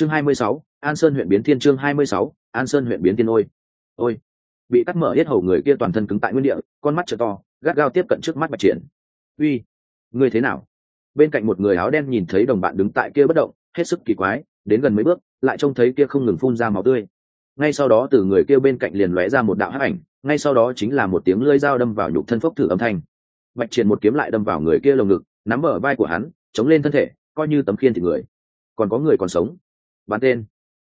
chương hai mươi sáu, an sơn huyện biến thiên chương hai mươi sáu, an sơn huyện biến thiên ôi. Ôi. Bị cắt mở hết hầu người kia toàn thân cứng tại nguyên địa, con mắt trợ to, gắt gao tiếp cận trước mắt bạch triển. Uy, ngươi thế nào? Bên cạnh một người áo đen nhìn thấy đồng bạn đứng tại kia bất động, hết sức kỳ quái, đến gần mấy bước, lại trông thấy kia không ngừng phun ra máu tươi. Ngay sau đó từ người kia bên cạnh liền lóe ra một đạo hắc ảnh, ngay sau đó chính là một tiếng lưỡi dao đâm vào nhục thân phốc thử âm thanh. Bạch triển một kiếm lại đâm vào người kia lồng ngực, nắm mở vai của hắn, chống lên thân thể, coi như tấm khiên thì người. Còn có người còn sống? Bắn tên.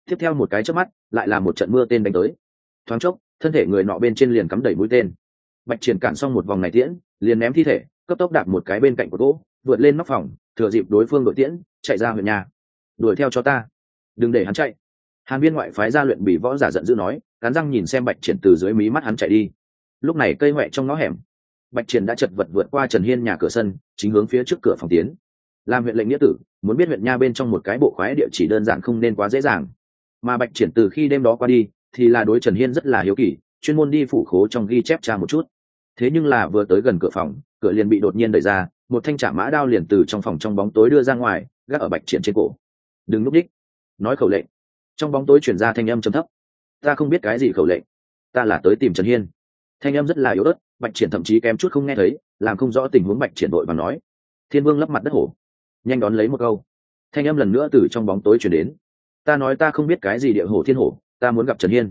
Tiếp theo một cái chớp mắt, lại là một trận mưa tên đánh tới. Thoáng chốc, thân thể người nọ bên trên liền cắm đẩy mũi tên. Bạch triển cản xong một vòng này tiễn, liền ném thi thể, cấp tốc đạp một cái bên cạnh của gỗ, vượt lên nóc phòng, thừa dịp đối phương đội tiễn, chạy ra huyện nhà. Đuổi theo cho ta. Đừng để hắn chạy. Hàn viên ngoại phái ra luyện bị võ giả giận dữ nói, cắn răng nhìn xem bạch triển từ dưới mí mắt hắn chạy đi. Lúc này cây huệ trong ngõ hẻm, bạch triển đã chật vật vượt qua trần hiên nhà cửa sân, chính hướng phía trước cửa phòng tiến làm huyện lệnh nghĩa tử, muốn biết huyện nha bên trong một cái bộ khoái địa chỉ đơn giản không nên quá dễ dàng. Mà bạch triển từ khi đêm đó qua đi, thì là đối trần hiên rất là hiếu kỳ, chuyên môn đi phủ khố trong ghi chép tra một chút. Thế nhưng là vừa tới gần cửa phòng, cửa liền bị đột nhiên đẩy ra, một thanh trả mã đao liền từ trong phòng trong bóng tối đưa ra ngoài, gác ở bạch triển trên cổ. Đừng núp đích. Nói khẩu lệnh. Trong bóng tối chuyển ra thanh âm trầm thấp. Ta không biết cái gì khẩu lệnh. Ta là tới tìm trần hiên. Thanh âm rất là yếu ớt, bạch triển thậm chí kém chút không nghe thấy, làm không rõ tình huống bạch triển đội và nói. Thiên vương lấp mặt đất hổ nhanh đón lấy một câu. Thanh âm lần nữa từ trong bóng tối chuyển đến. Ta nói ta không biết cái gì địa hồ thiên hổ, ta muốn gặp trần hiên.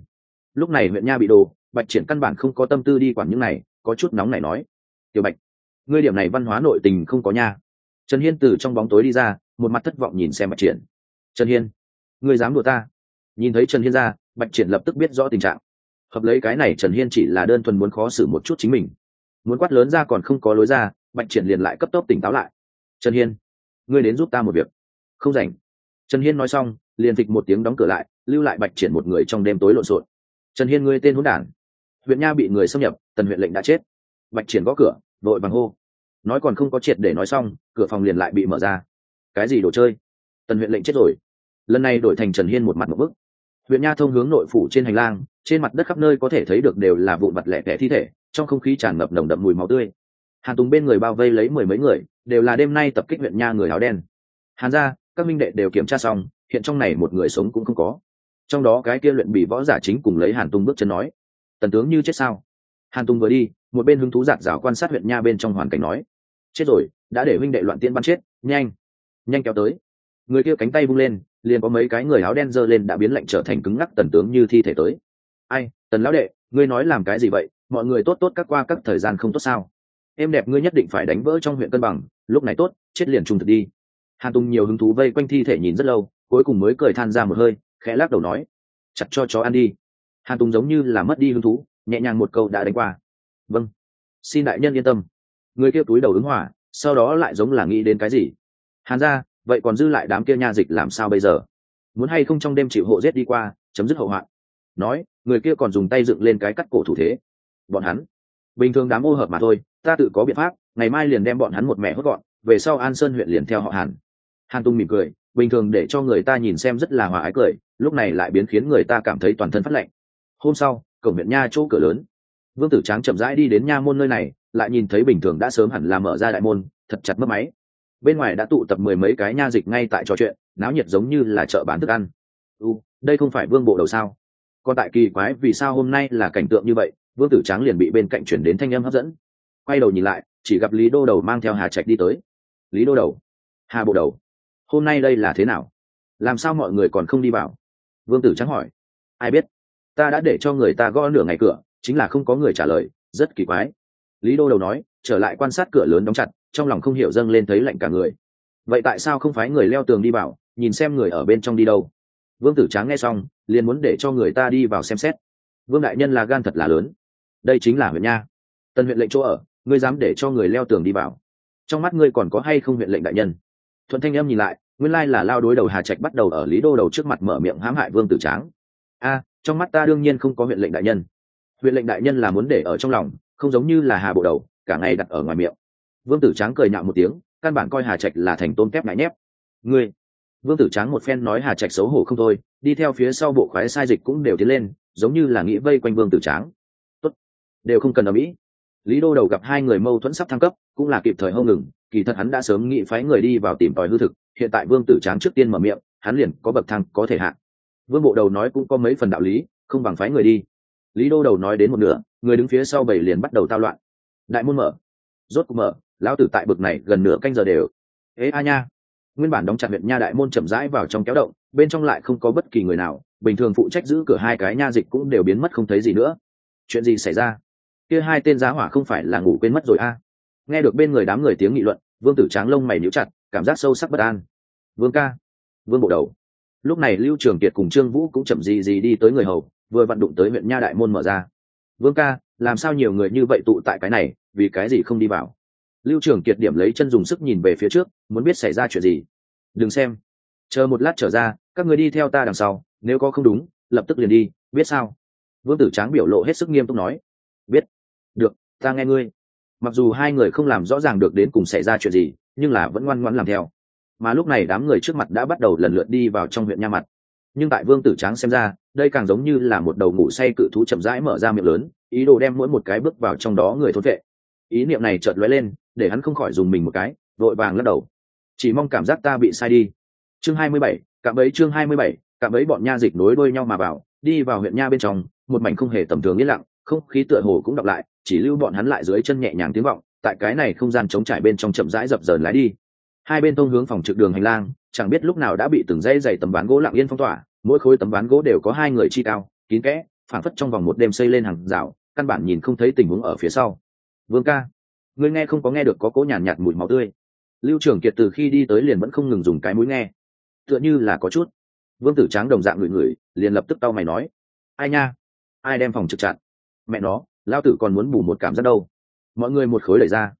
Lúc này huyện nha bị đồ bạch triển căn bản không có tâm tư đi quản những này, có chút nóng này nói. Tiểu bạch, ngươi điểm này văn hóa nội tình không có nha. Trần hiên từ trong bóng tối đi ra, một mặt thất vọng nhìn xem bạch triển. Trần hiên, ngươi dám đùa ta? Nhìn thấy trần hiên ra, bạch triển lập tức biết rõ tình trạng. Hợp lấy cái này trần hiên chỉ là đơn thuần muốn khó xử một chút chính mình. Muốn quát lớn ra còn không có lối ra, bạch triển liền lại cấp tốc tỉnh táo lại. Trần hiên ngươi đến giúp ta một việc. Không rảnh. Trần hiên nói xong, liền thịch một tiếng đóng cửa lại, lưu lại bạch triển một người trong đêm tối lộn xộn. Trần hiên ngươi tên hỗn đản. Huyện nha bị người xâm nhập, tần huyện lệnh đã chết. Bạch triển gõ cửa, vội bằng hô. Nói còn không có triệt để nói xong, cửa phòng liền lại bị mở ra. Cái gì đồ chơi? Tần huyện lệnh chết rồi. Lần này đổi thành trần hiên một mặt một bức. Huyện nha thông hướng nội phủ trên hành lang, trên mặt đất khắp nơi có thể thấy được đều là vụ mặt lẻ tẻ thi thể, trong không khí tràn ngập nồng đậm mùi máu tươi hàn tùng bên người bao vây lấy mười mấy người, đều là đêm nay tập kích huyện nha người áo đen. Hàn ra các minh đệ đều kiểm tra xong, hiện trong này một người sống cũng không có. Trong đó cái kia luyện bị võ giả chính cùng lấy hàn tùng bước chân nói, tần tướng như chết sao? Hàn tùng vừa đi, một bên hứng thú giạt rào quan sát huyện nha bên trong hoàn cảnh nói, chết rồi, đã để huynh đệ loạn tiên bắn chết, nhanh nhanh kéo tới. Người kia cánh tay vung lên, liền có mấy cái người áo đen giơ lên đã biến lạnh trở thành cứng ngắc tần tướng như thi thể tới. Ai, tần lão đệ, ngươi nói làm cái gì vậy? Mọi người tốt tốt các qua các thời gian không tốt sao? Em đẹp ngươi nhất định phải đánh vỡ trong huyện cân bằng, lúc này tốt, chết liền trung thực đi. Hàn tùng nhiều hứng thú vây quanh thi thể nhìn rất lâu, cuối cùng mới cười than ra một hơi, khẽ lắc đầu nói, chặt cho chó ăn đi. Hàn tùng giống như là mất đi hứng thú, nhẹ nhàng một câu đã đánh qua. Vâng xin đại nhân yên tâm. Người kia túi đầu ứng hỏa sau đó lại giống là nghĩ đến cái gì. Hàn ra vậy còn dư lại đám kia nha dịch làm sao bây giờ? Muốn hay không trong đêm chịu hộ giết đi qua, chấm dứt hậu hoạn? Nói, người kia còn dùng tay dựng lên cái cắt cổ thủ thế. Bọn hắn bình thường đám ô hợp mà thôi, ta tự có biện pháp, ngày mai liền đem bọn hắn một mẹ hốt gọn, về sau an sơn huyện liền theo họ hàn. Hàn tung mỉm cười, bình thường để cho người ta nhìn xem rất là hòa ái cười, lúc này lại biến khiến người ta cảm thấy toàn thân phát lạnh. Hôm sau, cổng huyện nha chỗ cửa lớn. Vương tử tráng chậm rãi đi đến nha môn nơi này, lại nhìn thấy bình thường đã sớm hẳn là mở ra đại môn, thật chặt mất máy. Bên ngoài đã tụ tập mười mấy cái nha dịch ngay tại trò chuyện, náo nhiệt giống như là chợ bán thức ăn. U đây không phải vương bộ đầu sao? Còn tại kỳ quái vì sao hôm nay là cảnh tượng như vậy? Vương tử tráng liền bị bên cạnh chuyển đến thanh âm hấp dẫn. Quay đầu nhìn lại, chỉ gặp lý đô đầu mang theo hà trạch đi tới. Lý đô đầu, hà bộ đầu, hôm nay đây là thế nào? Làm sao mọi người còn không đi vào? Vương tử trắng hỏi. Ai biết, ta đã để cho người ta gõ nửa ngày cửa, chính là không có người trả lời, rất kỳ quái. Lý đô đầu nói, trở lại quan sát cửa lớn đóng chặt, trong lòng không hiểu dâng lên thấy lạnh cả người. Vậy tại sao không phái người leo tường đi vào, nhìn xem người ở bên trong đi đâu? Vương tử tráng nghe xong, liền muốn để cho người ta đi vào xem xét. Vương đại nhân là gan thật là lớn đây chính là huyện nha. Tân huyện lệnh chỗ ở, ngươi dám để cho người leo tường đi vào. Trong mắt ngươi còn có hay không huyện lệnh đại nhân? Thuận thanh em nhìn lại, nguyên lai là lao đối đầu hà trạch bắt đầu ở lý đô đầu trước mặt mở miệng hãm hại vương tử tráng. A, trong mắt ta đương nhiên không có huyện lệnh đại nhân. Huyện lệnh đại nhân là muốn để ở trong lòng, không giống như là hà bộ đầu, cả ngày đặt ở ngoài miệng. Vương tử tráng cười nhạo một tiếng, căn bản coi hà trạch là thành tôn kép ngại nhép. Ngươi, vương tử tráng một phen nói hà trạch xấu hổ không thôi, đi theo phía sau bộ khoái sai dịch cũng đều tiến lên, giống như là nghĩ vây quanh vương tử tráng đều không cần ở mỹ. Lý đô đầu gặp hai người mâu thuẫn sắp thăng cấp, cũng là kịp thời hâu ngừng, kỳ thật hắn đã sớm nghĩ phái người đi vào tìm tòi hư thực, hiện tại vương tử tráng trước tiên mở miệng, hắn liền có bậc thang có thể hạ. vương bộ đầu nói cũng có mấy phần đạo lý, không bằng phái người đi. Lý đô đầu nói đến một nửa, người đứng phía sau bảy liền bắt đầu tao loạn. Đại môn mở. Rốt cục mở, lão tử tại bực này gần nửa canh giờ đều. Ế a nha. Nguyên bản đóng chặt huyện nha đại môn chậm rãi vào trong kéo động, bên trong lại không có bất kỳ người nào, bình thường phụ trách giữ cửa hai cái nha dịch cũng đều biến mất không thấy gì nữa. Chuyện gì xảy ra? Kia hai tên giá hỏa không phải là ngủ quên mất rồi a. Nghe được bên người đám người tiếng nghị luận, vương tử tráng lông mày níu chặt, cảm giác sâu sắc bất an. Vương ca. Vương bộ đầu. Lúc này lưu trường kiệt cùng trương vũ cũng chậm gì gì đi tới người hầu, vừa vận đụng tới huyện nha đại môn mở ra. Vương ca, làm sao nhiều người như vậy tụ tại cái này, vì cái gì không đi vào? Lưu trường kiệt điểm lấy chân dùng sức nhìn về phía trước, muốn biết xảy ra chuyện gì. Đừng xem. Chờ một lát trở ra, các người đi theo ta đằng sau, nếu có không đúng, lập tức liền đi, biết sao? Vương tử tráng biểu lộ hết sức nghiêm túc nói. Biết được, ta nghe ngươi. Mặc dù hai người không làm rõ ràng được đến cùng xảy ra chuyện gì, nhưng là vẫn ngoan ngoãn làm theo. Mà lúc này đám người trước mặt đã bắt đầu lần lượt đi vào trong huyện nha mặt. Nhưng tại vương tử tráng xem ra, đây càng giống như là một đầu ngủ say cự thú chậm rãi mở ra miệng lớn, ý đồ đem mỗi một cái bước vào trong đó người thôn vệ. Ý niệm này chợt lóe lên, để hắn không khỏi dùng mình một cái, vội vàng lắc đầu. Chỉ mong cảm giác ta bị sai đi. Chương hai mươi bảy, cạm ấy chương hai mươi bảy, cạm ấy bọn nha dịch nối đuôi nhau mà vào, đi vào huyện nha bên trong, một mảnh không hề tầm thường yên lặng, không khí tựa hồ cũng đọc lại chỉ lưu bọn hắn lại dưới chân nhẹ nhàng tiếng vọng tại cái này không gian trống trải bên trong chậm rãi dập dờn lái đi. Hai bên thông hướng phòng trực đường hành lang chẳng biết lúc nào đã bị từng dây dày tấm ván gỗ lặng yên phong tỏa mỗi khối tấm ván gỗ đều có hai người chi cao kín kẽ phản phất trong vòng một đêm xây lên hàng rào căn bản nhìn không thấy tình huống ở phía sau. Vương ca ngươi nghe không có nghe được có cố nhàn nhạt, nhạt mùi máu tươi. Lưu trưởng kiệt từ khi đi tới liền vẫn không ngừng dùng cái mũi nghe. Tựa như là có chút. Vương tử tráng đồng dạng ngửi ngửi liền lập tức tao mày nói ai nha? Ai đem phòng trực chặn mẹ nó lao tử còn muốn bù một cảm giác đâu. Mọi người một khối đẩy ra.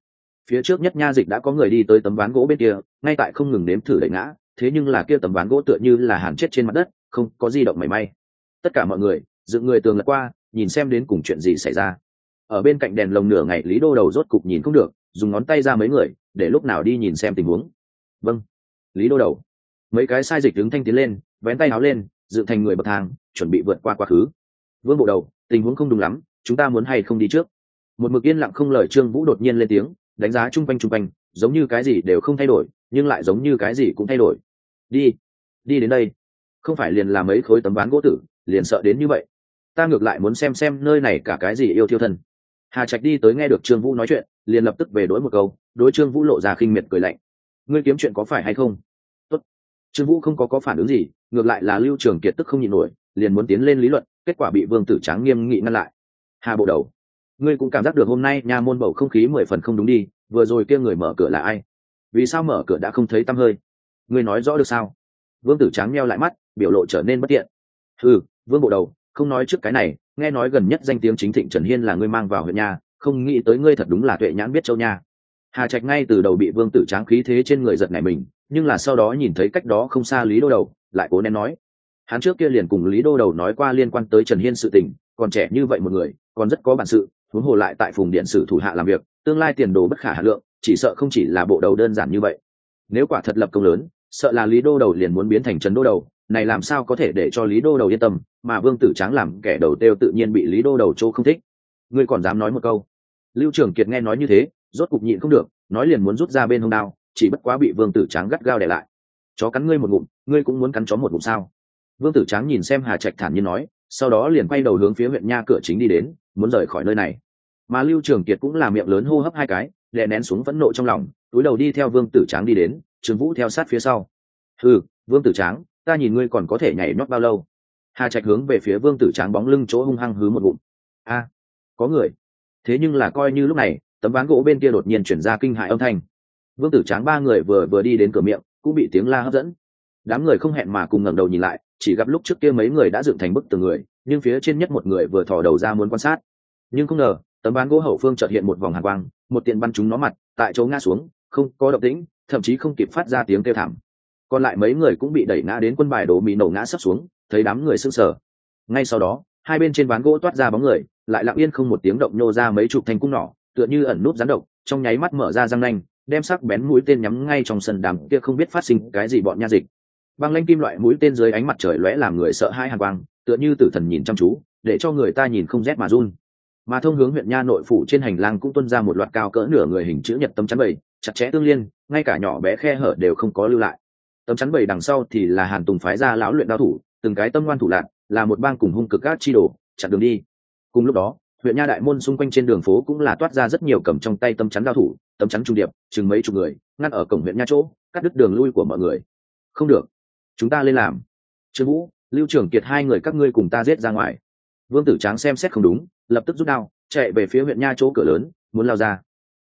Phía trước nhất nha dịch đã có người đi tới tấm ván gỗ bên kia, ngay tại không ngừng nếm thử đẩy ngã, thế nhưng là kia tấm ván gỗ tựa như là hàn chết trên mặt đất, không có di động mảy may. Tất cả mọi người, dựng người tường lật qua, nhìn xem đến cùng chuyện gì xảy ra. Ở bên cạnh đèn lồng nửa ngày, lý đô đầu rốt cục nhìn không được, dùng ngón tay ra mấy người, để lúc nào đi nhìn xem tình huống. Vâng. Lý đô đầu. Mấy cái sai dịch đứng thanh tiến lên, vén tay áo lên, dựng thành người bậc thang, chuẩn bị vượt qua quá khứ. Vương bộ đầu, tình huống không đúng lắm chúng ta muốn hay không đi trước? Một mực yên lặng không lời, trương vũ đột nhiên lên tiếng, đánh giá chung quanh chung quanh, giống như cái gì đều không thay đổi, nhưng lại giống như cái gì cũng thay đổi. Đi đi đến đây. Không phải liền làm mấy khối tấm ván gỗ tử, liền sợ đến như vậy. Ta ngược lại muốn xem xem nơi này cả cái gì yêu thiêu thân. Hà trạch đi tới nghe được trương vũ nói chuyện, liền lập tức về đối một câu, đối trương vũ lộ ra khinh miệt cười lạnh. Ngươi kiếm chuyện có phải hay không? Tốt. trương vũ không có có phản ứng gì, ngược lại là lưu trường kiệt tức không nhịn nổi, liền muốn tiến lên lý luận, kết quả bị vương tử tráng nghiêm nghị ngăn lại hà bộ đầu. Ngươi cũng cảm giác được hôm nay nha môn bầu không khí mười phần không đúng đi, vừa rồi kia người mở cửa là ai? Vì sao mở cửa đã không thấy tăm hơi? Ngươi nói rõ được sao? Vương tử tráng meo lại mắt, biểu lộ trở nên bất tiện. Ừ vương bộ đầu, không nói trước cái này, nghe nói gần nhất danh tiếng chính thịnh trần hiên là ngươi mang vào huyện nhà không nghĩ tới ngươi thật đúng là tuệ nhãn biết châu nha. Hà trạch ngay từ đầu bị vương tử tráng khí thế trên người giật này mình, nhưng là sau đó nhìn thấy cách đó không xa lý đô đầu, lại cố nén nói. Hắn trước kia liền cùng lý đô đầu nói qua liên quan tới trần hiên sự tình, còn trẻ như vậy một người còn rất có bản sự, huống hồ lại tại phùng điện sử thủ hạ làm việc, tương lai tiền đồ bất khả hà lượng, chỉ sợ không chỉ là bộ đầu đơn giản như vậy. Nếu quả thật lập công lớn, sợ là lý đô đầu liền muốn biến thành trần đô đầu, này làm sao có thể để cho lý đô đầu yên tâm, mà vương tử tráng làm kẻ đầu têu tự nhiên bị lý đô đầu chỗ không thích. Ngươi còn dám nói một câu? Lưu trường kiệt nghe nói như thế, rốt cục nhịn không được, nói liền muốn rút ra bên hông đao, chỉ bất quá bị vương tử tráng gắt gao để lại. Chó cắn ngươi một ngụm, ngươi cũng muốn cắn chó một ngụm sao? Vương tử tráng nhìn xem hà trạch thản nhiên nói, sau đó liền quay đầu hướng phía huyện nha cửa chính đi đến muốn rời khỏi nơi này. Mà lưu trường kiệt cũng là miệng lớn hô hấp hai cái đè nén xuống phẫn nộ trong lòng, túi đầu đi theo vương tử tráng đi đến, trương vũ theo sát phía sau. Ừ vương tử tráng, ta nhìn ngươi còn có thể nhảy nhót bao lâu? Hà trạch hướng về phía vương tử tráng bóng lưng chỗ hung hăng hứ một bụng. a, có người. Thế nhưng là coi như lúc này, tấm ván gỗ bên kia đột nhiên chuyển ra kinh hại âm thanh. Vương tử tráng ba người vừa vừa đi đến cửa miệng, cũng bị tiếng la hấp dẫn. Đám người không hẹn mà cùng ngẩng đầu nhìn lại, chỉ gặp lúc trước kia mấy người đã dựng thành bức tường người nhưng phía trên nhất một người vừa thò đầu ra muốn quan sát. Nhưng không ngờ, tấm ván gỗ hậu phương chợt hiện một vòng hàn quang, một tiện bắn chúng nó mặt, tại chỗ ngã xuống, không có động tĩnh, thậm chí không kịp phát ra tiếng kêu thảm. Còn lại mấy người cũng bị đẩy ngã đến quân bài đổ mì nổ ngã sắp xuống, thấy đám người sưng sờ. Ngay sau đó, hai bên trên ván gỗ toát ra bóng người, lại lặng yên không một tiếng động nhô ra mấy chục thanh cung nỏ, tựa như ẩn nút rắn độc, trong nháy mắt mở ra răng nanh, đem sắc bén mũi tên nhắm ngay trong sân đàm kia không biết phát sinh cái gì bọn nha dịch. Băng lanh kim loại mũi tên dưới ánh mặt trời lóe làm người sợ hai hàn quang tựa như tử thần nhìn chăm chú, để cho người ta nhìn không rét mà run. Mà thông hướng huyện nha nội phủ trên hành lang cũng tuân ra một loạt cao cỡ nửa người hình chữ nhật tấm chắn bầy, chặt chẽ tương liên, ngay cả nhỏ bé khe hở đều không có lưu lại. Tấm chắn bầy đằng sau thì là hàn tùng phái ra lão luyện đao thủ, từng cái tâm ngoan thủ lạc, là một bang cùng hung cực các chi đồ, chặn đường đi. Cùng lúc đó, huyện nha đại môn xung quanh trên đường phố cũng là toát ra rất nhiều cầm trong tay tấm chắn đao thủ, tấm chắn trung điệp, chừng mấy chục người, ngăn ở cổng huyện nha chỗ, cắt đứt đường lui của mọi người. Không được. Chúng ta lên làm. Trương vũ lưu trưởng kiệt hai người các ngươi cùng ta giết ra ngoài. Vương tử tráng xem xét không đúng, lập tức rút đao, chạy về phía huyện nha chỗ cửa lớn, muốn lao ra.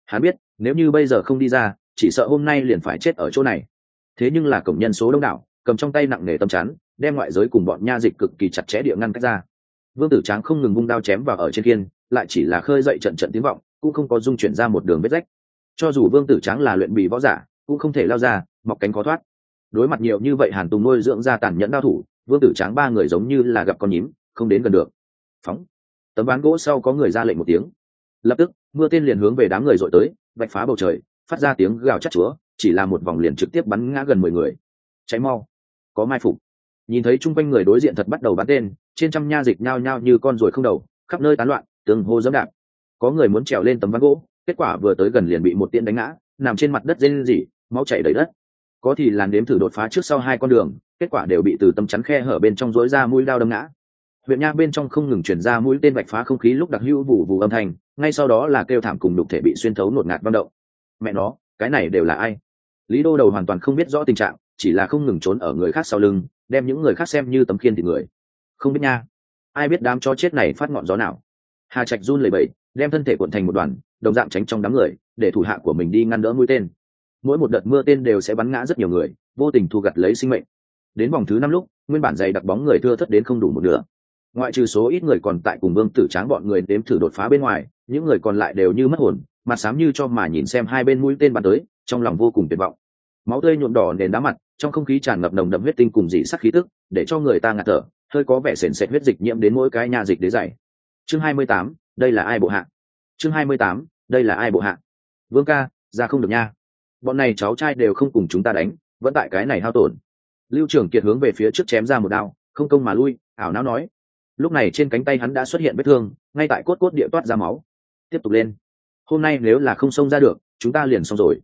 Hắn biết, nếu như bây giờ không đi ra, chỉ sợ hôm nay liền phải chết ở chỗ này. Thế nhưng là cổng nhân số đông đảo, cầm trong tay nặng nề tâm chắn, đem ngoại giới cùng bọn nha dịch cực kỳ chặt chẽ địa ngăn cách ra. Vương tử tráng không ngừng vung đao chém vào ở trên kiên, lại chỉ là khơi dậy trận trận tiếng vọng, cũng không có dung chuyển ra một đường vết rách. Cho dù vương tử tráng là luyện bì võ giả, cũng không thể lao ra, mọc cánh khó thoát. Đối mặt nhiều như vậy hàn tùng nuôi dưỡng ra tàn nhẫn đao thủ vương tử tráng ba người giống như là gặp con nhím, không đến gần được. Phóng. Tấm ván gỗ sau có người ra lệnh một tiếng. Lập tức, mưa tên liền hướng về đám người dội tới, vạch phá bầu trời, phát ra tiếng gào chắc chúa, chỉ là một vòng liền trực tiếp bắn ngã gần mười người. Cháy mau. Có mai phục. Nhìn thấy chung quanh người đối diện thật bắt đầu bắn tên, trên trăm nha dịch nhao nhao như con ruồi không đầu, khắp nơi tán loạn, tường hô dẫm đạp. Có người muốn trèo lên tấm ván gỗ, kết quả vừa tới gần liền bị một tiễn đánh ngã, nằm trên mặt đất dây lên dỉ máu chảy đầy đất có thì làn đếm thử đột phá trước sau hai con đường, kết quả đều bị từ tâm chắn khe hở bên trong rối ra mũi đao đâm ngã. Huyện nha bên trong không ngừng chuyển ra mũi tên vạch phá không khí lúc đặc hữu vụ vụ âm thanh, ngay sau đó là kêu thảm cùng đục thể bị xuyên thấu nột ngạt văng động. Mẹ nó, cái này đều là ai? Lý đô đầu hoàn toàn không biết rõ tình trạng, chỉ là không ngừng trốn ở người khác sau lưng, đem những người khác xem như tấm khiên thì người. Không biết nha, ai biết đám cho chết này phát ngọn gió nào? Hà trạch run lẩy bẩy, đem thân thể cuộn thành một đoàn, đồng dạng tránh trong đám người, để thủ hạ của mình đi ngăn đỡ mũi tên mỗi một đợt mưa tên đều sẽ bắn ngã rất nhiều người, vô tình thu gặt lấy sinh mệnh. Đến vòng thứ năm lúc, nguyên bản dày đặc bóng người thưa thất đến không đủ một nửa. Ngoại trừ số ít người còn tại cùng vương tử tráng bọn người đếm thử đột phá bên ngoài, những người còn lại đều như mất hồn, mặt xám như cho mà nhìn xem hai bên mũi tên bắn tới, trong lòng vô cùng tuyệt vọng. Máu tươi nhuộm đỏ nền đá mặt, trong không khí tràn ngập nồng đậm huyết tinh cùng dị sắc khí tức, để cho người ta ngạt thở, hơi có vẻ sền sệt huyết dịch nhiễm đến mỗi cái nhà dịch đế dày chương hai mươi tám, đây là ai bộ hạ? Chương hai mươi tám, đây là ai bộ hạ? Vương ca, ra không được nha bọn này cháu trai đều không cùng chúng ta đánh, vẫn tại cái này hao tổn. Lưu trưởng kiệt hướng về phía trước chém ra một đao, không công mà lui, ảo não nói. Lúc này trên cánh tay hắn đã xuất hiện vết thương, ngay tại cốt cốt địa toát ra máu. Tiếp tục lên. Hôm nay nếu là không xông ra được, chúng ta liền xong rồi.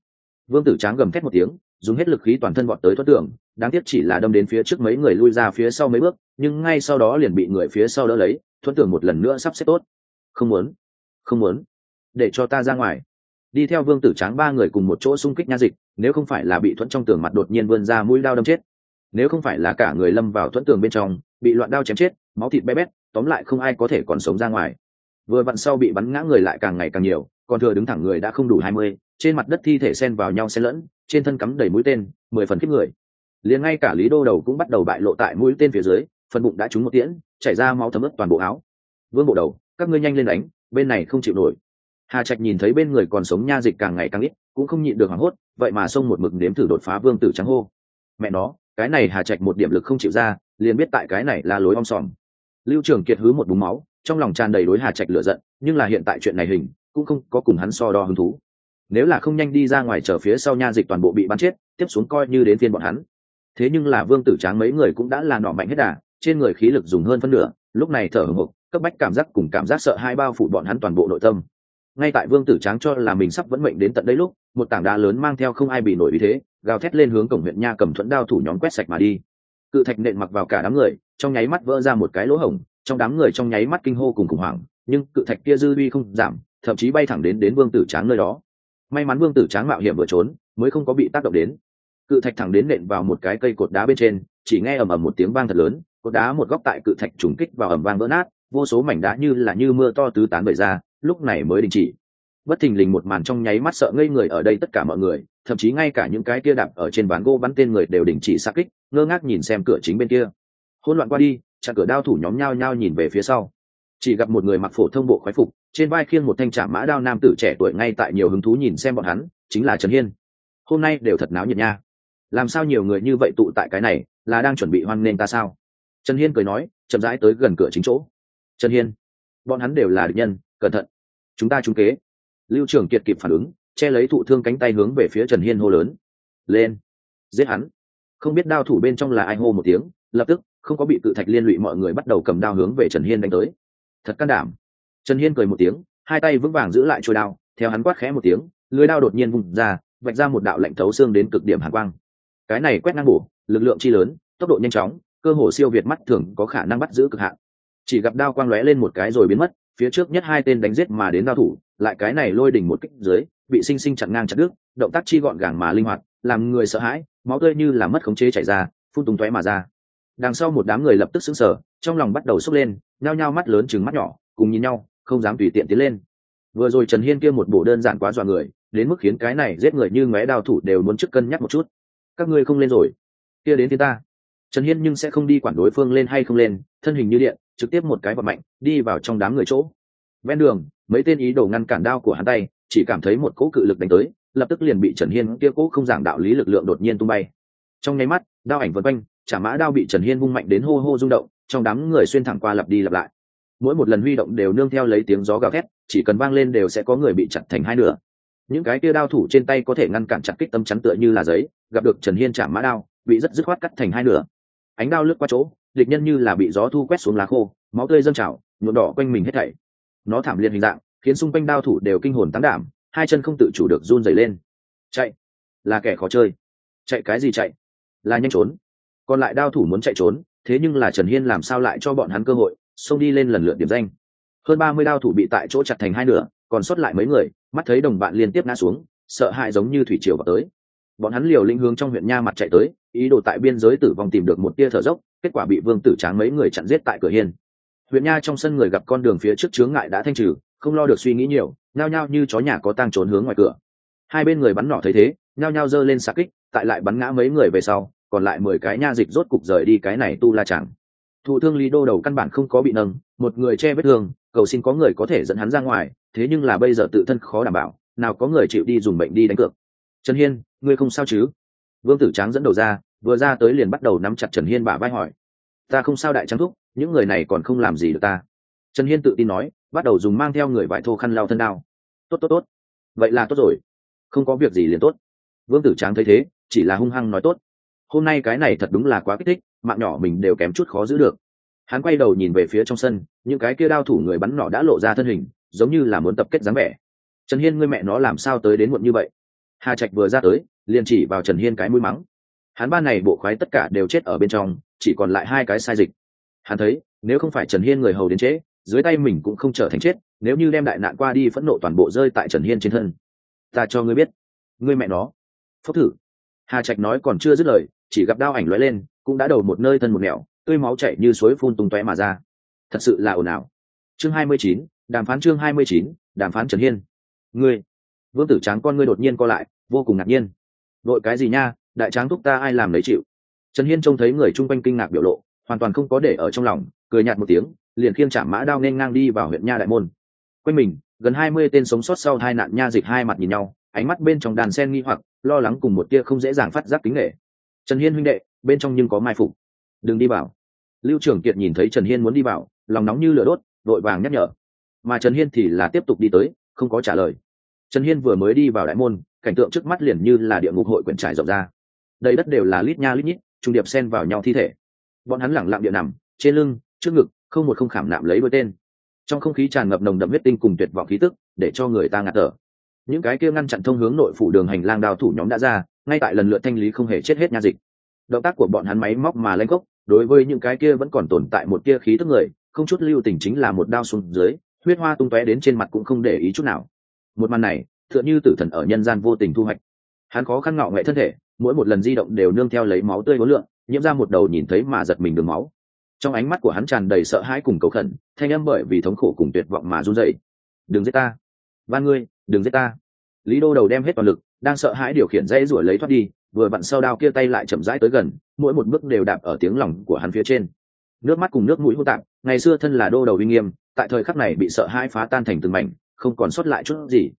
Vương tử tráng gầm thét một tiếng, dùng hết lực khí toàn thân bọn tới thoát tưởng đáng tiếc chỉ là đâm đến phía trước mấy người lui ra phía sau mấy bước, nhưng ngay sau đó liền bị người phía sau đỡ lấy thuận tưởng một lần nữa sắp xếp tốt. Không muốn. Không muốn. Để cho ta ra ngoài đi theo vương tử tráng ba người cùng một chỗ xung kích nha dịch, nếu không phải là bị thuẫn trong tường mặt đột nhiên vươn ra mũi đao đâm chết. Nếu không phải là cả người lâm vào thuẫn tường bên trong, bị loạn đao chém chết, máu thịt bé bét, tóm lại không ai có thể còn sống ra ngoài. Vừa vặn sau bị bắn ngã người lại càng ngày càng nhiều, còn thừa đứng thẳng người đã không đủ hai mươi, trên mặt đất thi thể xen vào nhau xen lẫn, trên thân cắm đầy mũi tên, mười phần kiếp người. Liền ngay cả lý đô đầu cũng bắt đầu bại lộ tại mũi tên phía dưới, phần bụng đã trúng một tiễn, chảy ra máu thấm ướt toàn bộ áo. Vương bộ đầu, các ngươi nhanh lên đánh, bên này không chịu nổi hà trạch nhìn thấy bên người còn sống nha dịch càng ngày càng ít, cũng không nhịn được hoảng hốt, vậy mà xông một mực nếm thử đột phá vương tử trắng hô. Mẹ nó, cái này hà trạch một điểm lực không chịu ra, liền biết tại cái này là lối om sòm. Lưu trường kiệt hứ một búng máu, trong lòng tràn đầy đối hà trạch lựa giận, nhưng là hiện tại chuyện này hình, cũng không có cùng hắn so đo hứng thú. Nếu là không nhanh đi ra ngoài chờ phía sau nha dịch toàn bộ bị bắn chết, tiếp xuống coi như đến phiên bọn hắn. Thế nhưng là vương tử tráng mấy người cũng đã là nọ mạnh hết đà, trên người khí lực dùng hơn phân nửa, lúc này thở hồng hộc, cấp bách cảm giác cùng cảm giác sợ hai bao phủ bọn hắn toàn bộ nội tâm ngay tại vương tử tráng cho là mình sắp vẫn mệnh đến tận đây lúc, một tảng đá lớn mang theo không ai bị nổi ý thế, gào thét lên hướng cổng huyện nha cầm thuẫn đao thủ nhóm quét sạch mà đi. Cự thạch nện mặc vào cả đám người, trong nháy mắt vỡ ra một cái lỗ hổng, trong đám người trong nháy mắt kinh hô cùng khủng hoảng, nhưng cự thạch kia dư vi không giảm, thậm chí bay thẳng đến đến vương tử tráng nơi đó. May mắn vương tử tráng mạo hiểm vừa trốn, mới không có bị tác động đến. Cự thạch thẳng đến nện vào một cái cây cột đá bên trên, chỉ nghe ầm ầm một tiếng vang thật lớn, cột đá một góc tại cự thạch trùng kích vào ầm vang vỡ nát, vô số mảnh đá như là như mưa to tứ tán bởi ra lúc này mới đình chỉ. Bất thình lình một màn trong nháy mắt sợ ngây người ở đây tất cả mọi người, thậm chí ngay cả những cái kia đạp ở trên ván gỗ bắn tên người đều đình chỉ xa kích, ngơ ngác nhìn xem cửa chính bên kia. Hỗn loạn qua đi, chặn cửa đao thủ nhóm nhao nhao nhìn về phía sau. Chỉ gặp một người mặc phổ thông bộ khoái phục, trên vai khiêng một thanh trả mã đao nam tử trẻ tuổi ngay tại nhiều hứng thú nhìn xem bọn hắn, chính là trần hiên. Hôm nay đều thật náo nhiệt nha. Làm sao nhiều người như vậy tụ tại cái này, là đang chuẩn bị hoan nghênh ta sao? Trần hiên cười nói, chậm rãi tới gần cửa chính chỗ. Trần hiên, bọn hắn đều là địch nhân cẩn thận. Chúng ta trúng kế. Lưu trưởng kiệt kịp phản ứng, che lấy thụ thương cánh tay hướng về phía trần hiên hô lớn. Lên. Giết hắn. Không biết đao thủ bên trong là ai hô một tiếng, lập tức, không có bị cự thạch liên lụy mọi người bắt đầu cầm đao hướng về trần hiên đánh tới. Thật can đảm. Trần hiên cười một tiếng, hai tay vững vàng giữ lại trôi đao, theo hắn quát khẽ một tiếng lưới đao đột nhiên vùng ra, vạch ra một đạo lạnh thấu xương đến cực điểm hàn quang. Cái này quét ngang bổ, lực lượng chi lớn, tốc độ nhanh chóng, cơ hồ siêu việt mắt thường có khả năng bắt giữ cực hạn. Chỉ gặp đao quang lóe lên một cái rồi biến mất phía trước nhất hai tên đánh giết mà đến giao thủ, lại cái này lôi đỉnh một kích dưới, bị sinh sinh chặn ngang chặt đứt, động tác chi gọn gàng mà linh hoạt, làm người sợ hãi, máu tươi như là mất khống chế chảy ra, phun tung tóe mà ra. Đằng sau một đám người lập tức sững sờ, trong lòng bắt đầu sốc lên, nhao nhao mắt lớn chừng mắt nhỏ, cùng nhìn nhau, không dám tùy tiện tiến lên. Vừa rồi trần hiên kia một bộ đơn giản quá dọa người, đến mức khiến cái này giết người như ngóe đào thủ đều muốn trước cân nhắc một chút. Các ngươi không lên rồi. Kia đến thì ta trần hiên nhưng sẽ không đi quản đối phương lên hay không lên, thân hình như điện, trực tiếp một cái vật mạnh, đi vào trong đám người chỗ. Ven đường, mấy tên ý đồ ngăn cản đao của hắn tay, chỉ cảm thấy một cỗ cự lực đánh tới, lập tức liền bị trần hiên kia cỗ không giảng đạo lý lực lượng đột nhiên tung bay. Trong nháy mắt, đao ảnh vân quanh, chả mã đao bị trần hiên vung mạnh đến hô hô rung động, trong đám người xuyên thẳng qua lặp đi lặp lại. Mỗi một lần huy động đều nương theo lấy tiếng gió gào thét, chỉ cần vang lên đều sẽ có người bị chặt thành hai nửa. Những cái kia đao thủ trên tay có thể ngăn cản chặt kích tâm chắn tựa như là giấy, gặp được trần hiên chả mã đao, bị rất dứt khoát cắt thành hai nửa ánh đao lướt qua chỗ, địch nhân như là bị gió thu quét xuống lá khô, máu tươi dâng trào, nhuộm đỏ quanh mình hết thảy. Nó thảm liệt hình dạng, khiến xung quanh đao thủ đều kinh hồn tán đảm, hai chân không tự chủ được run dày lên. Chạy! Là kẻ khó chơi. Chạy cái gì chạy? Là nhanh trốn. Còn lại đao thủ muốn chạy trốn, thế nhưng là trần hiên làm sao lại cho bọn hắn cơ hội, xông đi lên lần lượt điểm danh. Hơn ba mươi đao thủ bị tại chỗ chặt thành hai nửa, còn sót lại mấy người, mắt thấy đồng bạn liên tiếp ngã xuống, sợ hãi giống như thủy triều vào tới bọn hắn liều linh hướng trong huyện nha mặt chạy tới, ý đồ tại biên giới tử vong tìm được một tia thở dốc, kết quả bị vương tử tráng mấy người chặn giết tại cửa hiên. Huyện nha trong sân người gặp con đường phía trước chướng ngại đã thanh trừ, không lo được suy nghĩ nhiều, nhao nhao như chó nhà có tang trốn hướng ngoài cửa. Hai bên người bắn nỏ thấy thế, nhao nhao giơ lên xa kích, tại lại bắn ngã mấy người về sau, còn lại mười cái nha dịch rốt cục rời đi cái này tu la chẳng thụ thương lý đô đầu căn bản không có bị nâng, một người che vết thương, cầu xin có người có thể dẫn hắn ra ngoài, thế nhưng là bây giờ tự thân khó đảm bảo, nào có người chịu đi dùng bệnh đi đánh cược trần hiên, ngươi không sao chứ? Vương tử tráng dẫn đầu ra, vừa ra tới liền bắt đầu nắm chặt trần hiên bả vai hỏi. Ta không sao đại trắng thúc, những người này còn không làm gì được ta. Trần hiên tự tin nói, bắt đầu dùng mang theo người vải thô khăn lao thân đao. Tốt tốt tốt. Vậy là tốt rồi. Không có việc gì liền tốt. Vương tử tráng thấy thế, chỉ là hung hăng nói tốt. Hôm nay cái này thật đúng là quá kích thích, mạng nhỏ mình đều kém chút khó giữ được. Hắn quay đầu nhìn về phía trong sân, những cái kia đao thủ người bắn nỏ đã lộ ra thân hình, giống như là muốn tập kết dáng vẻ. Trần hiên, ngươi mẹ nó làm sao tới đến muộn như vậy? Hà trạch vừa ra tới, liền chỉ vào trần hiên cái mũi mắng. Hắn ban này bộ khoái tất cả đều chết ở bên trong, chỉ còn lại hai cái sai dịch. Hắn thấy, nếu không phải trần hiên người hầu đến trễ, dưới tay mình cũng không trở thành chết, nếu như đem đại nạn qua đi phẫn nộ toàn bộ rơi tại trần hiên trên thân. Ta cho ngươi biết, ngươi mẹ nó. Phốc thử. Hà trạch nói còn chưa dứt lời, chỉ gặp đao ảnh lóe lên, cũng đã đầu một nơi thân một nẻo, tươi máu chảy như suối phun tung tóe mà ra. Thật sự là ồn ào. Chương hai mươi chín, đàm phán chương hai mươi chín, đàm phán trần hiên. Ngươi vương tử tráng con ngươi đột nhiên co lại, vô cùng ngạc nhiên. Đội cái gì nha, đại tráng thúc ta ai làm lấy chịu. Trần hiên trông thấy người chung quanh kinh ngạc biểu lộ, hoàn toàn không có để ở trong lòng, cười nhạt một tiếng, liền khiêng chạm mã đao nên ngang đi vào huyện nha đại môn. Quanh mình, gần hai mươi tên sống sót sau hai nạn nha dịch hai mặt nhìn nhau, ánh mắt bên trong đàn sen nghi hoặc, lo lắng cùng một tia không dễ dàng phát giác kính nghệ trần hiên huynh đệ, bên trong nhưng có mai phục. Đừng đi vào. Lưu trưởng kiệt nhìn thấy trần hiên muốn đi vào, lòng nóng như lửa đốt vội vàng nhắc nhở. Mà trần hiên thì là tiếp tục đi tới, không có trả lời trần hiên vừa mới đi vào đại môn, cảnh tượng trước mắt liền như là địa ngục hội quyển trải rộng ra. Đầy đất đều là lít nha lít nhít trung điệp xen vào nhau thi thể. Bọn hắn lẳng lặng địa nằm, trên lưng, trước ngực, không một không khảm nạm lấy đôi tên. Trong không khí tràn ngập nồng đậm huyết tinh cùng tuyệt vọng khí tức, để cho người ta ngạt thở. Những cái kia ngăn chặn thông hướng nội phủ đường hành lang đào thủ nhóm đã ra, ngay tại lần lượt thanh lý không hề chết hết nha dịch. Động tác của bọn hắn máy móc mà lanh gốc, đối với những cái kia vẫn còn tồn tại một tia khí tức người, không chút lưu tình chính là một đao xuống dưới, huyết hoa tung tóe đến trên mặt cũng không để ý chút nào một màn này, tựa như tử thần ở nhân gian vô tình thu hoạch. Hắn khó khăn ngạo nghệ thân thể, mỗi một lần di động đều nương theo lấy máu tươi hối lượng, nhiễm ra một đầu nhìn thấy mà giật mình đường máu. Trong ánh mắt của hắn tràn đầy sợ hãi cùng cầu khẩn, thanh âm bởi vì thống khổ cùng tuyệt vọng mà run dậy đừng giết ta. Ba ngươi, đừng giết ta. Lý đô đầu đem hết toàn lực, đang sợ hãi điều khiển dây rủa lấy thoát đi, vừa vặn sau đao kia tay lại chậm rãi tới gần, mỗi một bước đều đạp ở tiếng lòng của hắn phía trên. Nước mắt cùng nước mũi hô tạp, ngày xưa thân là đô đầu uy nghiêm, tại thời khắc này bị sợ hãi phá tan thành từng mảnh không còn sót lại chút gì.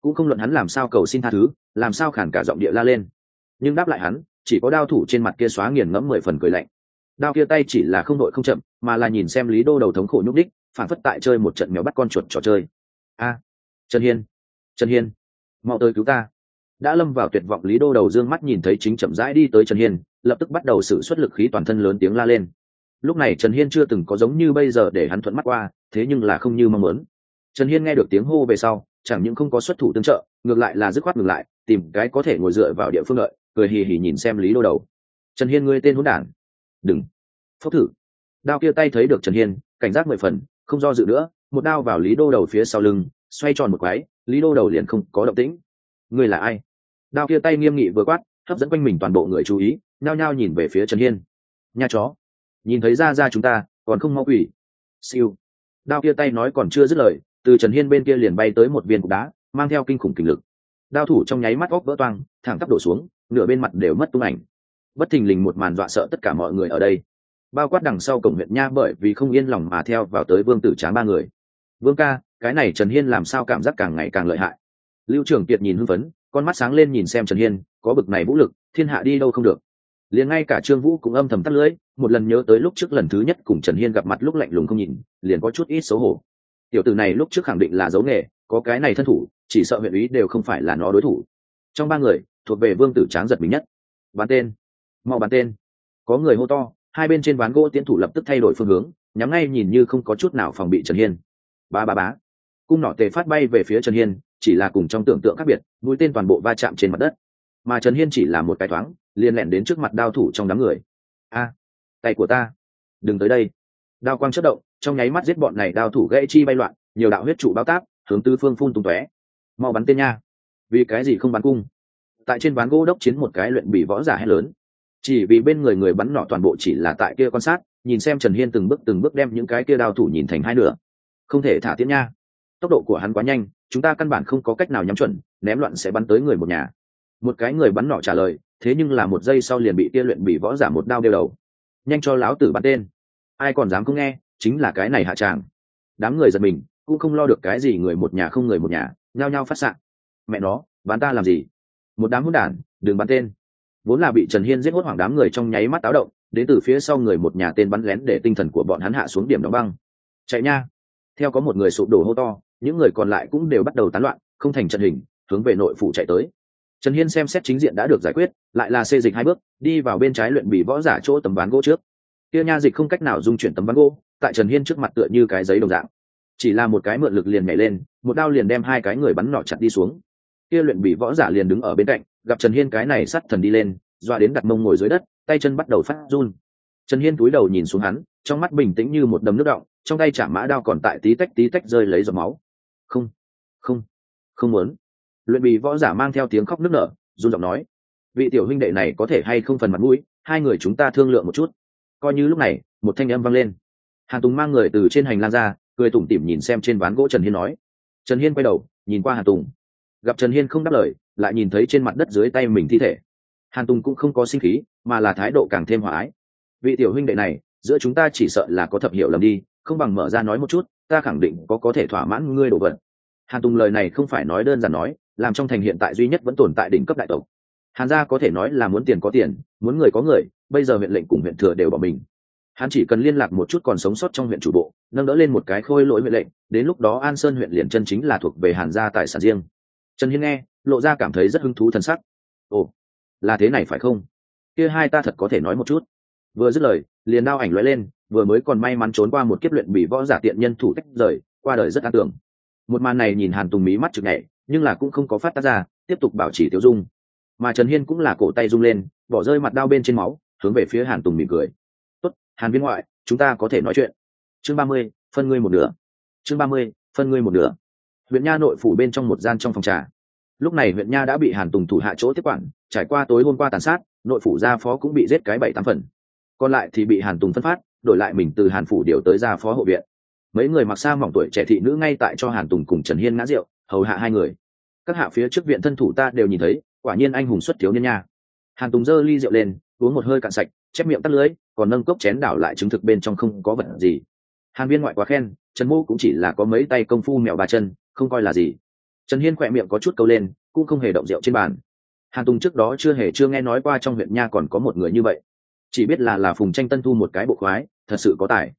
Cũng không luận hắn làm sao cầu xin tha thứ, làm sao khản cả giọng địa la lên. Nhưng đáp lại hắn, chỉ có đao thủ trên mặt kia xóa nghiền ngẫm mười phần cười lạnh. Đao kia tay chỉ là không đội không chậm, mà là nhìn xem lý đô đầu thống khổ nhúc đích, phản phất tại chơi một trận mèo bắt con chuột trò chơi. A, trần hiên trần hiên, mau tới cứu ta. Đã lâm vào tuyệt vọng, lý đô đầu dương mắt nhìn thấy chính chậm rãi đi tới trần hiên, lập tức bắt đầu sự xuất lực khí toàn thân lớn tiếng la lên. Lúc này trần hiên chưa từng có giống như bây giờ để hắn thuận mắt qua, thế nhưng là không như mong muốn trần hiên nghe được tiếng hô về sau, chẳng những không có xuất thủ tương trợ, ngược lại là dứt khoát ngược lại, tìm cái có thể ngồi dựa vào địa phương lợi cười hì hì nhìn xem lý đô đầu. Trần hiên ngươi tên hôn đản? Đừng. Phốc thử. Đao kia tay thấy được trần hiên, cảnh giác mười phần, không do dự nữa, một đao vào lý đô đầu phía sau lưng, xoay tròn một quái lý đô đầu liền không có động tĩnh. Ngươi là ai? Đao kia tay nghiêm nghị vừa quát, hấp dẫn quanh mình toàn bộ người chú ý, nhao nhao nhìn về phía trần hiên. Nha chó, nhìn thấy ra ra chúng ta, còn không mau quỷ. Siêu. Đao kia tay nói còn chưa dứt lời từ trần hiên bên kia liền bay tới một viên cục đá, mang theo kinh khủng kình lực. Đao thủ trong nháy mắt góc vỡ toang, thẳng tắp đổ xuống, nửa bên mặt đều mất tung ảnh. Bất thình lình một màn dọa sợ tất cả mọi người ở đây. Bao quát đằng sau cổng huyện nha bởi vì không yên lòng mà theo vào tới vương tử tráng ba người. Vương ca, cái này trần hiên làm sao cảm giác càng ngày càng lợi hại? Lưu trưởng kiệt nhìn hưng phấn, con mắt sáng lên nhìn xem trần hiên, có bực này vũ lực, thiên hạ đi đâu không được. Liền ngay cả trương vũ cũng âm thầm tắt lưỡi, một lần nhớ tới lúc trước lần thứ nhất cùng trần hiên gặp mặt lúc lạnh lùng không nhìn, liền có chút ít xấu hổ tiểu tử này lúc trước khẳng định là dấu nghề, có cái này thân thủ, chỉ sợ huyện ý đều không phải là nó đối thủ. Trong ba người, thuộc về vương tử tráng giật mình nhất. Bán tên. Mau bán tên. Có người hô to, hai bên trên ván gỗ tiến thủ lập tức thay đổi phương hướng, nhắm ngay nhìn như không có chút nào phòng bị trần hiên. Ba ba bá. Cung nỏ tề phát bay về phía trần hiên, chỉ là cùng trong tưởng tượng khác biệt, mũi tên toàn bộ va chạm trên mặt đất. Mà trần hiên chỉ là một cái thoáng, liền lẹn đến trước mặt đao thủ trong đám người. A, tay của ta. Đừng tới đây. Đao quang chất động trong nháy mắt giết bọn này đao thủ gãy chi bay loạn, nhiều đạo huyết trụ bao tác, hướng tư phương phun tung tóe. Mau bắn tên nha. Vì cái gì không bắn cung? Tại trên ván gỗ đốc chiến một cái luyện bị võ giả hay lớn. Chỉ vì bên người người bắn nọ toàn bộ chỉ là tại kia quan sát, nhìn xem trần hiên từng bước từng bước đem những cái kia đao thủ nhìn thành hai nửa. Không thể thả tiễn nha. Tốc độ của hắn quá nhanh, chúng ta căn bản không có cách nào nhắm chuẩn, ném loạn sẽ bắn tới người một nhà. Một cái người bắn nọ trả lời, thế nhưng là một giây sau liền bị kia luyện bị võ giả một đao đeo đầu. Nhanh cho láo tử bắn tên. Ai còn dám không nghe? Chính là cái này hạ tràng. Đám người giật mình, cũng không lo được cái gì người một nhà không người một nhà, nhao nhao phát s mẹ nó, bán ta làm gì? Một đám hỗn đản, đừng bắn tên. Vốn là bị trần hiên giết hốt hoảng đám người trong nháy mắt táo động, đến từ phía sau người một nhà tên bắn lén để tinh thần của bọn hắn hạ xuống điểm đóng băng. Chạy nha. Theo có một người sụp đổ hô to, những người còn lại cũng đều bắt đầu tán loạn, không thành trận hình, hướng về nội phủ chạy tới. Trần hiên xem xét chính diện đã được giải quyết, lại là xê dịch hai bước, đi vào bên trái luyện bị võ giả chỗ tấm ván gỗ trước kia nha dịch không cách nào dung chuyển tấm ván gỗ, tại trần hiên trước mặt tựa như cái giấy đồng dạng. Chỉ là một cái mượn lực liền nhảy lên, một đao liền đem hai cái người bắn nọ chặt đi xuống. Kia luyện bị võ giả liền đứng ở bên cạnh, gặp trần hiên cái này sắt thần đi lên, dọa đến đặt mông ngồi dưới đất, tay chân bắt đầu phát run. Trần hiên cúi đầu nhìn xuống hắn, trong mắt bình tĩnh như một đầm nước động, trong tay chả mã đao còn tại tí tách tí tách rơi lấy giọt máu. Không không không muốn. Luyện bị võ giả mang theo tiếng khóc nức nở, run giọng nói. Vị tiểu huynh đệ này có thể hay không phần mặt mũi, hai người chúng ta thương lượng một chút coi như lúc này, một thanh âm vang lên. Hàn tùng mang người từ trên hành lang ra, cười tủm tỉm nhìn xem trên ván gỗ trần hiên nói. Trần hiên quay đầu, nhìn qua hàn tùng. Gặp trần hiên không đáp lời, lại nhìn thấy trên mặt đất dưới tay mình thi thể. Hàn tùng cũng không có sinh khí, mà là thái độ càng thêm hòa ái. Vị tiểu huynh đệ này, giữa chúng ta chỉ sợ là có thập hiểu lầm đi, không bằng mở ra nói một chút, ta khẳng định có có thể thỏa mãn ngươi đồ vật. Hàn tùng lời này không phải nói đơn giản nói, làm trong thành hiện tại duy nhất vẫn tồn tại đỉnh cấp đại tộc hàn gia có thể nói là muốn tiền có tiền, muốn người có người, bây giờ huyện lệnh cùng huyện thừa đều bỏ mình. Hắn chỉ cần liên lạc một chút còn sống sót trong huyện chủ bộ, nâng đỡ lên một cái khôi lỗi huyện lệnh, đến lúc đó an sơn huyện liền chân chính là thuộc về hàn gia tài sản riêng. Trần hiên nghe, lộ ra cảm thấy rất hứng thú t sắc. Ồ, là thế này phải không? Kia hai ta thật có thể nói một chút. Vừa dứt lời, liền đao ảnh lóe lên, vừa mới còn may mắn trốn qua một kiếp luyện bị võ giả tiện nhân thủ tách rời, qua đời rất an tưởng. Một màn này nhìn hàn tùng mí mắt chực nhảy, nhưng là cũng không có phát tác ra, tiếp tục bảo trì tiêu dung mà trần hiên cũng là cổ tay rung lên bỏ rơi mặt đao bên trên máu hướng về phía hàn tùng mỉm cười tốt hàn viên ngoại chúng ta có thể nói chuyện chương ba mươi phân ngươi một nửa chương ba mươi phân ngươi một nửa huyện nha nội phủ bên trong một gian trong phòng trà lúc này huyện nha đã bị hàn tùng thủ hạ chỗ tiếp quản trải qua tối hôm qua tàn sát nội phủ gia phó cũng bị giết cái bảy tám phần còn lại thì bị hàn tùng phân phát đổi lại mình từ hàn phủ điều tới gia phó hộ viện mấy người mặc xa mỏng tuổi trẻ thị nữ ngay tại cho hàn tùng cùng trần hiên ngã rượu hầu hạ hai người các hạ phía trước viện thân thủ ta đều nhìn thấy quả nhiên anh hùng xuất thiếu niên nha. Hàn tùng giơ ly rượu lên, uống một hơi cạn sạch, chép miệng tắt lưới, còn nâng cốc chén đảo lại chứng thực bên trong không có vật gì. Hàn viên ngoại quá khen, trần mô cũng chỉ là có mấy tay công phu mèo ba chân, không coi là gì. Trần hiên khỏe miệng có chút câu lên, cũng không hề động rượu trên bàn. Hàn tùng trước đó chưa hề chưa nghe nói qua trong huyện nha còn có một người như vậy. Chỉ biết là là phùng tranh tân thu một cái bộ khoái, thật sự có tài.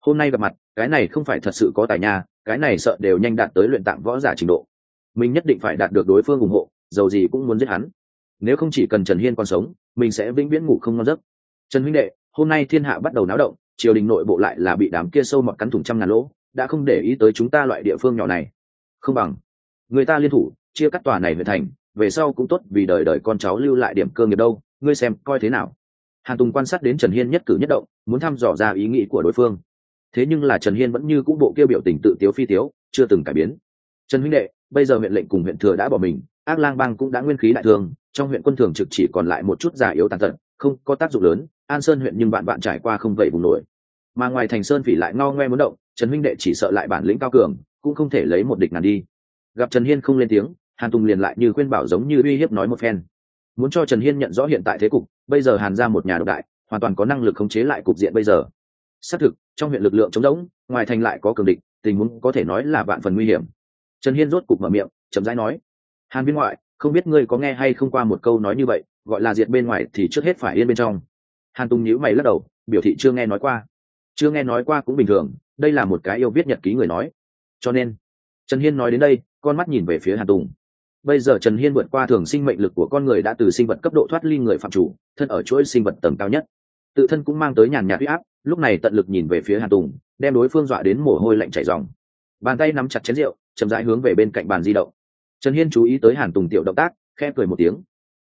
Hôm nay gặp mặt, cái này không phải thật sự có tài nha, cái này sợ đều nhanh đạt tới luyện tạng võ giả trình độ. Mình nhất định phải đạt được đối phương ủng hộ dầu gì cũng muốn giết hắn. Nếu không chỉ cần trần hiên còn sống, mình sẽ vĩnh viễn ngủ không ngon giấc. Trần huynh đệ, hôm nay thiên hạ bắt đầu náo động, triều đình nội bộ lại là bị đám kia sâu mọt cắn thủng trăm ngàn lỗ, đã không để ý tới chúng ta loại địa phương nhỏ này. Không bằng, người ta liên thủ, chia cắt tòa này về thành, về sau cũng tốt vì đời đời con cháu lưu lại điểm cơ nghiệp đâu, ngươi xem coi thế nào. Hàn tùng quan sát đến trần hiên nhất cử nhất động, muốn thăm dò ra ý nghĩ của đối phương. Thế nhưng là trần hiên vẫn như cũ bộ kêu biểu tình tự tiếu phi tiếu, chưa từng cải biến. Trần huynh đệ bây giờ huyện lệnh cùng huyện thừa đã bỏ mình, ác lang bang cũng đã nguyên khí đại thương, trong huyện quân thường trực chỉ còn lại một chút già yếu tàn tật, không có tác dụng lớn, an sơn huyện nhưng bạn bạn trải qua không vậy vùng nổi mà ngoài thành sơn phỉ lại ngao ngoe muốn động, trần huynh đệ chỉ sợ lại bản lĩnh cao cường, cũng không thể lấy một địch nào đi. Gặp trần hiên không lên tiếng, hàn tùng liền lại như khuyên bảo giống như uy hiếp nói một phen. Muốn cho trần hiên nhận rõ hiện tại thế cục, bây giờ hàn ra một nhà độc đại, hoàn toàn có năng lực khống chế lại cục diện bây giờ. Xác thực, trong huyện lực lượng chống đống, ngoài thành lại có cường địch, tình huống có thể nói là vạn phần nguy hiểm trần hiên rốt cục mở miệng, chậm rãi nói, hàn viên ngoại, không biết ngươi có nghe hay không qua một câu nói như vậy, gọi là diệt bên ngoài thì trước hết phải yên bên trong. Hàn tùng nhíu mày lắc đầu, biểu thị chưa nghe nói qua. Chưa nghe nói qua cũng bình thường, đây là một cái yêu viết nhật ký người nói. Cho nên, trần hiên nói đến đây, con mắt nhìn về phía hàn tùng. Bây giờ trần hiên vượt qua thường sinh mệnh lực của con người đã từ sinh vật cấp độ thoát ly người phạm chủ, thân ở chuỗi sinh vật tầng cao nhất. Tự thân cũng mang tới nhàn nhạt huy áp, lúc này tận lực nhìn về phía hàn tùng, đem đối phương dọa đến mồ hôi lạnh chảy dòng bàn tay nắm chặt chén rượu chậm rãi hướng về bên cạnh bàn di động. Trần hiên chú ý tới hàn tùng tiểu động tác, khẽ cười một tiếng.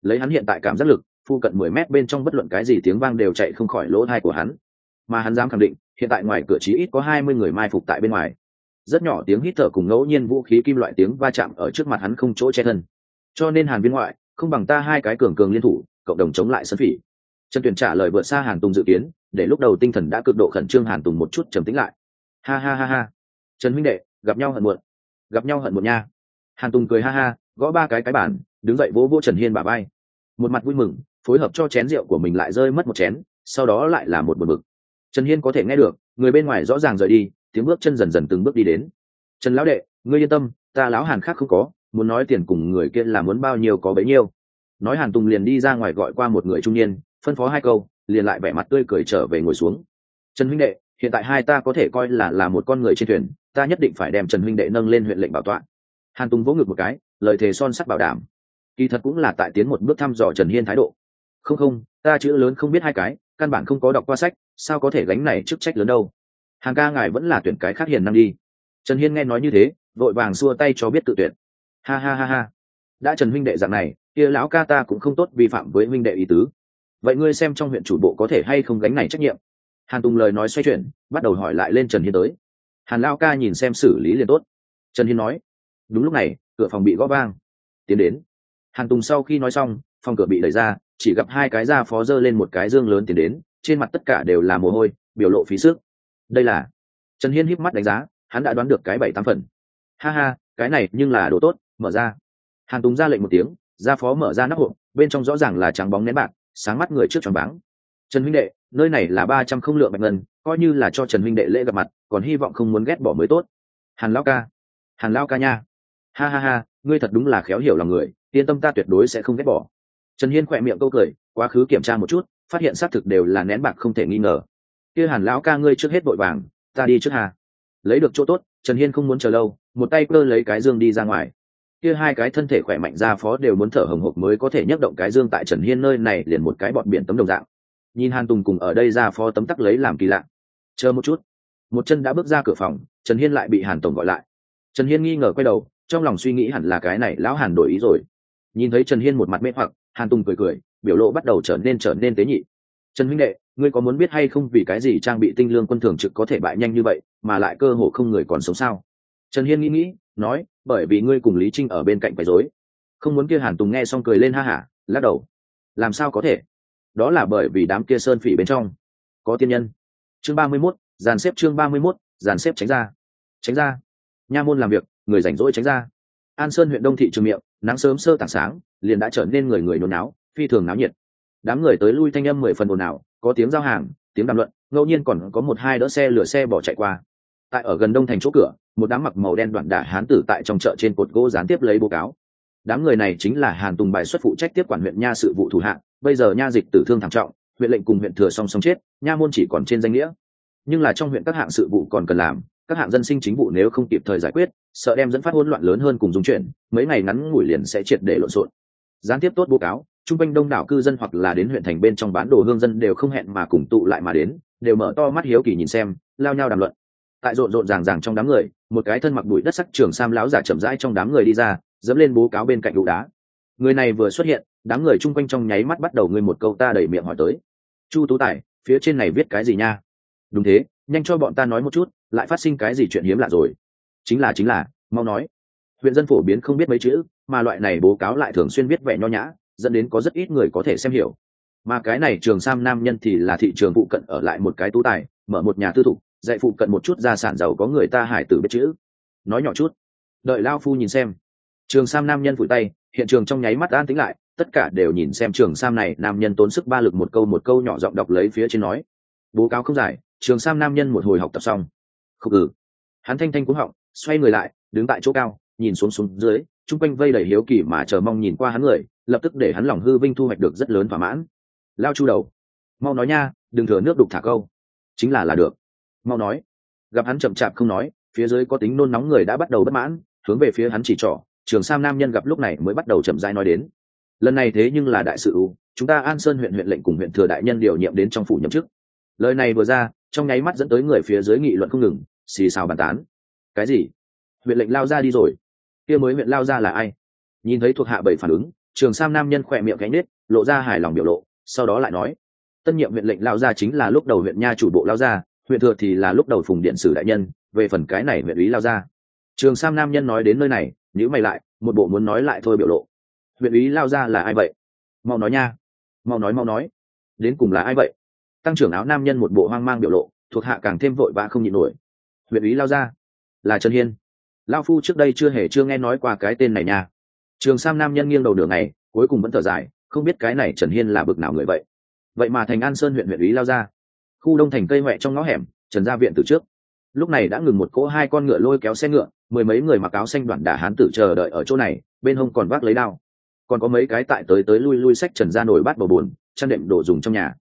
Lấy hắn hiện tại cảm giác lực, phu cận mười mét bên trong bất luận cái gì tiếng vang đều chạy không khỏi lỗ thai của hắn. Mà hắn dám khẳng định, hiện tại ngoài cửa chí ít có hai mươi người mai phục tại bên ngoài. Rất nhỏ tiếng hít thở cùng ngẫu nhiên vũ khí kim loại tiếng va chạm ở trước mặt hắn không chỗ che thân. Cho nên hàn viên ngoại, không bằng ta hai cái cường cường liên thủ, cộng đồng chống lại sân phỉ. Trần tuyển trả lời vượt xa hàn tùng dự kiến, để lúc đầu tinh thần đã cực độ khẩn trương hàn tùng một chút trầm tính lại. Ha ha ha ha. Trần huynh đệ, gặp nhau hận muộn gặp nhau hận một nha. Hàn tùng cười ha ha, gõ ba cái cái bản đứng dậy vỗ vỗ trần hiên bà bay một mặt vui mừng, phối hợp cho chén rượu của mình lại rơi mất một chén, sau đó lại là một bực bực. Trần hiên có thể nghe được, người bên ngoài rõ ràng rời đi, tiếng bước chân dần dần từng bước đi đến. Trần lão đệ, ngươi yên tâm, ta lão hàn khác không có, muốn nói tiền cùng người kia là muốn bao nhiêu có bấy nhiêu. Nói hàn tùng liền đi ra ngoài gọi qua một người trung niên, phân phó hai câu, liền lại vẻ mặt tươi cười trở về ngồi xuống. Trần huynh đệ, hiện tại hai ta có thể coi là là một con người trên thuyền ta nhất định phải đem trần huynh đệ nâng lên huyện lệnh bảo tọa. Hàn tùng vỗ ngực một cái, lời thề son sắt bảo đảm. Kỳ thật cũng là tại tiến một bước thăm dò trần hiên thái độ. Không không, ta chữ lớn không biết hai cái, căn bản không có đọc qua sách, sao có thể gánh này chức trách lớn đâu? Hàng ca ngài vẫn là tuyển cái khác hiền năng đi. Trần hiên nghe nói như thế, vội vàng xua tay cho biết tự tuyển. Ha ha ha ha. Đã trần huynh đệ dạng này, kia lão ca ta cũng không tốt vi phạm với huynh đệ ý tứ. Vậy ngươi xem trong huyện chủ bộ có thể hay không gánh này trách nhiệm? Hàn tùng lời nói xoay chuyển, bắt đầu hỏi lại lên trần hiên tới hàn lao ca nhìn xem xử lý liền tốt. Trần hiên nói, đúng lúc này, cửa phòng bị gõ vang. Tiến đến. Hàn tùng sau khi nói xong, phòng cửa bị đẩy ra, chỉ gặp hai cái da phó dơ lên một cái dương lớn tiến đến, trên mặt tất cả đều là mồ hôi, biểu lộ phí sức. Đây là trần hiên híp mắt đánh giá, hắn đã đoán được cái bảy tám phần. Ha ha, cái này nhưng là đồ tốt, mở ra. Hàn tùng ra lệnh một tiếng gia phó mở ra nắp hộp, bên trong rõ ràng là trắng bóng nén bạc, sáng mắt người trước tròn váng. Trần huynh đệ, nơi này là ba trăm không lượng bạch ngân coi như là cho trần huynh đệ lễ gặp mặt, còn hy vọng không muốn ghét bỏ mới tốt. Hàn lao ca, hàn lao ca nha. Ha ha ha, ngươi thật đúng là khéo hiểu lòng người, yên tâm ta tuyệt đối sẽ không ghét bỏ. Trần hiên khỏe miệng câu cười, quá khứ kiểm tra một chút, phát hiện xác thực đều là nén bạc không thể nghi ngờ. Kia hàn lão ca ngươi trước hết vội vàng, ta đi trước hà lấy được chỗ tốt, trần hiên không muốn chờ lâu, một tay cơ lấy cái dương đi ra ngoài. Kia hai cái thân thể khỏe mạnh ra phó đều muốn thở hồng hộc mới có thể nhấc động cái dương tại trần hiên nơi này liền một cái bọn biển tấm đồng dạng. Nhìn hàn tùng cùng ở đây ra phó tấm tắc lấy làm kỳ lạ chờ một chút. Một chân đã bước ra cửa phòng, trần hiên lại bị hàn tổng gọi lại. Trần hiên nghi ngờ quay đầu, trong lòng suy nghĩ hẳn là cái này lão hàn đổi ý rồi. Nhìn thấy trần hiên một mặt mê hoặc, hàn tùng cười cười, biểu lộ bắt đầu trở nên trở nên tế nhị. Trần huynh đệ, ngươi có muốn biết hay không vì cái gì trang bị tinh lương quân thường trực có thể bại nhanh như vậy, mà lại cơ hồ không người còn sống sao? Trần hiên nghĩ nghĩ, nói, bởi vì ngươi cùng lý trinh ở bên cạnh quấy rối. Không muốn kia hàn tùng nghe xong cười lên ha hả, lắc đầu. Làm sao có thể? Đó là bởi vì đám kia sơn phỉ bên trong có tiên nhân chương ba mươi mốt, dàn xếp chương ba mươi mốt, dàn xếp tránh ra. Tránh ra. Nha môn làm việc, người rảnh rỗi tránh ra. An sơn huyện đông thị trường miệng, nắng sớm sơ tảng sáng, liền đã trở nên người người nôn náo, phi thường náo nhiệt. Đám người tới lui thanh âm mười phần ồn ào, có tiếng giao hàng, tiếng đàm luận, ngẫu nhiên còn có một hai đỡ xe lửa xe bỏ chạy qua. Tại ở gần đông thành chỗ cửa, một đám mặc màu đen đoạn đả hán tử tại trong chợ trên cột gỗ gián tiếp lấy báo cáo. Đám người này chính là hàn tùng bài xuất phụ trách tiếp quản huyện nha sự vụ thủ hạng bây giờ nha dịch tử thương thảm trọng huyện lệnh cùng huyện thừa song song chết, nha môn chỉ còn trên danh nghĩa. Nhưng là trong huyện các hạng sự vụ còn cần làm, các hạng dân sinh chính vụ nếu không kịp thời giải quyết, sợ đem dẫn phát hỗn loạn lớn hơn cùng dung chuyển, mấy ngày ngắn ngủi liền sẽ triệt để lộn xộn. Gián tiếp tốt báo cáo chung quanh đông đảo cư dân hoặc là đến huyện thành bên trong bán đồ hương dân đều không hẹn mà cùng tụ lại mà đến, đều mở to mắt hiếu kỳ nhìn xem, lao nhau đàm luận. Tại rộn rộn ràng ràng trong đám người, một cái thân mặc bụi đất sắc trường sam láo giả chậm rãi trong đám người đi ra, dẫm lên bố cáo bên cạnh đụ đá. Người này vừa xuất hiện đám người chung quanh trong nháy mắt bắt đầu ngươi một câu ta đẩy miệng hỏi tới. Chu tú tài, phía trên này viết cái gì nha? Đúng thế, nhanh cho bọn ta nói một chút, lại phát sinh cái gì chuyện hiếm lạ rồi? Chính là chính là, mau nói. Huyện dân phổ biến không biết mấy chữ, mà loại này bố cáo lại thường xuyên viết vẻ nho nhã, dẫn đến có rất ít người có thể xem hiểu. Mà cái này trường sam nam nhân thì là thị trường phụ cận ở lại một cái tú tài, mở một nhà tư thục, dạy phụ cận một chút gia sản giàu có người ta hải tử biết chữ. Nói nhỏ chút. Đợi lao phu nhìn xem. Trường sam nam nhân vùi tay, hiện trường trong nháy mắt an tính lại tất cả đều nhìn xem trường sam này, nam nhân tốn sức ba lực một câu một câu nhỏ giọng đọc lấy phía trên nói. Bố cáo không dài trường sam nam nhân một hồi học tập xong. Không ừ. Hắn thanh thanh cúng họng, xoay người lại, đứng tại chỗ cao, nhìn xuống xuống dưới, chung quanh vây đầy hiếu kỳ mà chờ mong nhìn qua hắn người, lập tức để hắn lòng hư vinh thu hoạch được rất lớn thỏa mãn. Lao chu đầu. Mau nói nha, đừng thừa nước đục thả câu. Chính là là được. Mau nói. Gặp hắn chậm chạp không nói, phía dưới có tính nôn nóng người đã bắt đầu bất mãn, hướng về phía hắn chỉ trỏ, trường sam nam nhân gặp lúc này mới bắt đầu chậm rãi nói đến lần này thế nhưng là đại sự chúng ta an sơn huyện huyện lệnh cùng huyện thừa đại nhân điều nhiệm đến trong phủ nhậm chức. Lời này vừa ra, trong nháy mắt dẫn tới người phía dưới nghị luận không ngừng, xì xào bàn tán. Cái gì? Huyện lệnh lao ra đi rồi. Kia mới huyện lao ra là ai? Nhìn thấy thuộc hạ bảy phản ứng, trường sam nam nhân khỏe miệng cánh nết, lộ ra hài lòng biểu lộ, sau đó lại nói, tân nhiệm huyện lệnh lao ra chính là lúc đầu huyện nha chủ bộ lao ra, huyện thừa thì là lúc đầu phùng điện sử đại nhân, về phần cái này huyện ý lao ra. Trường sam nam nhân nói đến nơi này nếu mày lại, một bộ muốn nói lại thôi biểu lộ huyện ý lao ra là ai vậy? Mau nói nha. Mau nói mau nói. Đến cùng là ai vậy? Tăng trưởng áo nam nhân một bộ hoang mang biểu lộ, thuộc hạ càng thêm vội và không nhịn nổi. Huyện ý lao ra là trần hiên. Lao phu trước đây chưa hề chưa nghe nói qua cái tên này nha. Trường sam nam nhân nghiêng đầu đường này cuối cùng vẫn thở dài, không biết cái này trần hiên là bực nào người vậy. Vậy mà thành an sơn huyện huyện ý lao ra. Khu đông thành cây huệ trong ngõ hẻm, trần gia viện từ trước. Lúc này đã ngừng một cỗ hai con ngựa lôi kéo xe ngựa, mười mấy người mặc áo xanh đoạn đả hán tử chờ đợi ở chỗ này, bên hông còn vác lấy đao còn có mấy cái tại tới tới lui lui sách trần ra nổi bát bầu bùn chăn đệm đồ dùng trong nhà.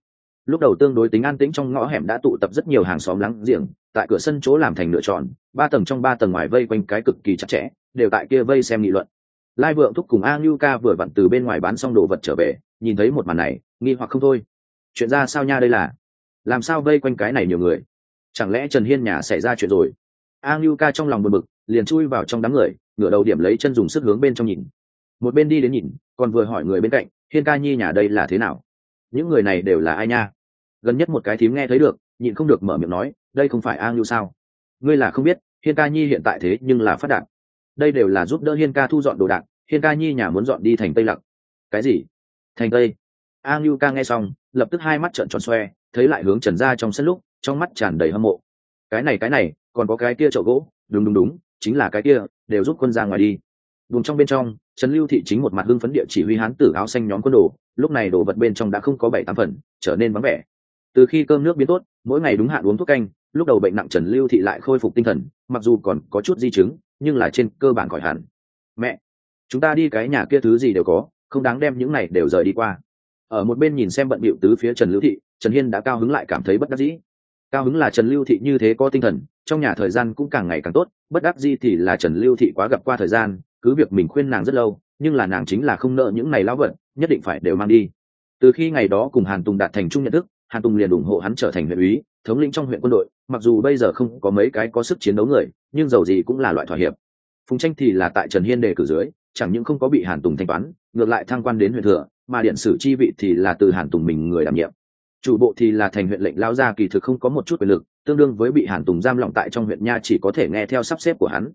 Lúc đầu tương đối tính an tĩnh trong ngõ hẻm đã tụ tập rất nhiều hàng xóm lắng giềng, tại cửa sân chỗ làm thành lựa chọn, ba tầng trong ba tầng ngoài vây quanh cái cực kỳ chặt chẽ, đều tại kia vây xem nghị luận. Lai vượng thúc cùng a ngưu ca vừa vặn từ bên ngoài bán xong đồ vật trở về, nhìn thấy một màn này, nghi hoặc không thôi. Chuyện ra sao nha đây là? Làm sao vây quanh cái này nhiều người? Chẳng lẽ trần hiên nhà xảy ra chuyện rồi? A ngưu ca trong lòng buồn bực, liền chui vào trong đám người, ngửa đầu điểm lấy chân dùng sức hướng bên trong nhìn một bên đi đến nhìn, còn vừa hỏi người bên cạnh, hiên ca nhi nhà đây là thế nào? Những người này đều là ai nha? Gần nhất một cái thím nghe thấy được, nhịn không được mở miệng nói, đây không phải a ngưu sao? Ngươi là không biết, hiên ca nhi hiện tại thế nhưng là phát đạt. Đây đều là giúp đỡ hiên ca thu dọn đồ đạc, hiên ca nhi nhà muốn dọn đi thành tây lặc. Cái gì? Thành tây? A ngưu ca nghe xong, lập tức hai mắt trợn tròn xoe, thấy lại hướng trần ra trong sân lúc, trong mắt tràn đầy hâm mộ. Cái này cái này, còn có cái kia chậu gỗ, đúng đúng đúng, chính là cái kia, đều giúp quân ra ngoài đi vùng trong bên trong, trần lưu thị chính một mặt hưng phấn địa chỉ huy hán tử áo xanh nhóm quân đồ, lúc này đồ vật bên trong đã không có bảy tám phần, trở nên vắng vẻ. Từ khi cơm nước biến tốt, mỗi ngày đúng hạn uống thuốc canh, lúc đầu bệnh nặng trần lưu thị lại khôi phục tinh thần, mặc dù còn có chút di chứng, nhưng là trên cơ bản khỏi hẳn. Mẹ, chúng ta đi cái nhà kia thứ gì đều có, không đáng đem những này đều rời đi qua. Ở một bên nhìn xem bận bịu tứ phía trần lưu thị, trần hiên đã cao hứng lại cảm thấy bất đắc dĩ. Cao hứng là trần lưu thị như thế có tinh thần, trong nhà thời gian cũng càng ngày càng tốt, bất đắc dĩ thì là trần lưu thị quá gặp qua thời gian cứ việc mình khuyên nàng rất lâu, nhưng là nàng chính là không nợ những này lão vận nhất định phải đều mang đi. Từ khi ngày đó cùng hàn tùng đạt thành chung nhận thức, hàn tùng liền ủng hộ hắn trở thành huyện úy, thống lĩnh trong huyện quân đội, mặc dù bây giờ không có mấy cái có sức chiến đấu người, nhưng dầu gì cũng là loại thỏa hiệp. Phùng tranh thì là tại trần hiên đề cử dưới, chẳng những không có bị hàn tùng thanh toán, ngược lại thăng quan đến huyện thừa, mà điện sử chi vị thì là từ hàn tùng mình người đảm nhiệm. Chủ bộ thì là thành huyện lệnh lao ra kỳ thực không có một chút quyền lực, tương đương với bị hàn tùng giam lỏng tại trong huyện nha chỉ có thể nghe theo sắp xếp của hắn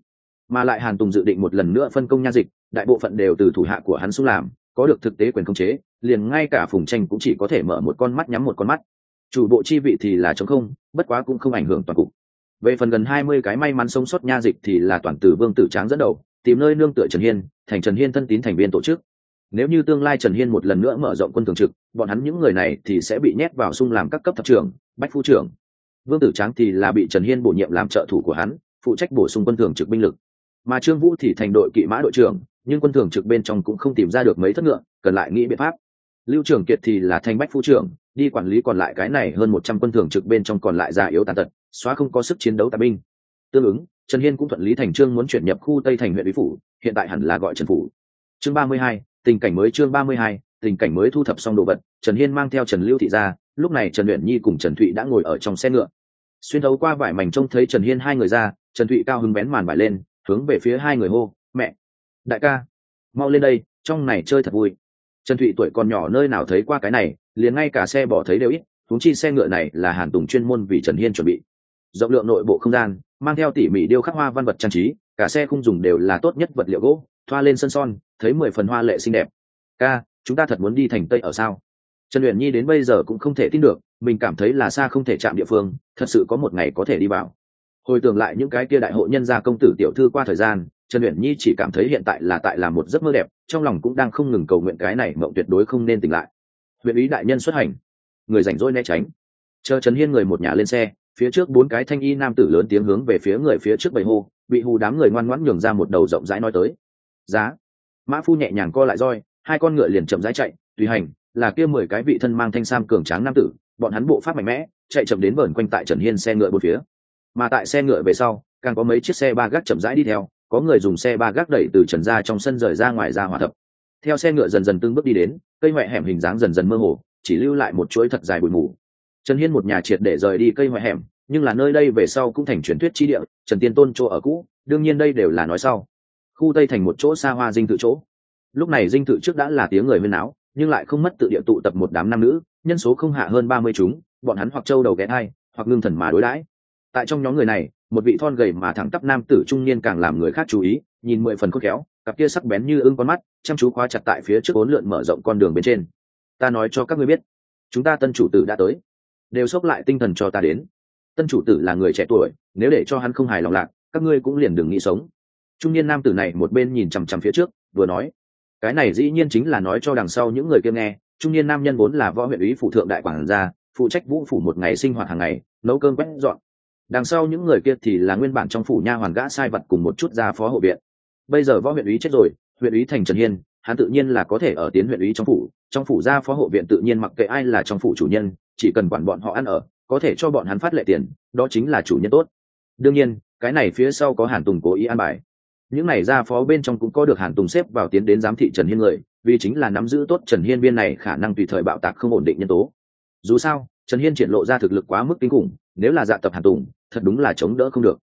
mà lại hàn tùng dự định một lần nữa phân công nha dịch, đại bộ phận đều từ thủ hạ của hắn xuống làm, có được thực tế quyền khống chế, liền ngay cả phùng tranh cũng chỉ có thể mở một con mắt nhắm một con mắt. Chủ bộ chi vị thì là chống không, bất quá cũng không ảnh hưởng toàn cục. Về phần gần hai mươi cái may mắn sống sót nha dịch thì là toàn tử vương tử tráng dẫn đầu, tìm nơi nương tựa trần hiên, thành trần hiên thân tín thành viên tổ chức. Nếu như tương lai trần hiên một lần nữa mở rộng quân thường trực, bọn hắn những người này thì sẽ bị nhét vào sung làm các cấp thập trưởng, bách phu trưởng. Vương tử tráng thì là bị trần hiên bổ nhiệm làm trợ thủ của hắn, phụ trách bổ sung quân thường trực binh lực mà trương vũ thì thành đội kỵ mã đội trưởng, nhưng quân thường trực bên trong cũng không tìm ra được mấy thất ngựa, cần lại nghĩ biện pháp. Lưu trưởng kiệt thì là thành bách phu trưởng, đi quản lý còn lại cái này hơn một trăm quân thường trực bên trong còn lại già yếu tàn tật, xóa không có sức chiến đấu tà binh. Tương ứng, trần hiên cũng thuận lý thành trương muốn chuyển nhập khu tây thành huyện lý phủ, hiện tại hẳn là gọi trần phủ. Chương ba mươi hai, tình cảnh mới chương ba mươi hai, tình cảnh mới thu thập xong đồ vật, trần hiên mang theo trần lưu thị ra, lúc này trần luyện nhi cùng trần thụy đã ngồi ở trong xe ngựa. Xuyên thấu qua vải mảnh trông thấy trần hiên hai người ra, trần thụy cao hứng bén màn vải lên hướng về phía hai người hô, mẹ, đại ca, mau lên đây, trong này chơi thật vui. Trần thụy tuổi còn nhỏ nơi nào thấy qua cái này, liền ngay cả xe bỏ thấy đều ít thúng chi xe ngựa này là hàn tùng chuyên môn vì trần hiên chuẩn bị. Rộng lượng nội bộ không gian, mang theo tỉ mỉ điêu khắc hoa văn vật trang trí, cả xe không dùng đều là tốt nhất vật liệu gỗ, thoa lên sân son, thấy mười phần hoa lệ xinh đẹp. Ca, chúng ta thật muốn đi thành tây ở sao? Trần luyện nhi đến bây giờ cũng không thể tin được, mình cảm thấy là xa không thể chạm địa phương, thật sự có một ngày có thể đi vào hồi tưởng lại những cái kia đại hội nhân gia công tử tiểu thư qua thời gian, trần uyển nhi chỉ cảm thấy hiện tại là tại là một giấc mơ đẹp, trong lòng cũng đang không ngừng cầu nguyện cái này mộng tuyệt đối không nên tỉnh lại. Huyện ý đại nhân xuất hành. Người rảnh rỗi né tránh. Chờ trần hiên người một nhà lên xe, phía trước bốn cái thanh y nam tử lớn tiếng hướng về phía người phía trước bầy hô, bị hù đám người ngoan ngoãn nhường ra một đầu rộng rãi nói tới. Giá. Mã phu nhẹ nhàng co lại roi, hai con ngựa liền chậm rãi chạy, tùy hành, là kia mười cái vị thân mang thanh sam cường tráng nam tử, bọn hắn bộ pháp mạnh mẽ, chạy chậm đến vờn quanh tại trần hiên xe ngựa bốn phía mà tại xe ngựa về sau, càng có mấy chiếc xe ba gác chậm rãi đi theo, có người dùng xe ba gác đẩy từ trần ra trong sân rời ra ngoài ra hòa thập. Theo xe ngựa dần dần tương bước đi đến, cây ngoại hẻm hình dáng dần dần mơ hồ, chỉ lưu lại một chuỗi thật dài bụi mù. Trần hiên một nhà triệt để rời đi cây ngoại hẻm, nhưng là nơi đây về sau cũng thành truyền thuyết chi địa, trần tiên tôn chỗ ở cũ, đương nhiên đây đều là nói sau. Khu tây thành một chỗ xa hoa dinh tự chỗ. Lúc này dinh tự trước đã là tiếng người huyên áo nhưng lại không mất tự địa tụ tập một đám nam nữ, nhân số không hạ hơn ba mươi chúng, bọn hắn hoặc trâu đầu ghé hai hoặc ngưng thần mà đối đãi tại trong nhóm người này, một vị thon gầy mà thẳng tắp nam tử trung niên càng làm người khác chú ý, nhìn mười phần khôn khéo, cặp kia sắc bén như ưng con mắt, chăm chú khóa chặt tại phía trước bốn lượn mở rộng con đường bên trên. Ta nói cho các ngươi biết, chúng ta tân chủ tử đã tới. Đều xốc lại tinh thần cho ta đến. Tân chủ tử là người trẻ tuổi, nếu để cho hắn không hài lòng lạc, các ngươi cũng liền đừng nghĩ sống. Trung niên nam tử này một bên nhìn chằm chằm phía trước, vừa nói, cái này dĩ nhiên chính là nói cho đằng sau những người kia nghe, trung niên nam nhân vốn là võ huyện ủy phụ thượng đại quản gia, phụ trách vũ phủ một ngày sinh hoạt hàng ngày, nấu cơm quét dọn đằng sau những người kia thì là nguyên bản trong phủ nha hoàn gã sai vật cùng một chút gia phó hộ viện. Bây giờ võ huyện úy chết rồi, huyện úy thành trần hiên, hắn tự nhiên là có thể ở tiến huyện úy trong phủ. Trong phủ gia phó hộ viện tự nhiên mặc kệ ai là trong phủ chủ nhân, chỉ cần quản bọn họ ăn ở, có thể cho bọn hắn phát lệ tiền, đó chính là chủ nhân tốt. Đương nhiên, cái này phía sau có hàn tùng cố ý an bài. Những này gia phó bên trong cũng có được hàn tùng xếp vào tiến đến giám thị trần hiên người, vì chính là nắm giữ tốt trần hiên viên này khả năng tùy thời bạo tạc không ổn định nhân tố. Dù sao, trần hiên triển lộ ra thực lực quá mức kinh khủng, nếu là dạ tập hàn tùng thật đúng là chống đỡ không được.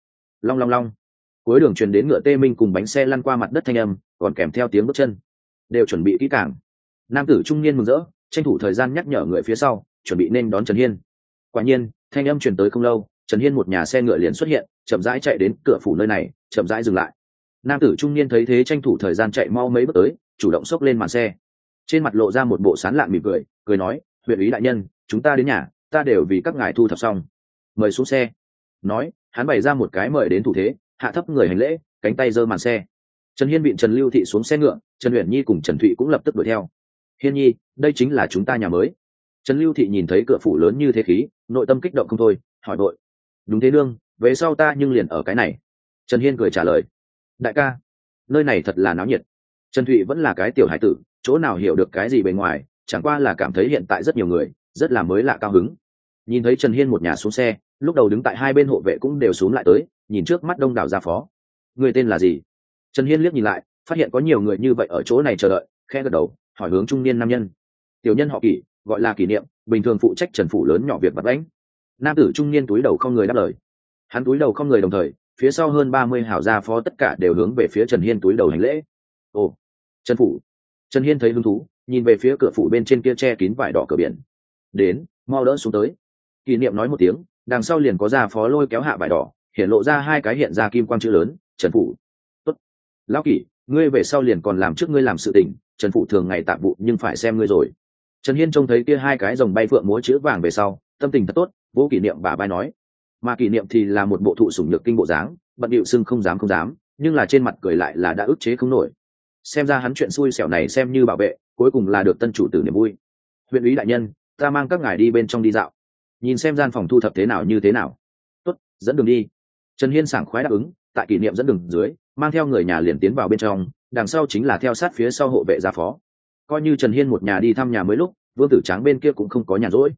Long long long. Cuối đường truyền đến ngựa tê minh cùng bánh xe lăn qua mặt đất thanh âm, còn kèm theo tiếng bước chân. Đều chuẩn bị kỹ càng. Nam tử trung niên mừng rỡ, tranh thủ thời gian nhắc nhở người phía sau, chuẩn bị nên đón trần hiên. Quả nhiên, thanh âm truyền tới không lâu, trần hiên một nhà xe ngựa liền xuất hiện, chậm rãi chạy đến cửa phủ nơi này, chậm rãi dừng lại. Nam tử trung niên thấy thế tranh thủ thời gian chạy mau mấy bước tới, chủ động xốc lên màn xe. Trên mặt lộ ra một bộ sán lạn mỉm cười cười nói, huyện ý đại nhân, chúng ta đến nhà, ta đều vì các ngài thu thập xong. Mời xuống xe nói, hắn bày ra một cái mời đến thủ thế, hạ thấp người hành lễ, cánh tay giơ màn xe. Trần hiên bị trần lưu thị xuống xe ngựa, trần huyền nhi cùng trần thụy cũng lập tức đuổi theo. Hiên nhi, đây chính là chúng ta nhà mới. Trần lưu thị nhìn thấy cửa phủ lớn như thế khí, nội tâm kích động không thôi, hỏi vội, đúng thế nương, về sau ta nhưng liền ở cái này. Trần hiên cười trả lời, đại ca, nơi này thật là náo nhiệt. Trần thụy vẫn là cái tiểu hải tử, chỗ nào hiểu được cái gì bề ngoài, chẳng qua là cảm thấy hiện tại rất nhiều người, rất là mới lạ cao hứng. Nhìn thấy trần hiên một nhà xuống xe lúc đầu đứng tại hai bên hộ vệ cũng đều xuống lại tới, nhìn trước mắt đông đảo gia phó. Người tên là gì? Trần hiên liếc nhìn lại, phát hiện có nhiều người như vậy ở chỗ này chờ đợi khe gật đầu, hỏi hướng trung niên nam nhân. Tiểu nhân họ kỷ, gọi là kỷ niệm, bình thường phụ trách trần phủ lớn nhỏ việc vật đánh nam tử trung niên túi đầu không người đáp lời. Hắn túi đầu không người đồng thời, phía sau hơn ba mươi hảo gia phó tất cả đều hướng về phía trần hiên túi đầu hành lễ. Ồ, trần phủ. Trần hiên thấy hứng thú, nhìn về phía cửa phủ bên trên kia che kín vải đỏ cửa biển. Đến, mau đỡ xuống tới. Kỷ niệm nói một tiếng đằng sau liền có ra phó lôi kéo hạ vải đỏ, hiện lộ ra hai cái hiện ra kim quang chữ lớn, trần phủ. Tốt. Lão kỷ, ngươi về sau liền còn làm trước ngươi làm sự tình, trần phụ thường ngày tạm vụ nhưng phải xem ngươi rồi. Trần hiên trông thấy kia hai cái dòng bay phượng múa chữ vàng về sau, tâm tình thật tốt, vô kỷ niệm bà vai nói. Mà kỷ niệm thì là một bộ thụ sủng nhược kinh bộ dáng, bận điệu sưng không dám không dám, nhưng là trên mặt cười lại là đã ức chế không nổi. Xem ra hắn chuyện xui xẻo này xem như bảo vệ, cuối cùng là được tân chủ tử niềm vui. Huyện ủy đại nhân, ta mang các ngài đi bên trong đi dạo nhìn xem gian phòng thu thập thế nào như thế nào. Tốt, dẫn đường đi. Trần hiên sảng khoái đáp ứng, tại kỷ niệm dẫn đường dưới, mang theo người nhà liền tiến vào bên trong, đằng sau chính là theo sát phía sau hộ vệ gia phó. Coi như trần hiên một nhà đi thăm nhà mới lúc, vương tử tráng bên kia cũng không có nhà rỗi.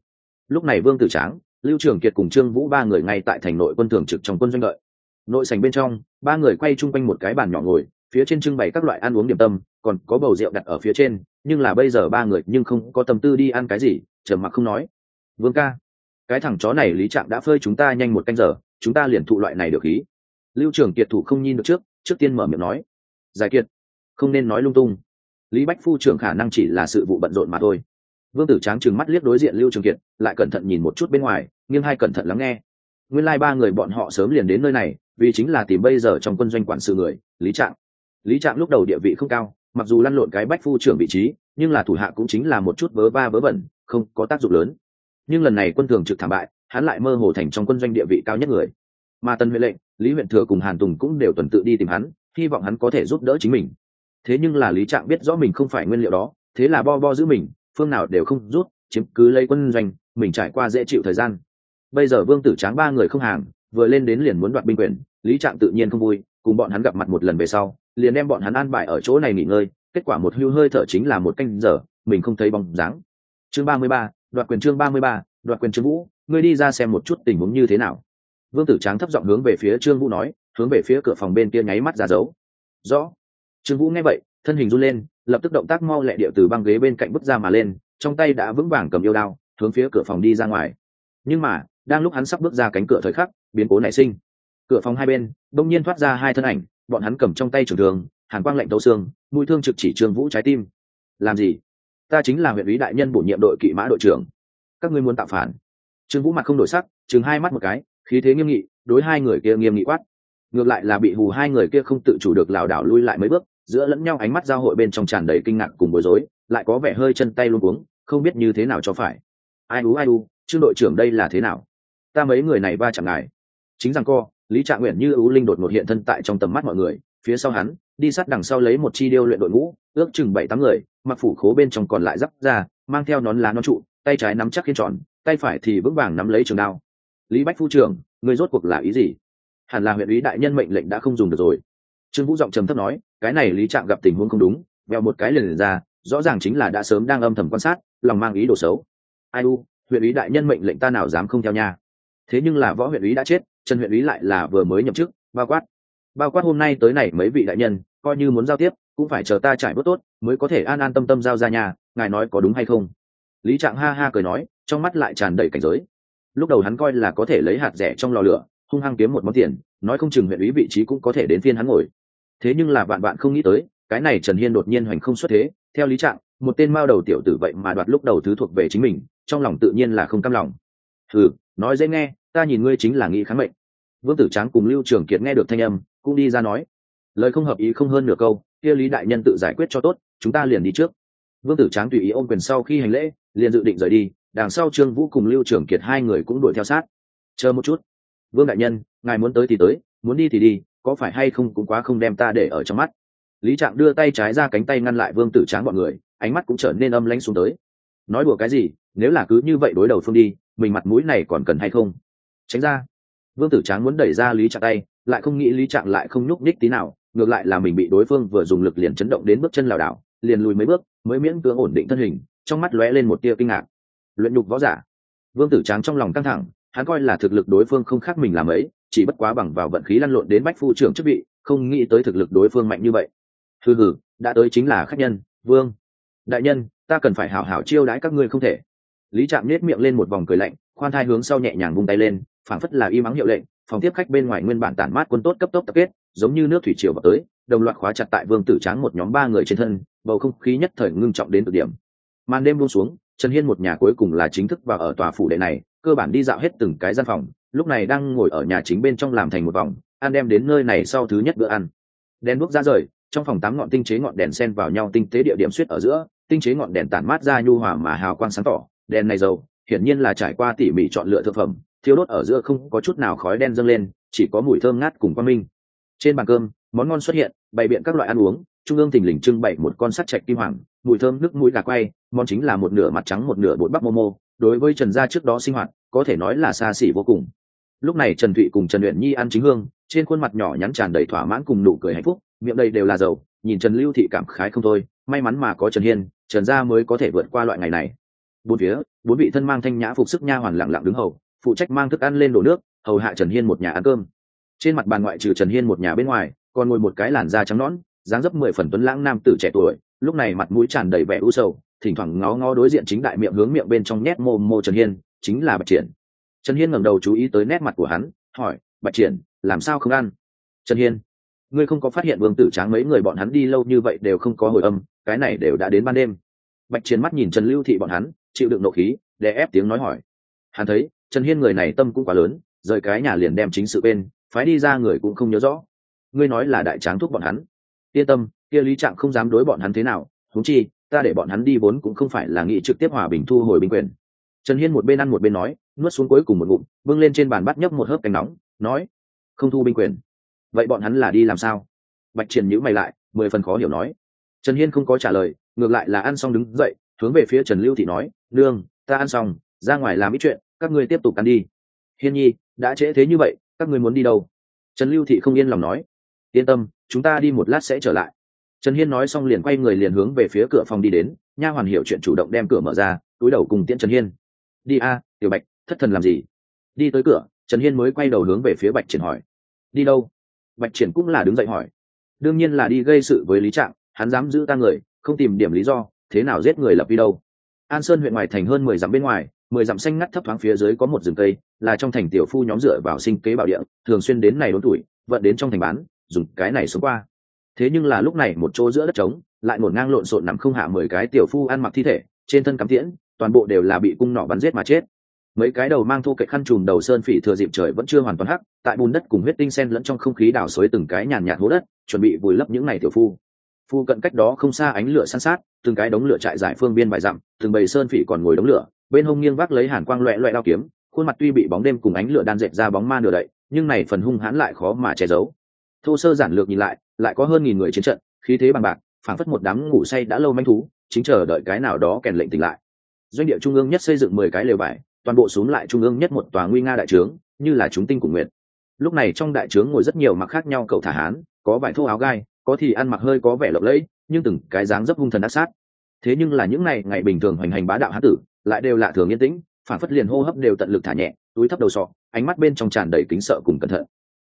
Lúc này vương tử tráng, lưu trường kiệt cùng trương vũ ba người ngay tại thành nội quân thường trực trong quân doanh lợi nội sành bên trong, ba người quay chung quanh một cái bàn nhỏ ngồi, phía trên trưng bày các loại ăn uống điểm tâm, còn có bầu rượu đặt ở phía trên, nhưng là bây giờ ba người nhưng không có tâm tư đi ăn cái gì, trầm mặc không nói. Vương ca cái thằng chó này lý trạng đã phơi chúng ta nhanh một canh giờ, chúng ta liền thụ loại này được khí. Lưu trường kiệt thủ không nhìn được trước trước tiên mở miệng nói. Giải kiệt, không nên nói lung tung. Lý bách phu trưởng khả năng chỉ là sự vụ bận rộn mà thôi. Vương tử tráng trừng mắt liếc đối diện lưu trường kiệt, lại cẩn thận nhìn một chút bên ngoài, nghiêng hai cẩn thận lắng nghe. Nguyên lai、like、ba người bọn họ sớm liền đến nơi này, vì chính là tìm bây giờ trong quân doanh quản sự người, lý trạng lý trạng lúc đầu địa vị không cao, mặc dù lăn lộn cái bách phu trưởng vị trí, nhưng là thủ hạ cũng chính là một chút vớ ba vớ vẩn, không có tác dụng lớn nhưng lần này quân thường trực thảm bại, hắn lại mơ hồ thành trong quân doanh địa vị cao nhất người. Mà tân huệ lệnh, lý huyện thừa cùng hàn tùng cũng đều tuần tự đi tìm hắn, hy vọng hắn có thể giúp đỡ chính mình. Thế nhưng là lý trạng biết rõ mình không phải nguyên liệu đó, thế là bo bo giữ mình, phương nào đều không rút, chiếm cứ lấy quân doanh, mình trải qua dễ chịu thời gian. Bây giờ vương tử tráng ba người không hàng, vừa lên đến liền muốn đoạt binh quyền, lý trạng tự nhiên không vui, cùng bọn hắn gặp mặt một lần về sau, liền đem bọn hắn an bài ở chỗ này nghỉ ngơi, kết quả một hưu hơi thở chính là một canh giờ, mình không thấy bóng dáng. Chương ba mươi ba đoạt quyền chương ba mươi ba đoạt quyền trương vũ ngươi đi ra xem một chút tình huống như thế nào. Vương tử tráng thấp giọng hướng về phía trương vũ nói hướng về phía cửa phòng bên kia nháy mắt ra dấu. Rõ. Trương vũ nghe vậy thân hình run lên lập tức động tác mau lẹ điệu từ băng ghế bên cạnh bước ra mà lên trong tay đã vững vàng cầm yêu đao hướng phía cửa phòng đi ra ngoài. Nhưng mà đang lúc hắn sắp bước ra cánh cửa thời khắc biến cố nảy sinh. Cửa phòng hai bên đông nhiên thoát ra hai thân ảnh bọn hắn cầm trong tay chủ đường, hàn quang lạnh tấu xương mũi thương trực chỉ trương vũ trái tim. Làm gì? Ta chính là huyện ủy đại nhân bổ nhiệm đội kỵ mã đội trưởng. Các ngươi muốn tạo phản. Trương vũ mặt không đổi sắc chừng hai mắt một cái, khí thế nghiêm nghị, đối hai người kia nghiêm nghị quát. Ngược lại là bị hù hai người kia không tự chủ được lảo đảo lui lại mấy bước, giữa lẫn nhau ánh mắt giao hội bên trong tràn đầy kinh ngạc cùng bối rối, lại có vẻ hơi chân tay luôn cuống, không biết như thế nào cho phải. Ai ú ai u, trương đội trưởng đây là thế nào? Ta mấy người này va chẳng ngài. Chính rằng co, lý trạng nguyện như ưu linh đột ngột hiện thân tại trong tầm mắt mọi người, phía sau hắn, đi sát đằng sau lấy một chi điêu luyện đội ngũ ước chừng bảy tám người, mặc phủ khố bên trong còn lại giáp ra, mang theo nón lá nón trụ, tay trái nắm chắc khiên tròn, tay phải thì vững vàng nắm lấy trường đao. Lý bách phu trưởng, người rốt cuộc là ý gì? Hẳn là huyện ý đại nhân mệnh lệnh đã không dùng được rồi. Trương vũ giọng trầm thấp nói, cái này lý trạng gặp tình huống không đúng, veo một cái liền ra, rõ ràng chính là đã sớm đang âm thầm quan sát, lòng mang ý đồ xấu. Ai u, huyện ý đại nhân mệnh lệnh ta nào dám không theo nha. Thế nhưng là võ huyện ý đã chết, trần huyện ý lại là vừa mới nhậm chức, bao quát. Bao quát hôm nay tới này mấy vị đại nhân, coi như muốn giao tiếp cũng phải chờ ta trải bớt tốt, mới có thể an an tâm tâm giao ra nhà, ngài nói có đúng hay không? Lý trạng ha ha cười nói, trong mắt lại tràn đầy cảnh giới. Lúc đầu hắn coi là có thể lấy hạt rẻ trong lò lửa, hung hăng kiếm một món tiền, nói không chừng huyện ý vị trí cũng có thể đến phiên hắn ngồi. Thế nhưng là bạn bạn không nghĩ tới, cái này trần hiên đột nhiên hoành không xuất thế, theo lý trạng, một tên mao đầu tiểu tử vậy mà đoạt lúc đầu thứ thuộc về chính mình, trong lòng tự nhiên là không cam lòng. Ừ nói dễ nghe, ta nhìn ngươi chính là nghĩ kháng mệnh. Vương tử tráng cùng lưu trường kiệt nghe được thanh âm, cũng đi ra nói, lời không hợp ý không hơn nửa câu kia lý đại nhân tự giải quyết cho tốt, chúng ta liền đi trước. Vương tử tráng tùy ý ôm quyền sau khi hành lễ, liền dự định rời đi, đằng sau trương vũ cùng lưu trường kiệt hai người cũng đuổi theo sát. Chờ một chút. Vương đại nhân, ngài muốn tới thì tới, muốn đi thì đi, có phải hay không cũng quá không đem ta để ở trong mắt. Lý trạng đưa tay trái ra cánh tay ngăn lại vương tử tráng bọn người, ánh mắt cũng trở nên âm lãnh xuống tới. Nói đùa cái gì, nếu là cứ như vậy đối đầu phương đi, mình mặt mũi này còn cần hay không? Tránh ra. Vương tử tráng muốn đẩy ra lý trạng tay, lại không nghĩ lý trạng lại không nhúc nhích tí nào ngược lại là mình bị đối phương vừa dùng lực liền chấn động đến bước chân lảo đảo, liền lùi mấy bước, mới miễn cưỡng ổn định thân hình, trong mắt lóe lên một tia kinh ngạc. Luyện nhục võ giả. Vương tử tráng trong lòng căng thẳng, hắn coi là thực lực đối phương không khác mình làm ấy, chỉ bất quá bằng vào vận khí lăn lộn đến bách phu trưởng chức vị, không nghĩ tới thực lực đối phương mạnh như vậy. Hừ hừ, đã tới chính là khách nhân, vương. Đại nhân, ta cần phải hảo hảo chiêu đãi các ngươi không thể. Lý trạm nết miệng lên một vòng cười lạnh, khoan thai hướng sau nhẹ nhàng vung tay lên, phảng phất là y mắng hiệu lệnh, phòng tiếp khách bên ngoài nguyên bản tản mát quân tốt cấp tốc tập kết giống như nước thủy triều vào tới, đồng loạt khóa chặt tại vương tử tráng một nhóm ba người trên thân, bầu không khí nhất thời ngưng trọng đến cực điểm. Màn đêm buông xuống, trần hiên một nhà cuối cùng là chính thức vào ở tòa phủ đệ này, cơ bản đi dạo hết từng cái gian phòng, lúc này đang ngồi ở nhà chính bên trong làm thành một vòng, ăn đem đến nơi này sau thứ nhất bữa ăn. Đèn bước ra rời, trong phòng tám ngọn tinh chế ngọn đèn sen vào nhau tinh tế địa điểm suýt ở giữa, tinh chế ngọn đèn tản mát ra nhu hòa mà hào quang sáng tỏ. Đèn này dầu, hiển nhiên là trải qua tỉ mỉ chọn lựa thực phẩm thiếu đốt ở giữa không có chút nào khói đen dâng lên, chỉ có mùi thơm ngát cùng quang minh trên bàn cơm, món ngon xuất hiện, bày biện các loại ăn uống, trung ương thình lình trưng bày một con sắt chạch kim hoàng, mùi thơm nước mũi gà quay, món chính là một nửa mặt trắng, một nửa bột bắp momo đối với trần gia trước đó sinh hoạt, có thể nói là xa xỉ vô cùng. Lúc này trần thụy cùng trần luyện nhi ăn chính hương, trên khuôn mặt nhỏ nhắn tràn đầy thỏa mãn cùng nụ cười hạnh phúc, miệng đây đều là dầu, nhìn trần lưu thị cảm khái không thôi, may mắn mà có trần hiên, trần gia mới có thể vượt qua loại ngày này. Bốn phía, bốn vị thân mang thanh nhã phục sức nha hoàn lặng lặng đứng hầu, phụ trách mang thức ăn lên đổ nước, hầu hạ trần hiên một nhà ăn cơm trên mặt bàn ngoại trừ trần hiên một nhà bên ngoài, còn ngồi một cái làn da trắng nõn, dáng dấp mười phần tuấn lãng nam tử trẻ tuổi, lúc này mặt mũi tràn đầy vẻ u sầu, thỉnh thoảng ngó ngó đối diện chính đại miệng hướng miệng bên trong nhét mô mô trần hiên, chính là bạch triển. Trần hiên ngẩng đầu chú ý tới nét mặt của hắn, hỏi, bạch triển, làm sao không ăn? Trần hiên, ngươi không có phát hiện vương tử tráng mấy người bọn hắn đi lâu như vậy đều không có hồi âm, cái này đều đã đến ban đêm. Bạch chiến mắt nhìn trần lưu thị bọn hắn, chịu đựng nộ khí để ép tiếng nói hỏi. Hắn thấy, trần hiên người này tâm cũng quá lớn, rời cái nhà liền đem chính sự bên phái đi ra người cũng không nhớ rõ. Ngươi nói là đại tráng thuốc bọn hắn. Yên tâm, kia lý trạng không dám đối bọn hắn thế nào. Thú chi, ta để bọn hắn đi vốn cũng không phải là nghị trực tiếp hòa bình thu hồi binh quyền. Trần hiên một bên ăn một bên nói, nuốt xuống cuối cùng một ngụm, bưng lên trên bàn bắt nhấp một hớp canh nóng, nói, không thu binh quyền. Vậy bọn hắn là đi làm sao? Bạch triển nhữ mày lại, mười phần khó hiểu nói. Trần hiên không có trả lời, ngược lại là ăn xong đứng dậy, hướng về phía trần lưu thị nói, nương, ta ăn xong, ra ngoài làm ít chuyện, các ngươi tiếp tục ăn đi. Hiên nhi, đã trễ thế như vậy các ngươi muốn đi đâu? Trần lưu thị không yên lòng nói. Yên tâm, chúng ta đi một lát sẽ trở lại. Trần hiên nói xong liền quay người liền hướng về phía cửa phòng đi đến, nha hoàn hiểu chuyện chủ động đem cửa mở ra, túi đầu cùng tiễn trần hiên. Đi a, tiểu bạch, thất thần làm gì? Đi tới cửa, trần hiên mới quay đầu hướng về phía bạch triển hỏi. Đi đâu? Bạch triển cũng là đứng dậy hỏi. Đương nhiên là đi gây sự với lý trạng, hắn dám giữ ta người, không tìm điểm lý do, thế nào giết người lập đi đâu? An sơn huyện ngoài thành hơn mười dặm bên ngoài mười dặm xanh ngắt thấp thoáng phía dưới có một rừng cây, là trong thành tiểu phu nhóm dựa vào sinh kế bảo địa, thường xuyên đến này đốn tuổi, vận đến trong thành bán, dùng cái này xuống qua. Thế nhưng là lúc này một chỗ giữa đất trống, lại ngổn ngang lộn xộn nằm không hạ mười cái tiểu phu ăn mặc thi thể, trên thân cắm tiễn, toàn bộ đều là bị cung nỏ bắn giết mà chết. Mấy cái đầu mang thô kệ khăn trùm đầu sơn phỉ thừa dịp trời vẫn chưa hoàn toàn hắc, tại bùn đất cùng huyết tinh sen lẫn trong không khí đào xới từng cái nhàn nhạt hố đất, chuẩn bị vùi lấp những ngày tiểu phu. Phu cận cách đó không xa ánh lửa san sát, từng cái đống lửa trại giải phương biên bài dặm, từng bầy sơn phỉ còn ngồi đống lửa bên hông nghiêng vác lấy hàn quang loẹ loẹ đao kiếm, khuôn mặt tuy bị bóng đêm cùng ánh lửa đan dệt ra bóng ma nửa đậy, nhưng này phần hung hãn lại khó mà che giấu. Thô sơ giản lược nhìn lại lại có hơn nghìn người chiến trận, khí thế bằng bạc, phảng phất một đám ngủ say đã lâu manh thú, chính chờ đợi cái nào đó kèn lệnh tỉnh lại. Doanh địa trung ương nhất xây dựng mười cái lều vải toàn bộ xuống lại trung ương nhất một tòa nguy nga đại trướng, như là chúng tinh cùng nguyện lúc này trong đại trướng ngồi rất nhiều mặc khác nhau cậu thả hán, có vải thô áo gai, có thì ăn mặc hơi có vẻ lộng lẫy, nhưng từng cái dáng dấp hung thần ác sát. Thế nhưng là những ngày ngày bình thường hoành hành bá đạo hán tử lại đều lạ thường yên tĩnh, phản phất liền hô hấp đều tận lực thả nhẹ, túi thấp đầu sọ, ánh mắt bên trong tràn đầy kính sợ cùng cẩn thận.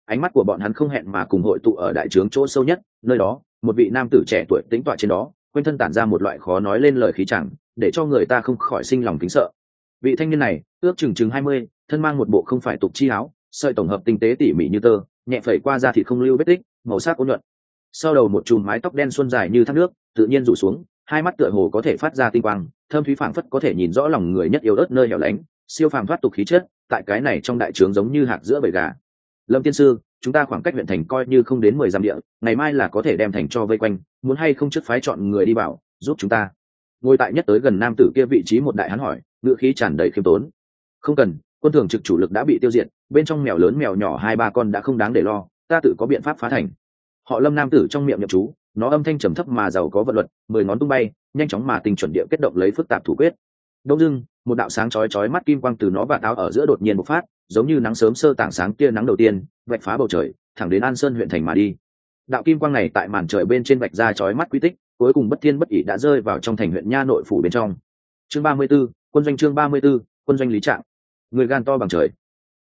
Ánh mắt của bọn hắn không hẹn mà cùng hội tụ ở đại trướng chỗ sâu nhất, nơi đó, một vị nam tử trẻ tuổi tính tọa trên đó, quanh thân tản ra một loại khó nói lên lời khí chẳng, để cho người ta không khỏi sinh lòng kính sợ. Vị thanh niên này, ước chừng chừng hai mươi, thân mang một bộ không phải tục chi áo, sợi tổng hợp tinh tế tỉ mỉ như tơ, nhẹ phẩy qua da thịt không lưu vết tích, màu sắc ôn nhuận. Sau đầu một chùm mái tóc đen xuân dài như thác nước, tự nhiên rủ xuống hai mắt tựa hồ có thể phát ra tinh quang thơm thúy phảng phất có thể nhìn rõ lòng người nhất yếu ớt nơi hẻo lánh, siêu phàm thoát tục khí chất, tại cái này trong đại trướng giống như hạt giữa bầy gà. Lâm tiên sư, chúng ta khoảng cách huyện thành coi như không đến mười dặm địa, ngày mai là có thể đem thành cho vây quanh, muốn hay không trước phái chọn người đi bảo, giúp chúng ta. Ngồi tại nhất tới gần nam tử kia vị trí một đại hắn hỏi ngựa khí tràn đầy khiêm tốn. Không cần, quân thường trực chủ lực đã bị tiêu diệt, bên trong mèo lớn mèo nhỏ hai ba con đã không đáng để lo, ta tự có biện pháp phá thành. Họ lâm nam tử trong miệng nhậm chú nó âm thanh trầm thấp mà giàu có vật luật mười ngón tung bay nhanh chóng mà tình chuẩn địa kết động lấy phức tạp thủ quyết. Đông dưng một đạo sáng chói chói mắt kim quang từ nó và táo ở giữa đột nhiên bộc phát giống như nắng sớm sơ tảng sáng kia nắng đầu tiên vạch phá bầu trời thẳng đến an sơn huyện thành mà đi. Đạo kim quang này tại màn trời bên trên vạch ra chói mắt quy tích cuối cùng bất thiên bất ỷ đã rơi vào trong thành huyện nha nội phủ bên trong. Chương ba mươi 34, quân doanh chương ba mươi 34, quân doanh lý trạng. Người gan to bằng trời.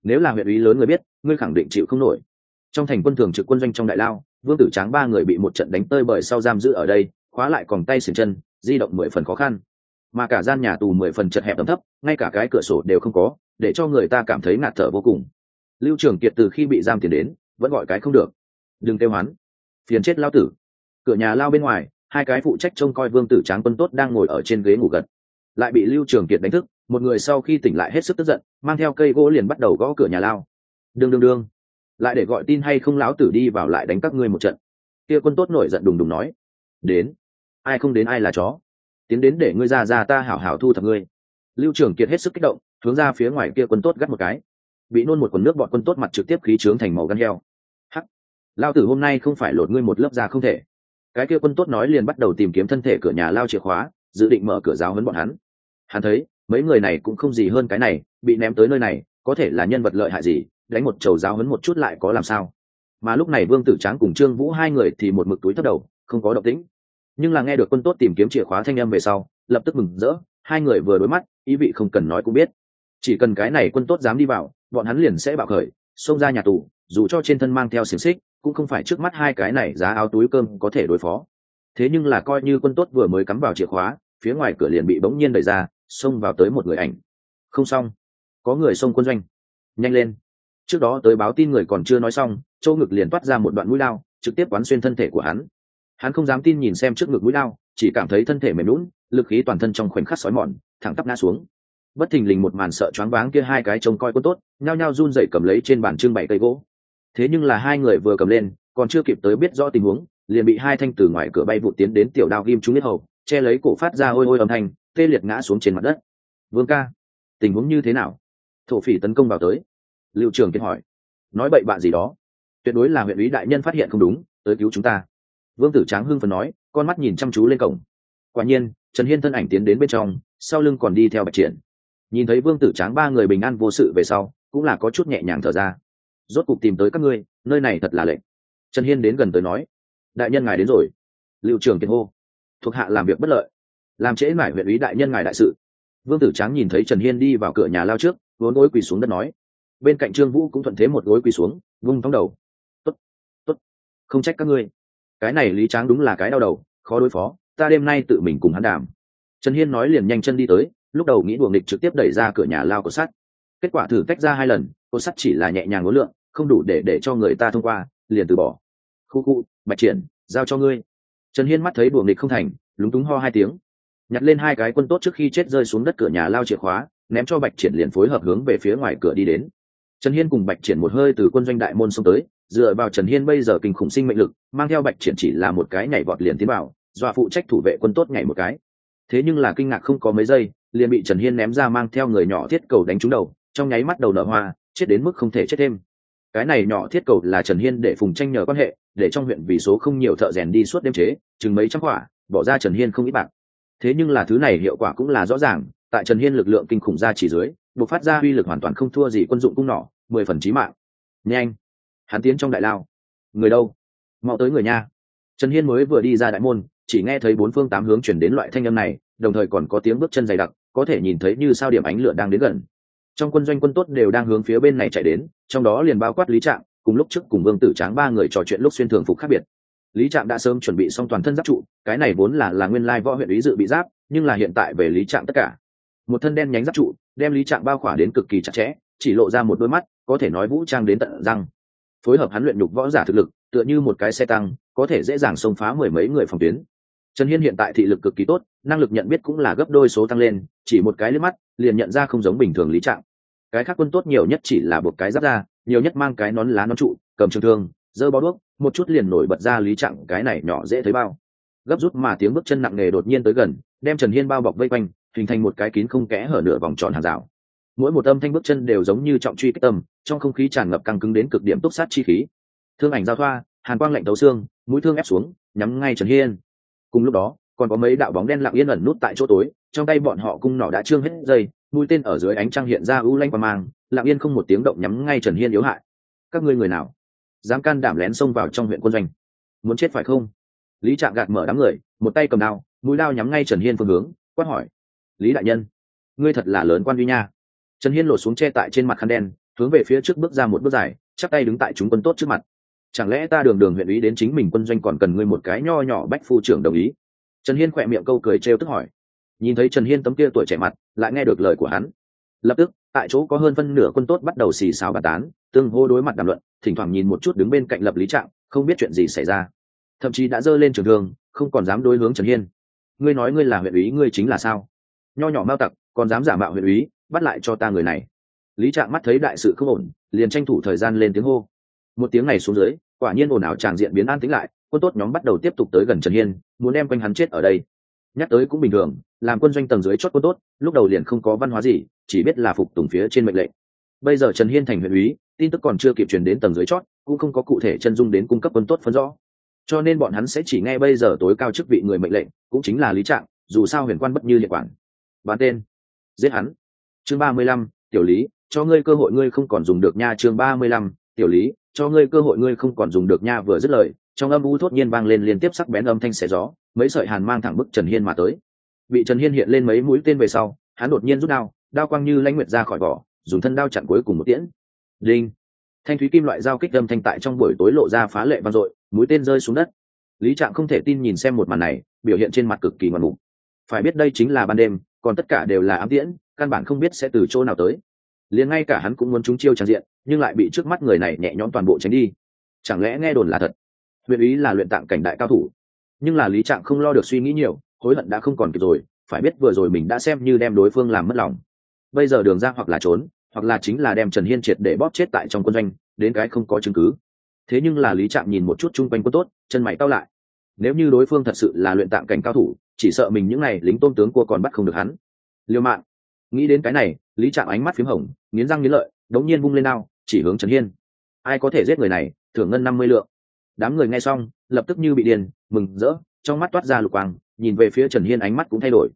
Nếu là huyện ủy lớn người biết ngươi khẳng định chịu không nổi. Trong thành quân thường trực quân doanh trong đại lao vương tử tráng ba người bị một trận đánh tơi bời sau giam giữ ở đây, khóa lại còn tay xiềng chân, di động mười phần khó khăn. Mà cả gian nhà tù mười phần chật hẹp tầm thấp, ngay cả cái cửa sổ đều không có, để cho người ta cảm thấy ngạt thở vô cùng. Lưu trường kiệt từ khi bị giam tiền đến, vẫn gọi cái không được. Đừng kêu hoán phiền chết lao tử. Cửa nhà lao bên ngoài, hai cái phụ trách trông coi vương tử tráng quân tốt đang ngồi ở trên ghế ngủ gật. Lại bị lưu trường kiệt đánh thức, một người sau khi tỉnh lại hết sức tức giận, mang theo cây gỗ liền bắt đầu gõ cửa nhà lao. Đương đương đương lại để gọi tin hay không lão tử đi vào lại đánh các ngươi một trận. Kia quân tốt nổi giận đùng đùng nói, đến, ai không đến ai là chó. Tiến đến để ngươi ra ra ta hảo hảo thu thập ngươi. Lưu trưởng kiệt hết sức kích động, hướng ra phía ngoài kia quân tốt gắt một cái. Bị nôn một quần nước bọn quân tốt mặt trực tiếp khí trướng thành màu gan heo. Hắc lao tử hôm nay không phải lột ngươi một lớp da không thể. Cái kia quân tốt nói liền bắt đầu tìm kiếm thân thể cửa nhà lao chìa khóa, dự định mở cửa giáo hấn bọn hắn. Hắn thấy, mấy người này cũng không gì hơn cái này, bị ném tới nơi này, có thể là nhân vật lợi hại gì đánh một chầu giáo hấn một chút lại có làm sao? Mà lúc này vương tử tráng cùng trương vũ hai người thì một mực túi thất đầu, không có động tĩnh. Nhưng là nghe được quân tốt tìm kiếm chìa khóa thanh âm về sau, lập tức mừng rỡ, hai người vừa đối mắt, ý vị không cần nói cũng biết. Chỉ cần cái này quân tốt dám đi vào, bọn hắn liền sẽ bạo khởi, xông ra nhà tù, dù cho trên thân mang theo xiềng xích, cũng không phải trước mắt hai cái này giá áo túi cơm có thể đối phó. Thế nhưng là coi như quân tốt vừa mới cắm vào chìa khóa, phía ngoài cửa liền bị bỗng nhiên đẩy ra, xông vào tới một người ảnh. Không xong. Có người xông quân doanh. Nhanh lên trước đó tới báo tin người còn chưa nói xong, châu ngực liền toát ra một đoạn mũi lao trực tiếp quán xuyên thân thể của hắn. Hắn không dám tin nhìn xem trước ngực mũi lao chỉ cảm thấy thân thể mềm lún lực khí toàn thân trong khoảnh khắc sói mòn, thẳng tắp ngã xuống. Bất thình lình một màn sợ choáng váng kia hai cái trông coi quân tốt, nhao nhao run dậy cầm lấy trên bàn trưng bày cây gỗ. Thế nhưng là hai người vừa cầm lên, còn chưa kịp tới biết rõ tình huống, liền bị hai thanh từ ngoài cửa bay vụ tiến đến tiểu đao ghim trúng biết hầu, che lấy cổ phát ra ôi ôi âm thanh, tê liệt ngã xuống trên mặt đất. Vương ca, tình huống như thế nào? Thổ phỉ tấn công vào tới lưu trường kiệt hỏi. Nói bậy bạn gì đó? Tuyệt đối là huyện ý đại nhân phát hiện không đúng, tới cứu chúng ta. Vương tử tráng hưng phần nói, con mắt nhìn chăm chú lên cổng. Quả nhiên, trần hiên thân ảnh tiến đến bên trong, sau lưng còn đi theo bạch triển. Nhìn thấy vương tử tráng ba người bình an vô sự về sau, cũng là có chút nhẹ nhàng thở ra. Rốt cục tìm tới các ngươi, nơi này thật là lệnh. Trần hiên đến gần tới nói, đại nhân ngài đến rồi. Liệu trường kiệt hô, thuộc hạ làm việc bất lợi, làm trễ mải huyện ý đại nhân ngài đại sự. Vương tử tráng nhìn thấy trần hiên đi vào cửa nhà lao trước, vốn gối quỳ xuống đất nói bên cạnh trương vũ cũng thuận thế một gối quỳ xuống, vung thóng đầu. Tốt tốt, không trách các ngươi. Cái này lý tráng đúng là cái đau đầu, khó đối phó, ta đêm nay tự mình cùng hắn đàm. Trần hiên nói liền nhanh chân đi tới, lúc đầu nghĩ đuồng địch trực tiếp đẩy ra cửa nhà lao của sắt. Kết quả thử tách ra hai lần, cột sắt chỉ là nhẹ nhàng ngối lượng, không đủ để để cho người ta thông qua, liền từ bỏ. Khu khu, bạch triển, giao cho ngươi. Trần hiên mắt thấy đuồng địch không thành, lúng túng ho hai tiếng. Nhặt lên hai cái quân tốt trước khi chết rơi xuống đất cửa nhà lao chìa khóa, ném cho bạch triển liền phối hợp hướng về phía ngoài cửa đi đến trần hiên cùng bạch triển một hơi từ quân doanh đại môn xông tới, dựa vào trần hiên bây giờ kinh khủng sinh mệnh lực, mang theo bạch triển chỉ là một cái nhảy vọt liền tiến vào, dọa phụ trách thủ vệ quân tốt nhảy một cái. Thế nhưng là kinh ngạc không có mấy giây, liền bị trần hiên ném ra mang theo người nhỏ thiết cầu đánh trúng đầu, trong nháy mắt đầu nở hoa, chết đến mức không thể chết thêm. Cái này nhỏ thiết cầu là trần hiên để phùng tranh nhờ quan hệ, để trong huyện vì số không nhiều thợ rèn đi suốt đêm chế, chừng mấy trăm quả, bỏ ra trần hiên không ít bạc. Thế nhưng là thứ này hiệu quả cũng là rõ ràng, tại trần hiên lực lượng kinh khủng ra chỉ dưới buộc phát ra uy lực hoàn toàn không thua gì quân dụng cung nỏ, mười phần trí mạng. Nhanh! Hắn tiến trong đại lao. Người đâu? Mau tới người nha. Trần hiên mới vừa đi ra đại môn, chỉ nghe thấy bốn phương tám hướng chuyển đến loại thanh âm này, đồng thời còn có tiếng bước chân dày đặc, có thể nhìn thấy như sao điểm ánh lửa đang đến gần. Trong quân doanh quân tốt đều đang hướng phía bên này chạy đến, trong đó liền bao quát lý trạng cùng lúc trước cùng vương tử tráng ba người trò chuyện lúc xuyên thường phục khác biệt. Lý trạm đã sớm chuẩn bị xong toàn thân giáp trụ, cái này vốn là là nguyên lai võ huyện ý dự bị giáp, nhưng là hiện tại về lý trạm tất cả một thân đen nhánh giáp trụ, đem lý trạng bao khỏa đến cực kỳ chặt chẽ, chỉ lộ ra một đôi mắt, có thể nói vũ trang đến tận răng. Phối hợp hắn luyện nhục võ giả thực lực, tựa như một cái xe tăng, có thể dễ dàng xông phá mười mấy người phòng tuyến. Trần hiên hiện tại thị lực cực kỳ tốt, năng lực nhận biết cũng là gấp đôi số tăng lên, chỉ một cái liếc mắt, liền nhận ra không giống bình thường lý trạng. Cái khác quân tốt nhiều nhất chỉ là một cái giáp ra, nhiều nhất mang cái nón lá nón trụ, cầm trường thương dơ bó đuốc, một chút liền nổi bật ra lý trạng, cái này nhỏ dễ thấy bao. Gấp rút mà tiếng bước chân nặng nề đột nhiên tới gần, đem trần hiên bao bọc vây quanh hình thành một cái kín không kẽ hở nửa vòng tròn hàng rào. Mỗi một âm thanh bước chân đều giống như trọng truy kích tâm, trong không khí tràn ngập căng cứng đến cực điểm túc sát chi khí. Thương ảnh giao thoa, hàn quang lạnh tấu xương, mũi thương ép xuống, nhắm ngay trần hiên. Cùng lúc đó, còn có mấy đạo bóng đen lặng yên ẩn nút tại chỗ tối, trong tay bọn họ cung nỏ đã trương hết dây, mũi tên ở dưới ánh trăng hiện ra u lanh và mang, lặng yên không một tiếng động nhắm ngay trần hiên yếu hại. Các ngươi người nào? Dám can đảm lén xông vào trong huyện quân doanh. Muốn chết phải không? Lý trạng gạt mở đám người, một tay cầm đao, mũi đao nhắm ngay trần hiên phương hướng, quát hỏi lý đại nhân, ngươi thật là lớn quan duy nha. Trần hiên lột xuống che tại trên mặt khăn đen, hướng về phía trước bước ra một bước dài chắc tay đứng tại chúng quân tốt trước mặt. Chẳng lẽ ta đường đường huyện ý đến chính mình quân doanh còn cần ngươi một cái nho nhỏ bách phu trưởng đồng ý? Trần hiên khỏe miệng câu cười trêu tức hỏi. Nhìn thấy trần hiên tấm kia tuổi trẻ mặt, lại nghe được lời của hắn. Lập tức, tại chỗ có hơn phân nửa quân tốt bắt đầu xì xào bàn tán, tương hô đối mặt đàm luận, thỉnh thoảng nhìn một chút đứng bên cạnh lập lý trạng, không biết chuyện gì xảy ra. Thậm chí đã dơ lên trường thương, không còn dám đối hướng trần hiên. Ngươi nói ngươi là huyện ý, ngươi chính là sao? Nho nhỏ mao tặc, còn dám giả mạo huyện úy, bắt lại cho ta người này. Lý trạng mắt thấy đại sự không ổn, liền tranh thủ thời gian lên tiếng hô. Một tiếng này xuống dưới, quả nhiên ồn ào tràng diện biến an tĩnh lại, quân tốt nhóm bắt đầu tiếp tục tới gần trần hiên, muốn đem quanh hắn chết ở đây. Nhắc tới cũng bình thường, làm quân doanh tầng dưới chót quân tốt, lúc đầu liền không có văn hóa gì, chỉ biết là phục tùng phía trên mệnh lệnh. Bây giờ trần hiên thành huyện úy, tin tức còn chưa kịp truyền đến tầng dưới chót cũng không có cụ thể chân dung đến cung cấp quân tốt phân rõ. Cho nên bọn hắn sẽ chỉ nghe bây giờ tối cao chức vị người mệnh lệnh, cũng chính là lý trạng dù sao huyền quan bất như liệt quản bán tên. Giết hắn. Chương ba mươi lăm, tiểu lý, cho ngươi cơ hội ngươi không còn dùng được nha. Chương ba mươi lăm, tiểu lý, cho ngươi cơ hội ngươi không còn dùng được nha. Vừa dứt lời, trong âm u thốt nhiên vang lên liên tiếp sắc bén âm thanh xẻ gió, mấy sợi hàn mang thẳng bức trần hiên mà tới. Bị trần hiên hiện lên mấy mũi tên về sau, hắn đột nhiên rút đao đao quang như lãnh nguyệt ra khỏi vỏ, dùng thân đao chặn cuối cùng một tiễn. Đinh. Thanh thúy kim loại dao kích âm thanh tại trong buổi tối lộ ra phá lệ vang dội, mũi tên rơi xuống đất. Lý trạng không thể tin nhìn xem một màn này, biểu hiện trên mặt cực kỳ mặt mục phải biết đây chính là ban đêm còn tất cả đều là ám tiễn, căn bản không biết sẽ từ chỗ nào tới. Liền ngay cả hắn cũng muốn trúng chiêu tràn diện, nhưng lại bị trước mắt người này nhẹ nhõm toàn bộ tránh đi. Chẳng lẽ nghe đồn là thật? Huyện ý là luyện tạng cảnh đại cao thủ. Nhưng là lý trạng không lo được suy nghĩ nhiều, hối hận đã không còn kịp rồi, phải biết vừa rồi mình đã xem như đem đối phương làm mất lòng. Bây giờ đường ra hoặc là trốn, hoặc là chính là đem trần hiên triệt để bóp chết tại trong quân doanh, đến cái không có chứng cứ. Thế nhưng là lý Trạng nhìn một chút chung quanh quân tốt, chân mày cao lại nếu như đối phương thật sự là luyện tạm cảnh cao thủ chỉ sợ mình những n à y lính tôn tướng cua còn bắt không được hắn. Liêu mạng nghĩ đến cái này lý trạm ánh mắt p h í m hồng nghiến răng nghiến lợi đống nhiên vung lên ao, chỉ hướng trần hiên. Ai có thể giết người này thưởng ngân năm mươi lượng. Đám người nghe xong lập tức như bị điền, mừng rỡ trong mắt toát ra lục quang nhìn về phía trần hiên ánh mắt cũng thay đổi.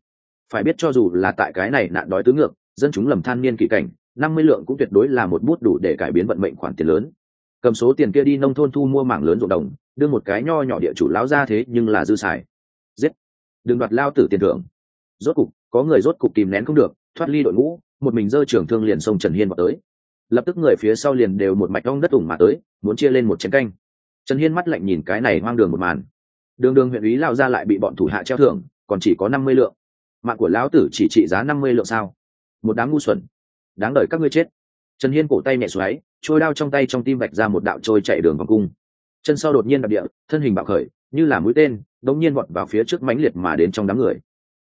Phải biết cho dù là tại cái này nạn đói tứ ngược dân chúng lầm than niên kỷ cảnh năm mươi lượng cũng tuyệt đối là một bút đủ để cải biến vận mệnh khoản tiền lớn cầm số tiền kia đi nông thôn thu mua mảng lớn ruộng đồng, đưa một cái nho nhỏ địa chủ láo ra thế nhưng là dư xài. Giết. Đừng đoạt lao tử tiền thưởng. Rốt cục, có người rốt cục kìm nén không được, thoát ly đội ngũ, một mình dơ trưởng thương liền sông trần hiên vào tới. Lập tức người phía sau liền đều một mạch ong đất ủng mà tới, muốn chia lên một chén canh. Trần hiên mắt lạnh nhìn cái này hoang đường một màn. Đường đường huyện ý lao ra lại bị bọn thủ hạ treo thưởng, còn chỉ có năm mươi lượng. Mạng của lão tử chỉ trị giá năm mươi lượng sao? Một đám ngu xuẩn. Đáng đợi các ngươi chết trần hiên cổ tay nhẹ xoáy, trôi đao trong tay trong tim vạch ra một đạo trôi chạy đường vòng cung. Chân sau đột nhiên đạp địa, thân hình bạo khởi, như là mũi tên, đống nhiên vọt vào phía trước mãnh liệt mà đến trong đám người.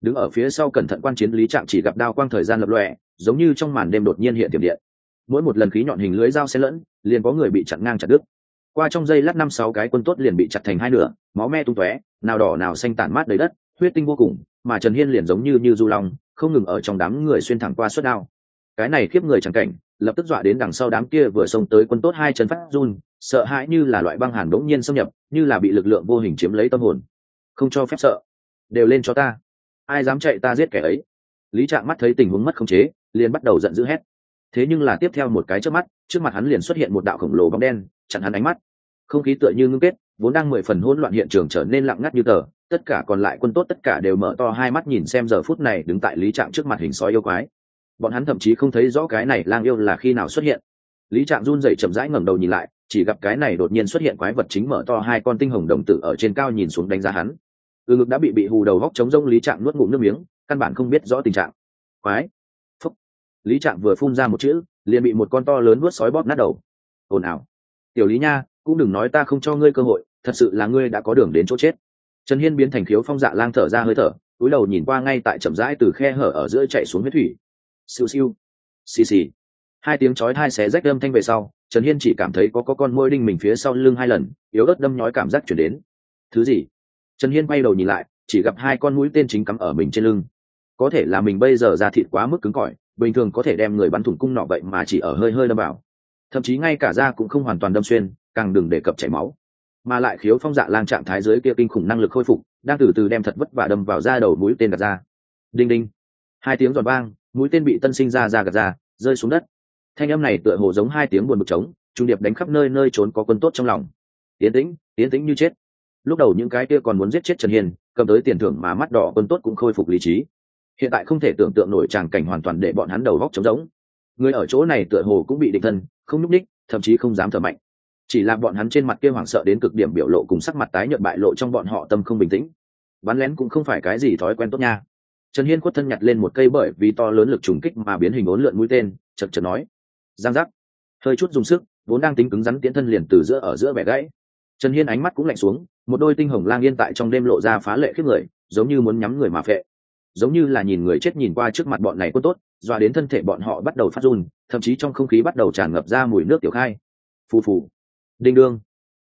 Đứng ở phía sau cẩn thận quan chiến lý trạng chỉ gặp đao quang thời gian lập lòe, giống như trong màn đêm đột nhiên hiện tiềm điện. Mỗi một lần khí nhọn hình lưới dao xen lẫn, liền có người bị chặn ngang chặt đứt. Qua trong giây lát năm sáu cái quân tốt liền bị chặt thành hai nửa, máu me tung tóe, nào đỏ nào xanh tản mát đầy đất, huyết tinh vô cùng, mà trần hiên liền giống như như du long, không ngừng ở trong đám người xuyên thẳng qua suốt đao. Cái này khiếp người chẳng cảnh lập tức dọa đến đằng sau đám kia vừa xông tới quân tốt hai chân phát run, sợ hãi như là loại băng hàn đống nhiên xâm nhập, như là bị lực lượng vô hình chiếm lấy tâm hồn. Không cho phép sợ. Đều lên cho ta. Ai dám chạy ta giết kẻ ấy? Lý trạng mắt thấy tình huống mất khống chế, liền bắt đầu giận dữ hét. Thế nhưng là tiếp theo một cái trước mắt, trước mặt hắn liền xuất hiện một đạo khổng lồ bóng đen, chặn hắn ánh mắt. Không khí tựa như ngưng kết, vốn đang mười phần hỗn loạn hiện trường trở nên lặng ngắt như tờ, tất cả còn lại quân tốt tất cả đều mở to hai mắt nhìn xem giờ phút này đứng tại lý trạng trước mặt hình sói yêu quái bọn hắn thậm chí không thấy rõ cái này lang yêu là khi nào xuất hiện. Lý trạng run rẩy chậm rãi ngẩng đầu nhìn lại, chỉ gặp cái này đột nhiên xuất hiện quái vật chính mở to hai con tinh hồng đồng tử ở trên cao nhìn xuống đánh giá hắn. Từ ngực đã bị bị hù đầu góc chống rông, lý trạng nuốt ngụm nước miếng, căn bản không biết rõ tình trạng. Quái! Phúc! Lý trạng vừa phun ra một chữ, liền bị một con to lớn nuốt sói bóp nát đầu. Ồn ào. Tiểu lý nha, cũng đừng nói ta không cho ngươi cơ hội, thật sự là ngươi đã có đường đến chỗ chết. Trần hiên biến thành khiếu phong dạ lang thở ra hơi thở, túi đầu nhìn qua ngay tại chậm rãi từ khe hở ở giữa chạy xuống huyết thủy siêu siêu. Xì xì. Hai tiếng chói hai xé rách đâm thanh về sau, trần hiên chỉ cảm thấy có có con môi đinh mình phía sau lưng hai lần, yếu ớt đâm nhói cảm giác chuyển đến. Thứ gì? Trần hiên quay đầu nhìn lại, chỉ gặp hai con mũi tên chính cắm ở mình trên lưng. Có thể là mình bây giờ ra thịt quá mức cứng cỏi, bình thường có thể đem người bắn thủng cung nọ vậy mà chỉ ở hơi hơi đâm vào. Thậm chí ngay cả da cũng không hoàn toàn đâm xuyên, càng đừng đề cập chảy máu. Mà lại khiếu phong dạ lang trạng thái dưới kia kinh khủng năng lực khôi phục, đang từ từ đem thật vất vả đâm vào da đầu mũi tên đặt ra. Đinh đinh. Hai tiếng giòn vang mũi tên bị tân sinh ra ra gạt ra, rơi xuống đất. Thanh âm này tựa hồ giống hai tiếng buồn bực trống, trung điệp đánh khắp nơi nơi trốn có quân tốt trong lòng. Tiến tĩnh tiến tĩnh như chết. Lúc đầu những cái kia còn muốn giết chết trần hiền, cầm tới tiền thưởng mà mắt đỏ quân tốt cũng khôi phục lý trí. Hiện tại không thể tưởng tượng nổi tràng cảnh hoàn toàn để bọn hắn đầu góc trống rỗng. Người ở chỗ này tựa hồ cũng bị định thân, không nhúc ních thậm chí không dám thở mạnh. Chỉ là bọn hắn trên mặt kia hoảng sợ đến cực điểm biểu lộ cùng sắc mặt tái nhợt bại lộ trong bọn họ tâm không bình tĩnh. Bắn lén cũng không phải cái gì thói quen tốt nha trần hiên quất thân nhặt lên một cây bởi vì to lớn lực trùng kích mà biến hình ốn lượn mũi tên, chật chật nói. Giang giác. Hơi chút dùng sức, vốn đang tính cứng rắn tiễn thân liền từ giữa ở giữa bẻ gãy. Trần hiên ánh mắt cũng lạnh xuống, một đôi tinh hồng lang yên tại trong đêm lộ ra phá lệ khiếp người, giống như muốn nhắm người mà phệ. Giống như là nhìn người chết nhìn qua trước mặt bọn này quân tốt, doa đến thân thể bọn họ bắt đầu phát run, thậm chí trong không khí bắt đầu tràn ngập ra mùi nước tiểu khai. Phù phù. Đinh đương.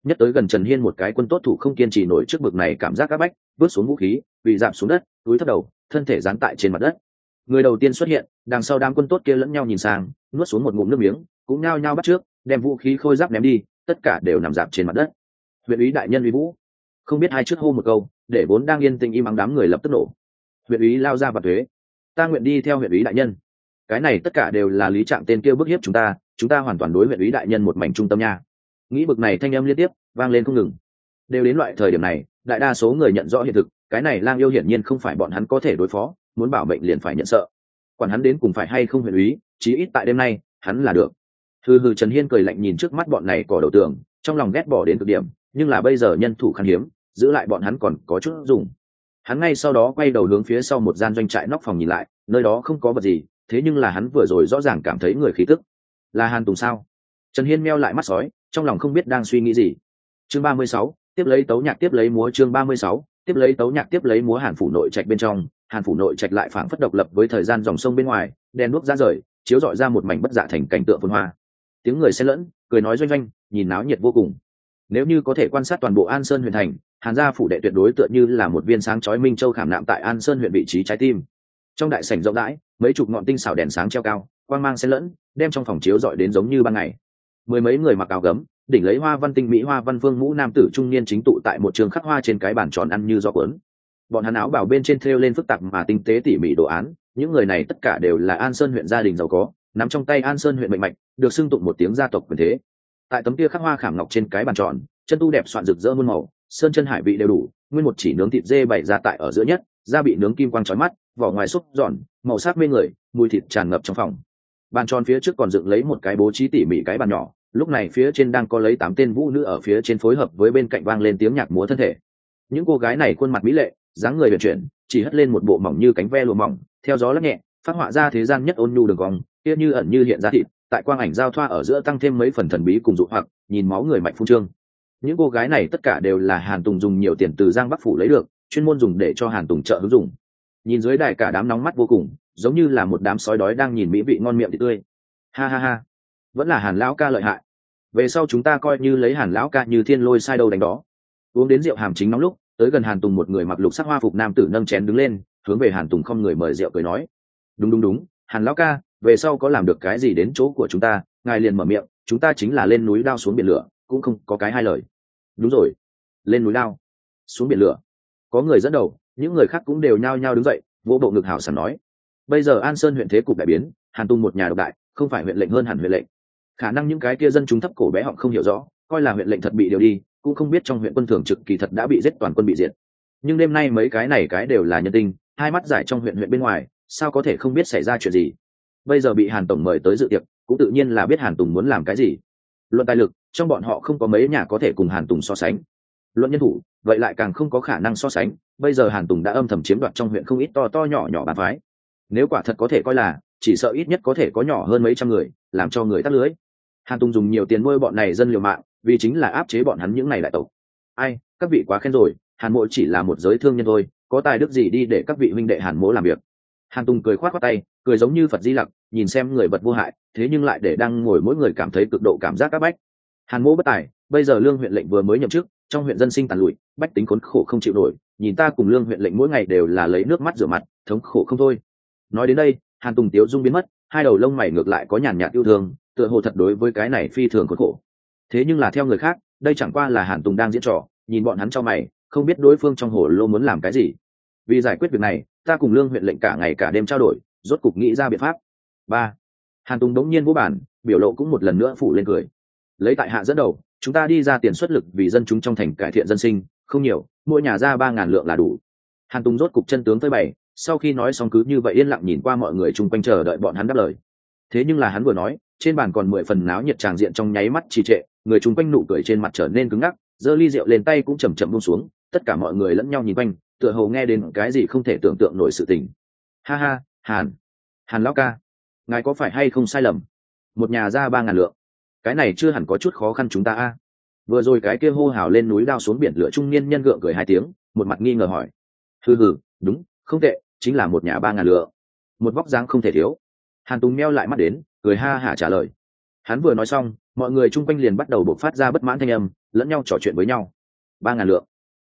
Nhất tới gần trần hiên một cái quân tốt thủ không kiên trì nổi trước bực này cảm giác áp bách, bước xuống vũ khí bị giảm xuống đất, túi thấp đầu thân thể dán tại trên mặt đất. Người đầu tiên xuất hiện, đằng sau đám quân tốt kia lẫn nhau nhìn sang, nuốt xuống một ngụm nước miếng, cũng nhao nhao bắt trước, đem vũ khí khôi giáp ném đi, tất cả đều nằm dạp trên mặt đất. Huyện ủy đại nhân uy vũ, không biết hai trước hô một câu, để vốn đang yên tĩnh im ắng đám người lập tức nổ. Huyện ủy lao ra và thuế. Ta nguyện đi theo huyện ủy đại nhân. Cái này tất cả đều là lý trạng tên kia bức hiếp chúng ta chúng ta hoàn toàn đối huyện ủy đại nhân một mảnh trung tâm nha. Nghĩ bực này thanh âm liên tiếp, vang lên không ngừng. Đều đến loại thời điểm này, đại đa số người nhận rõ hiện thực cái này lang yêu hiển nhiên không phải bọn hắn có thể đối phó, muốn bảo mệnh liền phải nhận sợ. Quản hắn đến cùng phải hay không huyền úy chí ít tại đêm nay, hắn là được. Hừ hừ, trần hiên cười lạnh nhìn trước mắt bọn này cỏ đầu tường, trong lòng ghét bỏ đến cực điểm, nhưng là bây giờ nhân thủ khan hiếm, giữ lại bọn hắn còn có chút dùng. Hắn ngay sau đó quay đầu hướng phía sau một gian doanh trại nóc phòng nhìn lại, nơi đó không có vật gì, thế nhưng là hắn vừa rồi rõ ràng cảm thấy người khí tức. Là hàn tùng sao? Trần hiên meo lại mắt sói, trong lòng không biết đang suy nghĩ gì. Chương ba mươi sáu, tiếp lấy tấu nhạc, tiếp lấy múa chương ba mươi sáu tiếp lấy tấu nhạc tiếp lấy múa hàn phủ nội trạch bên trong, hàn phủ nội trạch lại phảng phất độc lập với thời gian dòng sông bên ngoài đen đuốc ra rời, chiếu dọi ra một mảnh bất dạ thành cảnh tượng phồn hoa. Tiếng người xen lẫn, cười nói doanh doanh, nhìn náo nhiệt vô cùng. Nếu như có thể quan sát toàn bộ an sơn huyện thành, hàn gia phủ đệ tuyệt đối tựa như là một viên sáng chói minh châu khảm nạm tại an sơn huyện vị trí trái tim. Trong đại sảnh rộng rãi, mấy chục ngọn tinh xảo đèn sáng treo cao, quang mang xen lẫn, đem trong phòng chiếu dọi đến giống như ban ngày. Mười mấy người mặc áo gấm đỉnh lấy hoa văn tinh mỹ hoa văn phương mũ nam tử trung niên chính tụ tại một trường khắc hoa trên cái bàn tròn ăn như do cuốn. Bọn hắn áo bảo bên trên thêu lên phức tạp mà tinh tế tỉ mỉ đồ án, những người này tất cả đều là an sơn huyện gia đình giàu có, nắm trong tay an sơn huyện mạnh mạnh được xưng tụng một tiếng gia tộc quyền thế. Tại tấm kia khắc hoa khảm ngọc trên cái bàn tròn, chân tu đẹp soạn rực rỡ muôn màu, sơn chân hải vị đều đủ, nguyên một chỉ nướng thịt dê bày ra tại ở giữa nhất, da bị nướng kim quang trói mắt, vỏ ngoài xúc giòn, màu sắc mê người, mùi thịt tràn ngập trong phòng. Bàn tròn phía trước còn dựng lấy một cái bố trí tỉ mỉ cái bàn nhỏ lúc này phía trên đang có lấy tám tên vũ nữ ở phía trên phối hợp với bên cạnh vang lên tiếng nhạc múa thân thể. Những cô gái này khuôn mặt mỹ lệ, dáng người vận chuyển, chỉ hất lên một bộ mỏng như cánh ve lụa mỏng, theo gió lắc nhẹ, phát họa ra thế gian nhất ôn nhu đường cong, kia như ẩn như hiện ra thịt, tại quang ảnh giao thoa ở giữa tăng thêm mấy phần thần bí cùng dụ hoặc, nhìn máu người mạnh phung trương. Những cô gái này tất cả đều là hàn tùng dùng nhiều tiền từ giang bắc phủ lấy được, chuyên môn dùng để cho hàn tùng trợ hữu dùng. Nhìn dưới đài cả đám nóng mắt vô cùng, giống như là một đám sói đói đang nhìn mỹ vị ngon miệng thì tươi. Ha ha ha vẫn là hàn lão ca lợi hại. Về sau chúng ta coi như lấy hàn lão ca như thiên lôi sai đâu đánh đó. Uống đến rượu hàm chính nóng lúc, tới gần hàn tùng một người mặc lục sắc hoa phục nam tử nâng chén đứng lên, hướng về hàn tùng không người mời rượu cười nói. Đúng đúng đúng, hàn lão ca, về sau có làm được cái gì đến chỗ của chúng ta, ngài liền mở miệng, chúng ta chính là lên núi đao xuống biển lửa, cũng không có cái hai lời. Đúng rồi. Lên núi đao. Xuống biển lửa. Có người dẫn đầu, những người khác cũng đều nhao nhao đứng dậy, vỗ bộ ngực hào sảng nói. Bây giờ an sơn huyện thế cục đại biến, hàn tùng một nhà độc đại, không phải huyện lệnh hơn hẳn huyện lệnh khả năng những cái kia dân chúng thấp cổ bé họ không hiểu rõ, coi là huyện lệnh thật bị điều đi, cũng không biết trong huyện quân thường trực kỳ thật đã bị giết toàn quân bị diệt. Nhưng đêm nay mấy cái này cái đều là nhân tinh, hai mắt giải trong huyện huyện bên ngoài, sao có thể không biết xảy ra chuyện gì? Bây giờ bị hàn tổng mời tới dự tiệc, cũng tự nhiên là biết hàn tùng muốn làm cái gì. Luận tài lực, trong bọn họ không có mấy nhà có thể cùng hàn tùng so sánh. Luận nhân thủ, vậy lại càng không có khả năng so sánh, bây giờ hàn tùng đã âm thầm chiếm đoạt trong huyện không ít to to nhỏ nhỏ bàn phái. Nếu quả thật có thể coi là chỉ sợ ít nhất có thể có nhỏ hơn mấy trăm người, làm cho người tắt lưới. Hàn tùng dùng nhiều tiền nuôi bọn này dân liều mạng, vì chính là áp chế bọn hắn những này đại tộc. Ai, các vị quá khen rồi, hàn mộ chỉ là một giới thương nhân thôi, có tài đức gì đi để các vị huynh đệ hàn mỗ làm việc? Hàn tùng cười khoát khoát tay, cười giống như phật di lặc, nhìn xem người vật vô hại, thế nhưng lại để đang ngồi mỗi người cảm thấy cực độ cảm giác các bách. Hàn mỗ bất tài, bây giờ lương huyện lệnh vừa mới nhậm chức, trong huyện dân sinh tàn lụi, bách tính khốn khổ không chịu nổi, nhìn ta cùng lương huyện lệnh mỗi ngày đều là lấy nước mắt rửa mặt, thống khổ không thôi. Nói đến đây hàn tùng tiếu dung biến mất, hai đầu lông mày ngược lại có nhàn nhạt yêu thương, tựa hồ thật đối với cái này phi thường khốn khổ. Thế nhưng là theo người khác, đây chẳng qua là hàn tùng đang diễn trò, nhìn bọn hắn cho mày, không biết đối phương trong hồ lô muốn làm cái gì. Vì giải quyết việc này, ta cùng lương huyện lệnh cả ngày cả đêm trao đổi, rốt cục nghĩ ra biện pháp. Ba. Hàn tùng đống nhiên vô bản, biểu lộ cũng một lần nữa phủ lên cười. Lấy tại hạ dẫn đầu, chúng ta đi ra tiền xuất lực vì dân chúng trong thành cải thiện dân sinh, không nhiều, mỗi nhà ra ba ngàn lượng là đủ. Hàn tùng rốt cục chân tướng tới bày sau khi nói xong cứ như vậy yên lặng nhìn qua mọi người chung quanh chờ đợi bọn hắn đáp lời. Thế nhưng là hắn vừa nói, trên bàn còn mười phần náo nhiệt tràng diện trong nháy mắt trì trệ, người chung quanh nụ cười trên mặt trở nên cứng ngắc, giơ ly rượu lên tay cũng chầm chậm buông xuống, tất cả mọi người lẫn nhau nhìn quanh, tựa hồ nghe đến cái gì không thể tưởng tượng nổi sự tình. Ha ha, hàn hàn lão ca, ngài có phải hay không sai lầm? Một nhà ra ba ngàn lượng. Cái này chưa hẳn có chút khó khăn chúng ta a. Vừa rồi cái kia hô hào lên núi đao xuống biển lửa trung niên nhân gượng cười hai tiếng, một mặt nghi ngờ hỏi. Hừ hừ, đúng không tệ, chính là một nhà ba ngàn lựa một vóc dáng không thể thiếu. Hàn tùng meo lại mắt đến, cười ha hả trả lời. Hắn vừa nói xong, mọi người chung quanh liền bắt đầu bộc phát ra bất mãn thanh âm, lẫn nhau trò chuyện với nhau. Ba ngàn lượng.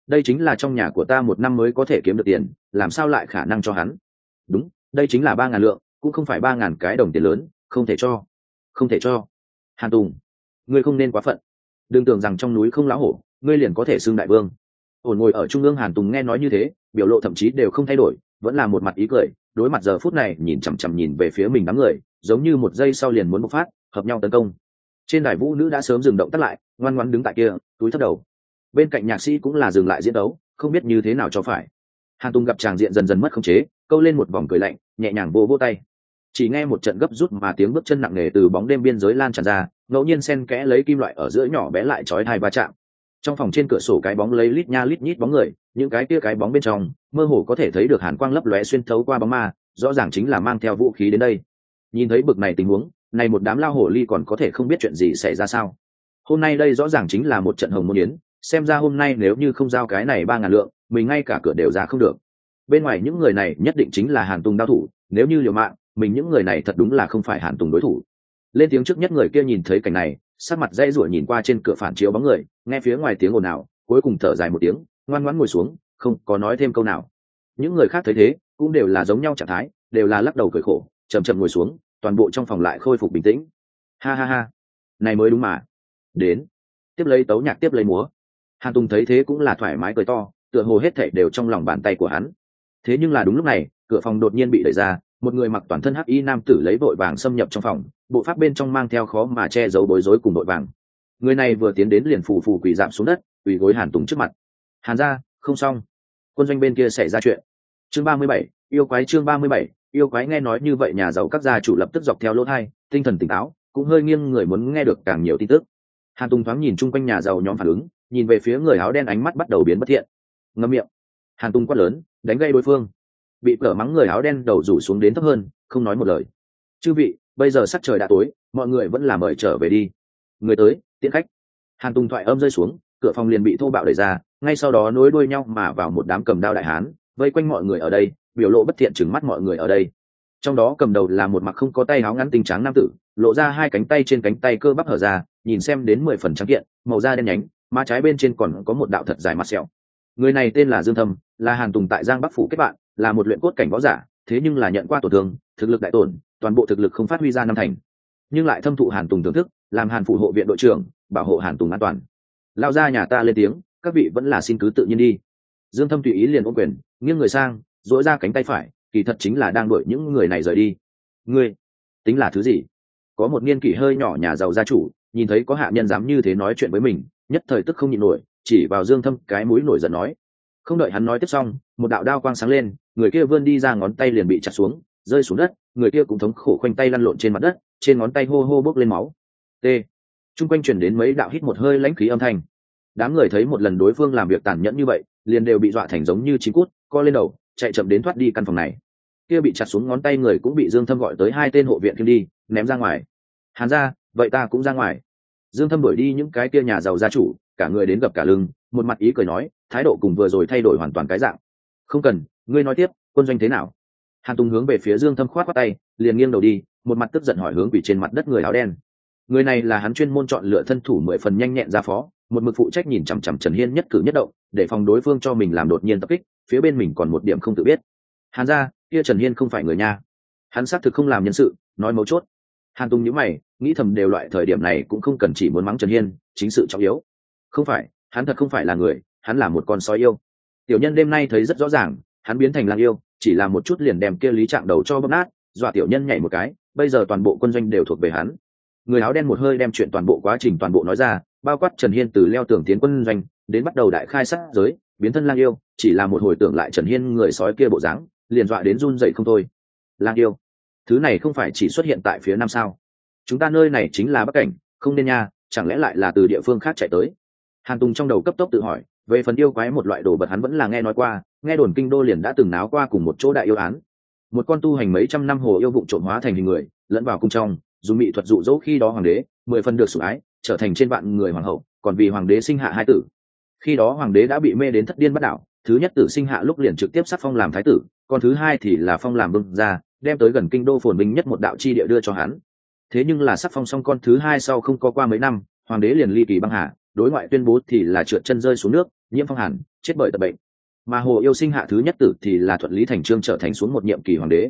Đây chính là trong nhà của ta một năm mới có thể kiếm được tiền, làm sao lại khả năng cho hắn? Đúng, đây chính là ba ngàn lượng, cũng không phải ba ngàn cái đồng tiền lớn, không thể cho. Không thể cho. Hàn tùng, ngươi không nên quá phận. Đừng tưởng rằng trong núi không lão hổ, ngươi liền có thể xưng đại vương ổn ngồi ở trung ương hàn tùng nghe nói như thế, biểu lộ thậm chí đều không thay đổi, vẫn là một mặt ý cười, đối mặt giờ phút này, nhìn chằm chằm nhìn về phía mình đám người, giống như một giây sau liền muốn bộc phát, hợp nhau tấn công. Trên đài vũ nữ đã sớm dừng động tắt lại, ngoan ngoan đứng tại kia, túi thất đầu. Bên cạnh nhạc sĩ cũng là dừng lại diễn đấu, không biết như thế nào cho phải. Hàn tùng gặp tràng diện dần dần mất khống chế, câu lên một vòng cười lạnh, nhẹ nhàng vô vô tay. Chỉ nghe một trận gấp rút mà tiếng bước chân nặng nề từ bóng đêm biên giới lan tràn ra, ngẫu nhiên sen kẽ lấy kim loại ở giữa nhỏ bé lại chói hai va chạm trong phòng trên cửa sổ cái bóng lấy lít nha lít nhít bóng người, những cái kia cái bóng bên trong, mơ hồ có thể thấy được hàn quang lấp lóe xuyên thấu qua bóng ma, rõ ràng chính là mang theo vũ khí đến đây. Nhìn thấy bực này tình huống, này một đám lao hổ ly còn có thể không biết chuyện gì xảy ra sao? Hôm nay đây rõ ràng chính là một trận hồng môn yến, xem ra hôm nay nếu như không giao cái này ba ngàn lượng, mình ngay cả cửa đều ra không được. Bên ngoài những người này nhất định chính là hàn tùng đao thủ, nếu như liều mạng, mình những người này thật đúng là không phải hàn tùng đối thủ. Lên tiếng trước nhất người kia nhìn thấy cảnh này, sắc mặt dây rủa nhìn qua trên cửa phản chiếu bóng người nghe phía ngoài tiếng ồn ào, cuối cùng thở dài một tiếng, ngoan ngoãn ngồi xuống, không có nói thêm câu nào. Những người khác thấy thế, cũng đều là giống nhau trạng thái, đều là lắc đầu cười khổ chầm chậm ngồi xuống, toàn bộ trong phòng lại khôi phục bình tĩnh. Ha ha ha. Này mới đúng mà. Đến. Tiếp lấy tấu nhạc, tiếp lấy múa. Hàn tùng thấy thế cũng là thoải mái cười to, tựa hồ hết thảy đều trong lòng bàn tay của hắn. Thế nhưng là đúng lúc này, cửa phòng đột nhiên bị đẩy ra, một người mặc toàn thân hắc y nam tử lấy vội vàng xâm nhập trong phòng, bộ pháp bên trong mang theo khó mà che giấu bối rối cùng vội vàng người này vừa tiến đến liền phù phù quỳ giảm xuống đất, quỳ gối hàn tùng trước mặt. Hàn ra không xong. Quân doanh bên kia xảy ra chuyện. Chương ba mươi bảy, yêu quái chương ba mươi bảy, yêu quái nghe nói như vậy nhà giàu các gia chủ lập tức dọc theo lỗ thai, tinh thần tỉnh táo, cũng hơi nghiêng người muốn nghe được càng nhiều tin tức. Hàn tùng thoáng nhìn chung quanh nhà giàu nhóm phản ứng, nhìn về phía người áo đen ánh mắt bắt đầu biến bất thiện. Ngâm miệng. Hàn tùng quát lớn, đánh gây đối phương. Bị cỡ mắng người áo đen đầu rủ xuống đến thấp hơn, không nói một lời. Chư vị, bây giờ sắc trời đã tối, mọi người vẫn là mời trở về đi. Người tới tiễn khách. Hàn tùng thoại âm rơi xuống, cửa phòng liền bị thô bạo đẩy ra, ngay sau đó nối đuôi nhau mà vào một đám cầm đao đại hán, vây quanh mọi người ở đây, biểu lộ bất thiện chừng mắt mọi người ở đây. Trong đó cầm đầu là một mặc không có tay áo ngắn tinh trắng nam tử, lộ ra hai cánh tay trên cánh tay cơ bắp hở ra, nhìn xem đến mười phần trắng kiện, màu da đen nhánh, má trái bên trên còn có một đạo thật dài mặt sẹo. Người này tên là dương thâm, là hàn tùng tại giang bắc phủ kết bạn, là một luyện cốt cảnh võ giả, thế nhưng là nhận qua tổn thương, thực lực đại tổn, toàn bộ thực lực không phát huy ra năm thành. Nhưng lại thâm thụ hàn tùng thưởng thức làm hàn phủ hộ viện đội trưởng, bảo hộ hàn tùng an toàn. Lao ra nhà ta lên tiếng, các vị vẫn là xin cứ tự nhiên đi. Dương thâm tùy ý liền ôm quyền, nghiêng người sang dỗi ra cánh tay phải, kỳ thật chính là đang đuổi những người này rời đi. Ngươi, tính là thứ gì? Có một niên kỷ hơi nhỏ nhà giàu gia chủ, nhìn thấy có hạ nhân dám như thế nói chuyện với mình, nhất thời tức không nhịn nổi, chỉ vào dương thâm cái mũi nổi giận nói. Không đợi hắn nói tiếp xong, một đạo đao quang sáng lên, người kia vươn đi ra ngón tay liền bị chặt xuống, rơi xuống đất, người kia cũng thống khổ khoanh tay lăn lộn trên mặt đất, trên ngón tay hô hô bốc lên máu t. Chung quanh chuyển đến mấy đạo hít một hơi lãnh khí âm thanh. Đám người thấy một lần đối phương làm việc tàn nhẫn như vậy, liền đều bị dọa thành giống như chín cút, co lên đầu, chạy chậm đến thoát đi căn phòng này. Kia bị chặt xuống ngón tay người cũng bị dương thâm gọi tới hai tên hộ viện kim đi, ném ra ngoài. Hàn ra vậy ta cũng ra ngoài. Dương thâm đuổi đi những cái kia nhà giàu gia chủ, cả người đến gặp cả lưng, một mặt ý cười nói, thái độ cùng vừa rồi thay đổi hoàn toàn cái dạng. Không cần, ngươi nói tiếp, quân doanh thế nào? Hàn tùng hướng về phía dương thâm khoát khoát tay, liền nghiêng đầu đi, một mặt tức giận hỏi hướng vì trên mặt đất người áo đen người này là hắn chuyên môn chọn lựa thân thủ mười phần nhanh nhẹn ra phó, một mực phụ trách nhìn chằm chằm trần hiên nhất cử nhất động, để phòng đối phương cho mình làm đột nhiên tập kích, phía bên mình còn một điểm không tự biết. Hàn ra kia trần hiên không phải người nha hắn xác thực không làm nhân sự, nói mấu chốt. Hàn tùng nhữ mày, nghĩ thầm đều loại thời điểm này cũng không cần chỉ muốn mắng trần hiên, chính sự trọng yếu. Không phải, hắn thật không phải là người, hắn là một con sói yêu. Tiểu nhân đêm nay thấy rất rõ ràng, hắn biến thành lang yêu, chỉ là một chút liền đem kia lý trạng đầu cho bóp nát, dọa tiểu nhân nhảy một cái, bây giờ toàn bộ quân doanh đều thuộc về hắn người áo đen một hơi đem chuyện toàn bộ quá trình toàn bộ nói ra, bao quát trần hiên từ leo tường tiến quân doanh, đến bắt đầu đại khai sát giới, biến thân lang yêu, chỉ là một hồi tưởng lại trần hiên người sói kia bộ dáng, liền dọa đến run dậy không thôi. Lang yêu, thứ này không phải chỉ xuất hiện tại phía nam sao? Chúng ta nơi này chính là bắc cảnh, không nên nha, chẳng lẽ lại là từ địa phương khác chạy tới? Hàn tùng trong đầu cấp tốc tự hỏi, về phần yêu quái một loại đồ vật hắn vẫn là nghe nói qua, nghe đồn kinh đô liền đã từng náo qua cùng một chỗ đại yêu án. Một con tu hành mấy trăm năm hồ yêu vụ trộm hóa thành hình người, lẫn vào cung trong dùng mỹ thuật dụ dỗ khi đó hoàng đế, mười phần được sủng ái, trở thành trên vạn người hoàng hậu, còn vì hoàng đế sinh hạ hai tử. Khi đó hoàng đế đã bị mê đến thất điên bắt đảo, thứ nhất tử sinh hạ lúc liền trực tiếp sắc phong làm thái tử, còn thứ hai thì là phong làm bưng ra đem tới gần kinh đô phồn binh nhất một đạo chi địa đưa cho hắn. Thế nhưng là sắc phong xong con thứ hai sau không có qua mấy năm, hoàng đế liền ly kỳ băng hà, đối ngoại tuyên bố thì là trượt chân rơi xuống nước, nhiễm phong hàn, chết bởi tập bệnh. Mà hồ yêu sinh hạ thứ nhất tử thì là thuận lý thành trương trở thành xuống một nhiệm kỳ hoàng đế.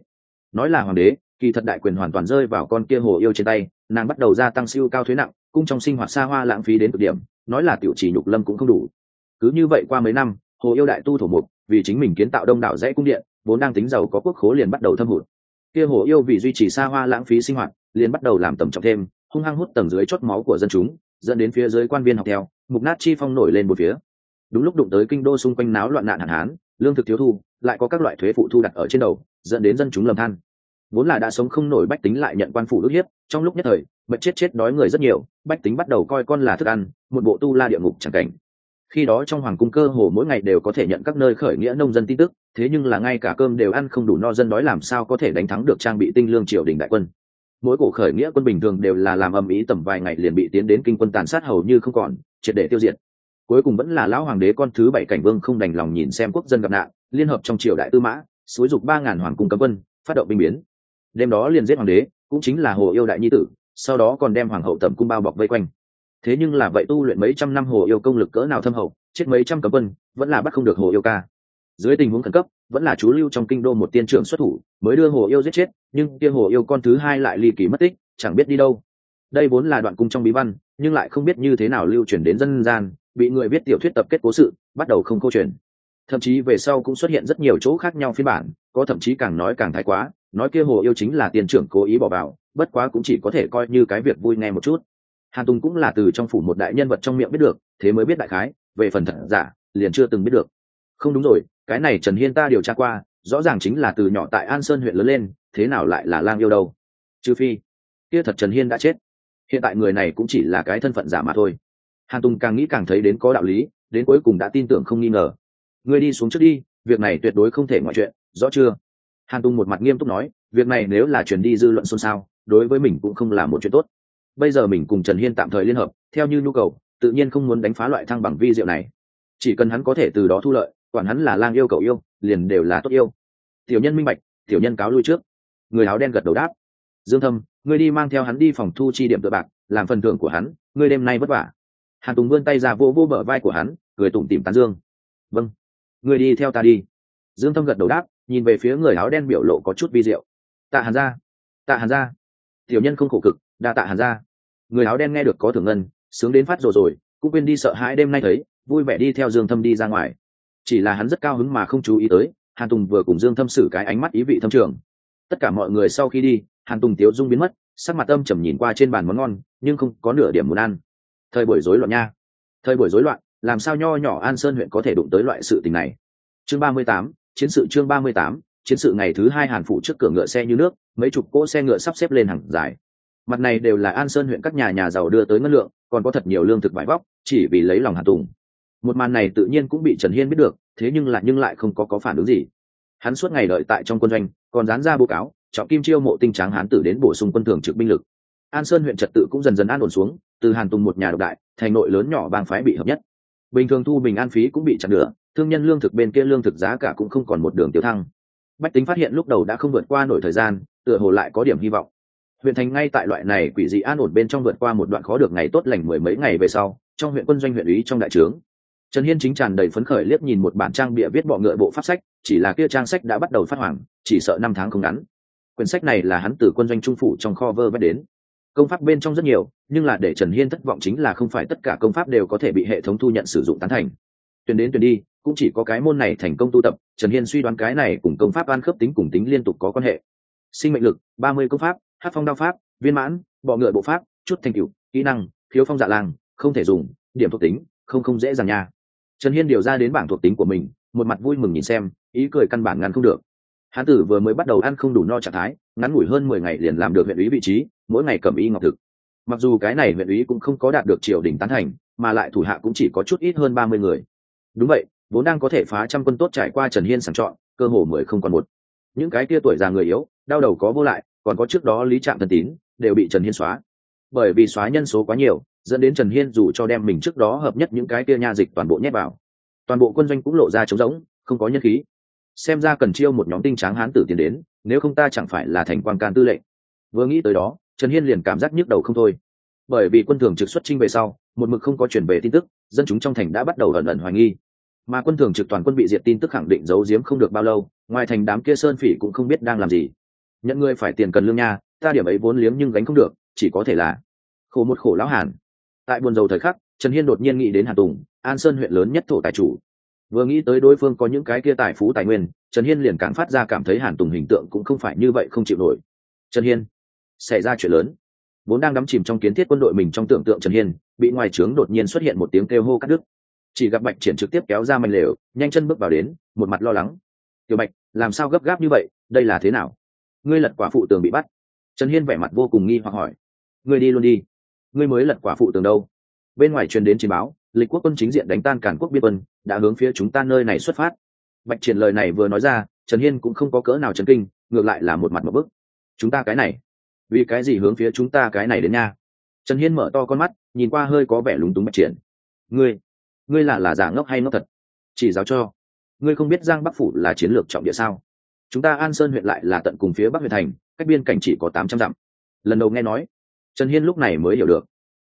Nói là hoàng đế kỳ thật đại quyền hoàn toàn rơi vào con kia hồ yêu trên tay, nàng bắt đầu gia tăng siêu cao thuế nặng cung trong sinh hoạt xa hoa lãng phí đến cực điểm, nói là tiểu chỉ nhục lâm cũng không đủ. Cứ như vậy qua mấy năm, hồ yêu đại tu thổ mục, vì chính mình kiến tạo đông đảo dãy cung điện, vốn đang tính giàu có quốc khố liền bắt đầu thâm hụt. Kia hồ yêu vì duy trì xa hoa lãng phí sinh hoạt, liền bắt đầu làm tầm trọng thêm, hung hăng hút tầng dưới chót máu của dân chúng, dẫn đến phía dưới quan viên học theo, mục nát chi phong nổi lên một phía. Đúng lúc đụng tới kinh đô xung quanh náo loạn nạn hạn hán, lương thực thiếu thu, lại có các loại thuế phụ thu đặt ở trên đầu, dẫn đến dân chúng lầm than vốn là đã sống không nổi bách tính lại nhận quan phủ ức hiếp, trong lúc nhất thời mật chết chết đói người rất nhiều, bách tính bắt đầu coi con là thức ăn, một bộ tu la địa ngục chẳng cảnh. Khi đó trong hoàng cung cơ hồ mỗi ngày đều có thể nhận các nơi khởi nghĩa nông dân tin tức, thế nhưng là ngay cả cơm đều ăn không đủ no dân đói làm sao có thể đánh thắng được trang bị tinh lương triều đình đại quân. Mỗi cổ khởi nghĩa quân bình thường đều là làm âm ý tầm vài ngày liền bị tiến đến kinh quân tàn sát hầu như không còn, triệt để tiêu diệt. Cuối cùng vẫn là lão hoàng đế con thứ bảy cảnh vương không đành lòng nhìn xem quốc dân gặp nạn, liên hợp trong triều đại tư mã, xúi dục ba ngàn hoàng cung cấm quân, phát động binh biến đêm đó liền giết hoàng đế, cũng chính là hồ yêu đại nhi tử, sau đó còn đem hoàng hậu tẩm cung bao bọc vây quanh. Thế nhưng là vậy tu luyện mấy trăm năm hồ yêu công lực cỡ nào thâm hậu, chết mấy trăm cấm quân, vẫn là bắt không được hồ yêu ca. Dưới tình huống khẩn cấp, vẫn là chú lưu trong kinh đô một tiên trưởng xuất thủ, mới đưa hồ yêu giết chết, nhưng kia hồ yêu con thứ hai lại ly kỳ mất tích, chẳng biết đi đâu. Đây vốn là đoạn cung trong bí văn, nhưng lại không biết như thế nào lưu truyền đến dân gian, bị người viết tiểu thuyết tập kết cố sự, bắt đầu không câu chuyện. Thậm chí về sau cũng xuất hiện rất nhiều chỗ khác nhau phiên bản có thậm chí càng nói càng thái quá, nói kia hồ yêu chính là tiền trưởng cố ý bỏ vào, bất quá cũng chỉ có thể coi như cái việc vui nghe một chút. Hàn tùng cũng là từ trong phủ một đại nhân vật trong miệng biết được, thế mới biết đại khái, về phần thật giả, liền chưa từng biết được. Không đúng rồi, cái này trần hiên ta điều tra qua, rõ ràng chính là từ nhỏ tại an sơn huyện lớn lên, thế nào lại là lang yêu đâu? Trừ phi, kia thật trần hiên đã chết. Hiện tại người này cũng chỉ là cái thân phận giả mà thôi. Hàn tùng càng nghĩ càng thấy đến có đạo lý, đến cuối cùng đã tin tưởng không nghi ngờ. Ngươi đi xuống trước đi, việc này tuyệt đối không thể ngoại chuyện rõ chưa? Hàn tùng một mặt nghiêm túc nói, việc này nếu là chuyển đi dư luận xôn xao, đối với mình cũng không là một chuyện tốt. Bây giờ mình cùng trần hiên tạm thời liên hợp, theo như nhu cầu, tự nhiên không muốn đánh phá loại thăng bằng vi diệu này. Chỉ cần hắn có thể từ đó thu lợi, quản hắn là lang yêu cầu yêu, liền đều là tốt yêu. Tiểu nhân minh bạch, tiểu nhân cáo lui trước. Người áo đen gật đầu đáp. Dương thâm, ngươi đi mang theo hắn đi phòng thu chi điểm tự bạc, làm phần thưởng của hắn, ngươi đêm nay vất vả. Hàn tùng vươn tay ra vô vô bờ vai của hắn, cười tủm tìm tán dương. Vâng. Ngươi đi theo ta đi dương thâm gật đầu đáp, nhìn về phía người áo đen biểu lộ có chút vi diệu. Tạ hàn ra tạ hàn ra tiểu nhân không khổ cực, đa tạ hàn ra người áo đen nghe được có thưởng ngân, sướng đến phát rồi rồi, cũng quên đi sợ hãi đêm nay thấy, vui vẻ đi theo dương thâm đi ra ngoài. Chỉ là hắn rất cao hứng mà không chú ý tới, hàn tùng vừa cùng dương thâm xử cái ánh mắt ý vị thâm trường. Tất cả mọi người sau khi đi, hàn tùng tiếu dung biến mất, sắc mặt âm trầm nhìn qua trên bàn món ngon, nhưng không có nửa điểm muốn ăn. Thời buổi rối loạn nha. Thời buổi rối loạn, làm sao nho nhỏ an sơn huyện có thể đụng tới loại sự tình này? Chương ba mươi tám chiến sự chương ba mươi tám, chiến sự ngày thứ hai hàn phụ trước cửa ngựa xe như nước, mấy chục cỗ xe ngựa sắp xếp lên hàng dài. Mặt này đều là an sơn huyện các nhà nhà giàu đưa tới ngân lượng, còn có thật nhiều lương thực vải vóc, chỉ vì lấy lòng hàn tùng. Một màn này tự nhiên cũng bị trần hiên biết được, thế nhưng lại nhưng lại không có có phản ứng gì. Hắn suốt ngày đợi tại trong quân doanh, còn dán ra báo cáo, trọng kim chiêu mộ tinh tráng hán tử đến bổ sung quân thường trực binh lực. An sơn huyện trật tự cũng dần dần an ổn xuống, từ hàn tùng một nhà độc đại, thành nội lớn nhỏ bang phái bị hợp nhất. Bình thường thu bình an phí cũng bị chặn nữa thương nhân lương thực bên kia lương thực giá cả cũng không còn một đường tiêu thăng. Bách tính phát hiện lúc đầu đã không vượt qua nổi thời gian, tựa hồ lại có điểm hy vọng. Huyện thành ngay tại loại này quỷ dị an ổn bên trong vượt qua một đoạn khó được ngày tốt lành mười mấy ngày về sau, trong huyện quân doanh huyện ủy trong đại trướng. Trần hiên chính tràn đầy phấn khởi liếc nhìn một bản trang bịa viết bọ ngựa bộ pháp sách, chỉ là kia trang sách đã bắt đầu phát hoàng chỉ sợ năm tháng không ngắn. Quyển sách này là hắn từ quân doanh trung phủ trong kho vơ vét đến. Công pháp bên trong rất nhiều, nhưng là để trần hiên thất vọng chính là không phải tất cả công pháp đều có thể bị hệ thống thu nhận sử dụng tán thành. Tuyển đến tuyển đi cũng chỉ có cái môn này thành công tu tập, trần hiên suy đoán cái này cùng công pháp an khớp tính cùng tính liên tục có quan hệ. Sinh mệnh lực, ba mươi công pháp, hát phong đao pháp, viên mãn, bọ ngựa bộ pháp, chút thành cựu kỹ năng thiếu phong dạ lang không thể dùng, điểm thuộc tính, không không dễ dàng nha. Trần hiên điều ra đến bảng thuộc tính của mình, một mặt vui mừng nhìn xem, ý cười căn bản ngăn không được. Hán tử vừa mới bắt đầu ăn không đủ no trạng thái, ngắn ngủi hơn mười ngày liền làm được huyện ủy vị trí, mỗi ngày cầm y ngọc thực. Mặc dù cái này huyện ủy cũng không có đạt được triều đình tán thành, mà lại thủ hạ cũng chỉ có chút ít hơn ba mươi người. Đúng vậy vốn đang có thể phá trăm quân tốt trải qua trần hiên sàng chọn, cơ hồ mười không còn một. Những cái tia tuổi già người yếu, đau đầu có vô lại, còn có trước đó lý Trạm thần tín, đều bị trần hiên xóa. Bởi vì xóa nhân số quá nhiều, dẫn đến trần hiên dù cho đem mình trước đó hợp nhất những cái tia nha dịch toàn bộ nhét vào. Toàn bộ quân doanh cũng lộ ra trống rỗng, không có nhân khí. Xem ra cần chiêu một nhóm tinh tráng hán tử tiến đến, nếu không ta chẳng phải là thành quan can tư lệnh. Vừa nghĩ tới đó, trần hiên liền cảm giác nhức đầu không thôi. Bởi vì quân thường trực xuất trinh về sau, một mực không có chuyển về tin tức, dân chúng trong thành đã bắt đầu ẩn ẩn hoài nghi mà quân thường trực toàn quân bị diệt tin tức khẳng định giấu giếm không được bao lâu, ngoài thành đám kia sơn phỉ cũng không biết đang làm gì. Nhận ngươi phải tiền cần lương nha, ta điểm ấy vốn liếm nhưng gánh không được, chỉ có thể là khổ một khổ lão hàn. Tại buồn dầu thời khắc, trần hiên đột nhiên nghĩ đến hà tùng, an sơn huyện lớn nhất thổ tài chủ. Vừa nghĩ tới đối phương có những cái kia tài phú tài nguyên, trần hiên liền càng phát ra cảm thấy hàn tùng hình tượng cũng không phải như vậy không chịu nổi. Trần hiên, xảy ra chuyện lớn. Vốn đang đắm chìm trong kiến thiết quân đội mình trong tưởng tượng trần hiên, bị ngoài trướng đột nhiên xuất hiện một tiếng kêu hô cắt đứt chỉ gặp bạch triển trực tiếp kéo ra mảnh lều, nhanh chân bước vào đến, một mặt lo lắng. Tiểu bạch, làm sao gấp gáp như vậy? Đây là thế nào? Ngươi lật quả phụ tường bị bắt. Trần hiên vẻ mặt vô cùng nghi hoặc hỏi. Ngươi đi luôn đi. Ngươi mới lật quả phụ tường đâu? Bên ngoài truyền đến trình báo, lịch quốc quân chính diện đánh tan cản quốc biên quân, đã hướng phía chúng ta nơi này xuất phát. Bạch triển lời này vừa nói ra, trần hiên cũng không có cỡ nào chấn kinh, ngược lại là một mặt một bức. Chúng ta cái này, vì cái gì hướng phía chúng ta cái này đến nha? Trần hiên mở to con mắt, nhìn qua hơi có vẻ lúng túng bạch triển. Ngươi ngươi là là giả ngốc hay ngốc thật? Chỉ giáo cho. Ngươi không biết giang bắc phủ là chiến lược trọng địa sao? Chúng ta an sơn huyện lại là tận cùng phía bắc huyện thành, cách biên cảnh chỉ có tám trăm dặm. Lần đầu nghe nói, trần hiên lúc này mới hiểu được.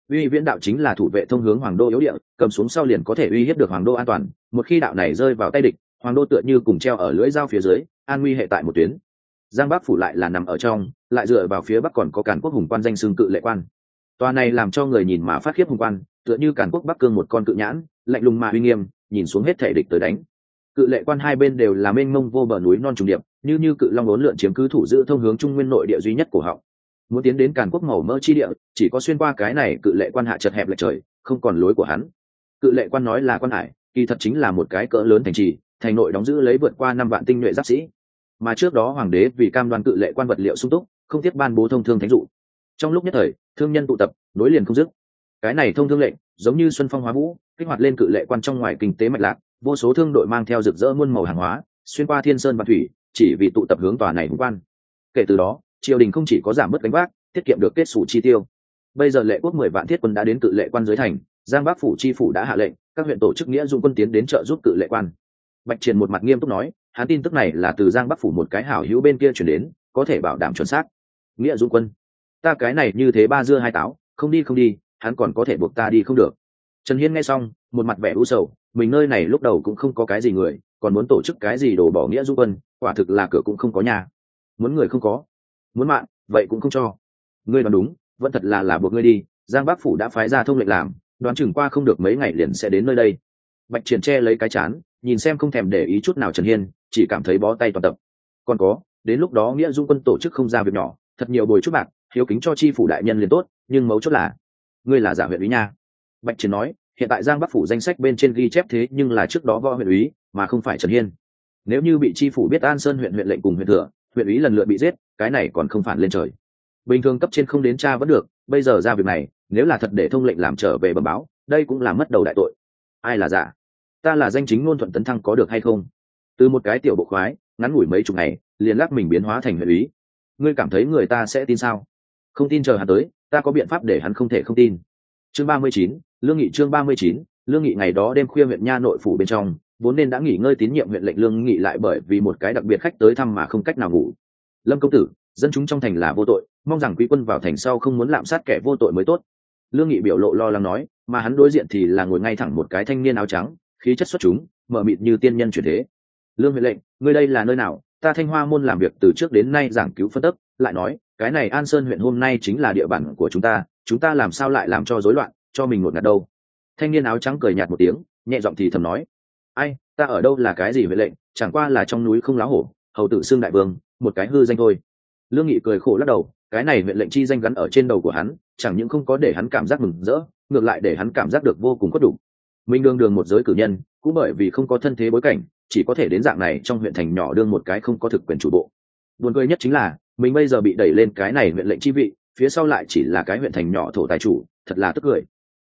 Uy viễn đạo chính là thủ vệ thông hướng hoàng đô yếu địa, cầm xuống sau liền có thể uy hiếp được hoàng đô an toàn. Một khi đạo này rơi vào tay địch, hoàng đô tựa như cùng treo ở lưỡi dao phía dưới, an nguy hệ tại một tuyến. Giang bắc phủ lại là nằm ở trong, lại dựa vào phía bắc còn có cản quốc hùng quan danh xương cự lệ quan. Tòa này làm cho người nhìn mà phát khiếp hùng quan tựa như cản quốc bắc cương một con cự nhãn, lạnh lùng mà uy nghiêm, nhìn xuống hết thể địch tới đánh. Cự lệ quan hai bên đều là mênh mông vô bờ núi non trùng điệp, như như cự long bốn lượn chiếm cứ thủ giữ thông hướng trung nguyên nội địa duy nhất của họ muốn tiến đến càn quốc màu mỡ chi địa, chỉ có xuyên qua cái này cự lệ quan hạ chật hẹp lệch trời, không còn lối của hắn. Cự lệ quan nói là quan hải, kỳ thật chính là một cái cỡ lớn thành trì, thành nội đóng giữ lấy vượt qua năm vạn tinh nhuệ giáp sĩ. Mà trước đó hoàng đế vì cam đoan cự lệ quan vật liệu sung túc, không tiếc ban bố thông thương thánh dụ. Trong lúc nhất thời, thương nhân tụ tập, nối liền không dứt cái này thông thương lệnh, giống như xuân phong hóa vũ, kích hoạt lên cự lệ quan trong ngoài kinh tế mạch lạc, vô số thương đội mang theo rực rỡ muôn màu hàng hóa, xuyên qua thiên sơn và thủy, chỉ vì tụ tập hướng tòa này hùng quan. Kể từ đó, triều đình không chỉ có giảm bớt đánh bác tiết kiệm được kết xù chi tiêu. Bây giờ lệ quốc mười vạn thiết quân đã đến cự lệ quan dưới thành, giang bắc phủ chi phủ đã hạ lệnh, các huyện tổ chức nghĩa dung quân tiến đến trợ giúp cự lệ quan. Bạch triền một mặt nghiêm túc nói, hắn tin tức này là từ giang bắc phủ một cái hảo hữu bên kia chuyển đến, có thể bảo đảm chuẩn xác. Nghĩa dung quân, ta cái này như thế ba dưa hai táo, không đi không đi hắn còn có thể buộc ta đi không được. Trần hiên nghe xong, một mặt vẻ u sầu, mình nơi này lúc đầu cũng không có cái gì người, còn muốn tổ chức cái gì đổ bỏ nghĩa dung quân, quả thực là cửa cũng không có nhà. Muốn người không có, muốn mạng, vậy cũng không cho. Ngươi đoán đúng, vẫn thật là là buộc ngươi đi, giang Bác phủ đã phái ra thông lệnh làm, đoán chừng qua không được mấy ngày liền sẽ đến nơi đây. Bạch triển che lấy cái chán, nhìn xem không thèm để ý chút nào trần hiên, chỉ cảm thấy bó tay toàn tập. Còn có, đến lúc đó nghĩa dung quân tổ chức không ra việc nhỏ, thật nhiều bồi chút bạc, hiếu kính cho chi phủ đại nhân liền tốt, nhưng mấu chốt là ngươi là giả huyện úy nha. Bạch triển nói, hiện tại giang bắc phủ danh sách bên trên ghi chép thế nhưng là trước đó võ huyện úy, mà không phải trần hiên. Nếu như bị tri phủ biết an sơn huyện huyện lệnh cùng huyện thừa, huyện úy lần lượt bị giết, cái này còn không phản lên trời. Bình thường cấp trên không đến cha vẫn được, bây giờ ra việc này, nếu là thật để thông lệnh làm trở về bẩm báo, đây cũng là mất đầu đại tội. Ai là giả? Ta là danh chính ngôn thuận tấn thăng có được hay không? Từ một cái tiểu bộ khoái, ngắn ngủi mấy chục ngày, liền lắc mình biến hóa thành huyện úy. Ngươi cảm thấy người ta sẽ tin sao? Không tin chờ hắn tới ta có biện pháp để hắn không thể không tin. Chương ba mươi chín, lương nghị chương ba mươi chín, lương nghị ngày đó đêm khuya huyện nha nội phủ bên trong, vốn nên đã nghỉ ngơi tín nhiệm huyện lệnh lương nghị lại bởi vì một cái đặc biệt khách tới thăm mà không cách nào ngủ. Lâm công tử, dân chúng trong thành là vô tội, mong rằng quý quân vào thành sau không muốn lạm sát kẻ vô tội mới tốt. Lương nghị biểu lộ lo lắng nói, mà hắn đối diện thì là ngồi ngay thẳng một cái thanh niên áo trắng, khí chất xuất chúng, mở mịt như tiên nhân chuyển thế. Lương huệ lệnh, ngươi đây là nơi nào? Ta thanh hoa môn làm việc từ trước đến nay giảng cứu phân tấp lại nói cái này an sơn huyện hôm nay chính là địa bàn của chúng ta chúng ta làm sao lại làm cho rối loạn, cho mình ngột ngạt đâu? Thanh niên áo trắng cười nhạt một tiếng, nhẹ giọng thì thầm nói, ai, ta ở đâu là cái gì huệ lệnh, chẳng qua là trong núi không lá hổ, hầu tử xương đại vương, một cái hư danh thôi. Lương nghị cười khổ lắc đầu, cái này huyện lệnh chi danh gắn ở trên đầu của hắn, chẳng những không có để hắn cảm giác mừng rỡ, ngược lại để hắn cảm giác được vô cùng khuất đủ. Mình đương đường một giới cử nhân, cũng bởi vì không có thân thế bối cảnh, chỉ có thể đến dạng này trong huyện thành nhỏ đương một cái không có thực quyền chủ bộ. Buồn cười nhất chính là mình bây giờ bị đẩy lên cái này huyện lệnh chi vị, phía sau lại chỉ là cái huyện thành nhỏ thổ tài chủ, thật là tức cười.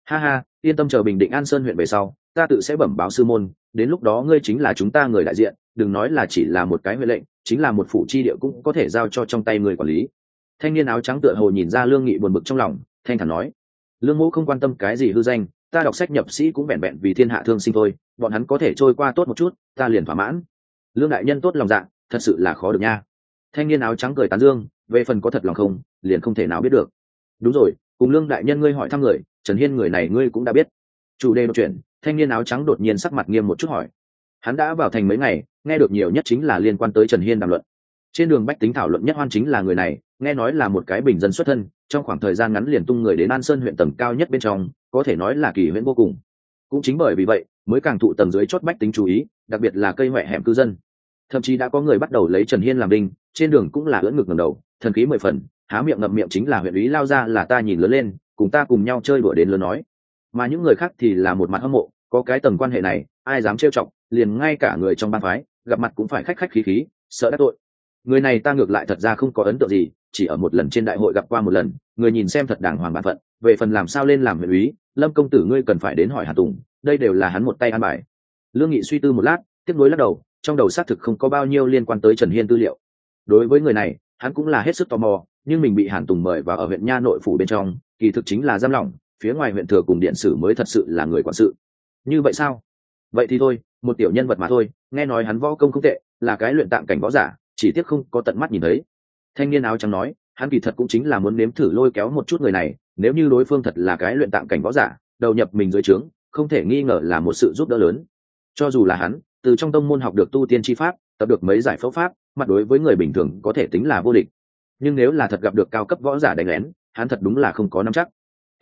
Ha ha, yên tâm chờ bình định an sơn huyện về sau, ta tự sẽ bẩm báo sư môn, đến lúc đó ngươi chính là chúng ta người đại diện, đừng nói là chỉ là một cái huệ lệnh, chính là một phủ chi địa cũng có thể giao cho trong tay người quản lý. Thanh niên áo trắng tựa hồ nhìn ra lương nghị buồn bực trong lòng, thanh thản nói, lương mẫu không quan tâm cái gì hư danh, ta đọc sách nhập sĩ cũng vẹn vẹn vì thiên hạ thương sinh thôi, bọn hắn có thể trôi qua tốt một chút, ta liền thỏa mãn. Lương đại nhân tốt lòng dạ thật sự là khó được nha thanh niên áo trắng cười tán dương, về phần có thật lòng không, liền không thể nào biết được. Đúng rồi, cùng lương đại nhân ngươi hỏi thăm người, trần hiên người này ngươi cũng đã biết. Chủ đề đột chuyện thanh niên áo trắng đột nhiên sắc mặt nghiêm một chút hỏi. Hắn đã vào thành mấy ngày, nghe được nhiều nhất chính là liên quan tới trần hiên đàm luận. Trên đường bách tính thảo luận nhất hoan chính là người này, nghe nói là một cái bình dân xuất thân, trong khoảng thời gian ngắn liền tung người đến an sơn huyện tầng cao nhất bên trong, có thể nói là kỳ huyễn vô cùng. Cũng chính bởi vì vậy, mới càng thụ tầng dưới chót bách tính chú ý, đặc biệt là cây huệ hẻm cư dân thậm chí đã có người bắt đầu lấy trần hiên làm đinh, trên đường cũng là ưỡn ngực ngầm đầu, thần khí mười phần, há miệng ngậm miệng chính là huyện ý lao ra là ta nhìn lớn lên, cùng ta cùng nhau chơi đùa đến lớn nói. Mà những người khác thì là một mặt hâm mộ, có cái tầng quan hệ này, ai dám trêu chọc, liền ngay cả người trong ban phái, gặp mặt cũng phải khách khách khí khí, sợ đắc tội. Người này ta ngược lại thật ra không có ấn tượng gì, chỉ ở một lần trên đại hội gặp qua một lần, người nhìn xem thật đàng hoàng bản phận, về phần làm sao lên làm huyện úy, lâm công tử ngươi cần phải đến hỏi hà tùng, đây đều là hắn một tay an bài. Lương nghị suy tư một lát, tiếp nối lắc đầu trong đầu xác thực không có bao nhiêu liên quan tới trần hiên tư liệu. Đối với người này, hắn cũng là hết sức tò mò, nhưng mình bị hàn tùng mời vào ở huyện nha nội phủ bên trong, kỳ thực chính là giam lỏng, phía ngoài huyện thừa cùng điện sử mới thật sự là người quản sự. Như vậy sao? Vậy thì thôi, một tiểu nhân vật mà thôi, nghe nói hắn võ công không tệ, là cái luyện tạm cảnh võ giả, chỉ tiếc không có tận mắt nhìn thấy. Thanh niên áo trắng nói, hắn kỳ thật cũng chính là muốn nếm thử lôi kéo một chút người này, nếu như đối phương thật là cái luyện tạm cảnh võ giả, đầu nhập mình dưới trướng, không thể nghi ngờ là một sự giúp đỡ lớn. Cho dù là hắn từ trong tông môn học được tu tiên tri pháp, tập được mấy giải phẫu pháp, mặt đối với người bình thường có thể tính là vô địch. Nhưng nếu là thật gặp được cao cấp võ giả đánh lén, hắn thật đúng là không có nắm chắc.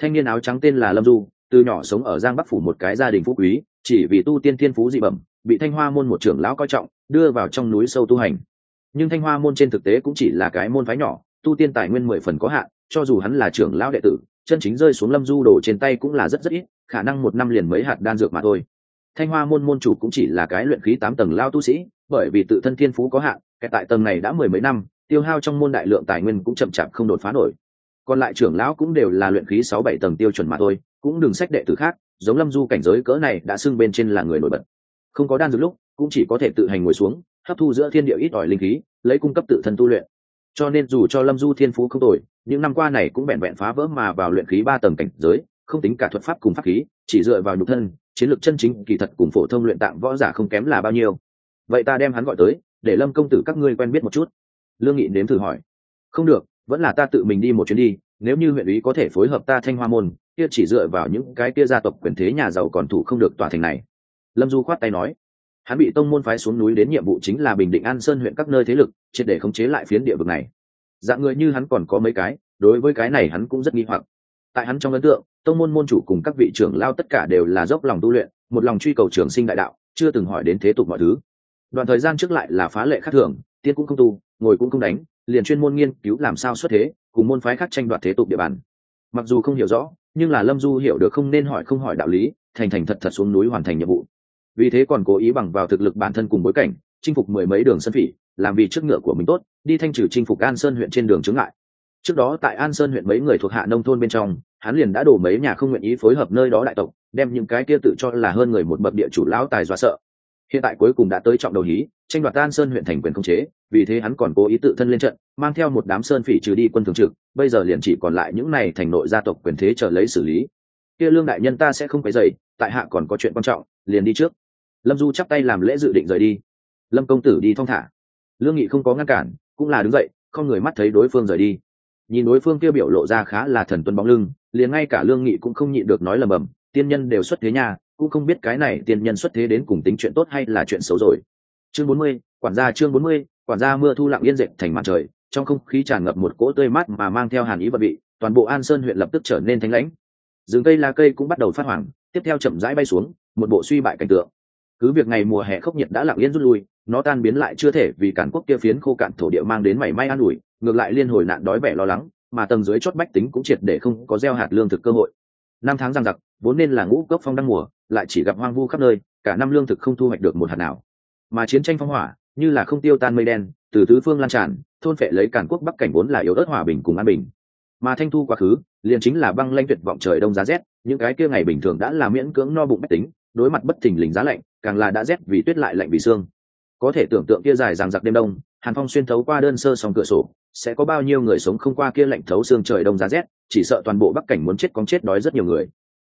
Thanh niên áo trắng tên là lâm du, từ nhỏ sống ở giang bắc phủ một cái gia đình phú quý, chỉ vì tu tiên thiên phú dị bẩm, bị thanh hoa môn một trưởng lão coi trọng, đưa vào trong núi sâu tu hành. Nhưng thanh hoa môn trên thực tế cũng chỉ là cái môn phái nhỏ, tu tiên tài nguyên mười phần có hạn, cho dù hắn là trưởng lão đệ tử, chân chính rơi xuống lâm du đồ trên tay cũng là rất rất ít, khả năng một năm liền mấy hạt đan dược mà thôi thanh hoa môn môn chủ cũng chỉ là cái luyện khí tám tầng lao tu sĩ, bởi vì tự thân thiên phú có hạn kẹt tại tầng này đã mười mấy năm, tiêu hao trong môn đại lượng tài nguyên cũng chậm chạp không đột phá nổi. Còn lại trưởng lão cũng đều là luyện khí sáu bảy tầng tiêu chuẩn mà thôi, cũng đừng sách đệ tử khác, giống lâm du cảnh giới cỡ này đã xưng bên trên là người nổi bật. Không có đan dược lúc, cũng chỉ có thể tự hành ngồi xuống, hấp thu giữa thiên địa ít ỏi linh khí, lấy cung cấp tự thân tu luyện. Cho nên dù cho lâm du thiên phú không tồi, những năm qua này cũng vẹn vẹn phá vỡ mà vào luyện khí ba tầng cảnh giới, không tính cả thuật pháp cùng pháp khí, chỉ dựa vào nhục thân chiến lược chân chính kỳ thật cùng phổ thông luyện tạng võ giả không kém là bao nhiêu. Vậy ta đem hắn gọi tới, để lâm công tử các ngươi quen biết một chút. Lương nghị nếm thử hỏi. Không được, vẫn là ta tự mình đi một chuyến đi, nếu như huyện ý có thể phối hợp ta thanh hoa môn, kia chỉ dựa vào những cái kia gia tộc quyền thế nhà giàu còn thủ không được tòa thành này. Lâm du khoát tay nói. Hắn bị tông môn phái xuống núi đến nhiệm vụ chính là bình định an sơn huyện các nơi thế lực, triệt để khống chế lại phiến địa vực này. Dạng người như hắn còn có mấy cái, đối với cái này hắn cũng rất nghi hoặc tại hắn trong ấn tượng, tông môn môn chủ cùng các vị trưởng lao tất cả đều là dốc lòng tu luyện, một lòng truy cầu trường sinh đại đạo, chưa từng hỏi đến thế tục mọi thứ. Đoạn thời gian trước lại là phá lệ khác thường, tiên cũng không tu, ngồi cũng không đánh, liền chuyên môn nghiên cứu làm sao xuất thế, cùng môn phái khác tranh đoạt thế tục địa bàn. Mặc dù không hiểu rõ, nhưng là lâm du hiểu được không nên hỏi không hỏi đạo lý, thành thành thật thật xuống núi hoàn thành nhiệm vụ. Vì thế còn cố ý bằng vào thực lực bản thân cùng bối cảnh, chinh phục mười mấy đường sân phỉ, làm vì trước ngựa của mình tốt, đi thanh trừ chinh phục an sơn huyện trên đường chướng ngại trước đó tại an sơn huyện mấy người thuộc hạ nông thôn bên trong, hắn liền đã đổ mấy nhà không nguyện ý phối hợp nơi đó đại tộc, đem những cái kia tự cho là hơn người một bậc địa chủ lão tài dọa sợ. Hiện tại cuối cùng đã tới trọng đầu hí, tranh đoạt an sơn huyện thành quyền công chế, vì thế hắn còn cố ý tự thân lên trận, mang theo một đám sơn phỉ trừ đi quân thường trực, bây giờ liền chỉ còn lại những này thành nội gia tộc quyền thế chờ lấy xử lý. Kia lương đại nhân ta sẽ không phải dậy tại hạ còn có chuyện quan trọng, liền đi trước. Lâm du chắp tay làm lễ dự định rời đi. Lâm công tử đi thong thả. Lương nghị không có ngăn cản, cũng là đứng dậy, không người mắt thấy đối phương rời đi nhìn đối phương kia biểu lộ ra khá là thần tuân bóng lưng, liền ngay cả lương nghị cũng không nhịn được nói lầm bầm, tiên nhân đều xuất thế nhà cũng không biết cái này tiên nhân xuất thế đến cùng tính chuyện tốt hay là chuyện xấu rồi. Chương bốn mươi, quản gia chương bốn mươi, quản gia mưa thu lặng yên dệt thành mặt trời, trong không khí tràn ngập một cỗ tươi mát mà mang theo hàn ý vật vị, toàn bộ an sơn huyện lập tức trở nên thanh lãnh. Rừng cây lá cây cũng bắt đầu phát hoàng tiếp theo chậm rãi bay xuống, một bộ suy bại cảnh tượng. Cứ việc ngày mùa hè khốc nhiệt đã lặng yên rút lui, nó tan biến lại chưa thể vì cản quốc kia phiến khô cạn thổ địa mang đến mảy may an ủi ngược lại liên hồi nạn đói vẻ lo lắng, mà tầng dưới chót bách tính cũng triệt để không có gieo hạt lương thực cơ hội. Năm tháng giang giặc, vốn nên là ngũ cốc phong đăng mùa, lại chỉ gặp hoang vu khắp nơi, cả năm lương thực không thu hoạch được một hạt nào. Mà chiến tranh phong hỏa, như là không tiêu tan mây đen, từ tứ phương lan tràn, thôn phệ lấy cản quốc bắc cảnh vốn là yếu ớt hòa bình cùng an bình. Mà thanh thu quá khứ, liền chính là băng lanh tuyệt vọng trời đông giá rét, những cái kia ngày bình thường đã là miễn cưỡng no bụng bách tính, đối mặt bất thình lình giá lạnh, càng là đã rét vì tuyết lại lạnh vì xương có thể tưởng tượng kia dài ràng giặc đêm đông, hàn phong xuyên thấu qua đơn sơ song cửa sổ sẽ có bao nhiêu người sống không qua kia lạnh thấu xương trời đông giá rét, chỉ sợ toàn bộ bắc cảnh muốn chết cóng chết đói rất nhiều người.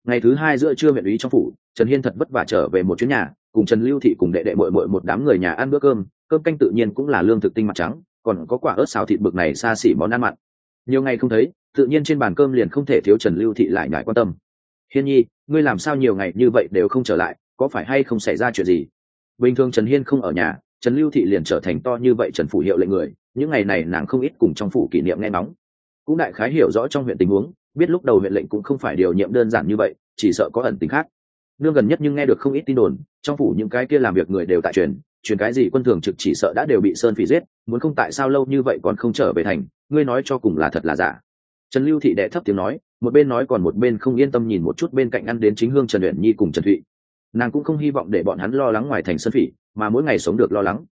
Ngày thứ hai giữa trưa huyện ý trong phủ, trần hiên thật vất vả trở về một chuyến nhà, cùng trần lưu thị cùng đệ đệ mội mội một đám người nhà ăn bữa cơm cơm canh tự nhiên cũng là lương thực tinh mặt trắng, còn có quả ớt xào thịt bực này xa xỉ món ăn mặn. Nhiều ngày không thấy, tự nhiên trên bàn cơm liền không thể thiếu trần lưu thị lại nhải quan tâm. Hiên nhi, ngươi làm sao nhiều ngày như vậy đều không trở lại, có phải hay không xảy ra chuyện gì? Bình thường trần hiên không ở nhà, trần lưu thị liền trở thành to như vậy trần phủ hiệu lệnh người những ngày này nàng không ít cùng trong phủ kỷ niệm nghe nóng cũng đại khái hiểu rõ trong huyện tình huống, biết lúc đầu huyện lệnh cũng không phải điều nhiệm đơn giản như vậy, chỉ sợ có ẩn tính khác. Nương gần nhất nhưng nghe được không ít tin đồn, trong phủ những cái kia làm việc người đều tại truyền truyền cái gì quân thường trực chỉ sợ đã đều bị sơn phỉ giết, muốn không tại sao lâu như vậy còn không trở về thành, ngươi nói cho cùng là thật là giả. Trần lưu thị đệ thấp tiếng nói, một bên nói còn một bên không yên tâm nhìn một chút bên cạnh ăn đến chính hương trần luyện nhi cùng trần thụy. Nàng cũng không hy vọng để bọn hắn lo lắng ngoài thành sơn phỉ, mà mỗi ngày sống được lo lắng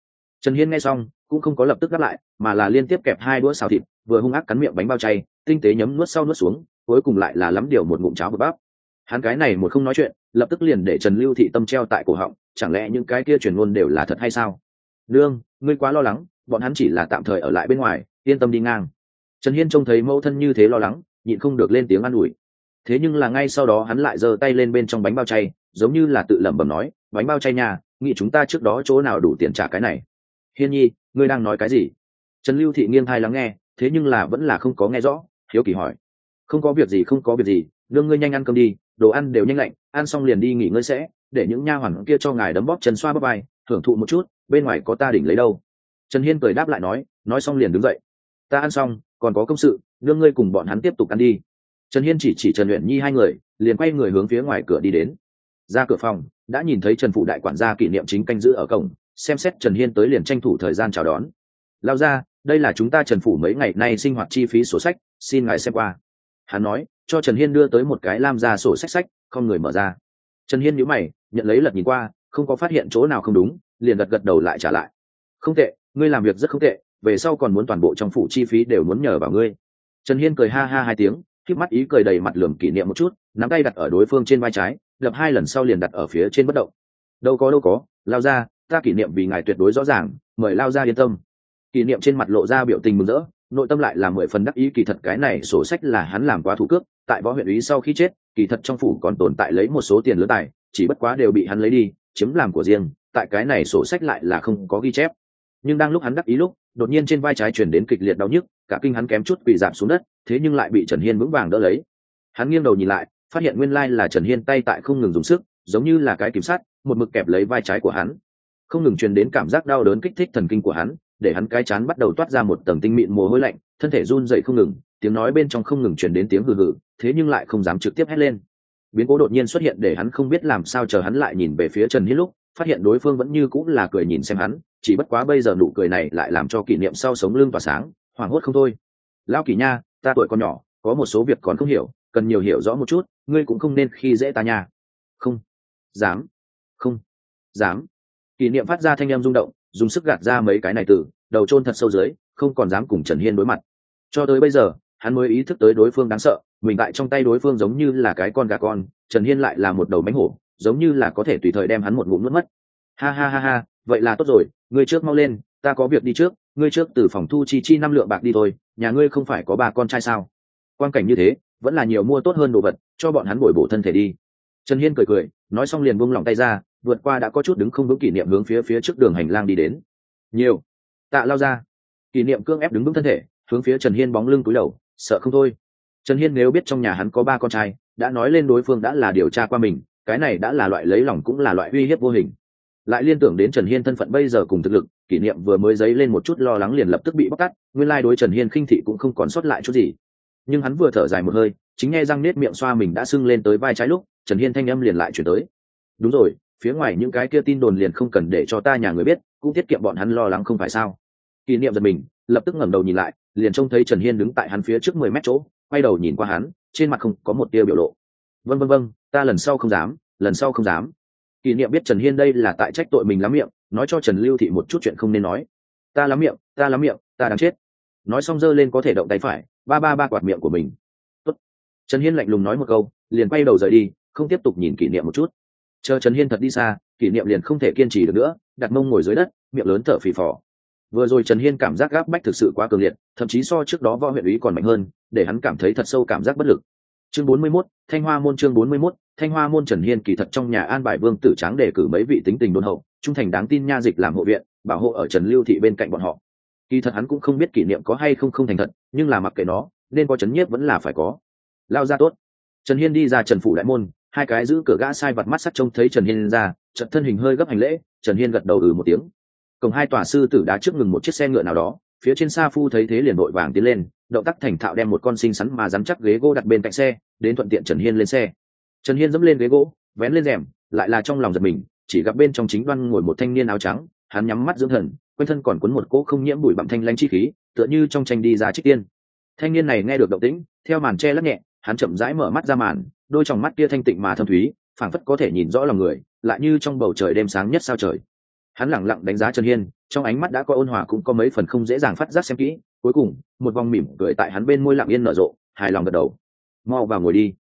trần hiên nghe xong, cũng không có lập tức gắt lại, mà là liên tiếp kẹp hai đũa xào thịt, vừa hung ác cắn miệng bánh bao chay, tinh tế nhấm nuốt sau nuốt xuống, cuối cùng lại là lắm điều một ngụm cháo một bắp. Hắn cái này một không nói chuyện, lập tức liền để trần lưu thị tâm treo tại cổ họng, chẳng lẽ những cái kia truyền ngôn đều là thật hay sao? Nương, ngươi quá lo lắng, bọn hắn chỉ là tạm thời ở lại bên ngoài, yên tâm đi ngang. Trần hiên trông thấy mẫu thân như thế lo lắng, nhịn không được lên tiếng an ủi. Thế nhưng là ngay sau đó hắn lại giơ tay lên bên trong bánh bao chay, giống như là tự lẩm bẩm nói, bánh bao chay nhà, nghĩ chúng ta trước đó chỗ nào đủ tiền trả cái này? Hiên nhi, ngươi đang nói cái gì? Trần lưu thị nghiêng thai lắng nghe, thế nhưng là vẫn là không có nghe rõ, hiếu kỳ hỏi. Không có việc gì, không có việc gì, nương ngươi nhanh ăn cơm đi, đồ ăn đều nhanh lạnh, ăn xong liền đi nghỉ ngơi sẽ, để những nha hoàn kia cho ngài đấm bóp chân xoa bóp vai, thưởng thụ một chút, bên ngoài có ta đỉnh lấy đâu. Trần hiên cười đáp lại nói nói xong liền đứng dậy. Ta ăn xong, còn có công sự, nương ngươi cùng bọn hắn tiếp tục ăn đi. Trần hiên chỉ chỉ trần luyện nhi hai người, liền quay người hướng phía ngoài cửa đi đến. Ra cửa phòng, đã nhìn thấy trần phụ đại quản gia kỷ niệm chính canh giữ ở cổng xem xét trần hiên tới liền tranh thủ thời gian chào đón. Lao ra, đây là chúng ta trần phủ mấy ngày nay sinh hoạt chi phí sổ sách, xin ngài xem qua. Hắn nói, cho trần hiên đưa tới một cái lam ra sổ sách sách, không người mở ra. Trần hiên nhữ mày, nhận lấy lật nhìn qua, không có phát hiện chỗ nào không đúng, liền gật gật đầu lại trả lại. Không tệ, ngươi làm việc rất không tệ, về sau còn muốn toàn bộ trong phủ chi phí đều muốn nhờ vào ngươi. Trần hiên cười ha ha hai tiếng k mắt ý cười đầy mặt lườm kỷ niệm một chút, nắm tay đặt ở đối phương trên vai trái đập hai lần sau liền đặt ở phía trên bất động. Đâu có đâu có, lao ra ta kỷ niệm vì ngài tuyệt đối rõ ràng, mời lao ra yên tâm. Kỷ niệm trên mặt lộ ra biểu tình mừng rỡ, nội tâm lại là mười phần đắc ý, kỳ thật cái này sổ sách là hắn làm quá thủ cước, tại võ huyện ý sau khi chết, kỳ thật trong phủ còn tồn tại lấy một số tiền lớn tài, chỉ bất quá đều bị hắn lấy đi, chiếm làm của riêng, tại cái này sổ sách lại là không có ghi chép. Nhưng đang lúc hắn đắc ý lúc, đột nhiên trên vai trái chuyển đến kịch liệt đau nhức, cả kinh hắn kém chút bị giảm xuống đất, thế nhưng lại bị trần hiên vững vàng đỡ lấy. Hắn nghiêng đầu nhìn lại, phát hiện nguyên lai là trần hiên tay tại không ngừng dùng sức, giống như là cái kiểm sát một mực kẹp lấy vai trái của hắn không ngừng truyền đến cảm giác đau đớn kích thích thần kinh của hắn, để hắn cái chán bắt đầu toát ra một tầng tinh mịn mồ hôi lạnh, thân thể run dậy không ngừng, tiếng nói bên trong không ngừng truyền đến tiếng hừ hừ, thế nhưng lại không dám trực tiếp hét lên. Biến cố đột nhiên xuất hiện để hắn không biết làm sao chờ hắn lại nhìn về phía trần hiên lúc, phát hiện đối phương vẫn như cũng là cười nhìn xem hắn, chỉ bất quá bây giờ nụ cười này lại làm cho kỷ niệm sau sống lưng tỏa sáng, hoảng hốt không thôi. Lao kỳ nha, ta tuổi còn nhỏ, có một số việc còn không hiểu, cần nhiều hiểu rõ một chút, ngươi cũng không nên khi dễ ta nha. Không. Dám. Không. Dám kỷ niệm phát ra thanh em rung động, dùng sức gạt ra mấy cái này từ, đầu chôn thật sâu dưới, không còn dám cùng trần hiên đối mặt. Cho tới bây giờ, hắn mới ý thức tới đối phương đáng sợ, mình tại trong tay đối phương giống như là cái con gà con, trần hiên lại là một đầu mánh hổ, giống như là có thể tùy thời đem hắn một ngụm nuốt mất. Ha ha ha ha, vậy là tốt rồi, ngươi trước mau lên, ta có việc đi trước, ngươi trước từ phòng thu chi chi năm lượng bạc đi thôi, nhà ngươi không phải có ba con trai sao? Quan cảnh như thế, vẫn là nhiều mua tốt hơn đồ vật, cho bọn hắn bồi bổ thân thể đi. Trần hiên cười cười, nói xong liền buông lòng tay ra vượt qua đã có chút đứng không vững kỷ niệm hướng phía phía trước đường hành lang đi đến. Nhiều. Tạ lao ra. Kỷ niệm cương ép đứng vững thân thể, hướng phía trần hiên bóng lưng cúi đầu, sợ không thôi. Trần hiên nếu biết trong nhà hắn có ba con trai, đã nói lên đối phương đã là điều tra qua mình, cái này đã là loại lấy lòng cũng là loại uy hiếp vô hình. Lại liên tưởng đến trần hiên thân phận bây giờ cùng thực lực, kỷ niệm vừa mới dấy lên một chút lo lắng liền lập tức bị bóc cắt nguyên lai、like、đối trần hiên khinh thị cũng không còn sót lại chút gì. Nhưng hắn vừa thở dài một hơi, chính nghe răng nết miệng xoa mình đã sưng lên tới vai trái lúc, trần hiên thanh âm liền lại chuyển tới. Đúng rồi phía ngoài những cái kia tin đồn liền không cần để cho ta nhà người biết, cũng tiết kiệm bọn hắn lo lắng không phải sao? Kỷ niệm giật mình, lập tức ngẩng đầu nhìn lại, liền trông thấy trần hiên đứng tại hắn phía trước mười mét chỗ, quay đầu nhìn qua hắn, trên mặt không có một tia biểu lộ. Vân vân vân ta lần sau không dám, lần sau không dám. Kỷ niệm biết trần hiên đây là tại trách tội mình lắm miệng, nói cho trần lưu thị một chút chuyện không nên nói. Ta lắm miệng, ta lắm miệng, ta đáng chết. Nói xong giơ lên có thể động tay phải, ba ba ba quạt miệng của mình. Tốt. trần hiên lạnh lùng nói một câu, liền quay đầu rời đi, không tiếp tục nhìn kỷ niệm một chút chờ trần hiên thật đi xa kỷ niệm liền không thể kiên trì được nữa đặt mông ngồi dưới đất miệng lớn thở phì phò. Vừa rồi trần hiên cảm giác gáp bách thực sự quá cường liệt thậm chí so trước đó võ huyện ý còn mạnh hơn để hắn cảm thấy thật sâu cảm giác bất lực. Chương bốn mươi 41, thanh hoa môn chương bốn mươi 41, thanh hoa môn trần hiên kỳ thật trong nhà an bài vương tử tráng đề cử mấy vị tính tình đôn hậu trung thành đáng tin nha dịch làm hộ viện bảo hộ ở trần lưu thị bên cạnh bọn họ. Kỳ thật hắn cũng không biết kỷ niệm có hay không không thành thật nhưng là mặc kệ nó nên có trấn nhiếp vẫn là phải có. Lao ra tốt. Trần hiên đi ra trần phủ đại môn hai cái giữ cửa gã sai vặt mắt sắt trông thấy trần hiên ra trận thân hình hơi gấp hành lễ, trần hiên gật đầu ừ một tiếng. Cổng hai tòa sư tử đá trước ngừng một chiếc xe ngựa nào đó, phía trên xa phu thấy thế liền đội vàng tiến lên, động tác thành thạo đem một con xinh xắn mà dám chắc ghế gỗ đặt bên cạnh xe, đến thuận tiện trần hiên lên xe. Trần hiên dẫm lên ghế gỗ, vén lên rèm, lại là trong lòng giật mình, chỉ gặp bên trong chính đoan ngồi một thanh niên áo trắng, hắn nhắm mắt dưỡng thần, quanh thân còn cuốn một cỗ không nhiễm bụi bặm thanh lanh chi khí, tựa như trong tranh đi ra trích tiên. Thanh niên này nghe được động tĩnh, theo màn che lắc nhẹ, hắn chậm rãi mở mắt ra màn đôi trong mắt kia thanh tịnh mà thâm thúy phảng phất có thể nhìn rõ lòng người lại như trong bầu trời đêm sáng nhất sao trời. Hắn lẳng lặng đánh giá trần hiên trong ánh mắt đã có ôn hòa cũng có mấy phần không dễ dàng phát giác xem kỹ cuối cùng một vòng mỉm cười tại hắn bên môi lặng yên nở rộ hài lòng gật đầu. Mau vào ngồi đi.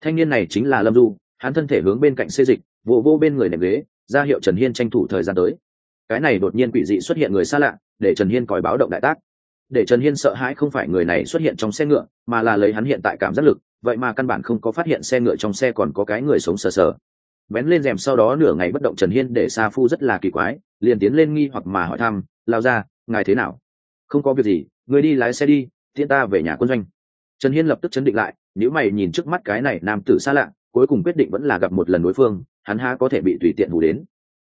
Thanh niên này chính là lâm du hắn thân thể hướng bên cạnh xê dịch vụ vô, vô bên người nệm ghế ra hiệu trần hiên tranh thủ thời gian tới. Cái này đột nhiên quỷ dị xuất hiện người xa lạ để trần hiên còi báo động đại tác. Để trần hiên sợ hãi không phải người này xuất hiện trong xe ngựa mà là lấy hắn hiện tại cảm giác lực vậy mà căn bản không có phát hiện xe ngựa trong xe còn có cái người sống sờ sờ. Bén lên rèm sau đó nửa ngày bất động trần hiên để sa phu rất là kỳ quái, liền tiến lên nghi hoặc mà hỏi thăm lao ra ngài thế nào? Không có việc gì người đi lái xe đi tiễn ta về nhà quân doanh. Trần hiên lập tức chấn định lại nếu mày nhìn trước mắt cái này nam tử xa lạ, cuối cùng quyết định vẫn là gặp một lần đối phương, hắn ha có thể bị tùy tiện hù đến.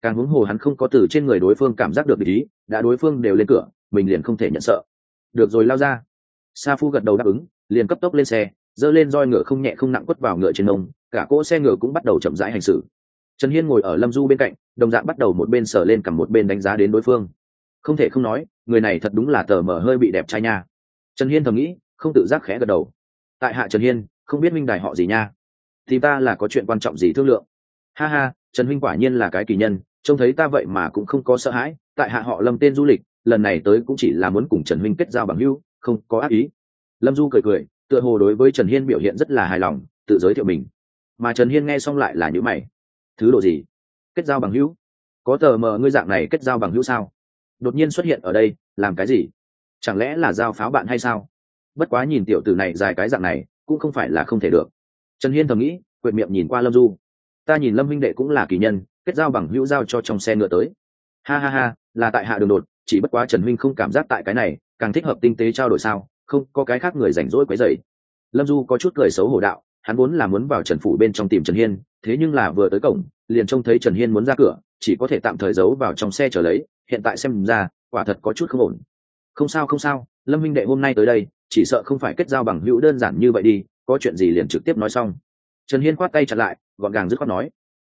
Càng huống hồ hắn không có từ trên người đối phương cảm giác được ý, đã đối phương đều lên cửa, mình liền không thể nhận sợ. Được rồi lao ra sa phu gật đầu đáp ứng, liền cấp tốc lên xe dơ lên roi ngựa không nhẹ không nặng quất vào ngựa trên nông cả cỗ xe ngựa cũng bắt đầu chậm rãi hành xử. Trần hiên ngồi ở lâm du bên cạnh, đồng dạng bắt đầu một bên sở lên cầm một bên đánh giá đến đối phương. Không thể không nói, người này thật đúng là tờ mở hơi bị đẹp trai nha. Trần hiên thầm nghĩ, không tự giác khẽ gật đầu. Tại hạ trần hiên, không biết minh đài họ gì nha. Thì ta là có chuyện quan trọng gì thương lượng? Ha ha, trần huynh quả nhiên là cái kỳ nhân, trông thấy ta vậy mà cũng không có sợ hãi. Tại hạ họ lâm tên du lịch, lần này tới cũng chỉ là muốn cùng trần huynh kết giao bằng hưu không có ác ý. Lâm du cười cười tựa hồ đối với trần hiên biểu hiện rất là hài lòng, tự giới thiệu mình. Mà trần hiên nghe xong lại là những mày. Thứ độ gì? Kết giao bằng hữu. Có tờ mờ ngươi dạng này kết giao bằng hữu sao? Đột nhiên xuất hiện ở đây, làm cái gì? Chẳng lẽ là giao pháo bạn hay sao? Bất quá nhìn tiểu tử này dài cái dạng này, cũng không phải là không thể được. Trần hiên thầm nghĩ quyệt miệng nhìn qua lâm du. Ta nhìn lâm minh đệ cũng là kỳ nhân, kết giao bằng hữu giao cho trong xe ngựa tới. Ha ha ha, là tại hạ đường đột, chỉ bất quá trần huynh không cảm giác tại cái này, càng thích hợp tinh tế trao đổi sao? Không có cái khác người rảnh rỗi quấy dày lâm du có chút cười xấu hổ đạo, hắn vốn là muốn vào trần phủ bên trong tìm trần hiên, thế nhưng là vừa tới cổng, liền trông thấy trần hiên muốn ra cửa, chỉ có thể tạm thời giấu vào trong xe trở lấy, hiện tại xem ra, quả thật có chút không ổn. Không sao không sao, lâm minh đệ hôm nay tới đây, chỉ sợ không phải kết giao bằng hữu đơn giản như vậy đi, có chuyện gì liền trực tiếp nói xong. Trần hiên khoát tay chặt lại, gọn gàng dứt khoát nói,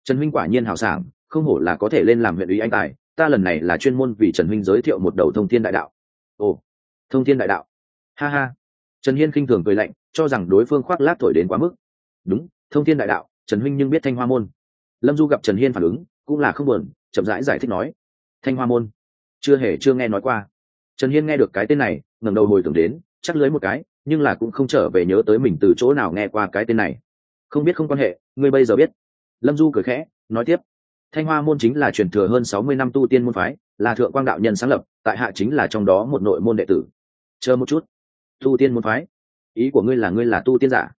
trần Minh quả nhiên hào sảng, không hổ là có thể lên làm huyện ủy anh tài, ta lần này là chuyên môn vì trần Minh giới thiệu một đầu thông thiên đại đạo. Ồ, thông thiên đại đạo? Ha ha. Trần hiên khinh thường cười lạnh cho rằng đối phương khoác lác thổi đến quá mức. Đúng thông thiên đại đạo trần huynh nhưng biết thanh hoa môn. Lâm du gặp trần hiên phản ứng cũng là không buồn chậm rãi giải, giải thích nói. Thanh hoa môn. Chưa hề chưa nghe nói qua. Trần hiên nghe được cái tên này ngẩng đầu hồi tưởng đến chắc lưới một cái nhưng là cũng không trở về nhớ tới mình từ chỗ nào nghe qua cái tên này. Không biết không quan hệ ngươi bây giờ biết. Lâm du cười khẽ nói tiếp. Thanh hoa môn chính là truyền thừa hơn sáu mươi năm tu tiên môn phái là thượng quang đạo nhân sáng lập tại hạ chính là trong đó một nội môn đệ tử. Chờ một chút tu tiên môn phái. Ý của ngươi là ngươi là tu tiên giả?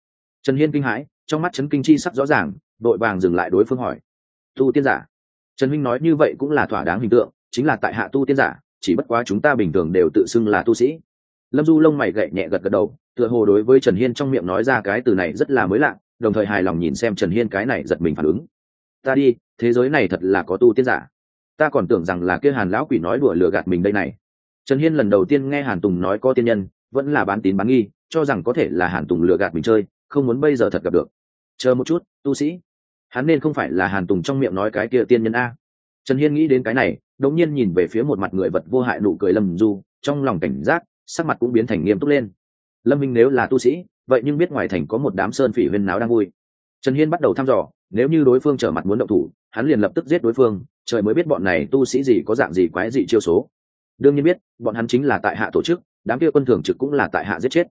Trần hiên kinh hãi, trong mắt chấn kinh chi sắc rõ ràng, đội vàng dừng lại đối phương hỏi. Tu tiên giả? Trần huynh nói như vậy cũng là thỏa đáng hình tượng, chính là tại hạ tu tiên giả, chỉ bất quá chúng ta bình thường đều tự xưng là tu sĩ. Lâm du lông mày gậy nhẹ gật gật đầu, tựa hồ đối với trần hiên trong miệng nói ra cái từ này rất là mới lạ, đồng thời hài lòng nhìn xem trần hiên cái này giật mình phản ứng. Ta đi, thế giới này thật là có tu tiên giả. Ta còn tưởng rằng là kia hàn lão quỷ nói đùa lừa gạt mình đây này. Trần hiên lần đầu tiên nghe hàn tùng nói có tiên nhân vẫn là bán tín bán nghi, cho rằng có thể là hàn tùng lừa gạt mình chơi, không muốn bây giờ thật gặp được. Chờ một chút, tu sĩ. Hắn nên không phải là hàn tùng trong miệng nói cái kia tiên nhân a. Trần hiên nghĩ đến cái này, đống nhiên nhìn về phía một mặt người vật vô hại nụ cười lâm du, trong lòng cảnh giác, sắc mặt cũng biến thành nghiêm túc lên. Lâm minh nếu là tu sĩ, vậy nhưng biết ngoài thành có một đám sơn phỉ huyên náo đang vui. Trần hiên bắt đầu thăm dò, nếu như đối phương trở mặt muốn động thủ, hắn liền lập tức giết đối phương, trời mới biết bọn này tu sĩ gì có dạng gì quái dị chiêu số. Đương nhiên biết, bọn hắn chính là tại hạ tổ chức đám kia quân thường trực cũng là tại hạ giết chết.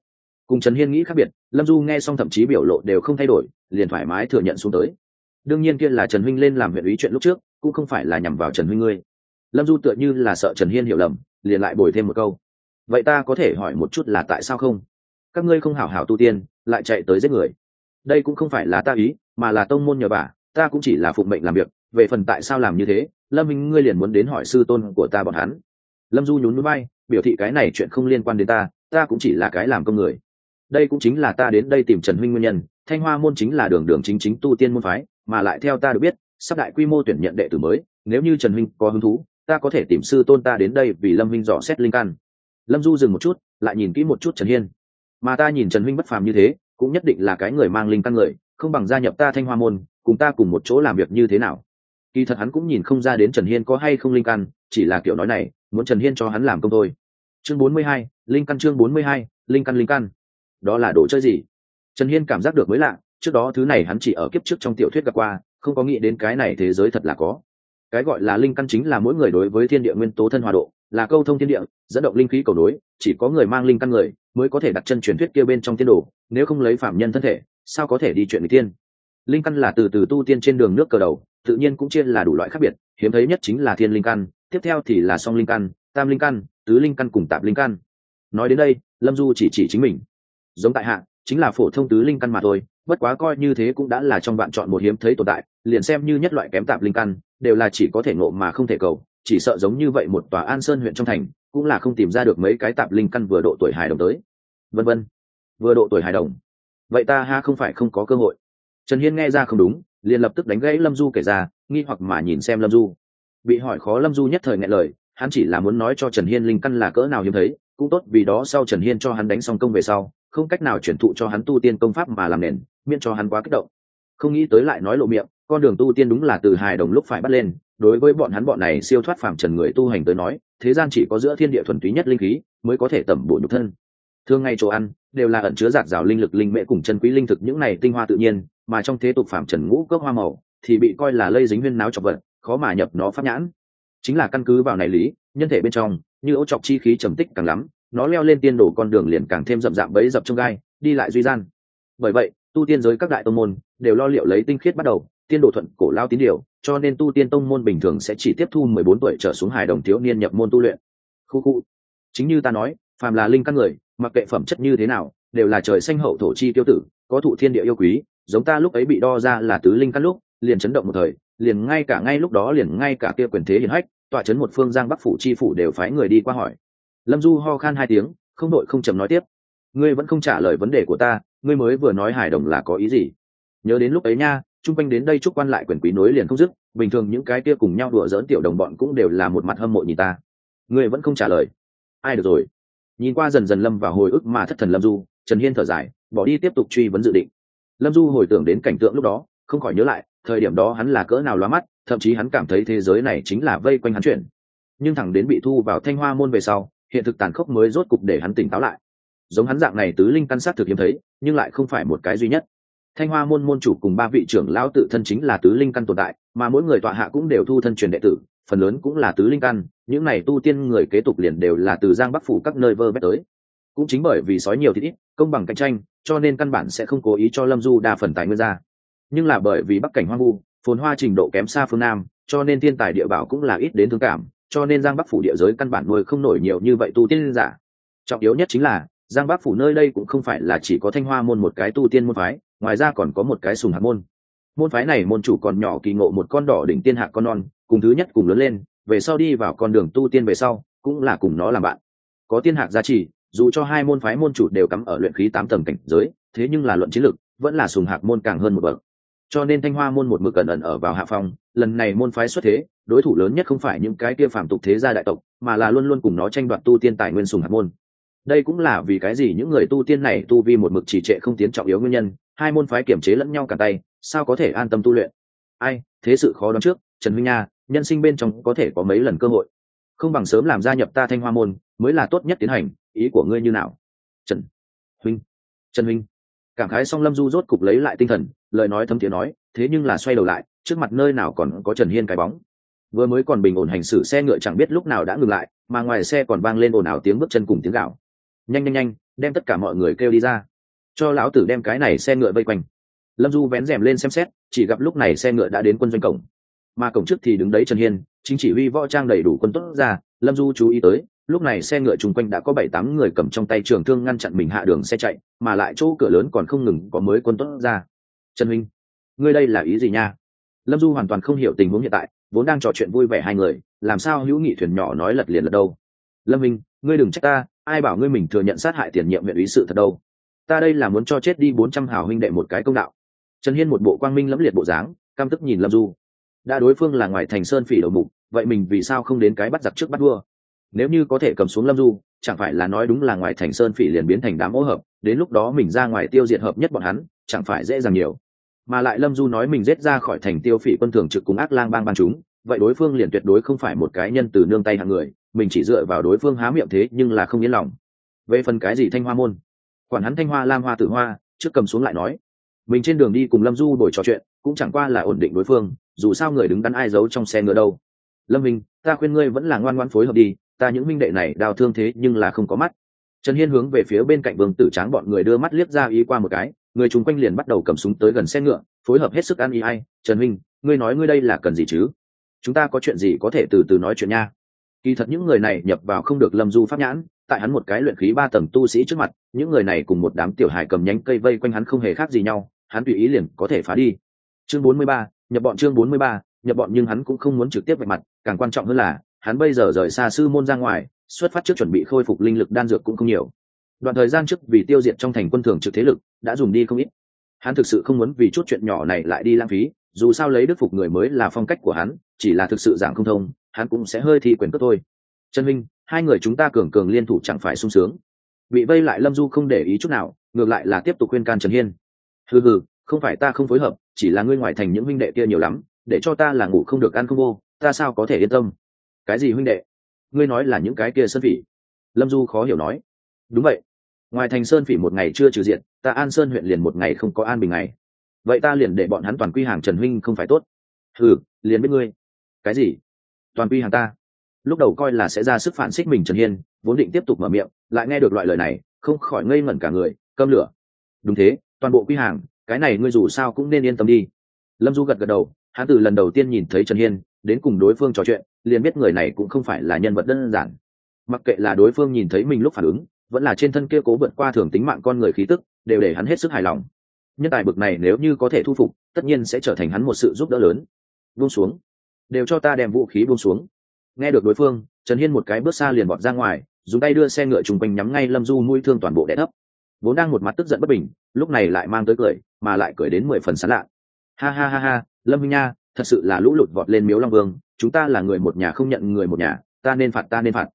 Cùng trần hiên nghĩ khác biệt, lâm du nghe xong thậm chí biểu lộ đều không thay đổi, liền thoải mái thừa nhận xuống tới. Đương nhiên kia là trần huynh lên làm huyện ý chuyện lúc trước, cũng không phải là nhằm vào trần huynh ngươi. Lâm du tựa như là sợ trần hiên hiểu lầm, liền lại bồi thêm một câu. Vậy ta có thể hỏi một chút là tại sao không? Các ngươi không hảo hảo tu tiên, lại chạy tới giết người. Đây cũng không phải là ta ý, mà là tông môn nhờ bà ta cũng chỉ là phụng mệnh làm việc, về phần tại sao làm như thế, lâm minh ngươi liền muốn đến hỏi sư tôn của ta bọn hắn lâm du nhún núi bay, biểu thị cái này chuyện không liên quan đến ta ta cũng chỉ là cái làm công người. Đây cũng chính là ta đến đây tìm trần huynh nguyên nhân, thanh hoa môn chính là đường đường chính chính tu tiên môn phái, mà lại theo ta được biết, sắp đại quy mô tuyển nhận đệ tử mới, nếu như trần huynh có hứng thú, ta có thể tìm sư tôn ta đến đây vì lâm huynh dò xét linh căn. Lâm du dừng một chút, lại nhìn kỹ một chút trần hiên. Mà ta nhìn trần huynh bất phàm như thế, cũng nhất định là cái người mang linh căn người, không bằng gia nhập ta thanh hoa môn, cùng ta cùng một chỗ làm việc như thế nào. Kỳ thật hắn cũng nhìn không ra đến trần hiên có hay không linh căn, chỉ là kiểu nói này muốn trần hiên cho hắn làm công thôi. Chương bốn mươi hai, linh căn chương bốn mươi hai, linh căn linh căn. Đó là đồ chơi gì? Trần hiên cảm giác được mới lạ, trước đó thứ này hắn chỉ ở kiếp trước trong tiểu thuyết gặp qua, không có nghĩ đến cái này thế giới thật là có. Cái gọi là linh căn chính là mỗi người đối với thiên địa nguyên tố thân hòa độ, là câu thông thiên địa, dẫn động linh khí cầu nối, chỉ có người mang linh căn người mới có thể đặt chân truyền thuyết kia bên trong tiên đồ, nếu không lấy phạm nhân thân thể, sao có thể đi chuyện người tiên? Linh căn là từ từ tu tiên trên đường nước cờ đầu, tự nhiên cũng chia là đủ loại khác biệt, hiếm thấy nhất chính là thiên linh căn tiếp theo thì là song linh căn, tam linh căn, tứ linh căn cùng tạp linh căn. Nói đến đây, lâm du chỉ chỉ chính mình. Giống tại hạ, chính là phổ thông tứ linh căn mà thôi, bất quá coi như thế cũng đã là trong bạn chọn một hiếm thấy tồn tại, liền xem như nhất loại kém tạp linh căn, đều là chỉ có thể ngộ mà không thể cầu, chỉ sợ giống như vậy một tòa an sơn huyện trong thành, cũng là không tìm ra được mấy cái tạp linh căn vừa độ tuổi hài đồng tới. Vân vân, vừa độ tuổi hài đồng. Vậy ta ha không phải không có cơ hội. Trần hiên nghe ra không đúng, liền lập tức đánh gãy lâm du kể ra, nghi hoặc mà nhìn xem lâm du bị hỏi khó lâm du nhất thời ngại lời, hắn chỉ là muốn nói cho trần hiên linh căn là cỡ nào hiếm thấy, cũng tốt vì đó sau trần hiên cho hắn đánh xong công về sau, không cách nào chuyển thụ cho hắn tu tiên công pháp mà làm nền, miễn cho hắn quá kích động. Không nghĩ tới lại nói lộ miệng, con đường tu tiên đúng là từ hài đồng lúc phải bắt lên, đối với bọn hắn bọn này siêu thoát phàm trần người tu hành tới nói, thế gian chỉ có giữa thiên địa thuần túy nhất linh khí mới có thể tẩm bổ nhục thân. Thường ngày chỗ ăn, đều là ẩn chứa giạt rào linh lực linh mễ cùng chân quý linh thực những này tinh hoa tự nhiên, mà trong thế tục phàm trần ngũ cốc hoa màu thì bị coi là lây dính huyên náo chọc vật khó mà nhập nó pháp nhãn. Chính là căn cứ vào này lý, nhân thể bên trong, như ô chọc chi khí trầm tích càng lắm, nó leo lên tiên đồ con đường liền càng thêm rậm rạp bấy dập trong gai, đi lại duy gian. Bởi vậy, tu tiên giới các đại tông môn đều lo liệu lấy tinh khiết bắt đầu, tiên đồ thuận cổ lao tín điều, cho nên tu tiên tông môn bình thường sẽ chỉ tiếp thu mười bốn tuổi trở xuống hài đồng thiếu niên nhập môn tu luyện. Khu khu. Chính như ta nói, phàm là linh căn người, mặc kệ phẩm chất như thế nào, đều là trời xanh hậu thổ chi tiêu tử, có thụ thiên địa yêu quý, giống ta lúc ấy bị đo ra là tứ linh căn lúc, liền chấn động một thời liền ngay cả ngay lúc đó liền ngay cả kia quyền thế hiển hách, tọa chấn một phương giang bắc phủ chi phủ đều phái người đi qua hỏi. Lâm du ho khan hai tiếng, không đội không chầm nói tiếp. Ngươi vẫn không trả lời vấn đề của ta, ngươi mới vừa nói hài đồng là có ý gì? Nhớ đến lúc ấy nha, chung quanh đến đây chúc quan lại quyền quý nối liền không dứt, bình thường những cái kia cùng nhau đùa dỡn tiểu đồng bọn cũng đều là một mặt hâm mộ nhìn ta. Ngươi vẫn không trả lời. Ai được rồi. Nhìn qua dần dần lâm vào hồi ức mà thất thần lâm du, trần hiên thở dài, bỏ đi tiếp tục truy vấn dự định. Lâm du hồi tưởng đến cảnh tượng lúc đó, không khỏi nhớ lại thời điểm đó hắn là cỡ nào lóa mắt, thậm chí hắn cảm thấy thế giới này chính là vây quanh hắn chuyển. Nhưng thẳng đến bị thu vào thanh hoa môn về sau, hiện thực tàn khốc mới rốt cục để hắn tỉnh táo lại. Giống hắn dạng này tứ linh căn sát thực hiếm thấy, nhưng lại không phải một cái duy nhất. Thanh hoa môn môn chủ cùng ba vị trưởng lão tự thân chính là tứ linh căn tồn tại, mà mỗi người tọa hạ cũng đều thu thân truyền đệ tử, phần lớn cũng là tứ linh căn, những này tu tiên người kế tục liền đều là từ giang bắc phủ các nơi vơ vét tới. Cũng chính bởi vì sói nhiều thì ít, công bằng cạnh tranh, cho nên căn bản sẽ không cố ý cho lâm du đa phần tài nguyên ra nhưng là bởi vì bắc cảnh hoang vu phồn hoa trình độ kém xa phương nam cho nên thiên tài địa bảo cũng là ít đến thương cảm cho nên giang bắc phủ địa giới căn bản nuôi không nổi nhiều như vậy tu tiên giả. Trọng yếu nhất chính là giang bắc phủ nơi đây cũng không phải là chỉ có thanh hoa môn một cái tu tiên môn phái ngoài ra còn có một cái sùng hạt môn. Môn phái này môn chủ còn nhỏ kỳ ngộ một con đỏ đỉnh tiên hạc con non cùng thứ nhất cùng lớn lên về sau đi vào con đường tu tiên về sau cũng là cùng nó làm bạn. Có tiên hạc gia trì dù cho hai môn phái môn chủ đều cắm ở luyện khí tám tầng cảnh giới thế nhưng là luận chiến lực, vẫn là sùng hạc môn càng hơn một bậc cho nên thanh hoa môn một mực cẩn ẩn ở vào hạ phòng lần này môn phái xuất thế, đối thủ lớn nhất không phải những cái kia phản tục thế gia đại tộc, mà là luôn luôn cùng nó tranh đoạt tu tiên tài nguyên sùng hạt môn. Đây cũng là vì cái gì những người tu tiên này tu vi một mực chỉ trệ không tiến trọng yếu nguyên nhân, hai môn phái kiểm chế lẫn nhau cả tay, sao có thể an tâm tu luyện? Ai, thế sự khó đoán trước, trần huynh nha, nhân sinh bên trong có thể có mấy lần cơ hội. Không bằng sớm làm gia nhập ta thanh hoa môn, mới là tốt nhất tiến hành, ý của ngươi như nào? Trần huynh trần huynh cảm khái xong lâm du rốt cục lấy lại tinh thần, lời nói thấm tiếng nói, thế nhưng là xoay đầu lại, trước mặt nơi nào còn có trần hiên cái bóng? Vừa mới còn bình ổn hành xử xe ngựa chẳng biết lúc nào đã ngừng lại, mà ngoài xe còn vang lên ồn ào tiếng bước chân cùng tiếng gạo nhanh nhanh nhanh, đem tất cả mọi người kêu đi ra. Cho lão tử đem cái này xe ngựa vây quanh. Lâm du vén rèm lên xem xét, chỉ gặp lúc này xe ngựa đã đến quân doanh cổng. Mà cổng trước thì đứng đấy trần hiên, chính chỉ huy võ trang đầy đủ quân tốt ra, lâm du chú ý tới lúc này xe ngựa chung quanh đã có bảy tám người cầm trong tay trường thương ngăn chặn mình hạ đường xe chạy, mà lại chỗ cửa lớn còn không ngừng có mới quân tốt ra. Trần huynh ngươi đây là ý gì nha? Lâm du hoàn toàn không hiểu tình huống hiện tại, vốn đang trò chuyện vui vẻ hai người, làm sao hữu nghị thuyền nhỏ nói lật liền lật đâu? Lâm minh, ngươi đừng trách ta, ai bảo ngươi mình thừa nhận sát hại tiền nhiệm huyện ý sự thật đâu? Ta đây là muốn cho chết đi bốn trăm hào huynh đệ một cái công đạo. Trần hiên một bộ quang minh lẫm liệt bộ dáng cam tức nhìn lâm du. Đã đối phương là ngoài thành sơn phỉ đầu mục, vậy mình vì sao không đến cái bắt giặc trước bắt vua? Nếu như có thể cầm xuống lâm du, chẳng phải là nói đúng là ngoài thành sơn phỉ liền biến thành đám ô hợp, đến lúc đó mình ra ngoài tiêu diệt hợp nhất bọn hắn, chẳng phải dễ dàng nhiều. Mà lại lâm du nói mình giết ra khỏi thành tiêu phỉ quân thường trực cùng ác lang bang ban chúng, vậy đối phương liền tuyệt đối không phải một cái nhân từ nương tay hạng người, mình chỉ dựa vào đối phương há miệng thế nhưng là không yên lòng. Về phần cái gì thanh hoa môn? Quản hắn thanh hoa, lam hoa, tử hoa, trước cầm xuống lại nói. Mình trên đường đi cùng lâm du đổi trò chuyện, cũng chẳng qua là ổn định đối phương, dù sao người đứng đắn ai giấu trong xe ngựa đâu. Lâm minh, ta khuyên ngươi vẫn là ngoan ngoan phối hợp đi ta những minh đệ này đào thương thế nhưng là không có mắt. Trần hiên hướng về phía bên cạnh vương tử tráng bọn người đưa mắt liếc ra ý qua một cái, người chung quanh liền bắt đầu cầm súng tới gần xe ngựa, phối hợp hết sức ăn ý hay trần minh ngươi nói ngươi đây là cần gì chứ? Chúng ta có chuyện gì có thể từ từ nói chuyện nha. Kỳ thật những người này nhập vào không được lâm du pháp nhãn, tại hắn một cái luyện khí ba tầng tu sĩ trước mặt, những người này cùng một đám tiểu hài cầm nhánh cây vây quanh hắn không hề khác gì nhau, hắn tùy ý liền có thể phá đi. Chương bốn mươi ba, nhập bọn chương bốn mươi ba, nhập bọn nhưng hắn cũng không muốn trực tiếp vạch mặt, càng quan trọng hơn là hắn bây giờ rời xa sư môn ra ngoài, xuất phát trước chuẩn bị khôi phục linh lực đan dược cũng không nhiều. Đoạn thời gian trước vì tiêu diệt trong thành quân thường trực thế lực, đã dùng đi không ít. Hắn thực sự không muốn vì chút chuyện nhỏ này lại đi lãng phí, dù sao lấy đức phục người mới là phong cách của hắn, chỉ là thực sự giảng không thông, hắn cũng sẽ hơi thi quyền cất thôi. Trần minh, hai người chúng ta cường cường liên thủ chẳng phải sung sướng. Bị vây lại lâm du không để ý chút nào, ngược lại là tiếp tục khuyên can trần hiên. Hừ hừ, không phải ta không phối hợp, chỉ là ngươi ngoài thành những huynh đệ kia nhiều lắm, để cho ta là ngủ không được ăn không vô, ta sao có thể yên tâm? Cái gì huynh đệ? Ngươi nói là những cái kia sơn phỉ. Lâm du khó hiểu nói. Đúng vậy. Ngoài thành sơn phỉ một ngày chưa trừ diện, ta an sơn huyện liền một ngày không có an bình ngày. Vậy ta liền để bọn hắn toàn quy hàng trần huynh không phải tốt. Ừ liền biết ngươi. Cái gì? Toàn quy hàng ta. Lúc đầu coi là sẽ ra sức phản xích mình trần hiên, vốn định tiếp tục mở miệng, lại nghe được loại lời này, không khỏi ngây ngẩn cả người, câm lửa. Đúng thế, toàn bộ quy hàng, cái này ngươi dù sao cũng nên yên tâm đi. Lâm du gật gật đầu hắn từ lần đầu tiên nhìn thấy trần hiên, đến cùng đối phương trò chuyện, liền biết người này cũng không phải là nhân vật đơn giản. Mặc kệ là đối phương nhìn thấy mình lúc phản ứng, vẫn là trên thân kia cố vượt qua thường tính mạng con người khí tức, đều để hắn hết sức hài lòng. Nhân tài bực này nếu như có thể thu phục, tất nhiên sẽ trở thành hắn một sự giúp đỡ lớn. Buông xuống. Đều cho ta đem vũ khí buông xuống. Nghe được đối phương, trần hiên một cái bước xa liền bọt ra ngoài, dùng tay đưa xe ngựa chung quanh nhắm ngay lâm du mũi thương toàn bộ đẻ thấp vốn đang một mặt tức giận bất bình, lúc này lại mang tới cười, mà lại cười đến mười phần sán lạ. Ha ha ha ha lâm minh nha, thật sự là lũ lụt vọt lên miếu long vương, chúng ta là người một nhà không nhận người một nhà, ta nên phạt, ta nên phạt.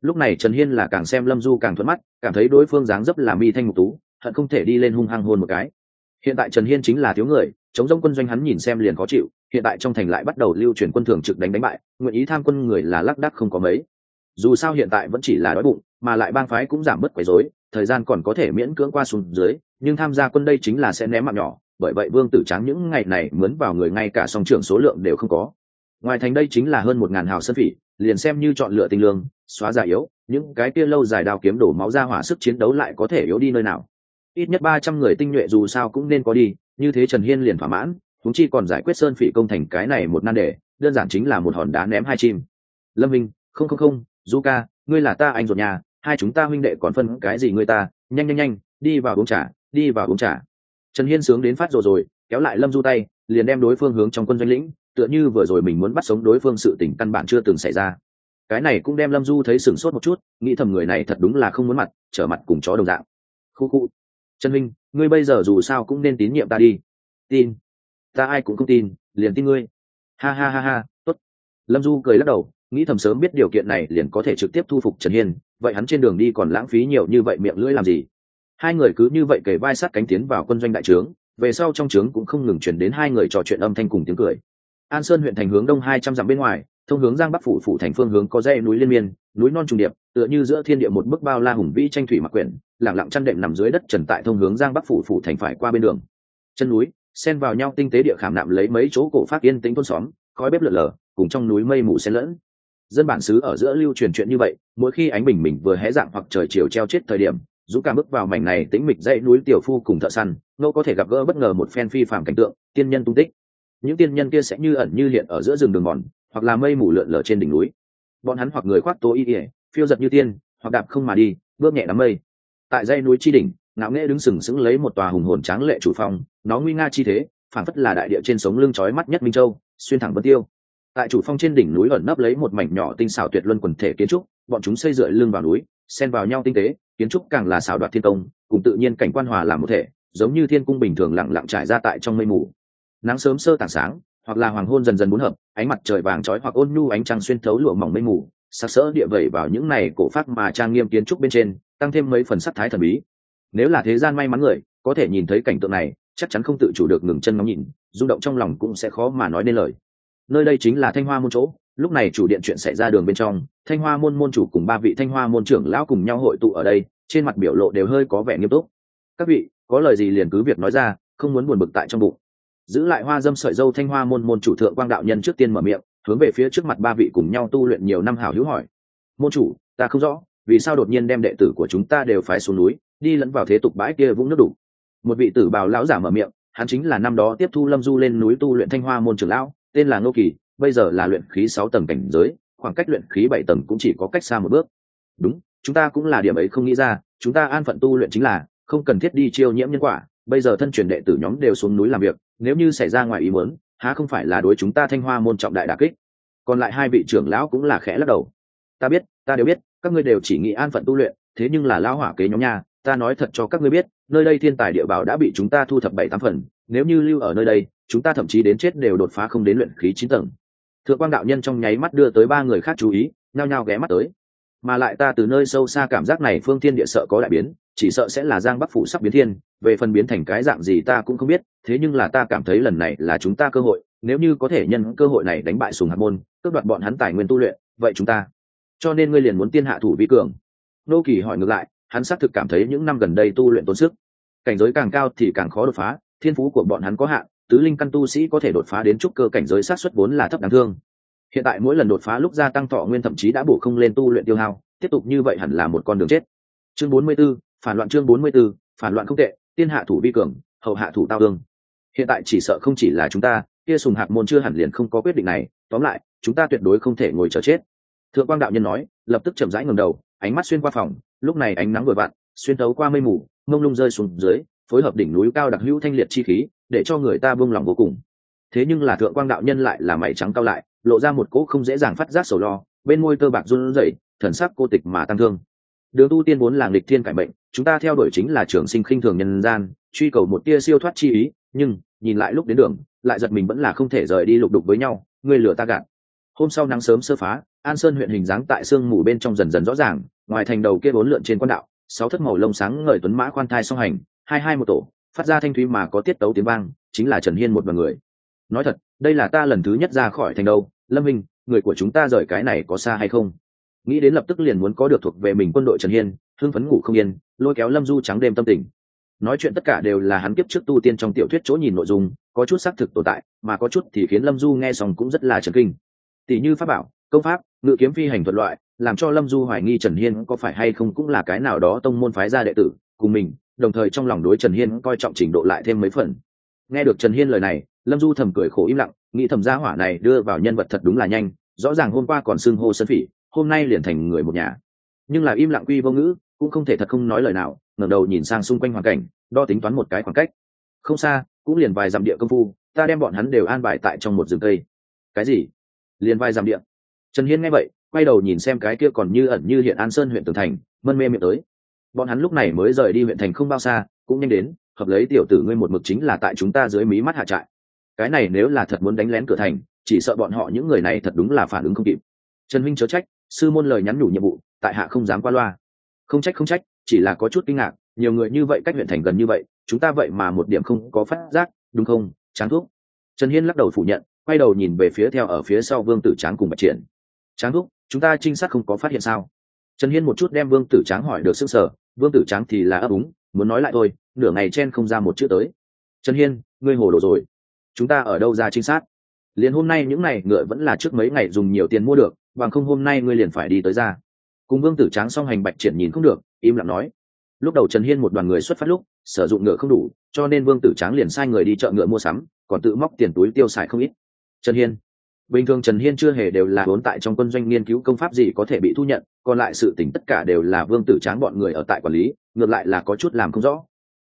Lúc này trần hiên là càng xem lâm du càng thuận mắt, cảm thấy đối phương dáng dấp là mi thanh mục tú, hận không thể đi lên hung hăng hôn một cái. Hiện tại trần hiên chính là thiếu người, chống giống quân doanh hắn nhìn xem liền khó chịu, hiện tại trong thành lại bắt đầu lưu truyền quân thường trực đánh đánh bại, nguyện ý tham quân người là lác đác không có mấy. Dù sao hiện tại vẫn chỉ là đói bụng, mà lại bang phái cũng giảm bớt quấy rối, thời gian còn có thể miễn cưỡng qua xuống dưới, nhưng tham gia quân đây chính là sẽ ném mạng nhỏ bởi vậy vương tử tráng những ngày này mướn vào người ngay cả song trưởng số lượng đều không có. Ngoài thành đây chính là hơn một ngàn hào sân phỉ, liền xem như chọn lựa tinh lương, xóa giả yếu, những cái kia lâu dài đao kiếm đổ máu ra hỏa sức chiến đấu lại có thể yếu đi nơi nào. Ít nhất ba trăm người tinh nhuệ dù sao cũng nên có đi, như thế trần hiên liền thỏa mãn chúng chi còn giải quyết sơn phỉ công thành cái này một nan đề, đơn giản chính là một hòn đá ném hai chim. Lâm minh, không không không, du ca, ngươi là ta anh ruột nhà, hai chúng ta huynh đệ còn phân cái gì ngươi ta, nhanh nhanh nhanh, đi vào uống trà, đi vào uống trà trần hiên sướng đến phát rồi rồi, kéo lại lâm du tay, liền đem đối phương hướng trong quân doanh lĩnh, tựa như vừa rồi mình muốn bắt sống đối phương sự tình căn bản chưa từng xảy ra. Cái này cũng đem lâm du thấy sửng sốt một chút, nghĩ thầm người này thật đúng là không muốn mặt, trở mặt cùng chó đồng dạng. Khu khu. Trần minh, ngươi bây giờ dù sao cũng nên tín nhiệm ta đi. Tin. Ta ai cũng không tin, liền tin ngươi. Ha ha ha ha, tốt. Lâm du cười lắc đầu, nghĩ thầm sớm biết điều kiện này liền có thể trực tiếp thu phục trần hiên, vậy hắn trên đường đi còn lãng phí nhiều như vậy miệng lưỡi làm gì? Hai người cứ như vậy kể vai sát cánh tiến vào quân doanh đại trướng, về sau trong trướng cũng không ngừng chuyển đến hai người trò chuyện âm thanh cùng tiếng cười. An sơn huyện thành hướng đông hai trăm dặm bên ngoài, thông hướng giang bắc phủ phủ thành phương hướng có dây núi liên miên, núi non trùng điệp, tựa như giữa thiên địa một bức bao la hùng vĩ tranh thủy mặc quyển lẳng lặng chăn đệm nằm dưới đất trần tại thông hướng giang bắc phủ phủ thành phải qua bên đường. Chân núi, xen vào nhau tinh tế địa khảm nạm lấy mấy chỗ cổ phát yên tĩnh thôn xóm, khói bếp lợn lờ cùng trong núi mây mù xen lẫn. Dân bản xứ ở giữa lưu truyền chuyện như vậy, mỗi khi ánh bình mình vừa hé dạng hoặc trời chiều treo chết thời điểm dũng cảm bước vào mảnh này tĩnh mịch dãy núi tiểu phu cùng thợ săn ngô có thể gặp gỡ bất ngờ một phen phi phàm cảnh tượng, tiên nhân tung tích. Những tiên nhân kia sẽ như ẩn như hiện ở giữa rừng đường mòn, hoặc là mây mù lượn lờ trên đỉnh núi. Bọn hắn hoặc người khoác tố y ỉa phiêu giật như tiên, hoặc đạp không mà đi, bước nhẹ đám mây. Tại dãy núi chi đỉnh, ngạo nghễ đứng sừng sững lấy một tòa hùng hồn tráng lệ chủ phong nó nguy nga chi thế phản phất là đại địa trên sống lưng chói mắt nhất minh châu, xuyên thẳng vân tiêu. Tại chủ phong trên đỉnh núi ẩn nấp lấy một mảnh nhỏ tinh xảo tuyệt luân quần thể kiến trúc, bọn chúng xây dựa lưng vào núi, xen vào nhau tinh tế kiến trúc càng là xảo đoạt thiên công, cùng tự nhiên cảnh quan hòa làm một thể, giống như thiên cung bình thường lặng lặng trải ra tại trong mây mù. Nắng sớm sơ tảng sáng, hoặc là hoàng hôn dần dần bốn hợp, ánh mặt trời vàng trói hoặc ôn nhu ánh trăng xuyên thấu lụa mỏng mây mù sắc sỡ địa vẩy vào những này cổ phát mà trang nghiêm kiến trúc bên trên, tăng thêm mấy phần sắc thái thần bí. Nếu là thế gian may mắn người, có thể nhìn thấy cảnh tượng này, chắc chắn không tự chủ được ngừng chân ngóng nhìn, rung động trong lòng cũng sẽ khó mà nói nên lời. Nơi đây chính là thanh hoa môn chỗ lúc này chủ điện chuyện xảy ra đường bên trong, thanh hoa môn môn chủ cùng ba vị thanh hoa môn trưởng lão cùng nhau hội tụ ở đây, trên mặt biểu lộ đều hơi có vẻ nghiêm túc. Các vị, có lời gì liền cứ việc nói ra, không muốn buồn bực tại trong bụng. Giữ lại hoa dâm sợi dâu thanh hoa môn môn chủ thượng quang đạo nhân trước tiên mở miệng, hướng về phía trước mặt ba vị cùng nhau tu luyện nhiều năm hảo hữu hỏi. Môn chủ, ta không rõ, vì sao đột nhiên đem đệ tử của chúng ta đều phải xuống núi, đi lẫn vào thế tục bãi kia vũng nước đủ? Một vị tử bào lão giả mở miệng, hắn chính là năm đó tiếp thu lâm du lên núi tu luyện thanh hoa môn trưởng lão, tên là ngô kỳ bây giờ là luyện khí sáu tầng cảnh giới, khoảng cách luyện khí bảy tầng cũng chỉ có cách xa một bước. Đúng, chúng ta cũng là điểm ấy không nghĩ ra, chúng ta an phận tu luyện chính là, không cần thiết đi chiêu nhiễm nhân quả. Bây giờ thân truyền đệ tử nhóm đều xuống núi làm việc, nếu như xảy ra ngoài ý muốn, há không phải là đối chúng ta thanh hoa môn trọng đại đà kích? Còn lại hai vị trưởng lão cũng là khẽ lắc đầu. Ta biết, ta đều biết, các ngươi đều chỉ nghĩ an phận tu luyện, thế nhưng là lão hỏa kế nhóm nha, ta nói thật cho các ngươi biết, nơi đây thiên tài địa bảo đã bị chúng ta thu thập bảy tám phần, nếu như lưu ở nơi đây, chúng ta thậm chí đến chết đều đột phá không đến luyện khí chín tầng thượng quang đạo nhân trong nháy mắt đưa tới ba người khác chú ý, nhao nhao ghé mắt tới. Mà lại ta từ nơi sâu xa cảm giác này phương thiên địa sợ có đại biến, chỉ sợ sẽ là giang bắc phủ sắp biến thiên, về phần biến thành cái dạng gì ta cũng không biết, thế nhưng là ta cảm thấy lần này là chúng ta cơ hội, nếu như có thể nhân cơ hội này đánh bại sùng hạt môn, cướp đoạt bọn hắn tài nguyên tu luyện, vậy chúng ta. Cho nên ngươi liền muốn tiên hạ thủ vi cường. Nô kỳ hỏi ngược lại, hắn xác thực cảm thấy những năm gần đây tu luyện tốn sức. Cảnh giới càng cao thì càng khó đột phá, thiên phú của bọn hắn có hạn tứ linh căn tu sĩ có thể đột phá đến trúc cơ cảnh giới sát xuất vốn là thấp đáng thương. Hiện tại mỗi lần đột phá lúc gia tăng thọ nguyên thậm chí đã bổ không lên tu luyện tiêu hao tiếp tục như vậy hẳn là một con đường chết. Chương 44, phản loạn chương 44, phản loạn không tệ tiên hạ thủ vi cường hậu hạ thủ tao thương. Hiện tại chỉ sợ không chỉ là chúng ta kia sùng hạc môn chưa hẳn liền không có quyết định này tóm lại chúng ta tuyệt đối không thể ngồi chờ chết. Thượng quang đạo nhân nói lập tức chậm rãi ngầm đầu ánh mắt xuyên qua phòng lúc này ánh nắng vừa vặn xuyên thấu qua mây mù mông lung rơi xuống dưới phối hợp đỉnh núi cao đặc hữu thanh liệt chi khí để cho người ta buông lòng vô cùng. Thế nhưng là thượng quang đạo nhân lại là mày trắng cao lại, lộ ra một cỗ không dễ dàng phát giác sầu lo, bên môi tơ bạc run rẩy, thần sắc cô tịch mà tăng thương. Đường tu tiên vốn là nghịch thiên cải mệnh chúng ta theo đuổi chính là trường sinh khinh thường nhân gian, truy cầu một tia siêu thoát chi ý, nhưng, nhìn lại lúc đến đường, lại giật mình vẫn là không thể rời đi lục đục với nhau người lửa ta gạt. Hôm sau nắng sớm sơ phá, an sơn huyện hình dáng tại sương mù bên trong dần dần rõ ràng, ngoài thành đầu kia bốn lượn trên quan đạo, sáu thất màu lông sáng ngời tuấn mã khoan thai song hành, hai hai một tổ phát ra thanh thúy mà có tiết tấu tiếng vang, chính là trần hiên một bằng người. Nói thật, đây là ta lần thứ nhất ra khỏi thành đâu. Lâm minh, người của chúng ta rời cái này có xa hay không? Nghĩ đến lập tức liền muốn có được thuộc về mình quân đội trần hiên, hưng phấn ngủ không yên, lôi kéo lâm du trắng đêm tâm tình. Nói chuyện tất cả đều là hắn kiếp trước tu tiên trong tiểu thuyết chỗ nhìn nội dung, có chút xác thực tồn tại, mà có chút thì khiến lâm du nghe xong cũng rất là trần kinh. Tỷ như pháp bảo, công pháp, ngự kiếm phi hành thuật loại, làm cho lâm du hoài nghi trần hiên có phải hay không cũng là cái nào đó tông môn phái gia đệ tử cùng mình, đồng thời trong lòng đối trần hiên coi trọng trình độ lại thêm mấy phần. Nghe được trần hiên lời này, lâm du thầm cười khổ im lặng, nghĩ thầm gia hỏa này đưa vào nhân vật thật đúng là nhanh, rõ ràng hôm qua còn xưng hô sân phỉ, hôm nay liền thành người một nhà. Nhưng là im lặng quy vô ngữ, cũng không thể thật không nói lời nào, ngẩng đầu nhìn sang xung quanh hoàn cảnh, đo tính toán một cái khoảng cách. Không xa, cũng liền vài dặm địa công phu, ta đem bọn hắn đều an bài tại trong một rừng cây. Cái gì? Liền vài dặm địa. Trần hiên nghe vậy, quay đầu nhìn xem cái kia còn như ẩn như hiện an sơn huyện tường thành, mân mê miệng tới bọn hắn lúc này mới rời đi huyện thành không bao xa, cũng nhanh đến, hợp lấy tiểu tử ngươi một mực chính là tại chúng ta dưới mí mắt hạ trại. Cái này nếu là thật muốn đánh lén cửa thành, chỉ sợ bọn họ những người này thật đúng là phản ứng không kịp. Trần huynh chớ trách, sư môn lời nhắn nhủ nhiệm vụ, tại hạ không dám qua loa. Không trách không trách, chỉ là có chút kinh ngạc, nhiều người như vậy cách huyện thành gần như vậy, chúng ta vậy mà một điểm không có phát giác, đúng không? Tráng thuốc. Trần hiên lắc đầu phủ nhận, quay đầu nhìn về phía theo ở phía sau vương tử tráng cùng bạch triển. Tráng thúc chúng ta trinh sát không có phát hiện sao? Trần hiên một chút đem vương tử tráng hỏi được s ư n g sở vương tử tráng thì là ấp úng, muốn nói lại thôi, nửa ngày chen không ra một chữ tới. Trần hiên, ngươi hồ đồ rồi. Chúng ta ở đâu ra trinh sát? Liền hôm nay những này ngựa vẫn là trước mấy ngày dùng nhiều tiền mua được, bằng không hôm nay ngươi liền phải đi tới ra. Cùng vương tử tráng song hành bạch triển nhìn không được, im lặng nói. Lúc đầu trần hiên một đoàn người xuất phát lúc, sử dụng ngựa không đủ, cho nên vương tử tráng liền sai người đi chợ ngựa mua sắm, còn tự móc tiền túi tiêu xài không ít. Trần hiên bình thường trần hiên chưa hề đều là vốn tại trong quân doanh nghiên cứu công pháp gì có thể bị thu nhận, còn lại sự tỉnh tất cả đều là vương tử tráng bọn người ở tại quản lý, ngược lại là có chút làm không rõ.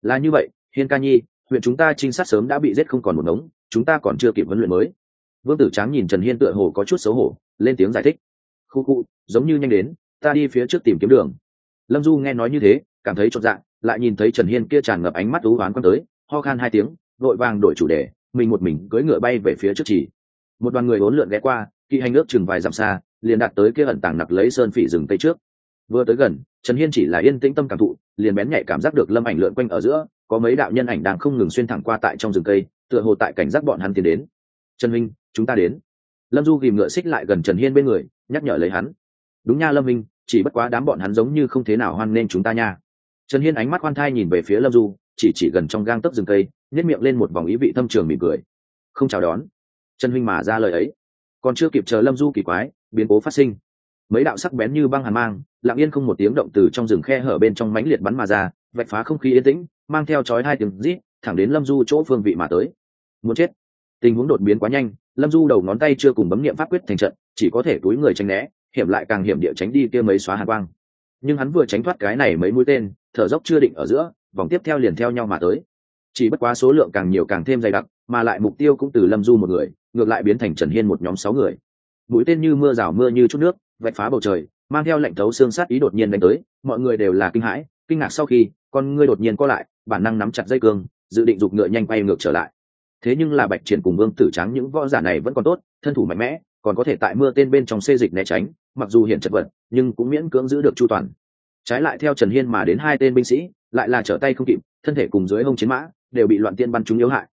Là như vậy, hiên ca nhi, huyện chúng ta trinh sát sớm đã bị giết không còn một ngống, chúng ta còn chưa kịp huấn luyện mới. Vương tử tráng nhìn trần hiên tựa hồ có chút xấu hổ, lên tiếng giải thích. Khu khu, giống như nhanh đến, ta đi phía trước tìm kiếm đường. Lâm du nghe nói như thế, cảm thấy chột dạ lại nhìn thấy trần hiên kia tràn ngập ánh mắt ú oán quan tới, ho khan hai tiếng, vội vàng đổi chủ đề, mình một mình cưỡi ngựa bay về phía trước chỉ một đoàn người bốn lượn ghé qua, kỵ hành ước chừng vài dặm xa, liền đạt tới kia ẩn tàng nặc lấy sơn phỉ rừng tây trước. Vừa tới gần, trần hiên chỉ là yên tĩnh tâm cảm thụ, liền bén nhạy cảm giác được lâm ảnh lượn quanh ở giữa, có mấy đạo nhân ảnh đang không ngừng xuyên thẳng qua tại trong rừng cây, tựa hồ tại cảnh giác bọn hắn tiến đến. Trần minh chúng ta đến. Lâm du ghìm ngựa xích lại gần trần hiên bên người, nhắc nhở lấy hắn. Đúng nha lâm minh chỉ bất quá đám bọn hắn giống như không thế nào hoan nên chúng ta nha. Trần hiên ánh mắt khoan thai nhìn về phía lâm du, chỉ chỉ gần trong gang tấc rừng cây nhét miệng lên một vòng ý vị thâm trường mỉm cười. Không chào đón chân huynh mà ra lời ấy. Còn chưa kịp chờ lâm du kỳ quái, biến cố phát sinh. Mấy đạo sắc bén như băng hàn mang, lặng yên không một tiếng động từ trong rừng khe hở bên trong mánh liệt bắn mà ra, vạch phá không khí yên tĩnh, mang theo chói hai tiếng rít, thẳng đến lâm du chỗ phương vị mà tới. Muốn chết. Tình huống đột biến quá nhanh, lâm du đầu ngón tay chưa cùng bấm nghiệm pháp quyết thành trận, chỉ có thể túi người tránh né, hiểm lại càng hiểm địa tránh đi kia mấy xóa hàn quang. Nhưng hắn vừa tránh thoát cái này mấy mũi tên, thở dốc chưa định ở giữa, vòng tiếp theo liền theo nhau mà tới. Chỉ bất quá số lượng càng nhiều càng thêm dày đặc mà lại mục tiêu cũng từ lâm du một người, ngược lại biến thành trần hiên một nhóm sáu người. Mũi tên như mưa rào mưa như chút nước, vạch phá bầu trời, mang theo lệnh thấu xương sát ý đột nhiên đánh tới, mọi người đều là kinh hãi, kinh ngạc sau khi, con ngươi đột nhiên co lại, bản năng nắm chặt dây cương, dự định giục ngựa nhanh quay ngược trở lại. Thế nhưng là bạch triển cùng vương tử trắng những võ giả này vẫn còn tốt, thân thủ mạnh mẽ, còn có thể tại mưa tên bên trong xê dịch né tránh, mặc dù hiện chật vật, nhưng cũng miễn cưỡng giữ được chu toàn. Trái lại theo trần hiên mà đến hai tên binh sĩ, lại là trở tay không kịp, thân thể cùng dưới hông chiến mã, đều bị loạn tiên bắn chúng yếu hại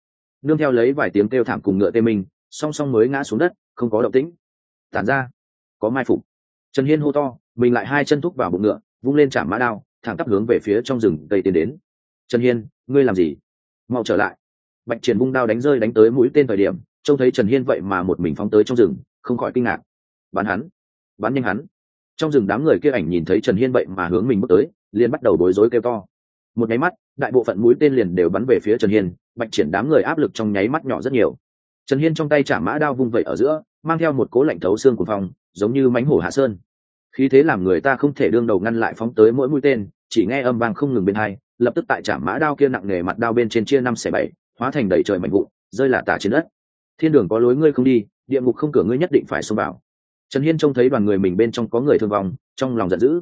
nương theo lấy vài tiếng kêu thảm cùng ngựa tê mình, song song mới ngã xuống đất không có động tĩnh. Tản ra có mai phục. Trần hiên hô to mình lại hai chân thúc vào bụng ngựa vung lên chạm mã đao thẳng tắp hướng về phía trong rừng cây tiến đến. Trần hiên ngươi làm gì? Mau trở lại. Bạch triển vung đao đánh rơi đánh tới mũi tên thời điểm trông thấy trần hiên vậy mà một mình phóng tới trong rừng không khỏi kinh ngạc. Bắn hắn bắn nhanh hắn. Trong rừng đám người kia ảnh nhìn thấy trần hiên vậy mà hướng mình bước tới liền bắt đầu bối rối kêu to một nháy mắt, đại bộ phận mũi tên liền đều bắn về phía trần hiên, bạch triển đám người áp lực trong nháy mắt nhỏ rất nhiều. Trần hiên trong tay trả mã đao vung vẩy ở giữa, mang theo một cố lạnh thấu xương của phòng giống như mánh hổ hạ sơn. Khí thế làm người ta không thể đương đầu ngăn lại phóng tới mỗi mũi tên, chỉ nghe âm vang không ngừng bên hai, lập tức tại trả mã đao kia nặng nề mặt đao bên trên chia năm xẻ bảy, hóa thành đầy trời mạnh vụn, rơi là tả trên đất. Thiên đường có lối ngươi không đi, địa ngục không cửa ngươi nhất định phải xông vào. Trần hiên trông thấy đoàn người mình bên trong có người thương vong, trong lòng giận dữ.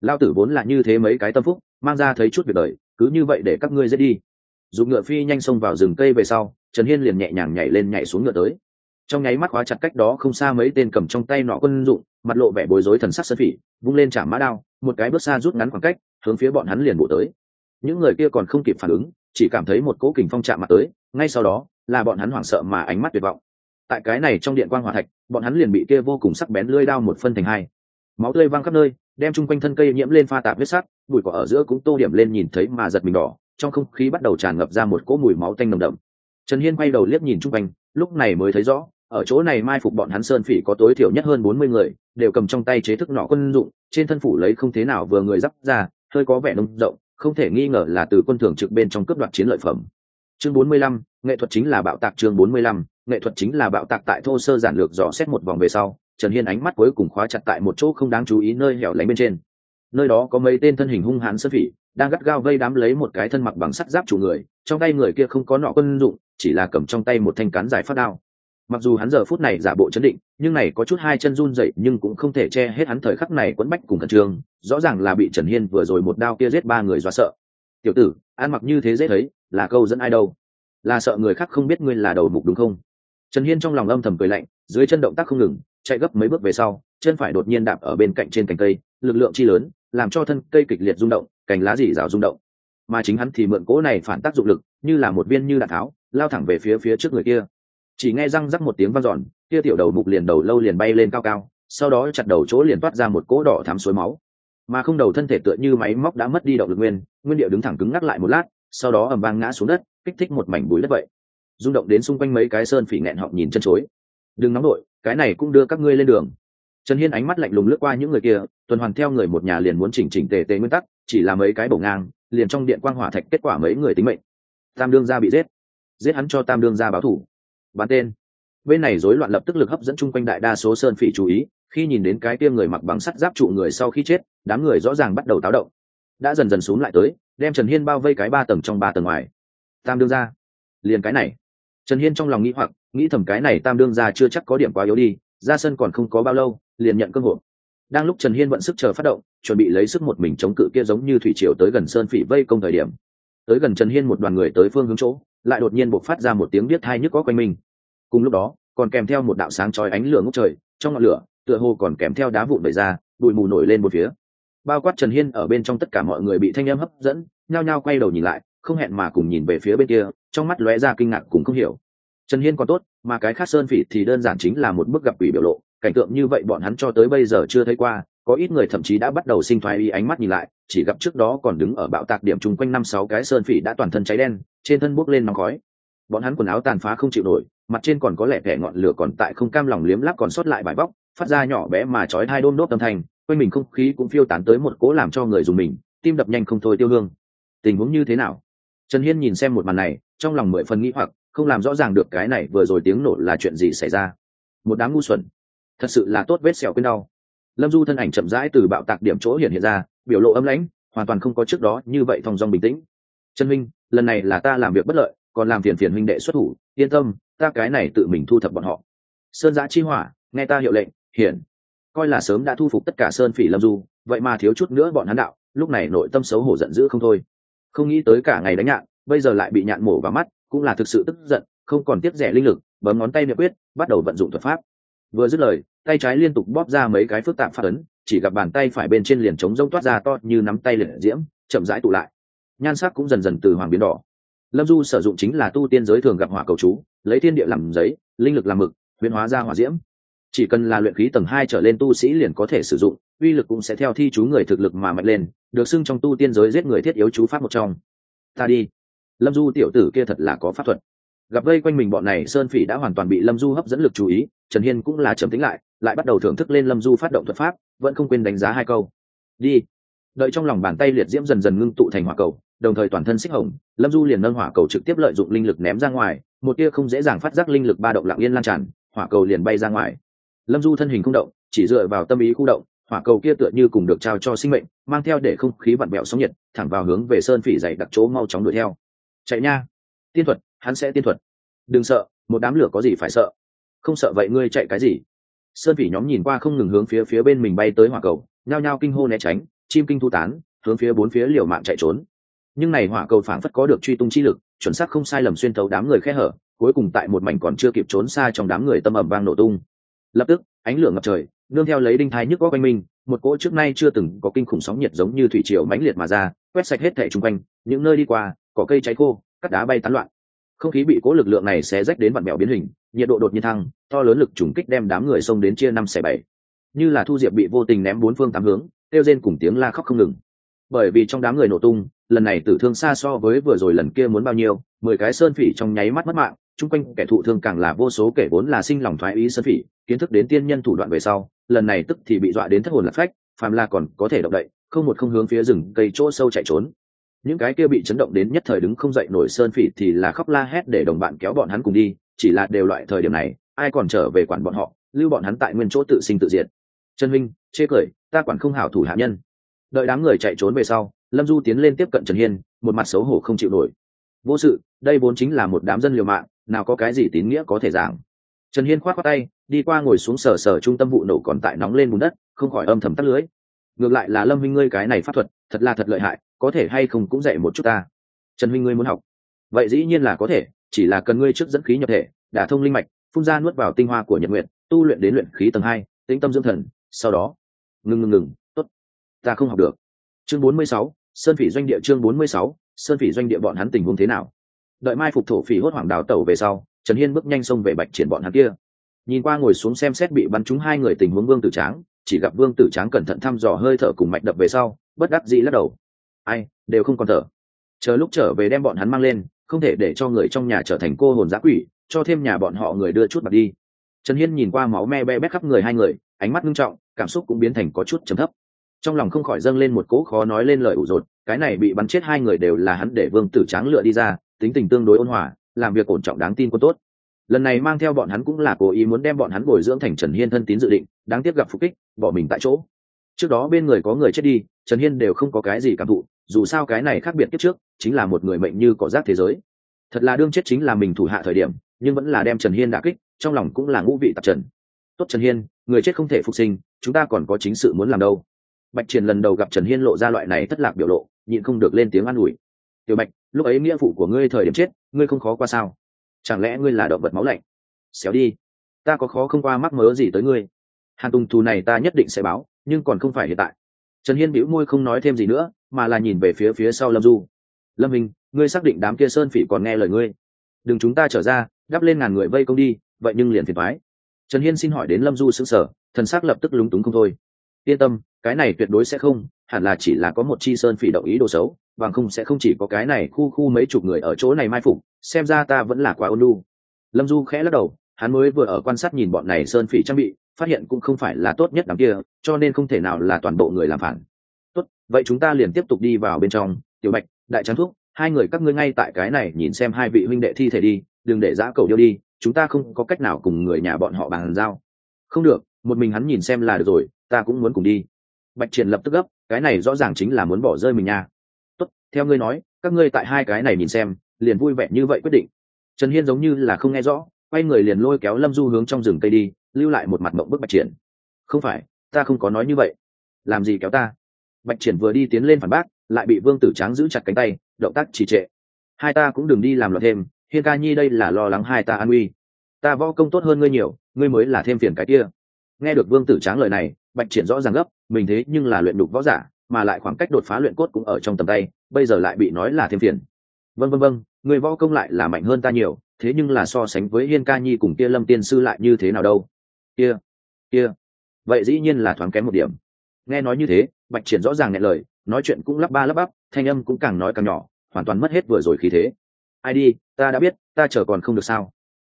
Lao tử vốn là như thế mấy cái tâm phúc mang ra thấy chút việc đời, cứ như vậy để các ngươi dễ đi. Dùng ngựa phi nhanh xông vào rừng cây về sau, trần hiên liền nhẹ nhàng nhảy lên nhảy xuống ngựa tới. Trong nháy mắt khóa chặt cách đó không xa mấy tên cầm trong tay nọ quân dụng, mặt lộ vẻ bối rối thần sắc sơn phỉ, vung lên chạm mã đao, một cái bước xa rút ngắn khoảng cách, hướng phía bọn hắn liền bộ tới. Những người kia còn không kịp phản ứng, chỉ cảm thấy một cỗ kình phong chạm mặt tới, ngay sau đó, là bọn hắn hoảng sợ mà ánh mắt tuyệt vọng. Tại cái này trong điện quang hỏa thạch, bọn hắn liền bị kia vô cùng sắc bén lưỡi đao một phân thành hai. Máu tươi văng khắp nơi đem chung quanh thân cây nhiễm lên pha tạp huyết sắc bụi cỏ ở giữa cũng tô điểm lên nhìn thấy mà giật mình đỏ, trong không khí bắt đầu tràn ngập ra một cỗ mùi máu tanh nồng đậm. Trần hiên quay đầu liếc nhìn chung quanh, lúc này mới thấy rõ, ở chỗ này mai phục bọn hắn sơn phỉ có tối thiểu nhất hơn bốn mươi người, đều cầm trong tay chế thức nọ quân dụng, trên thân phủ lấy không thế nào vừa người dắp ra, hơi có vẻ nông rộng, không thể nghi ngờ là từ quân thường trực bên trong cướp đoạt chiến lợi phẩm. Chương bốn mươi lăm, nghệ thuật chính là bạo tạc chương bốn mươi lăm, nghệ thuật chính là bạo tạc tại thô sơ giản lược dò xét một vòng về sau trần hiên ánh mắt cuối cùng khóa chặt tại một chỗ không đáng chú ý nơi hẻo lánh bên trên. Nơi đó có mấy tên thân hình hung hãn sơn phỉ, đang gắt gao vây đám lấy một cái thân mặc bằng sắt giáp chủ người, trong tay người kia không có nọ quân dụng, chỉ là cầm trong tay một thanh cán dài phát đao. Mặc dù hắn giờ phút này giả bộ chấn định, nhưng này có chút hai chân run dậy nhưng cũng không thể che hết hắn thời khắc này quấn bách cùng khẩn trương, rõ ràng là bị trần hiên vừa rồi một đao kia giết ba người do sợ. Tiểu tử, ăn mặc như thế dễ thấy, là câu dẫn ai đâu? Là sợ người khác không biết ngươi là đầu mục đúng không? Trần hiên trong lòng âm thầm cười lạnh, dưới chân động tác không ngừng chạy gấp mấy bước về sau, chân phải đột nhiên đạp ở bên cạnh trên cành cây, lực lượng chi lớn, làm cho thân cây kịch liệt rung động, cành lá dì rào rung động. Mà chính hắn thì mượn cỗ này phản tác dụng lực, như là một viên như đạn tháo, lao thẳng về phía phía trước người kia. Chỉ nghe răng rắc một tiếng vang dọn, kia tiểu đầu mục liền đầu lâu liền bay lên cao cao, sau đó chặt đầu chỗ liền toát ra một cỗ đỏ thắm suối máu. Mà không đầu thân thể tựa như máy móc đã mất đi động lực nguyên nguyên điệu đứng thẳng cứng ngắc lại một lát, sau đó ầm vang ngã xuống đất, kích thích một mảnh bụi đất vậy. Rung động đến xung quanh mấy cái sơn phỉ nghẹn họng nhìn chân chối. Đừng nóng đội cái này cũng đưa các ngươi lên đường. Trần hiên ánh mắt lạnh lùng lướt qua những người kia, tuần hoàn theo người một nhà liền muốn chỉnh chỉnh tề tề nguyên tắc, chỉ là mấy cái bổ ngang, liền trong điện quang hỏa thạch kết quả mấy người tính mệnh. Tam đương gia bị giết. Giết hắn cho tam đương gia báo thủ. Bán tên. Bên này rối loạn lập tức lực hấp dẫn chung quanh đại đa số sơn phỉ chú ý, khi nhìn đến cái kia người mặc bằng sắt giáp trụ người sau khi chết, đám người rõ ràng bắt đầu táo động. Đã dần dần xuống lại tới, đem trần hiên bao vây cái ba tầng trong ba tầng ngoài. Tam đương gia. Liền cái này. Trần hiên trong lòng nghĩ hoặc nghĩ thầm cái này tam đương gia chưa chắc có điểm quá yếu đi, ra sân còn không có bao lâu, liền nhận cơ hội. Đang lúc trần hiên vận sức chờ phát động, chuẩn bị lấy sức một mình chống cự kia giống như thủy triều tới gần sơn phỉ vây công thời điểm. Tới gần trần hiên một đoàn người tới phương hướng chỗ, lại đột nhiên bộc phát ra một tiếng biết thai nhức có quanh mình. Cùng lúc đó, còn kèm theo một đạo sáng chói ánh lửa ngốc trời, trong ngọn lửa, tựa hồ còn kèm theo đá vụn bày ra, bụi mù nổi lên một phía. Bao quát trần hiên ở bên trong tất cả mọi người bị thanh âm hấp dẫn, nhao nhao quay đầu nhìn lại, không hẹn mà cùng nhìn về phía bên kia, trong mắt lóe ra kinh ngạc cùng không hiểu trần hiên còn tốt, mà cái khác sơn phỉ thì đơn giản chính là một bức gặp quỷ biểu lộ. Cảnh tượng như vậy bọn hắn cho tới bây giờ chưa thấy qua, có ít người thậm chí đã bắt đầu sinh thoái y ánh mắt nhìn lại, chỉ gặp trước đó còn đứng ở bạo tạc điểm chung quanh năm sáu cái sơn phỉ đã toàn thân cháy đen, trên thân bốc lên nóng khói. Bọn hắn quần áo tàn phá không chịu nổi, mặt trên còn có lẻ thẻ ngọn lửa còn tại không cam lòng liếm lắp còn sót lại bài bóc, phát ra nhỏ bé mà chói hai đôm đốt âm thanh, quanh mình không khí cũng phiêu tán tới một cố làm cho người dùng mình, tim đập nhanh không thôi tiêu hương. Tình huống như thế nào? Trần hiên nhìn xem một màn này, trong lòng mười phần nghĩ hoặc không làm rõ ràng được cái này vừa rồi tiếng nổ là chuyện gì xảy ra. Một đám ngu xuẩn. Thật sự là tốt vết sẹo quên đau. Lâm du thân ảnh chậm rãi từ bạo tạc điểm chỗ hiện hiện ra, biểu lộ âm lãnh, hoàn toàn không có trước đó như vậy thong dong bình tĩnh. Trần minh lần này là ta làm việc bất lợi, còn làm phiền phiền huynh đệ xuất thủ, yên tâm, ta cái này tự mình thu thập bọn họ. Sơn giã chi hỏa, nghe ta hiệu lệnh, hiển. Coi là sớm đã thu phục tất cả sơn phỉ lâm du, vậy mà thiếu chút nữa bọn hắn đạo, lúc này nội tâm xấu hổ giận dữ không thôi. Không nghĩ tới cả ngày đánh nhạn, bây giờ lại bị nhạn mổ vào mắt cũng là thực sự tức giận, không còn tiếc rẻ linh lực, bấm ngón tay miệng quyết, bắt đầu vận dụng thuật pháp. Vừa dứt lời, tay trái liên tục bóp ra mấy cái phức tạp phát ấn, chỉ gặp bàn tay phải bên trên liền trống rông toát ra to như nắm tay liền diễm, chậm rãi tụ lại. Nhan sắc cũng dần dần từ hoàng biến đỏ. Lâm du sử dụng chính là tu tiên giới thường gặp hỏa cầu chú, lấy thiên địa làm giấy, linh lực làm mực, biến hóa ra hỏa diễm. Chỉ cần là luyện khí tầng hai trở lên tu sĩ liền có thể sử dụng, uy lực cũng sẽ theo thi chú người thực lực mà mạnh lên, được xưng trong tu tiên giới giết người thiết yếu chú pháp một trong. Ta đi lâm du tiểu tử kia thật là có pháp thuật. Gặp vây quanh mình bọn này, sơn phỉ đã hoàn toàn bị lâm du hấp dẫn lực chú ý, trần hiên cũng là trầm tính lại lại bắt đầu thưởng thức lên lâm du phát động thuật pháp, vẫn không quên đánh giá hai câu. Đi. Đợi trong lòng bàn tay liệt diễm dần dần ngưng tụ thành hỏa cầu, đồng thời toàn thân xích hồng, lâm du liền nâng hỏa cầu trực tiếp lợi dụng linh lực ném ra ngoài, một tia không dễ dàng phát giác linh lực ba động lặng yên lan tràn, hỏa cầu liền bay ra ngoài. Lâm du thân hình không động, chỉ dựa vào tâm ý khu động, hỏa cầu kia tựa như cùng được trao cho sinh mệnh, mang theo để không khí vặn bẹo sóng nhiệt, thẳng vào hướng về sơn phỉ dày đặc chỗ mau chóng đuổi theo chạy nha. Tiên thuật, hắn sẽ tiên thuật. Đừng sợ, một đám lửa có gì phải sợ. Không sợ vậy ngươi chạy cái gì? Sơn phỉ nhóm nhìn qua không ngừng hướng phía phía bên mình bay tới hỏa cầu, nhao nhao kinh hô né tránh, chim kinh thu tán, hướng phía bốn phía liều mạng chạy trốn. Nhưng này hỏa cầu phảng phất có được truy tung chi lực, chuẩn xác không sai lầm xuyên thấu đám người khe hở, cuối cùng tại một mảnh còn chưa kịp trốn xa trong đám người tâm ẩm vang nổ tung. Lập tức, ánh lửa ngập trời, nương theo lấy đinh thái nhức góc quanh mình, một cỗ trước nay chưa từng có kinh khủng sóng nhiệt giống như thủy triều mãnh liệt mà ra, quét sạch hết thẻ chung quanh, những nơi đi qua cỏ cây cháy khô cắt đá bay tán loạn. Không khí bị cố lực lượng này xé rách đến vặn mẹo biến hình, nhiệt độ đột nhiên thăng, to lớn lực trùng kích đem đám người xông đến chia năm xẻ bảy. Như là thu diệp bị vô tình ném bốn phương tám hướng, kêu rên cùng tiếng la khóc không ngừng. Bởi vì trong đám người nổ tung, lần này tử thương xa so với vừa rồi lần kia muốn bao nhiêu, mười cái sơn phỉ trong nháy mắt mất mạng, chung quanh kẻ thụ thương càng là vô số kẻ vốn là sinh lòng thoái ý sơn phỉ, kiến thức đến tiên nhân thủ đoạn về sau, lần này tức thì bị dọa đến thất hồn lạc phách, phàm là còn có thể động đậy, không một không hướng phía rừng cây chỗ sâu chạy trốn những cái kia bị chấn động đến nhất thời đứng không dậy nổi sơn phỉ thì là khóc la hét để đồng bạn kéo bọn hắn cùng đi, chỉ là đều loại thời điểm này, ai còn trở về quản bọn họ, lưu bọn hắn tại nguyên chỗ tự sinh tự diệt. Trần minh, chê cười, ta quản không hảo thủ hạ nhân. Đợi đám người chạy trốn về sau, lâm du tiến lên tiếp cận trần hiên, một mặt xấu hổ không chịu nổi. Vô sự, đây vốn chính là một đám dân liều mạng, nào có cái gì tín nghĩa có thể giảng. Trần hiên khoát khoác tay, đi qua ngồi xuống sở sở trung tâm vụ nổ còn tại nóng lên bùn đất, không khỏi âm thầm tắt lưới. Ngược lại là lâm minh ngươi cái này pháp thuật, thật là thật lợi hại có thể hay không cũng dạy một chút ta. Trần minh ngươi muốn học. Vậy dĩ nhiên là có thể, chỉ là cần ngươi trước dẫn khí nhập thể, đả thông linh mạch, phun ra nuốt vào tinh hoa của nhật nguyện tu luyện đến luyện khí tầng hai, tĩnh tâm dưỡng thần, sau đó, ngừng ngừng ngừng, tốt, ta không học được. Chương bốn mươi sáu, sơn phỉ doanh địa chương bốn mươi sáu, sơn phỉ doanh địa bọn hắn tình huống thế nào? Đợi mai phục thổ phỉ hốt hoảng đào tẩu về sau, trần hiên bước nhanh xông về bạch triển bọn hắn kia. Nhìn qua ngồi xuống xem xét bị bắn trúng hai người tình huống vương tử tráng, chỉ gặp vương tử tráng cẩn thận thăm dò hơi thở cùng mạch đập về sau, bất đắc dĩ lắc đầu ai, đều không còn thở. Chờ lúc trở về đem bọn hắn mang lên, không thể để cho người trong nhà trở thành cô hồn giã quỷ, cho thêm nhà bọn họ người đưa chút bạc đi. Trần hiên nhìn qua máu me be bét khắp người hai người, ánh mắt nghiêm trọng, cảm xúc cũng biến thành có chút trầm thấp. Trong lòng không khỏi dâng lên một cỗ khó nói lên lời ủ rột, cái này bị bắn chết hai người đều là hắn để vương tử tráng lựa đi ra, tính tình tương đối ôn hòa, làm việc ổn trọng đáng tin quân tốt. Lần này mang theo bọn hắn cũng là cố ý muốn đem bọn hắn bồi dưỡng thành trần hiên thân tín dự định, đáng tiếc gặp phục kích, bỏ mình tại chỗ. Trước đó bên người có người chết đi, trần hiên đều không có cái gì cảm thụ dù sao cái này khác biệt kiếp trước, chính là một người mệnh như cỏ rác thế giới. Thật là đương chết chính là mình thủ hạ thời điểm, nhưng vẫn là đem trần hiên đả kích, trong lòng cũng là ngũ vị tạp trần. Tốt trần hiên, người chết không thể phục sinh, chúng ta còn có chính sự muốn làm đâu. Bạch triền lần đầu gặp trần hiên lộ ra loại này thất lạc biểu lộ, nhịn không được lên tiếng an ủi. Tiểu bạch, lúc ấy nghĩa vụ của ngươi thời điểm chết, ngươi không khó qua sao? Chẳng lẽ ngươi là động vật máu lạnh? Xéo đi. Ta có khó không qua mắc mớ gì tới ngươi? Hàn tùng thù này ta nhất định sẽ báo, nhưng còn không phải hiện tại. Trần hiên bĩu môi không nói thêm gì nữa mà là nhìn về phía phía sau lâm du. Lâm minh, ngươi xác định đám kia sơn phỉ còn nghe lời ngươi? Đừng chúng ta trở ra, đắp lên ngàn người vây công đi, vậy nhưng liền phiền thoái trần hiên xin hỏi đến lâm du xứng sở thần s ắ c lập tức lúng túng không thôi. Yên tâm, cái này tuyệt đối sẽ không, hẳn là chỉ là có một chi sơn phỉ động ý đồ xấu, bằng không sẽ không chỉ có cái này khu khu mấy chục người ở chỗ này mai phục, xem ra ta vẫn là quá ôn lu lâm du khẽ lắc đầu, hắn mới vừa ở quan sát nhìn bọn này sơn phỉ trang bị, phát hiện cũng không phải là tốt nhất đám kia, cho nên không thể nào là toàn bộ người làm phản tốt, vậy chúng ta liền tiếp tục đi vào bên trong. Tiểu bạch, đại trắng thuốc hai người các ngươi ngay tại cái này nhìn xem hai vị huynh đệ thi thể đi, đừng để giã cầu điêu đi, chúng ta không có cách nào cùng người nhà bọn họ bàn giao. Không được, một mình hắn nhìn xem là được rồi, ta cũng muốn cùng đi. Bạch triển lập tức gấp, cái này rõ ràng chính là muốn bỏ rơi mình nha. Tốt, theo ngươi nói, các ngươi tại hai cái này nhìn xem, liền vui vẻ như vậy quyết định. Trần hiên giống như là không nghe rõ, quay người liền lôi kéo lâm du hướng trong rừng cây đi, lưu lại một mặt mộng bức bạch triển. Không phải, ta không có nói như vậy. Làm gì kéo ta? Bạch triển vừa đi tiến lên phản bác, lại bị vương tử tráng giữ chặt cánh tay, động tác trì trệ. Hai ta cũng đừng đi làm loạn thêm, hiên ca nhi đây là lo lắng hai ta an uy ta võ công tốt hơn ngươi nhiều, ngươi mới là thêm phiền cái kia. Nghe được vương tử tráng lời này, bạch triển rõ ràng gấp, mình thế nhưng là luyện đục võ giả, mà lại khoảng cách đột phá luyện cốt cũng ở trong tầm tay, bây giờ lại bị nói là thêm phiền. Vân vân vân người võ công lại là mạnh hơn ta nhiều, thế nhưng là so sánh với hiên ca nhi cùng kia lâm tiên sư lại như thế nào đâu? Kia kia. Vậy dĩ nhiên là thoáng kém một điểm nghe nói như thế, bạch triển rõ ràng nghe lời, nói chuyện cũng lắp ba lắp bắp, thanh âm cũng càng nói càng nhỏ, hoàn toàn mất hết vừa rồi khí thế. Ai đi, ta đã biết, ta chờ còn không được sao?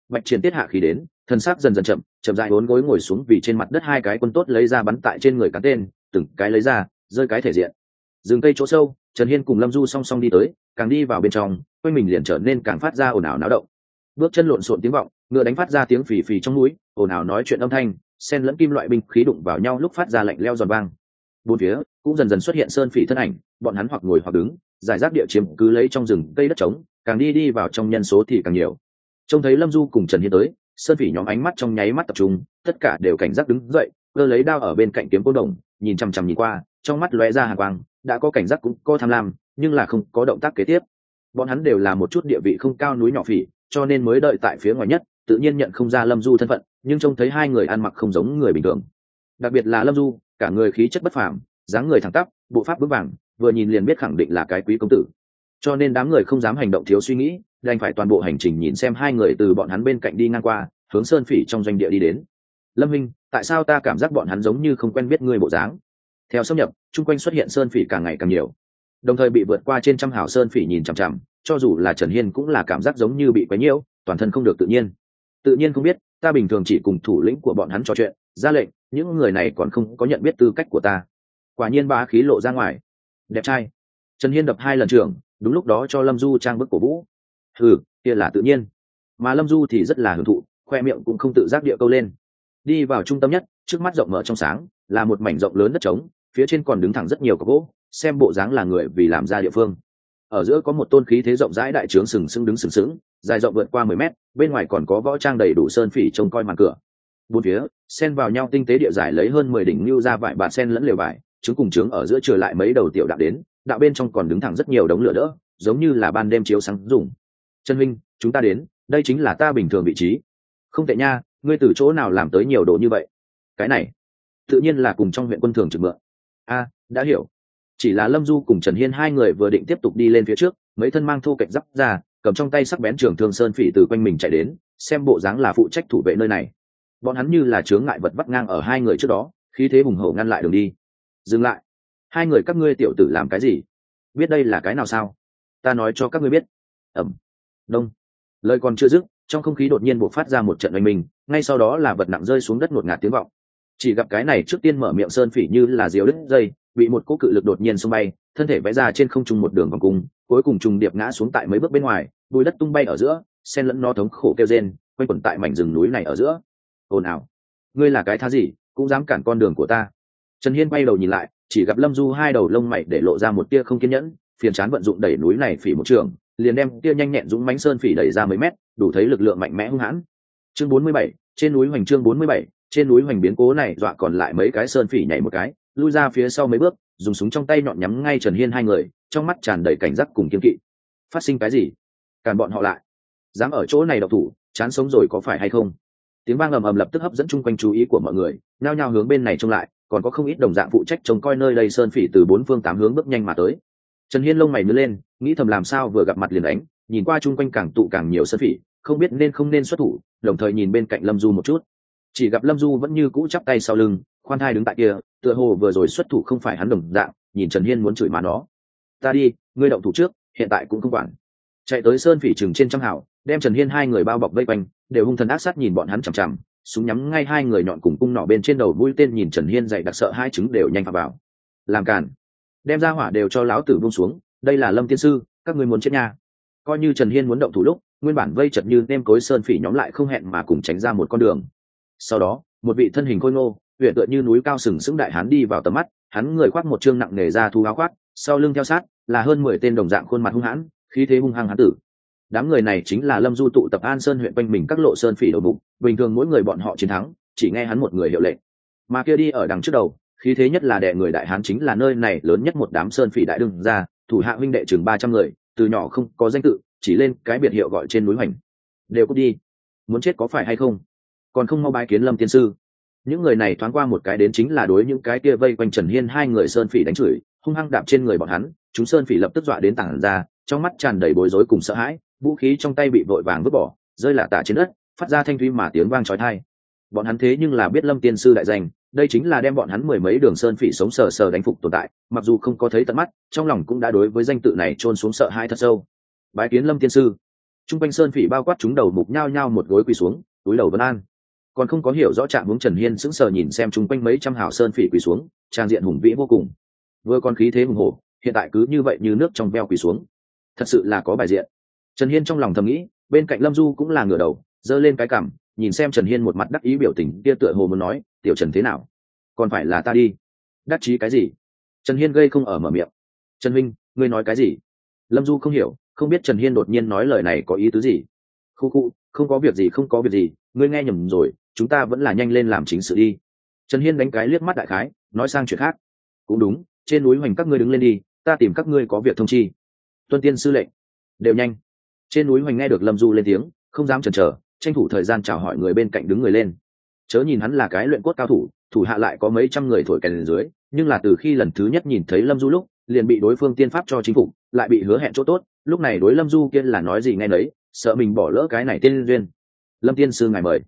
Bạch triển tiết hạ khí đến, thân xác dần dần chậm chậm dại bốn gối ngồi xuống vì trên mặt đất hai cái quân tốt lấy ra bắn tại trên người cắn tên, từng cái lấy ra, rơi cái thể diện. Dừng cây chỗ sâu, trần hiên cùng lâm du song song đi tới, càng đi vào bên trong, quanh mình liền trở nên càng phát ra ồn ào náo động. Bước chân lộn xộn tiếng vọng, ngựa đánh phát ra tiếng phì phì trong núi, ồn ào nói chuyện âm thanh sen lẫn kim loại binh khí đụng vào nhau lúc phát ra lạnh leo giòn vang bốn phía cũng dần dần xuất hiện sơn phỉ thân ảnh, bọn hắn hoặc ngồi hoặc đứng, giải rác địa chiếm cứ lấy trong rừng cây đất trống, càng đi đi vào trong nhân số thì càng nhiều. Trông thấy lâm du cùng trần hiên tới, sơn phỉ nhóm ánh mắt trong nháy mắt tập trung, tất cả đều cảnh giác đứng dậy, cơ lấy đao ở bên cạnh kiếm côn đồng, nhìn chằm chằm nhìn qua, trong mắt lóe ra hàng quang, đã có cảnh giác cũng có tham lam, nhưng là không có động tác kế tiếp. Bọn hắn đều là một chút địa vị không cao núi nhỏ phỉ, cho nên mới đợi tại phía ngoài nhất, tự nhiên nhận không ra lâm du thân phận, nhưng trông thấy hai người ăn mặc không giống người bình thường. Đặc biệt là lâm du cả người khí chất bất phàm, dáng người thẳng tắp, bộ pháp vững vàng, vừa nhìn liền biết khẳng định là cái quý công tử. Cho nên đám người không dám hành động thiếu suy nghĩ, đành phải toàn bộ hành trình nhìn xem hai người từ bọn hắn bên cạnh đi ngang qua, hướng sơn phỉ trong doanh địa đi đến. Lâm minh tại sao ta cảm giác bọn hắn giống như không quen biết ngươi bộ dáng? Theo xâm nhập, chung quanh xuất hiện sơn phỉ càng ngày càng nhiều. Đồng thời bị vượt qua trên trăm hào sơn phỉ nhìn chằm chằm, cho dù là trần hiên cũng là cảm giác giống như bị quấy nhiễu, toàn thân không được tự nhiên. Tự nhiên không biết, ta bình thường chỉ cùng thủ lĩnh của bọn hắn trò chuyện, ra lệnh những người này còn không có nhận biết tư cách của ta. Quả nhiên ba khí lộ ra ngoài. Đẹp trai. Trần hiên đập hai lần trường đúng lúc đó cho lâm du trang bức cổ vũ. Ừ kia là tự nhiên. Mà lâm du thì rất là hưởng thụ, khoe miệng cũng không tự giác địa câu lên. Đi vào trung tâm nhất, trước mắt rộng mở trong sáng, là một mảnh rộng lớn đất trống, phía trên còn đứng thẳng rất nhiều cọc gỗ, xem bộ dáng là người vì làm ra địa phương. Ở giữa có một tôn khí thế rộng rãi đại trướng sừng sững đứng sừng sững, dài rộng vượt qua mười mét, bên ngoài còn có võ trang đầy đủ sơn phỉ trông coi màn cửa bốn phía, sen vào nhau tinh tế địa giải lấy hơn mười đỉnh lưu ra vải bạt sen lẫn lều vải, trứng cùng trứng ở giữa trừ lại mấy đầu tiểu đạo đến đạo bên trong còn đứng thẳng rất nhiều đống lửa đỡ, giống như là ban đêm chiếu sáng dùng. Chân minh, chúng ta đến, đây chính là ta bình thường vị trí. Không tệ nha, ngươi từ chỗ nào làm tới nhiều đồ như vậy? Cái này, tự nhiên là cùng trong huyện quân thường trực mượn. A, đã hiểu. Chỉ là lâm du cùng trần hiên hai người vừa định tiếp tục đi lên phía trước, mấy thân mang thô cạnh giáp ra, cầm trong tay sắc bén trường thương sơn phỉ từ quanh mình chạy đến, xem bộ dáng là phụ trách thủ vệ nơi này bọn hắn như là chướng ngại vật bắt ngang ở hai người trước đó khi thế hùng hổ ngăn lại đường đi. Dừng lại. Hai người các ngươi tiểu tử làm cái gì? Biết đây là cái nào sao? Ta nói cho các ngươi biết. Ẩm. Đông. Lời còn chưa dứt trong không khí đột nhiên buộc phát ra một trận oanh mình, ngay sau đó là vật nặng rơi xuống đất ngột ngạt tiếng vọng. Chỉ gặp cái này trước tiên mở miệng sơn phỉ như là diều đứt dây bị một cỗ cự lực đột nhiên xung bay thân thể vẽ ra trên không trung một đường vòng cung cuối cùng trùng điệp ngã xuống tại mấy bước bên ngoài bùi đất tung bay ở giữa sen lẫn no thống khổ kêu rên quanh quẩn tại mảnh rừng núi này ở giữa ồn ào. Ngươi là cái thá gì, cũng dám cản con đường của ta. Trần hiên bay đầu nhìn lại, chỉ gặp lâm du hai đầu lông mày để lộ ra một tia không kiên nhẫn, phiền chán vận dụng đẩy núi này phỉ một trường, liền đem tia nhanh nhẹn dũng mánh sơn phỉ đẩy ra mấy mét, đủ thấy lực lượng mạnh mẽ hung hãn. Chương bốn mươi bảy, trên núi hoành chương bốn mươi bảy, trên núi hoành biến cố này dọa còn lại mấy cái sơn phỉ nhảy một cái, lui ra phía sau mấy bước, dùng súng trong tay nhọn nhắm ngay trần hiên hai người, trong mắt tràn đầy cảnh giác cùng kiên kỵ. Phát sinh cái gì? Càn bọn họ lại. Dám ở chỗ này độc thủ, chán sống rồi có phải hay không? Tiếng vang ầm ầm lập tức hấp dẫn chung quanh chú ý của mọi người, nhao nhao hướng bên này trông lại, còn có không ít đồng dạng phụ trách trông coi nơi đây sơn phỉ từ bốn phương tám hướng bước nhanh mà tới. Trần hiên lông mày nứa lên, nghĩ thầm làm sao vừa gặp mặt liền đánh, nhìn qua chung quanh càng tụ càng nhiều sơn phỉ, không biết nên không nên xuất thủ, đồng thời nhìn bên cạnh lâm du một chút. Chỉ gặp lâm du vẫn như cũ chắp tay sau lưng, khoan thai đứng tại kia, tựa hồ vừa rồi xuất thủ không phải hắn đồng dạng, nhìn trần hiên muốn chửi mà nó. Ta đi, ngươi động thủ trước, hiện tại cũng không quản. Chạy tới sơn phỉ chừng trên trăm hảo đem trần hiên hai người bao bọc vây quanh đều hung thần ác sát nhìn bọn hắn chằm chằm, súng nhắm ngay hai người nhọn cùng cung nỏ bên trên đầu mũi tên nhìn trần hiên dậy đặc sợ hai trứng đều nhanh phà vào. Làm cản đem ra hỏa đều cho lão tử buông xuống, đây là lâm tiên sư, các ngươi muốn chết nha. Coi như trần hiên muốn động thủ lúc, nguyên bản vây chật như nem cối sơn phỉ nhóm lại không hẹn mà cùng tránh ra một con đường. Sau đó, một vị thân hình khôi ngô, huyện tựa như núi cao sừng sững đại hán đi vào tầm mắt, hắn người khoác một trương nặng nề ra thu áo khoác, sau lưng theo sát, là hơn mười tên đồng dạng khuôn mặt hung hãn, khí thế hung hăng hán tử đám người này chính là lâm du tụ tập an sơn huyện quanh mình các lộ sơn phỉ đầu bụng bình thường mỗi người bọn họ chiến thắng, chỉ nghe hắn một người hiệu lệnh. Mà kia đi ở đằng trước đầu, khí thế nhất là đệ người đại hán chính là nơi này lớn nhất một đám sơn phỉ đại đương ra thủ hạ huynh đệ chừng ba trăm người, từ nhỏ không có danh tự, chỉ lên cái biệt hiệu gọi trên núi hoành. Đều cút đi. Muốn chết có phải hay không? Còn không mau bái kiến lâm tiên sư. Những người này thoáng qua một cái đến chính là đối những cái kia vây quanh trần hiên hai người sơn phỉ đánh chửi, hung hăng đạp trên người bọn hắn, chúng sơn phỉ lập tức dọa đến tảng ra, trong mắt tràn đầy bối rối cùng sợ hãi vũ khí trong tay bị vội vàng vứt bỏ, rơi lạ tả trên đất, phát ra thanh thúy mà tiếng vang trói thai bọn hắn thế nhưng là biết lâm tiên sư đại danh, đây chính là đem bọn hắn mười mấy đường sơn phỉ sống sờ sờ đánh phục tồn tại, mặc dù không có thấy tận mắt, trong lòng cũng đã đối với danh tự này trôn xuống sợ hai thật sâu. Bái kiến lâm tiên sư. T r u n g quanh sơn phỉ bao quát chúng đầu mục nhao nhao một gối quỳ xuống, túi đầu vân an. Còn không có hiểu rõ trạng hướng trần hiên sững sờ nhìn xem chung quanh mấy trăm hào sơn phỉ quỳ xuống, trang diện hùng vĩ vô cùng. Vừa còn khí thế hùng hổ, hiện tại cứ như vậy như nước trong veo quỳ xuống. Thật sự là có bài diện trần hiên trong lòng thầm nghĩ, bên cạnh lâm du cũng là ngửa đầu, giơ lên cái cằm, nhìn xem trần hiên một mặt đắc ý biểu tình kia tựa hồ muốn nói, tiểu trần thế nào? Còn phải là ta đi. Đắc chí cái gì? Trần hiên gây không ở mở miệng. Trần minh ngươi nói cái gì? Lâm du không hiểu, không biết trần hiên đột nhiên nói lời này có ý tứ gì. Khu khu, không có việc gì, không có việc gì, ngươi nghe nhầm rồi, chúng ta vẫn là nhanh lên làm chính sự đi. Trần hiên đánh cái liếc mắt đại khái, nói sang chuyện khác. Cũng đúng, trên núi hoành các ngươi đứng lên đi, ta tìm các ngươi có việc thông chi. Tuân tiên sư lệnh. Đều nhanh trên núi hoành nghe được lâm du lên tiếng, không dám chần chờ, tranh thủ thời gian chào hỏi người bên cạnh đứng người lên. Chớ nhìn hắn là cái luyện cốt cao thủ thủ hạ lại có mấy trăm người thổi kèn dưới, nhưng là từ khi lần thứ nhất nhìn thấy lâm du lúc, liền bị đối phương tiên pháp cho chính phủ lại bị hứa hẹn chỗ tốt, lúc này đối lâm du kiên là nói gì nghe nấy, sợ mình bỏ lỡ cái này tiên duyên. Lâm tiên sư ngài mời.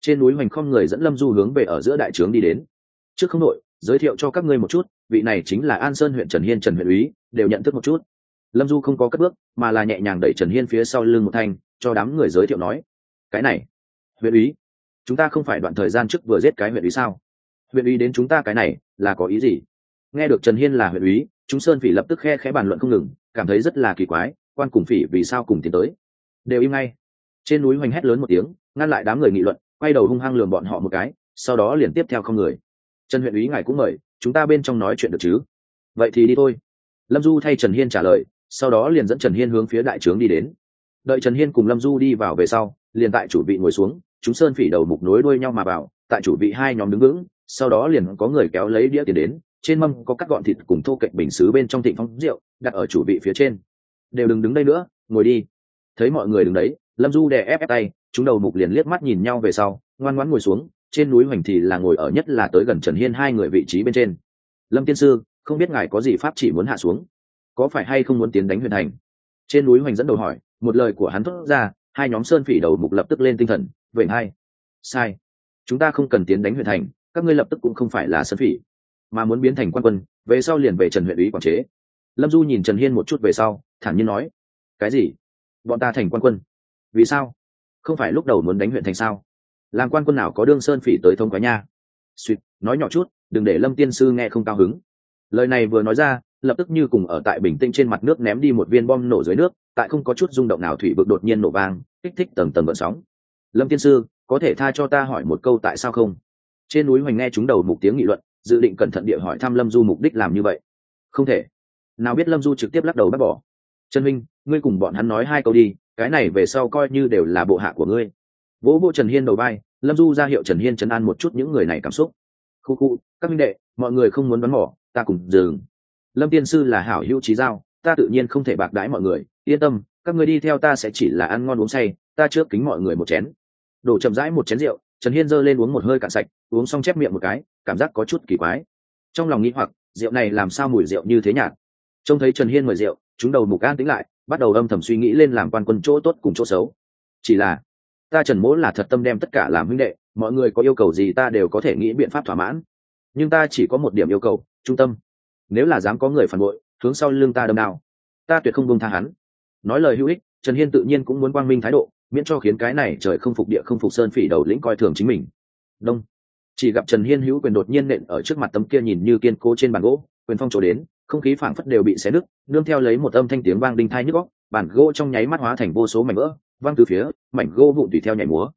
Trên núi hoành không người dẫn lâm du hướng về ở giữa đại trướng đi đến. Trước không đội, giới thiệu cho các ngươi một chút, vị này chính là an sơn huyện trần hiên trần huyện úy, đều nhận thức một chút lâm du không có cất bước, mà là nhẹ nhàng đẩy trần hiên phía sau lưng một thanh, cho đám người giới thiệu nói, cái này, huyện úy chúng ta không phải đoạn thời gian trước vừa giết cái huyện úy sao? Huyện úy đến chúng ta cái này, là có ý gì? Nghe được trần hiên là huyện úy chúng sơn phỉ lập tức khe khẽ bàn luận không ngừng, cảm thấy rất là kỳ quái, quan cùng phỉ vì sao cùng tiến tới. Đều im ngay. Trên núi hoành hét lớn một tiếng, ngăn lại đám người nghị luận, quay đầu hung hăng lường bọn họ một cái, sau đó liền tiếp theo không người. Trần huyện úy ngài cũng mời, chúng ta bên trong nói chuyện được chứ? Vậy thì đi thôi. Lâm du thay trần hiên trả lời sau đó liền dẫn trần hiên hướng phía đại trướng đi đến. Đợi trần hiên cùng lâm du đi vào về sau, liền tại chủ vị ngồi xuống, chúng sơn phỉ đầu mục nối đuôi nhau mà vào, tại chủ vị hai nhóm đứng vững, sau đó liền có người kéo lấy đĩa tiền đến, trên mâm có các gọn thịt cùng thô cạnh bình xứ bên trong thịnh phong rượu, đặt ở chủ vị phía trên. Đều đừng đứng đây nữa, ngồi đi. Thấy mọi người đứng đấy, lâm du đè ép ép tay, chúng đầu mục liền liếc mắt nhìn nhau về sau, ngoan ngoãn ngồi xuống, trên núi hoành thì là ngồi ở nhất là tới gần trần hiên hai người vị trí bên trên. Lâm tiên sư, không biết ngài có gì pháp chỉ muốn hạ xuống? Có phải hay không muốn tiến đánh huyền thành? Trên núi hoành dẫn đầu hỏi, một lời của hắn thốt ra, hai nhóm sơn phỉ đầu mục lập tức lên tinh thần vậy hai. Sai. Chúng ta không cần tiến đánh huyện thành, các ngươi lập tức cũng không phải là sơn phỉ, mà muốn biến thành quan quân, về sau liền về trần huyện ủy quản chế. Lâm du nhìn trần hiên một chút về sau, thản nhiên nói, cái gì? Bọn ta thành quan quân. Vì sao? Không phải lúc đầu muốn đánh huyện thành sao? Làm quan quân nào có đương sơn phỉ tới thông quá nha? Suýt, nói nhỏ chút, đừng để lâm tiên sư nghe không cao hứng. Lời này vừa nói ra lập tức như cùng ở tại bình tĩnh trên mặt nước ném đi một viên bom nổ dưới nước, tại không có chút rung động nào thủy vực đột nhiên nổ vang, kích thích tầng tầng gợn sóng. Lâm tiên sư, có thể tha cho ta hỏi một câu tại sao không? Trên núi hoành nghe chúng đầu mục tiếng nghị luận, dự định cẩn thận địa hỏi thăm lâm du mục đích làm như vậy. Không thể. Nào biết lâm du trực tiếp lắc đầu bác bỏ. Trần minh, ngươi cùng bọn hắn nói hai câu đi, cái này về sau coi như đều là bộ hạ của ngươi. Vỗ bộ trần hiên đầu vai, lâm du ra hiệu trần hiên trấn an một chút những người này cảm xúc. Khu khu, các minh đệ, mọi người không muốn bắn mỏ, ta cùng dừng lâm tiên sư là hảo hữu trí giao, ta tự nhiên không thể bạc đãi mọi người, yên tâm, các người đi theo ta sẽ chỉ là ăn ngon uống say, ta trước kính mọi người một chén. Đổ chậm rãi một chén rượu, trần hiên giơ lên uống một hơi cạn sạch, uống xong chép miệng một cái, cảm giác có chút kỳ quái. Trong lòng nghĩ hoặc, rượu này làm sao mùi rượu như thế nhạt trông thấy trần hiên mời rượu, chúng đầu mục an tính lại, bắt đầu âm thầm suy nghĩ lên làm quan quân chỗ tốt cùng chỗ xấu. Chỉ là, ta trần mỗ là thật tâm đem tất cả làm huynh đệ, mọi người có yêu cầu gì ta đều có thể nghĩ biện pháp thỏa mãn. Nhưng ta chỉ có một điểm yêu cầu, trung tâm nếu là dám có người phản bội, hướng sau lưng ta đâm nào ta tuyệt không buông tha hắn. Nói lời hữu ích, trần hiên tự nhiên cũng muốn quang minh thái độ, miễn cho khiến cái này trời không phục địa không phục sơn phỉ đầu lĩnh coi thường chính mình. Đông. Chỉ gặp trần hiên hữu quyền đột nhiên nện ở trước mặt tấm kia nhìn như kiên cố trên bàn gỗ, quyền phong trổ đến, không khí phảng phất đều bị xé nứt, nương theo lấy một âm thanh tiếng vang đinh thai nhức góc bản gỗ trong nháy mắt hóa thành vô số mảnh vỡ, văng từ phía, mảnh gỗ vụn tùy theo nhảy múa.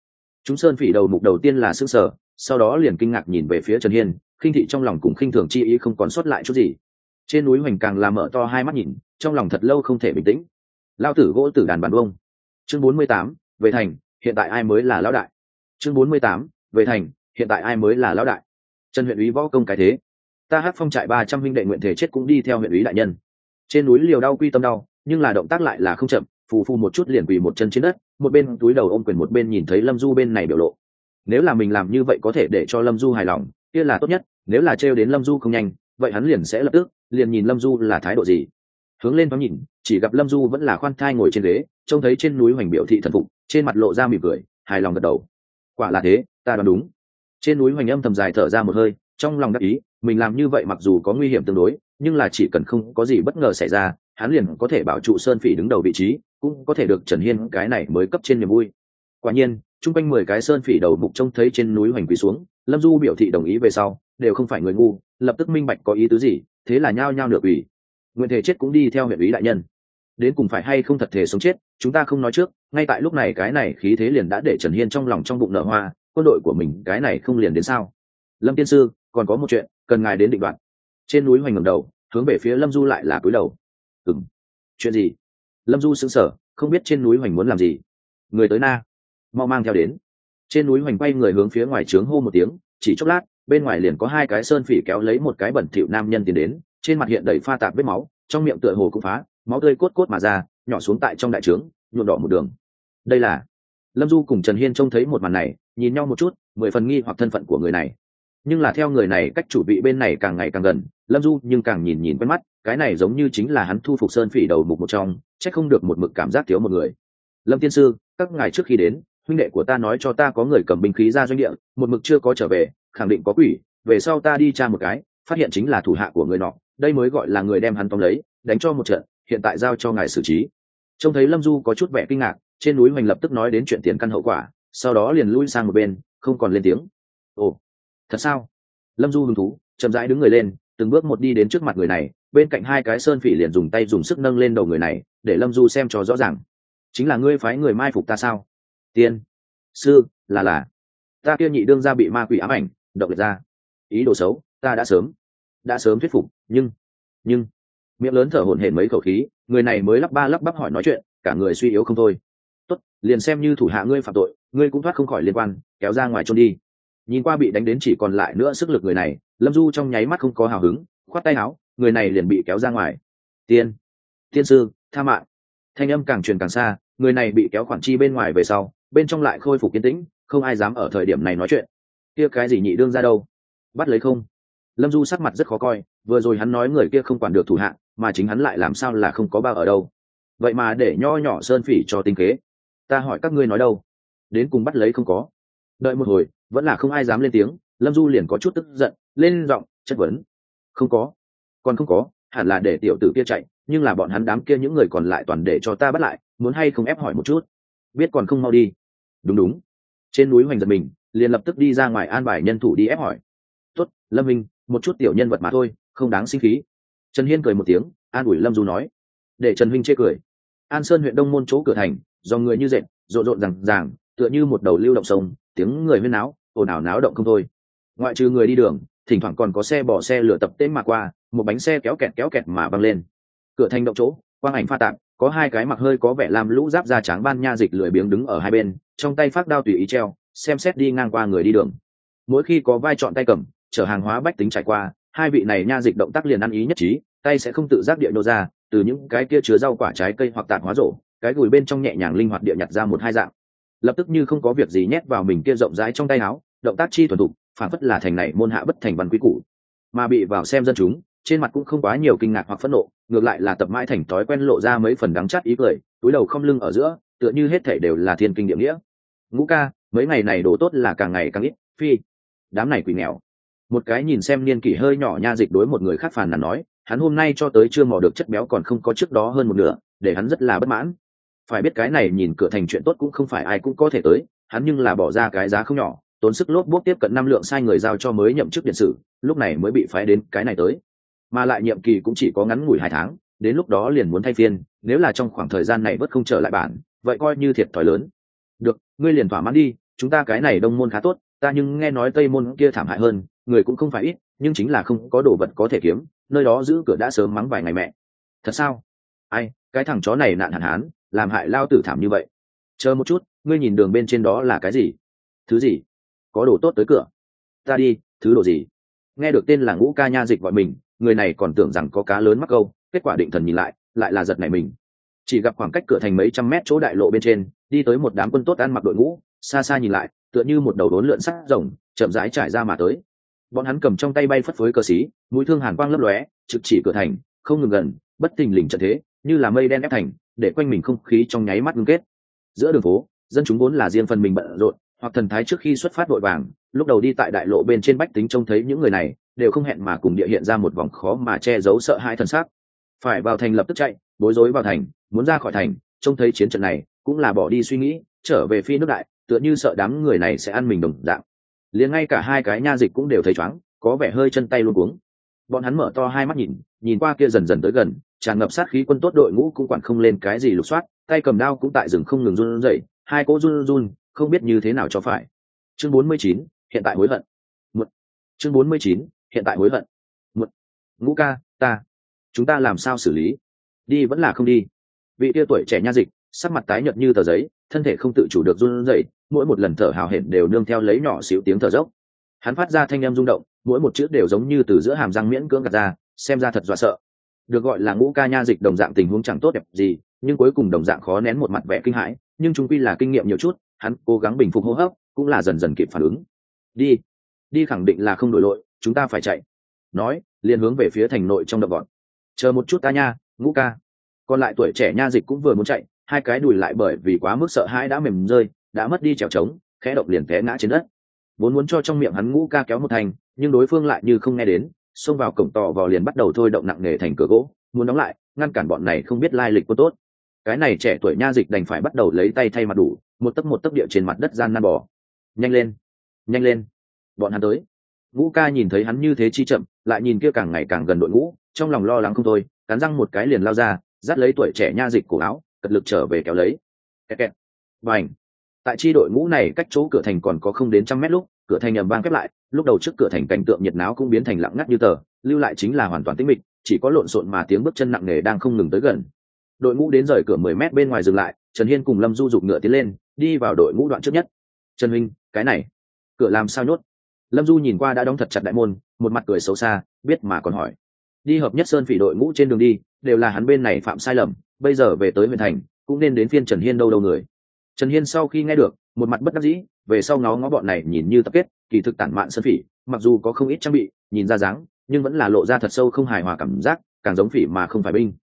Chúng sơn phỉ đầu mục đầu tiên là sức sở sau đó liền kinh ngạc nhìn về phía trần hiên khinh thị trong lòng cùng khinh thường chi ý không còn sót lại chút gì. Trên núi hoành càng làm mở to hai mắt nhìn, trong lòng thật lâu không thể bình tĩnh. Lao tử gỗ tử đàn bàn bông chương bốn mươi tám, về thành, hiện tại ai mới là lão đại? Chương bốn mươi tám, về thành, hiện tại ai mới là lão đại? Trần huyện ủy võ công cái thế. Ta hát phong trại ba trăm huynh đệ nguyện thể chết cũng đi theo huyện ủy đại nhân. Trên núi liều đau quy tâm đau, nhưng là động tác lại là không chậm, phù phù một chút liền quỳ một chân trên đất, một bên túi đầu ôm quyền một bên nhìn thấy lâm du bên này biểu lộ. Nếu là mình làm như vậy có thể để cho lâm du hài lòng kia là tốt nhất, nếu là trêu đến lâm du không nhanh, vậy hắn liền sẽ lập tức, liền nhìn lâm du là thái độ gì. Hướng lên thoáng nhìn, chỉ gặp lâm du vẫn là khoan thai ngồi trên ghế, trông thấy trên núi hoành biểu thị thần phục, trên mặt lộ ra mỉm cười, hài lòng gật đầu. Quả là thế, ta đoán đúng. Trên núi hoành âm thầm dài thở ra một hơi, trong lòng đắc ý, mình làm như vậy mặc dù có nguy hiểm tương đối, nhưng là chỉ cần không có gì bất ngờ xảy ra, hắn liền có thể bảo trụ sơn phỉ đứng đầu vị trí, cũng có thể được trần hiên cái này mới cấp trên niềm vui quả nhiên, chung quanh mười cái sơn phỉ đầu bục trông thấy trên núi hoành quỳ xuống, lâm du biểu thị đồng ý về sau, đều không phải người ngu, lập tức minh bạch có ý tứ gì, thế là nhao nhao được ủy nguyện thể chết cũng đi theo huyện ý đại nhân. Đến cùng phải hay không thật thể sống chết, chúng ta không nói trước, ngay tại lúc này cái này khí thế liền đã để trần hiên trong lòng trong bụng nở hoa, quân đội của mình, cái này không liền đến sao? Lâm tiên sư, còn có một chuyện, cần ngài đến định đoạn trên núi hoành ngầm đầu, hướng về phía lâm du lại là cúi đầu. Ừng chuyện gì? Lâm du sững sờ, không biết trên núi hoành muốn làm gì. Người tới na mau mang theo đến. Trên núi hoành quay người hướng phía ngoài trướng hô một tiếng, chỉ chốc lát, bên ngoài liền có hai cái sơn phỉ kéo lấy một cái bẩn thỉu nam nhân tiến đến, trên mặt hiện đầy pha tạp vết máu, trong miệng tựa hồ cũng phá, máu tươi cốt cốt mà ra, nhỏ xuống tại trong đại trướng, nhuộm đỏ một đường. Đây là lâm du cùng trần hiên trông thấy một màn này, nhìn nhau một chút, mười phần nghi hoặc thân phận của người này. Nhưng là theo người này cách chủ vị bên này càng ngày càng gần, lâm du nhưng càng nhìn nhìn quen mắt, cái này giống như chính là hắn thu phục sơn phỉ đầu mục một trong c h ắ c không được một mực cảm giác thiếu một người. Lâm tiên sư, các ngài trước khi đến huynh đệ của ta nói cho ta có người cầm binh khí ra doanh địa, một mực chưa có trở về, khẳng định có quỷ, về sau ta đi tra một cái, phát hiện chính là thủ hạ của người nọ, đây mới gọi là người đem hắn tóm lấy, đánh cho một trận, hiện tại giao cho ngài xử trí. Trông thấy lâm du có chút vẻ kinh ngạc, trên núi hoành lập tức nói đến chuyện tiền căn hậu quả, sau đó liền lui sang một bên, không còn lên tiếng. Ồ, thật sao? Lâm du hứng thú, chậm rãi đứng người lên, từng bước một đi đến trước mặt người này, bên cạnh hai cái sơn phỉ liền dùng tay dùng sức nâng lên đầu người này, để lâm du xem cho rõ ràng. Chính là ngươi phái người mai phục ta sao? Tiên. Sư, là là. Ta kia nhị đương ra bị ma quỷ ám ảnh, động liệt ra. Ý đồ xấu, ta đã sớm đã sớm thuyết phục, nhưng nhưng, miệng lớn thở hổn hển mấy khẩu khí, người này mới lắp ba lắp bắp hỏi nói chuyện, cả người suy yếu không thôi. Tốt, liền xem như thủ hạ ngươi phạm tội, ngươi cũng thoát không khỏi liên quan, kéo ra ngoài trôn đi. Nhìn qua bị đánh đến chỉ còn lại nữa sức lực người này, lâm du trong nháy mắt không có hào hứng, khoát tay áo, người này liền bị kéo ra ngoài. Tiên tiên sư, tha mạng. Thanh âm càng truyền càng xa, người này bị kéo khoản chi bên ngoài về sau bên trong lại khôi phục kiến tĩnh không ai dám ở thời điểm này nói chuyện. Kia cái gì nhị đương ra đâu? Bắt lấy không? Lâm du sắc mặt rất khó coi vừa rồi hắn nói người kia không quản được thủ hạ, mà chính hắn lại làm sao là không có bao ở đâu. Vậy mà để nho nhỏ sơn phỉ cho tinh kế. Ta hỏi các ngươi nói đâu? Đến cùng bắt lấy không có. Đợi một hồi vẫn là không ai dám lên tiếng lâm du liền có chút tức giận lên giọng chất vấn. Không có. Còn không có hẳn là để tiểu tử kia chạy nhưng là bọn hắn đám kia những người còn lại toàn để cho ta bắt lại muốn hay không ép hỏi một chút biết còn không mau đi. Đúng đúng. Trên núi hoành giật mình, liền lập tức đi ra ngoài an bài nhân thủ đi ép hỏi. Tuất lâm minh, một chút tiểu nhân vật mà thôi, không đáng sinh khí. Trần hiên cười một tiếng, an ủi lâm du nói. Để trần huynh chê cười. An sơn huyện đông môn chỗ cửa thành, do người như dệt, rộn rộn rằng ràng, tựa như một đầu lưu động sông, tiếng người huyên náo, ồn ào náo động không thôi. Ngoại trừ người đi đường, thỉnh thoảng còn có xe bỏ xe lửa tập tễnh mà qua, một bánh xe kéo kẹt kéo kẹt mà băng lên. Cửa thành động chỗ, quang ảnh pha tạp có hai cái mặc hơi có vẻ làm lũ giáp da trắng ban nha dịch lười biếng đứng ở hai bên, trong tay phát đao tùy ý treo, xem xét đi ngang qua người đi đường. Mỗi khi có vai chọn tay cầm, chở hàng hóa bách tính trải qua, hai vị này nha dịch động tác liền ăn ý nhất trí, tay sẽ không tự giác địa nô ra, từ những cái kia chứa rau quả trái cây hoặc tạp hóa rổ, cái gùi bên trong nhẹ nhàng linh hoạt địa nhặt ra một hai dạng. Lập tức như không có việc gì nhét vào mình kia rộng rãi trong tay áo, động tác chi thuần thục, phản phất là thành này môn hạ bất thành văn quý cũ mà bị vào xem dân chúng trên mặt cũng không quá nhiều kinh ngạc hoặc phẫn nộ, ngược lại là tập mãi thành thói quen lộ ra mấy phần đắng chát ý cười, túi đầu không lưng ở giữa, tựa như hết thể đều là thiên kinh địa nghĩa. Ngũ ca, mấy ngày này đồ tốt là càng ngày càng ít, phi. Đám này quỷ nghèo. Một cái nhìn xem niên kỷ hơi nhỏ nha dịch đối một người khác phàn nàn nói, hắn hôm nay cho tới chưa mò được chất béo còn không có trước đó hơn một nửa, để hắn rất là bất mãn. Phải biết cái này nhìn cửa thành chuyện tốt cũng không phải ai cũng có thể tới, hắn nhưng là bỏ ra cái giá không nhỏ, tốn sức lốp bút tiếp cận năm lượng sai người giao cho mới nhậm chức điện sử, lúc này mới bị phái đến cái này tới mà lại nhiệm kỳ cũng chỉ có ngắn ngủi hai tháng, đến lúc đó liền muốn thay phiên, nếu là trong khoảng thời gian này vất không trở lại bản, vậy coi như thiệt thòi lớn. Được, ngươi liền thỏa mãn đi, chúng ta cái này đông môn khá tốt, ta nhưng nghe nói tây môn kia thảm hại hơn, người cũng không phải ít, nhưng chính là không có đồ vật có thể kiếm, nơi đó giữ cửa đã sớm mắng vài ngày mẹ. Thật sao? Ai, cái thằng chó này nạn hạn hán, làm hại lao tử thảm như vậy. Chờ một chút, ngươi nhìn đường bên trên đó là cái gì? Thứ gì? Có đồ tốt tới cửa. Ta đi, thứ đồ gì? Nghe được tên là ngũ ca nha dịch gọi mình người này còn tưởng rằng có cá lớn mắc câu, kết quả định thần nhìn lại lại là giật này mình. Chỉ gặp khoảng cách cửa thành mấy trăm mét chỗ đại lộ bên trên, đi tới một đám quân tốt ăn mặc đội ngũ, xa xa nhìn lại, tựa như một đầu đốn lượn sắt rồng, chậm rãi trải ra mà tới. Bọn hắn cầm trong tay bay phất phới cờ xí, mũi thương hàn quang lấp lóe, trực chỉ cửa thành, không ngừng gần, bất tình lình trận thế, như là mây đen ép thành, để quanh mình không khí trong nháy mắt ngưng kết. Giữa đường phố, dân chúng vốn là riêng phần mình bận rộn, hoặc thần thái trước khi xuất phát vội vàng, lúc đầu đi tại đại lộ bên trên bách tính trông thấy những người này đều không hẹn mà cùng địa hiện ra một vòng khó mà che giấu sợ hãi thần sắc. phải vào thành lập tức chạy, bối rối vào thành, muốn ra khỏi thành, trông thấy chiến trận này, cũng là bỏ đi suy nghĩ, trở về phi nước đại, tựa như sợ đám người này sẽ ăn mình đồng dạng. Liền ngay cả hai cái nha dịch cũng đều thấy chóng có vẻ hơi chân tay luôn cuống. Bọn hắn mở to hai mắt nhìn nhìn qua kia dần dần tới gần, tràn ngập sát khí quân tốt đội ngũ cũng quản không lên cái gì lục soát, tay cầm đao cũng tại rừng không ngừng run rẩy, hai cỗ run run, không biết như thế nào cho phải. Chương bốn mươi chín, hiện tại hối hận. Một. Chương bốn mươi chín hiện tại hối hận. Một ngũ ca, ta. Chúng ta làm sao xử lý? Đi vẫn là không đi. Vị tia tuổi trẻ nha dịch, sắc mặt tái nhợt như tờ giấy, thân thể không tự chủ được run rẩy, mỗi một lần thở hào hển đều nương theo lấy nhỏ xíu tiếng thở dốc. Hắn phát ra thanh âm rung động, mỗi một chữ đều giống như từ giữa hàm răng miễn cưỡng gạt ra, xem ra thật dọa sợ. Được gọi là ngũ ca nha dịch đồng dạng tình huống chẳng tốt đẹp gì, nhưng cuối cùng đồng dạng khó nén một mặt vẻ kinh hãi, nhưng chúng quy là kinh nghiệm nhiều chút, hắn cố gắng bình phục hô hấp, cũng là dần dần kịp phản ứng. Đi. Đi khẳng định là không đổi lội chúng ta phải chạy. Nói, liền hướng về phía thành nội trong đập gọn chờ một chút ta nha, ngũ ca. Còn lại tuổi trẻ nha dịch cũng vừa muốn chạy, hai cái đùi lại bởi vì quá mức sợ hãi đã mềm rơi, đã mất đi trèo trống, khẽ động liền té ngã trên đất. Vốn muốn cho trong miệng hắn ngũ ca kéo một thành, nhưng đối phương lại như không nghe đến, xông vào cổng tò vào liền bắt đầu thôi động nặng nề thành cửa gỗ, muốn đóng lại, ngăn cản bọn này không biết lai lịch có tốt. Cái này trẻ tuổi nha dịch đành phải bắt đầu lấy tay thay mặt đủ, một tấc một tấc địa trên mặt đất gian nan bò. Nhanh lên nhanh lên, bọn hắn tới ngũ ca nhìn thấy hắn như thế chi chậm, lại nhìn kia càng ngày càng gần đội ngũ, trong lòng lo lắng không thôi, cắn răng một cái liền lao ra, dắt lấy tuổi trẻ nha dịch cổ áo, cật lực trở về kéo lấy. Kẹt kẹt. Và ảnh tại chi đội ngũ này cách chỗ cửa thành còn có không đến trăm mét lúc, cửa thành ầm vang khép lại, lúc đầu trước cửa thành cảnh tượng nhiệt náo cũng biến thành lặng ngắt như tờ, lưu lại chính là hoàn toàn tĩnh mịch, chỉ có lộn xộn mà tiếng bước chân nặng nề đang không ngừng tới gần. Đội ngũ đến rời cửa mười mét bên ngoài dừng lại, trần hiên cùng lâm du dục ngựa tiến lên, đi vào đội ngũ đoạn trước nhất. Trần huynh, cái này, cửa làm sao nhốt? Lâm du nhìn qua đã đóng thật chặt đại môn, một mặt cười xấu xa, biết mà còn hỏi. Đi hợp nhất sơn phỉ đội ngũ trên đường đi, đều là hắn bên này phạm sai lầm, bây giờ về tới huyện thành, cũng nên đến phiên trần hiên đâu đâu người. Trần hiên sau khi nghe được, một mặt bất đắc dĩ, về sau ngó ngó bọn này nhìn như tập kết, kỳ thực tản mạn sơn phỉ, mặc dù có không ít trang bị, nhìn ra dáng, nhưng vẫn là lộ ra thật sâu không hài hòa cảm giác, càng giống phỉ mà không phải binh.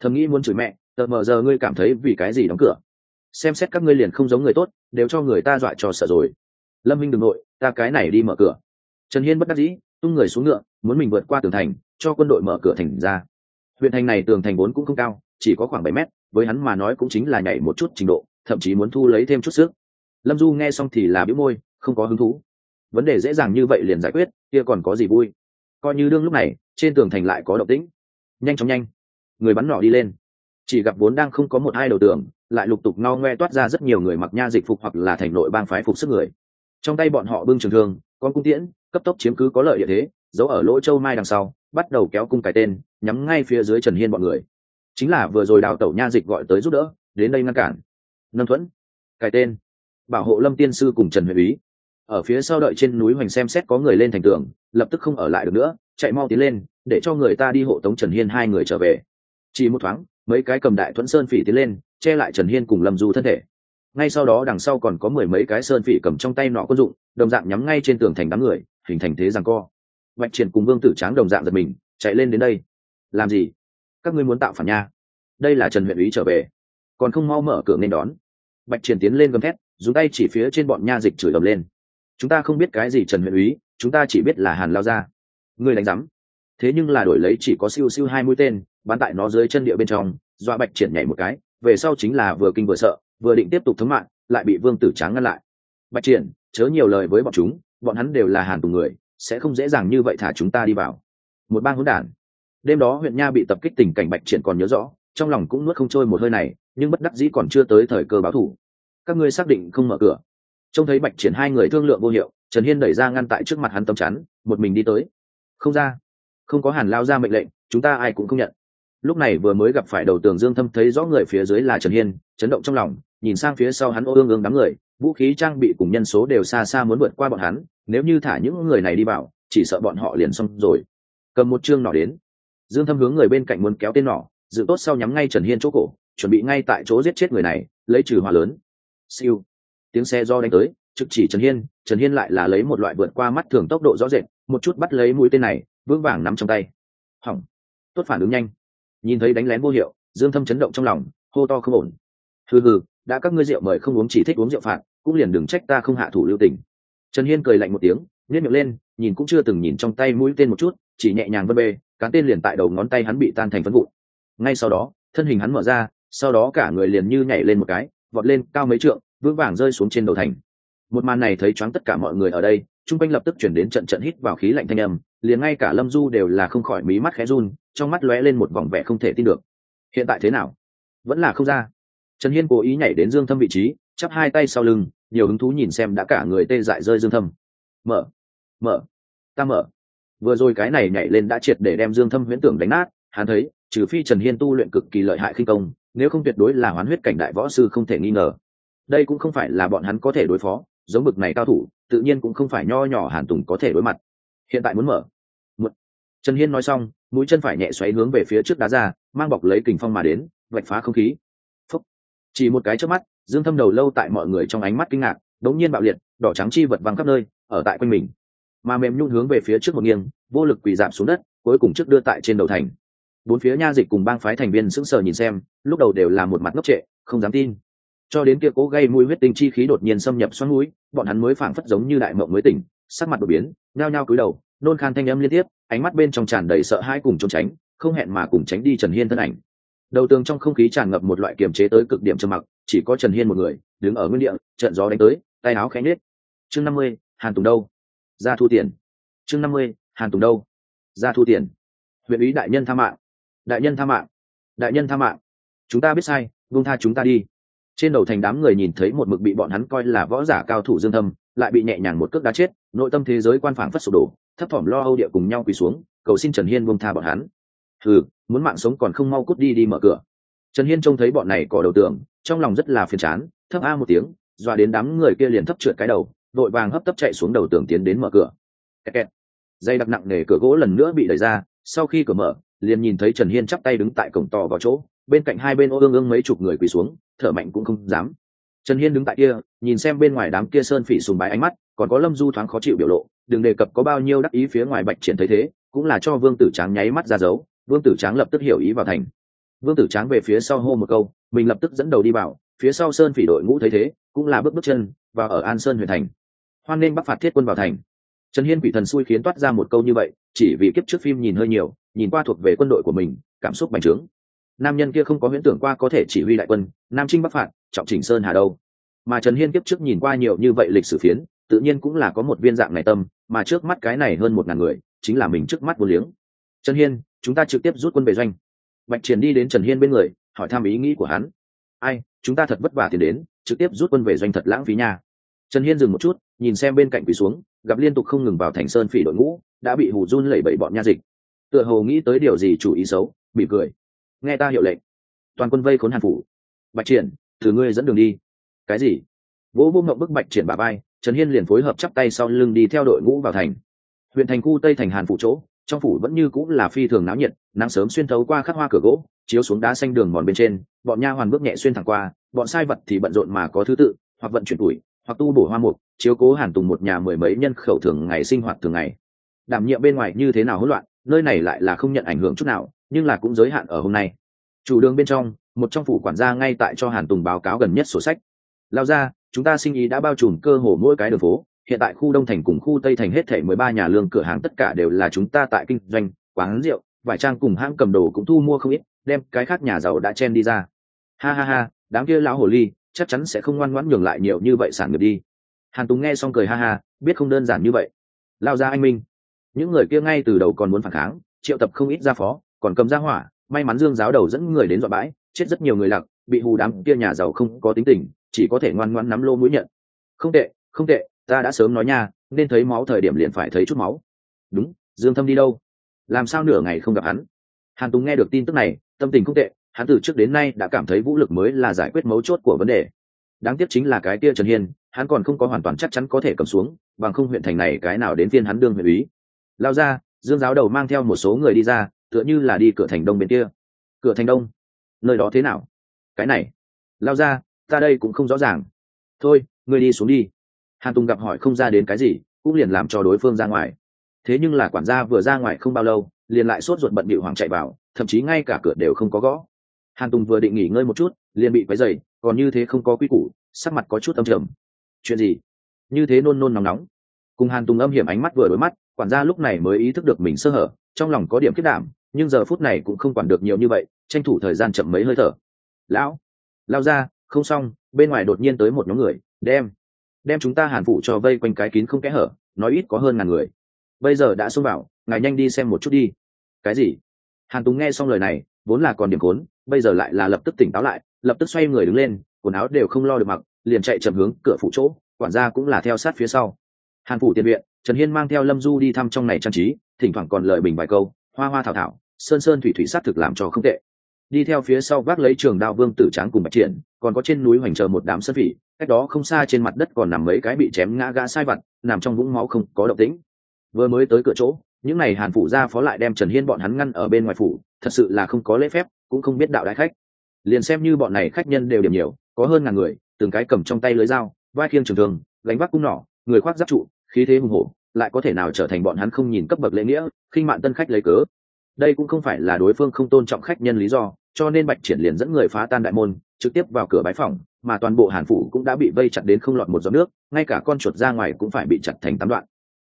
Thầm nghĩ muốn chửi mẹ, tờ mờ giờ ngươi cảm thấy vì cái gì đóng cửa? Xem xét các ngươi liền không giống người tốt, đều cho người ta dọa cho sợ rồi lâm minh đừng nội, ta cái này đi mở cửa. Trần hiên bất đắc dĩ, tung người xuống ngựa, muốn mình vượt qua tường thành, cho quân đội mở cửa thành ra. Huyện thành này tường thành vốn cũng không cao, chỉ có khoảng bảy mét, với hắn mà nói cũng chính là nhảy một chút trình độ, thậm chí muốn thu lấy thêm chút sức lâm du nghe xong thì là biếu môi, không có hứng thú. Vấn đề dễ dàng như vậy liền giải quyết, kia còn có gì vui? Coi như đương lúc này, trên tường thành lại có động tĩnh. Nhanh chóng nhanh. Người bắn nỏ đi lên. Chỉ gặp vốn đang không có một hai đầu tường, lại lục tục no ngoe toát ra rất nhiều người mặc nha dịch phục hoặc là thành nội bang phái phục sức người trong tay bọn họ bưng trường thương con cung tiễn, cấp tốc chiếm cứ có lợi địa thế, giấu ở lỗ châu mai đằng sau, bắt đầu kéo cung cái tên, nhắm ngay phía dưới trần hiên bọn người. Chính là vừa rồi đào tẩu nha dịch gọi tới giúp đỡ, đến đây ngăn cản. Nâng thuẫn, cái tên. Bảo hộ lâm tiên sư cùng trần huệ ý. Ở phía sau đợi trên núi hoành xem xét có người lên thành tường, lập tức không ở lại được nữa, chạy mau tiến lên, để cho người ta đi hộ tống trần hiên hai người trở về. Chỉ một thoáng, mấy cái cầm đại thuẫn sơn phỉ tiến lên, che lại trần hiên cùng lâm du thân thể ngay sau đó đằng sau còn có mười mấy cái sơn phỉ cầm trong tay nọ quân dụng, đồng dạng nhắm ngay trên tường thành đám người, hình thành thế rằng co. Bạch triển cùng vương tử tráng đồng dạng giật mình, chạy lên đến đây. Làm gì? Các ngươi muốn tạo phản nha. Đây là trần huyện ý trở về. Còn không mau mở cửa nên đón. Bạch triển tiến lên gầm thét, dùng tay chỉ phía trên bọn nha dịch chửi ầm lên. Chúng ta không biết cái gì trần huyện úy, chúng ta chỉ biết là hàn lao ra ngươi đánh rắm thế nhưng là đổi lấy chỉ có siêu siêu hai mũi tên, bắn tại nó dưới chân địa bên trong, dọa bạch triển nhảy một cái, về sau chính là vừa kinh vừa sợ vừa định tiếp tục thống mạng, lại bị vương tử tráng ngăn lại. Bạch triển, chớ nhiều lời với bọn chúng, bọn hắn đều là hàn tù người, sẽ không dễ dàng như vậy thả chúng ta đi vào. Một bang hỗn đản. Đêm đó huyện nha bị tập kích tình cảnh bạch triển còn nhớ rõ, trong lòng cũng nuốt không trôi một hơi này, nhưng bất đắc dĩ còn chưa tới thời cơ báo thủ. Các ngươi xác định không mở cửa. Trông thấy bạch triển hai người thương lượng vô hiệu, trần hiên đẩy ra ngăn tại trước mặt hắn tâm chắn, một mình đi tới. Không ra. Không có hàn lao ra mệnh lệnh, chúng ta ai cũng không nhận. Lúc này vừa mới gặp phải đầu tường dương thâm thấy rõ người phía dưới là trần hiên, chấn động trong lòng nhìn sang phía sau hắn ô ương ương đám người, vũ khí trang bị cùng nhân số đều xa xa muốn vượt qua bọn hắn, nếu như thả những người này đi vào, chỉ sợ bọn họ liền xong rồi. Cầm một chương nỏ đến. Dương thâm hướng người bên cạnh muốn kéo tên nỏ, dự tốt sau nhắm ngay trần hiên chỗ cổ, chuẩn bị ngay tại chỗ giết chết người này, lấy trừ hỏa lớn. Siêu. Tiếng xe do đánh tới, trực chỉ trần hiên trần hiên lại là lấy một loại vượt qua mắt thường tốc độ rõ rệt, một chút bắt lấy mũi tên này, vững vàng nắm trong tay. Hỏng. Tốt phản ứng nhanh. Nhìn thấy đánh lén vô hiệu, dương thâm chấn động trong lòng, hô to không ổn. Hừ hừ đã các ngươi rượu mời không uống chỉ thích uống rượu phạt, cũng liền đừng trách ta không hạ thủ lưu tình. Trần hiên cười lạnh một tiếng, nhếch miệng lên, nhìn cũng chưa từng nhìn trong tay mũi tên một chút, chỉ nhẹ nhàng vân bê, cán tên liền tại đầu ngón tay hắn bị tan thành phân vụn. Ngay sau đó, thân hình hắn mở ra, sau đó cả người liền như nhảy lên một cái, vọt lên cao mấy trượng, vững vàng rơi xuống trên đầu thành. Một màn này thấy choáng tất cả mọi người ở đây, chung quanh lập tức chuyển đến trận trận hít vào khí lạnh thanh âm, liền ngay cả lâm du đều là không khỏi mí mắt khẽ run, trong mắt lóe lên một vòng vẻ không thể tin được. Hiện tại thế nào? Vẫn là không ra trần hiên cố ý nhảy đến dương thâm vị trí, chắp hai tay sau lưng, nhiều hứng thú nhìn xem đã cả người tê dại rơi dương thâm. Mở mở, ta mở. Vừa rồi cái này nhảy lên đã triệt để đem dương thâm huyễn tưởng đánh nát, hắn thấy, trừ phi trần hiên tu luyện cực kỳ lợi hại khinh công, nếu không tuyệt đối là hoán huyết cảnh đại võ sư không thể nghi ngờ. Đây cũng không phải là bọn hắn có thể đối phó, giống bực này cao thủ, tự nhiên cũng không phải nho nhỏ hàn tùng có thể đối mặt. Hiện tại muốn mở. Một. Trần hiên nói xong, mũi chân phải nhẹ xoáy hướng về phía trước đá ra, mang bọc lấy kình phong mà đến, vạch phá không khí chỉ một cái trước mắt, dương thâm đầu lâu tại mọi người trong ánh mắt kinh ngạc, đống nhiên bạo liệt, đỏ trắng chi vật văng khắp nơi, ở tại quanh mình. Mà mềm nhún hướng về phía trước một nghiêng, vô lực quỳ giảm xuống đất, cuối cùng trước đưa tại trên đầu thành. Bốn phía nha dịch cùng bang phái thành viên sững sờ nhìn xem, lúc đầu đều là một mặt ngốc trệ, không dám tin. Cho đến kia cố gây mùi huyết tinh chi khí đột nhiên xâm nhập xoắn mũi bọn hắn mới phảng phất giống như đại mộng mới tỉnh, sắc mặt đột biến, nhao nhao cúi đầu, nôn khan thanh âm liên tiếp, ánh mắt bên trong tràn đầy sợ hãi cùng trốn tránh, không hẹn mà cùng tránh đi trần hiên thân ảnh đầu tường trong không khí tràn ngập một loại kiềm chế tới cực điểm trầm mặc, chỉ có trần hiên một người, đứng ở nguyên địa, trận gió đánh tới, tay áo khẽ nết chương năm mươi, hàn tùng đâu? Ra thu tiền. Chương năm mươi, hàn tùng đâu? Ra thu tiền. Huyện ý đại nhân tha mạng. Đại nhân tha mạng. Đại nhân tha mạng. Chúng ta biết sai vung tha chúng ta đi. Trên đầu thành đám người nhìn thấy một mực bị bọn hắn coi là võ giả cao thủ dương thâm, lại bị nhẹ nhàng một cước đá chết, nội tâm thế giới quan phảng phất sụp đổ, thấp thỏm lo âu địa cùng nhau quỳ xuống, cầu xin trần hiên vung tha bọn hắn hừ, muốn mạng sống còn không mau cút đi đi mở cửa. Trần hiên trông thấy bọn này cỏ đầu tượng trong lòng rất là phiền chán, thấp a một tiếng, dọa đến đám người kia liền thấp trượt cái đầu vội vàng hấp tấp chạy xuống đầu tường tiến đến mở cửa. Kẹt kẹt. dây đặc nặng nề cửa gỗ lần nữa bị đẩy ra, sau khi cửa mở, liền nhìn thấy trần hiên chắp tay đứng tại cổng to vào chỗ, bên cạnh hai bên ô ương ương mấy chục người quỳ xuống, thở mạnh cũng không dám. Trần hiên đứng tại kia, nhìn xem bên ngoài đám kia sơn phỉ sùng bái ánh mắt, còn có lâm du thoáng khó chịu biểu lộ, đừng đề cập có bao nhiêu đắc ý phía ngoài bạch triển thấy thế, cũng là cho vương tử tráng nháy mắt ra dấu vương tử tráng lập tức hiểu ý vào thành. Vương tử tráng về phía sau hô một câu, mình lập tức dẫn đầu đi vào, phía sau sơn phỉ đội ngũ thấy thế, cũng là bước bước chân và ở an sơn huyện thành. Hoan nên bắc phạt thiết quân vào thành. Trần hiên quỷ thần xui khiến toát ra một câu như vậy, chỉ vì kiếp trước phim nhìn hơi nhiều, nhìn qua thuộc về quân đội của mình, cảm xúc bành trướng. Nam nhân kia không có huyễn tưởng qua có thể chỉ huy đại quân, nam trinh bắc phạt, trọng chỉnh sơn hà đâu. Mà trần hiên kiếp trước nhìn qua nhiều như vậy lịch sử phiến, tự nhiên cũng là có một viên dạng này tâm, mà trước mắt cái này hơn một ngàn người, chính là mình trước mắt vô liếng. Trần hiên chúng ta trực tiếp rút quân về doanh. Bạch triển đi đến trần hiên bên người, hỏi thăm ý nghĩ của hắn. Ai, chúng ta thật vất vả tiền đến, trực tiếp rút quân về doanh thật lãng phí nha. Trần hiên dừng một chút, nhìn xem bên cạnh quỳ xuống, gặp liên tục không ngừng vào thành sơn phỉ đội ngũ, đã bị hù run lẩy bẩy bọn nha dịch. Tựa hồ nghĩ tới điều gì chủ ý xấu bị cười. Nghe ta hiệu lệnh. Toàn quân vây khốn hàn phủ. Bạch triển, thử ngươi dẫn đường đi. Cái gì? Vỗ vô mộng bức bạch triển bà bay trần hiên liền phối hợp chắp tay sau lưng đi theo đội ngũ vào thành. Huyện thành khu tây thành hàn phủ chỗ trong phủ vẫn như cũng là phi thường náo nhiệt, nắng sớm xuyên thấu qua khắc hoa cửa gỗ, chiếu xuống đá xanh đường mòn bên trên, bọn nha hoàn bước nhẹ xuyên thẳng qua, bọn sai vật thì bận rộn mà có thứ tự, hoặc vận chuyển tuổi, hoặc tu bổ hoa mục, chiếu cố hàn tùng một nhà mười mấy nhân khẩu thường ngày sinh hoạt thường ngày. Đảm nhiệm bên ngoài như thế nào hỗn loạn, nơi này lại là không nhận ảnh hưởng chút nào, nhưng là cũng giới hạn ở hôm nay. Chủ đường bên trong, một trong phủ quản gia ngay tại cho hàn tùng báo cáo gần nhất sổ sách. Lao ra chúng ta sinh ý đã bao trùm cơ hồ mỗi cái đường phố hiện tại khu đông thành cùng khu tây thành hết thể mười ba nhà lương cửa hàng tất cả đều là chúng ta tại kinh doanh, quán rượu, vải trang cùng hãng cầm đồ cũng thu mua không ít, đem cái khác nhà giàu đã chen đi ra. Ha ha ha, đám kia lão hồ ly, chắc chắn sẽ không ngoan ngoãn nhường lại nhiều như vậy sản nghiệp đi. Hàn tùng nghe xong cười ha ha, biết không đơn giản như vậy. Lao ra anh minh. Những người kia ngay từ đầu còn muốn phản kháng, triệu tập không ít ra phó, còn cầm ra hỏa, may mắn dương giáo đầu dẫn người đến dọa bãi, chết rất nhiều người lặc bị hù đám kia nhà giàu không có tính tình, chỉ có thể ngoan ngoãn nắm lô mũi nhận. Không tệ không tệ ta đã sớm nói nha, nên thấy máu thời điểm liền phải thấy chút máu. Đúng, dương thâm đi đâu? Làm sao nửa ngày không gặp hắn? Hàn tùng nghe được tin tức này, tâm tình không tệ, hắn từ trước đến nay đã cảm thấy vũ lực mới là giải quyết mấu chốt của vấn đề. Đáng tiếc chính là cái kia trần hiên, hắn còn không có hoàn toàn chắc chắn có thể cầm xuống, bằng không huyện thành này cái nào đến phiên hắn đương huyện úy lao ra, dương giáo đầu mang theo một số người đi ra, tựa như là đi cửa thành đông bên kia. Cửa thành đông? Nơi đó thế nào? Cái này. Lao ra, ta đây cũng không rõ ràng. Thôi, ngươi đi xuống đi hàn tùng gặp hỏi không ra đến cái gì, cũng liền làm cho đối phương ra ngoài. Thế nhưng là quản gia vừa ra ngoài không bao lâu, liền lại sốt ruột bận bị hoàng chạy vào, thậm chí ngay cả cửa đều không có gõ. Hàn tùng vừa định nghỉ ngơi một chút, liền bị quấy dày còn như thế không có quy củ, sắc mặt có chút âm trầm. Chuyện gì? Như thế nôn nôn nóng nóng. Cùng hàn tùng âm hiểm ánh mắt vừa đối mắt, quản gia lúc này mới ý thức được mình sơ hở, trong lòng có điểm kết đảm, nhưng giờ phút này cũng không quản được nhiều như vậy, tranh thủ thời gian chậm mấy hơi thở. Lão, lao ra, không xong, bên ngoài đột nhiên tới một nhóm người, đem đem chúng ta hàn phủ cho vây quanh cái kín không kẽ hở, nói ít có hơn ngàn người. Bây giờ đã xông vào, ngài nhanh đi xem một chút đi. Cái gì? Hàn tùng nghe xong lời này, vốn là còn điểm khốn, bây giờ lại là lập tức tỉnh táo lại, lập tức xoay người đứng lên, quần áo đều không lo được mặc, liền chạy chậm hướng cửa phủ chỗ, quản gia cũng là theo sát phía sau. Hàn phủ tiền viện, trần hiên mang theo lâm du đi thăm trong này trang trí, thỉnh thoảng còn lời bình vài câu, hoa hoa thảo thảo, sơn sơn thủy thủy s á t thực làm cho không tệ đi theo phía sau vác lấy trường đao vương tử tráng cùng bạch triển, còn có trên núi hoành chờ một đám sân phỉ, cách đó không xa trên mặt đất còn nằm mấy cái bị chém ngã gã sai vặt, nằm trong vũng máu không có động tĩnh. Vừa mới tới cửa chỗ, những n à y hàn phủ ra phó lại đem trần hiên bọn hắn ngăn ở bên ngoài phủ, thật sự là không có lễ phép, cũng không biết đạo đại khách. Liền xem như bọn này khách nhân đều điểm nhiều, có hơn ngàn người, từng cái cầm trong tay lưới dao, vai khiêng trường thường gánh vác cung nỏ, người khoác giáp trụ, khí thế hùng hổ, lại có thể nào trở thành bọn hắn không nhìn cấp bậc lễ nghĩa, khinh mạn tân khách lấy cớ. Đây cũng không phải là đối phương không tôn trọng khách nhân lý do cho nên bạch triển liền dẫn người phá tan đại môn, trực tiếp vào cửa bái phòng, mà toàn bộ hàn phủ cũng đã bị vây chặt đến không lọt một giọt nước, ngay cả con chuột ra ngoài cũng phải bị chặt thành tám đoạn.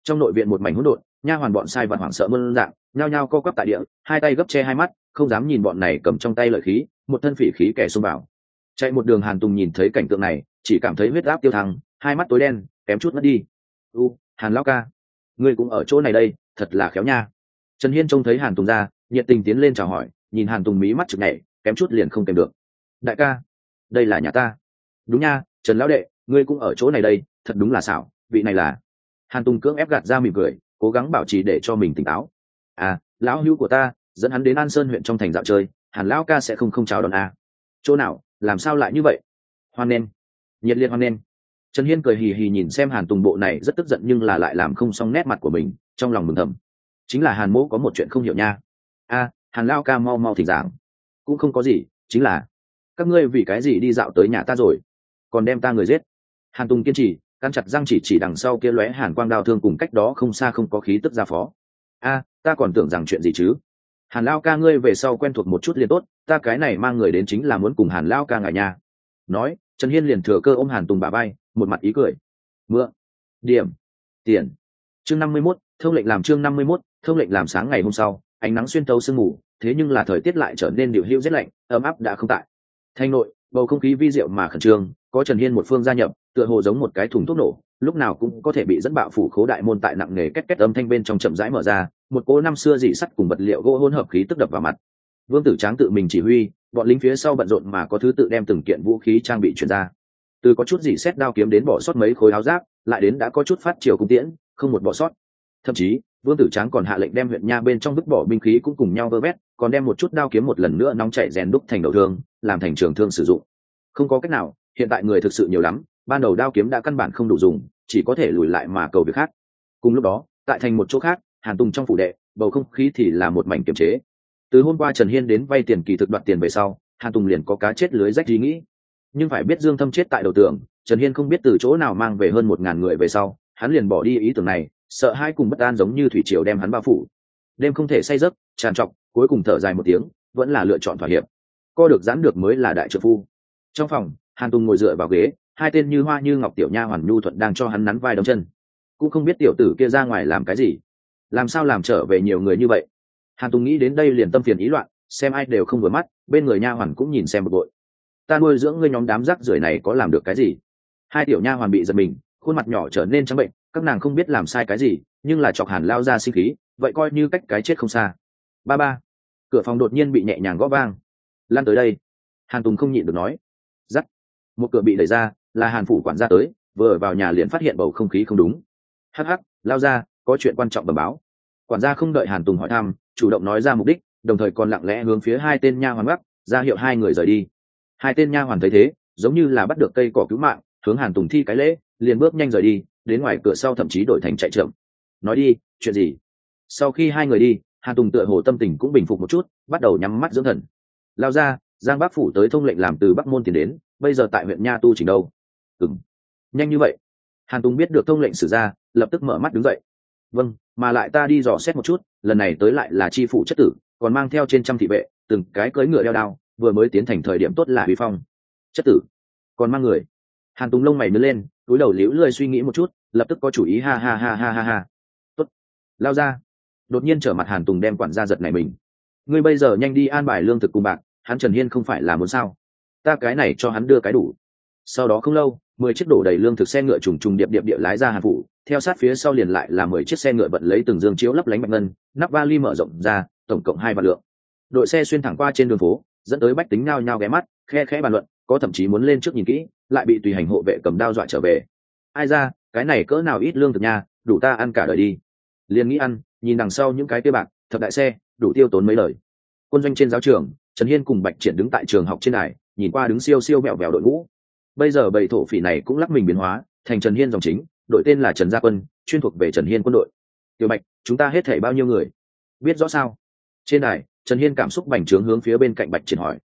Trong nội viện một mảnh hỗn độn, nha hoàn bọn sai vật hoảng sợ mơn dạng, nhao nhao co quắp tại địa, hai tay gấp che hai mắt, không dám nhìn bọn này cầm trong tay lợi khí, một thân phỉ khí kẻ xông vào. Chạy một đường hàn tùng nhìn thấy cảnh tượng này, chỉ cảm thấy huyết áp tiêu thăng, hai mắt tối đen, kém chút mất đi. U, hàn lao ca, ngươi cũng ở chỗ này đây, thật là khéo nha. Trần hiên trông thấy hàn tùng ra, nhiệt tình tiến lên chào hỏi nhìn hàn tùng mí mắt chực nhảy, kém chút liền không kèm được. Đại ca, đây là nhà ta. Đúng nha, trần lão đệ, ngươi cũng ở chỗ này đây, thật đúng là xảo, vị này là. Hàn tùng cưỡng ép gạt ra mỉm cười, cố gắng bảo trì để cho mình tỉnh táo. À lão hữu của ta, dẫn hắn đến an sơn huyện trong thành dạo chơi hàn lão ca sẽ không không chào đón à. chỗ nào, làm sao lại như vậy? Hoan nen nhiệt liệt hoan nen trần hiên cười hì hì nhìn xem hàn tùng bộ này, rất tức giận nhưng là lại làm không xong nét mặt của mình, trong lòng mừng thầm. Chính là hàn mỗ có một chuyện không hiểu nha. A hàn lao ca mau mau thỉnh giảng. Cũng không có gì, chính là, các ngươi vì cái gì đi dạo tới nhà ta rồi? Còn đem ta người giết. Hàn tùng kiên trì, căn chặt răng chỉ chỉ đằng sau kia lóe hàn quang đao thương cùng cách đó không xa không có khí tức ra phó. A, ta còn tưởng rằng chuyện gì chứ? Hàn lao ca ngươi về sau quen thuộc một chút liền tốt, ta cái này mang người đến chính là muốn cùng hàn lao ca ngài nhà. Nói, trần hiên liền thừa cơ ôm hàn tùng bà bay, một mặt ý cười. Mượn, điểm, tiền. Chương năm mươi mốt, thông lệnh làm chương năm mươi mốt, thông lệnh làm sáng ngày hôm sau ánh nắng xuyên tấu sương mù, thế nhưng là thời tiết lại trở nên điều hữu rét lạnh, ấm áp đã không tại. Thanh nội, bầu không khí vi diệu mà khẩn trương, có trần hiên một phương gia nhập, tựa hồ giống một cái thùng thuốc nổ, lúc nào cũng có thể bị dẫn bạo phủ khố đại môn tại nặng nề két két âm thanh bên trong chậm rãi mở ra, một cỗ năm xưa dị sắt cùng vật liệu gỗ hỗn hợp khí tức đập vào mặt. Vương tử tráng tự mình chỉ huy, bọn lính phía sau bận rộn mà có thứ tự đem từng kiện vũ khí trang bị chuyển ra. Từ có chút gì xét đao kiếm đến bỏ sót mấy khối áo giáp, lại đến đã có chút phát chiều cung tiễn, không một bỏ sót. Thậm chí vương tử tráng còn hạ lệnh đem huyện nha bên trong vứt bỏ binh khí cũng cùng nhau vơ vét, còn đem một chút đao kiếm một lần nữa nóng chạy rèn đúc thành đầu thương, làm thành trường thương sử dụng. Không có cách nào, hiện tại người thực sự nhiều lắm, ban đầu đao kiếm đã căn bản không đủ dùng, chỉ có thể lùi lại mà cầu việc khác. Cùng lúc đó, tại thành một chỗ khác, hàn tùng trong phủ đệ, bầu không khí thì là một mảnh kiềm chế. Từ hôm qua trần hiên đến vay tiền kỳ thực đoạt tiền về sau, hàn tùng liền có cá chết lưới rách ý nghĩ. Nhưng phải biết dương thâm chết tại đầu tường, trần hiên không biết từ chỗ nào mang về hơn một ngàn người về sau, hắn liền bỏ đi ý tưởng này sợ hai cùng bất an giống như thủy triều đem hắn bao phủ. Đêm không thể say giấc, tràn trọc, cuối cùng thở dài một tiếng, vẫn là lựa chọn thỏa hiệp. Co được giãn được mới là đại trợ phu. Trong phòng, hàn tùng ngồi dựa vào ghế, hai tên như hoa như ngọc tiểu nha hoàn nhu thuận đang cho hắn nắn vai đấm chân. Cũng không biết tiểu tử kia ra ngoài làm cái gì. Làm sao làm trở về nhiều người như vậy? Hàn tùng nghĩ đến đây liền tâm phiền ý loạn, xem ai đều không vừa mắt, bên người nha hoàn cũng nhìn xem bực bội. Ta nuôi dưỡng ngươi nhóm đám rác rưởi này có làm được cái gì? Hai tiểu nha hoàn bị giật mình, khuôn mặt nhỏ trở nên trắng bệnh các nàng không biết làm sai cái gì, nhưng là chọc hàn lao ra sinh khí, vậy coi như cách cái chết không xa. Ba ba, cửa phòng đột nhiên bị nhẹ nhàng gõ vang. Lan tới đây. Hàn tùng không nhịn được nói. Giắt. Một cửa bị đẩy ra, là hàn phủ quản gia tới, vừa vào nhà liền phát hiện bầu không khí không đúng. Hắc hắc, lao ra, có chuyện quan trọng bẩm báo. Quản gia không đợi hàn tùng hỏi thăm, chủ động nói ra mục đích, đồng thời còn lặng lẽ hướng phía hai tên nha hoàn gấp ra hiệu hai người rời đi. Hai tên nha hoàn thấy thế, giống như là bắt được cây cỏ cứu mạng, hướng hàn tùng thi cái lễ, liền bước nhanh rời đi đến ngoài cửa sau thậm chí đổi thành chạy trưởng. nói đi, chuyện gì? Sau khi hai người đi, hàn tùng tựa hồ tâm tình cũng bình phục một chút, bắt đầu nhắm mắt dưỡng thần. Lao ra, giang Bác phủ tới thông lệnh làm từ bắc môn tiền đến, bây giờ tại huyện nha tu chỉnh đâu? Ừng nhanh như vậy. Hàn tùng biết được thông lệnh xử ra, lập tức mở mắt đứng dậy. Vâng mà lại ta đi dò xét một chút, lần này tới lại là chi phủ chất tử, còn mang theo trên trăm thị vệ, từng cái cưỡi ngựa đeo đao, vừa mới tiến thành thời điểm tốt là huy phong. Chất tử. Còn mang người. Hàn tùng lông mày nứt lên, túi đầu liễu lười suy nghĩ một chút lập tức có chủ ý, ha ha ha ha ha ha. Tốt. Lao ra. Đột nhiên trở mặt hàn tùng đem quản gia giật này mình. Ngươi bây giờ nhanh đi an bài lương thực cùng bạc, hắn trần hiên không phải là muốn sao? Ta cái này cho hắn đưa cái đủ. Sau đó không lâu, mười chiếc đổ đầy lương thực xe ngựa trùng trùng điệp điệp địa lái ra hàn phủ, theo sát phía sau liền lại là mười chiếc xe ngựa vận lấy từng dương chiếu lấp lánh bạch ngân, nắp vali mở rộng ra, tổng cộng hai vạn lượng. Đội xe xuyên thẳng qua trên đường phố, dẫn tới bách tính nao nhao ghé mắt, khe khẽ bàn luận, có thậm chí muốn lên trước nhìn kỹ, lại bị tùy hành hộ vệ cầm đao dọa trở về ai ra, cái này cỡ nào ít lương thực nha, đủ ta ăn cả đời đi. Liền nghĩ ăn, nhìn đằng sau những cái tiêu bạc thật đại xe, đủ tiêu tốn mấy lời. Quân doanh trên giáo trường, trần hiên cùng bạch triển đứng tại trường học trên đài, nhìn qua đứng siêu siêu mẹo mẹo đội ngũ. Bây giờ bầy thổ phỉ này cũng lắc mình biến hóa, thành trần hiên dòng chính, đội tên là trần gia quân, chuyên thuộc về trần hiên quân đội. Tiểu bạch, chúng ta hết thể bao nhiêu người? Biết rõ sao? Trên đài, trần hiên cảm xúc bành trướng hướng phía bên cạnh bạch triển hỏi.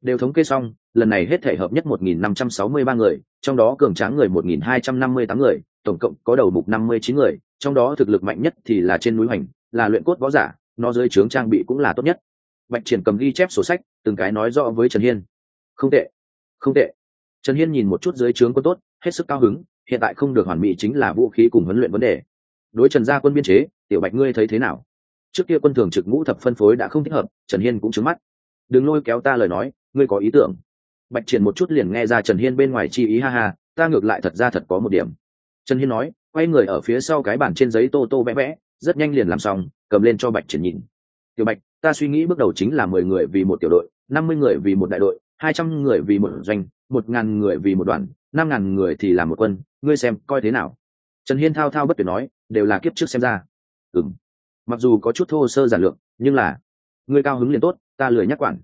Đều thống kê xong lần này hết thể hợp nhất một nghìn năm trăm sáu mươi ba người, trong đó cường tráng người một nghìn hai trăm năm mươi tám người, tổng cộng có đầu mục năm mươi chín người, trong đó thực lực mạnh nhất thì là trên núi hoành, là luyện cốt võ giả, nó dưới trướng trang bị cũng là tốt nhất. Bạch triển cầm ghi chép sổ sách, từng cái nói rõ với trần hiên. Không tệ không tệ. Trần hiên nhìn một chút dưới trướng quân tốt, hết sức cao hứng, hiện tại không được hoàn mỹ chính là vũ khí cùng huấn luyện vấn đề. Đối trần gia quân biên chế, tiểu bạch ngươi thấy thế nào? Trước kia quân thường trực ngũ thập phân phối đã không thích hợp, trần hiên cũng trứng mắt. Đừng lôi kéo ta lời nói, ngươi có ý tưởng bạch triển một chút liền nghe ra trần hiên bên ngoài chi ý, ha ha, ta ngược lại thật ra thật có một điểm. Trần hiên nói, quay người ở phía sau cái bản trên giấy tô tô vẽ vẽ, rất nhanh liền làm xong, cầm lên cho bạch triển nhìn. Tiểu bạch, ta suy nghĩ bước đầu chính là mười người vì một tiểu đội, năm mươi người vì một đại đội, hai trăm người vì một doanh, một ngàn người vì một đoàn, năm ngàn người thì là một quân, ngươi xem coi thế nào? Trần hiên thao thao bất tuyệt nói, đều là kiếp trước xem ra. Ừ m mặc dù có chút thô sơ giản lược, nhưng là, ngươi cao hứng liền tốt, ta lười nhắc quản.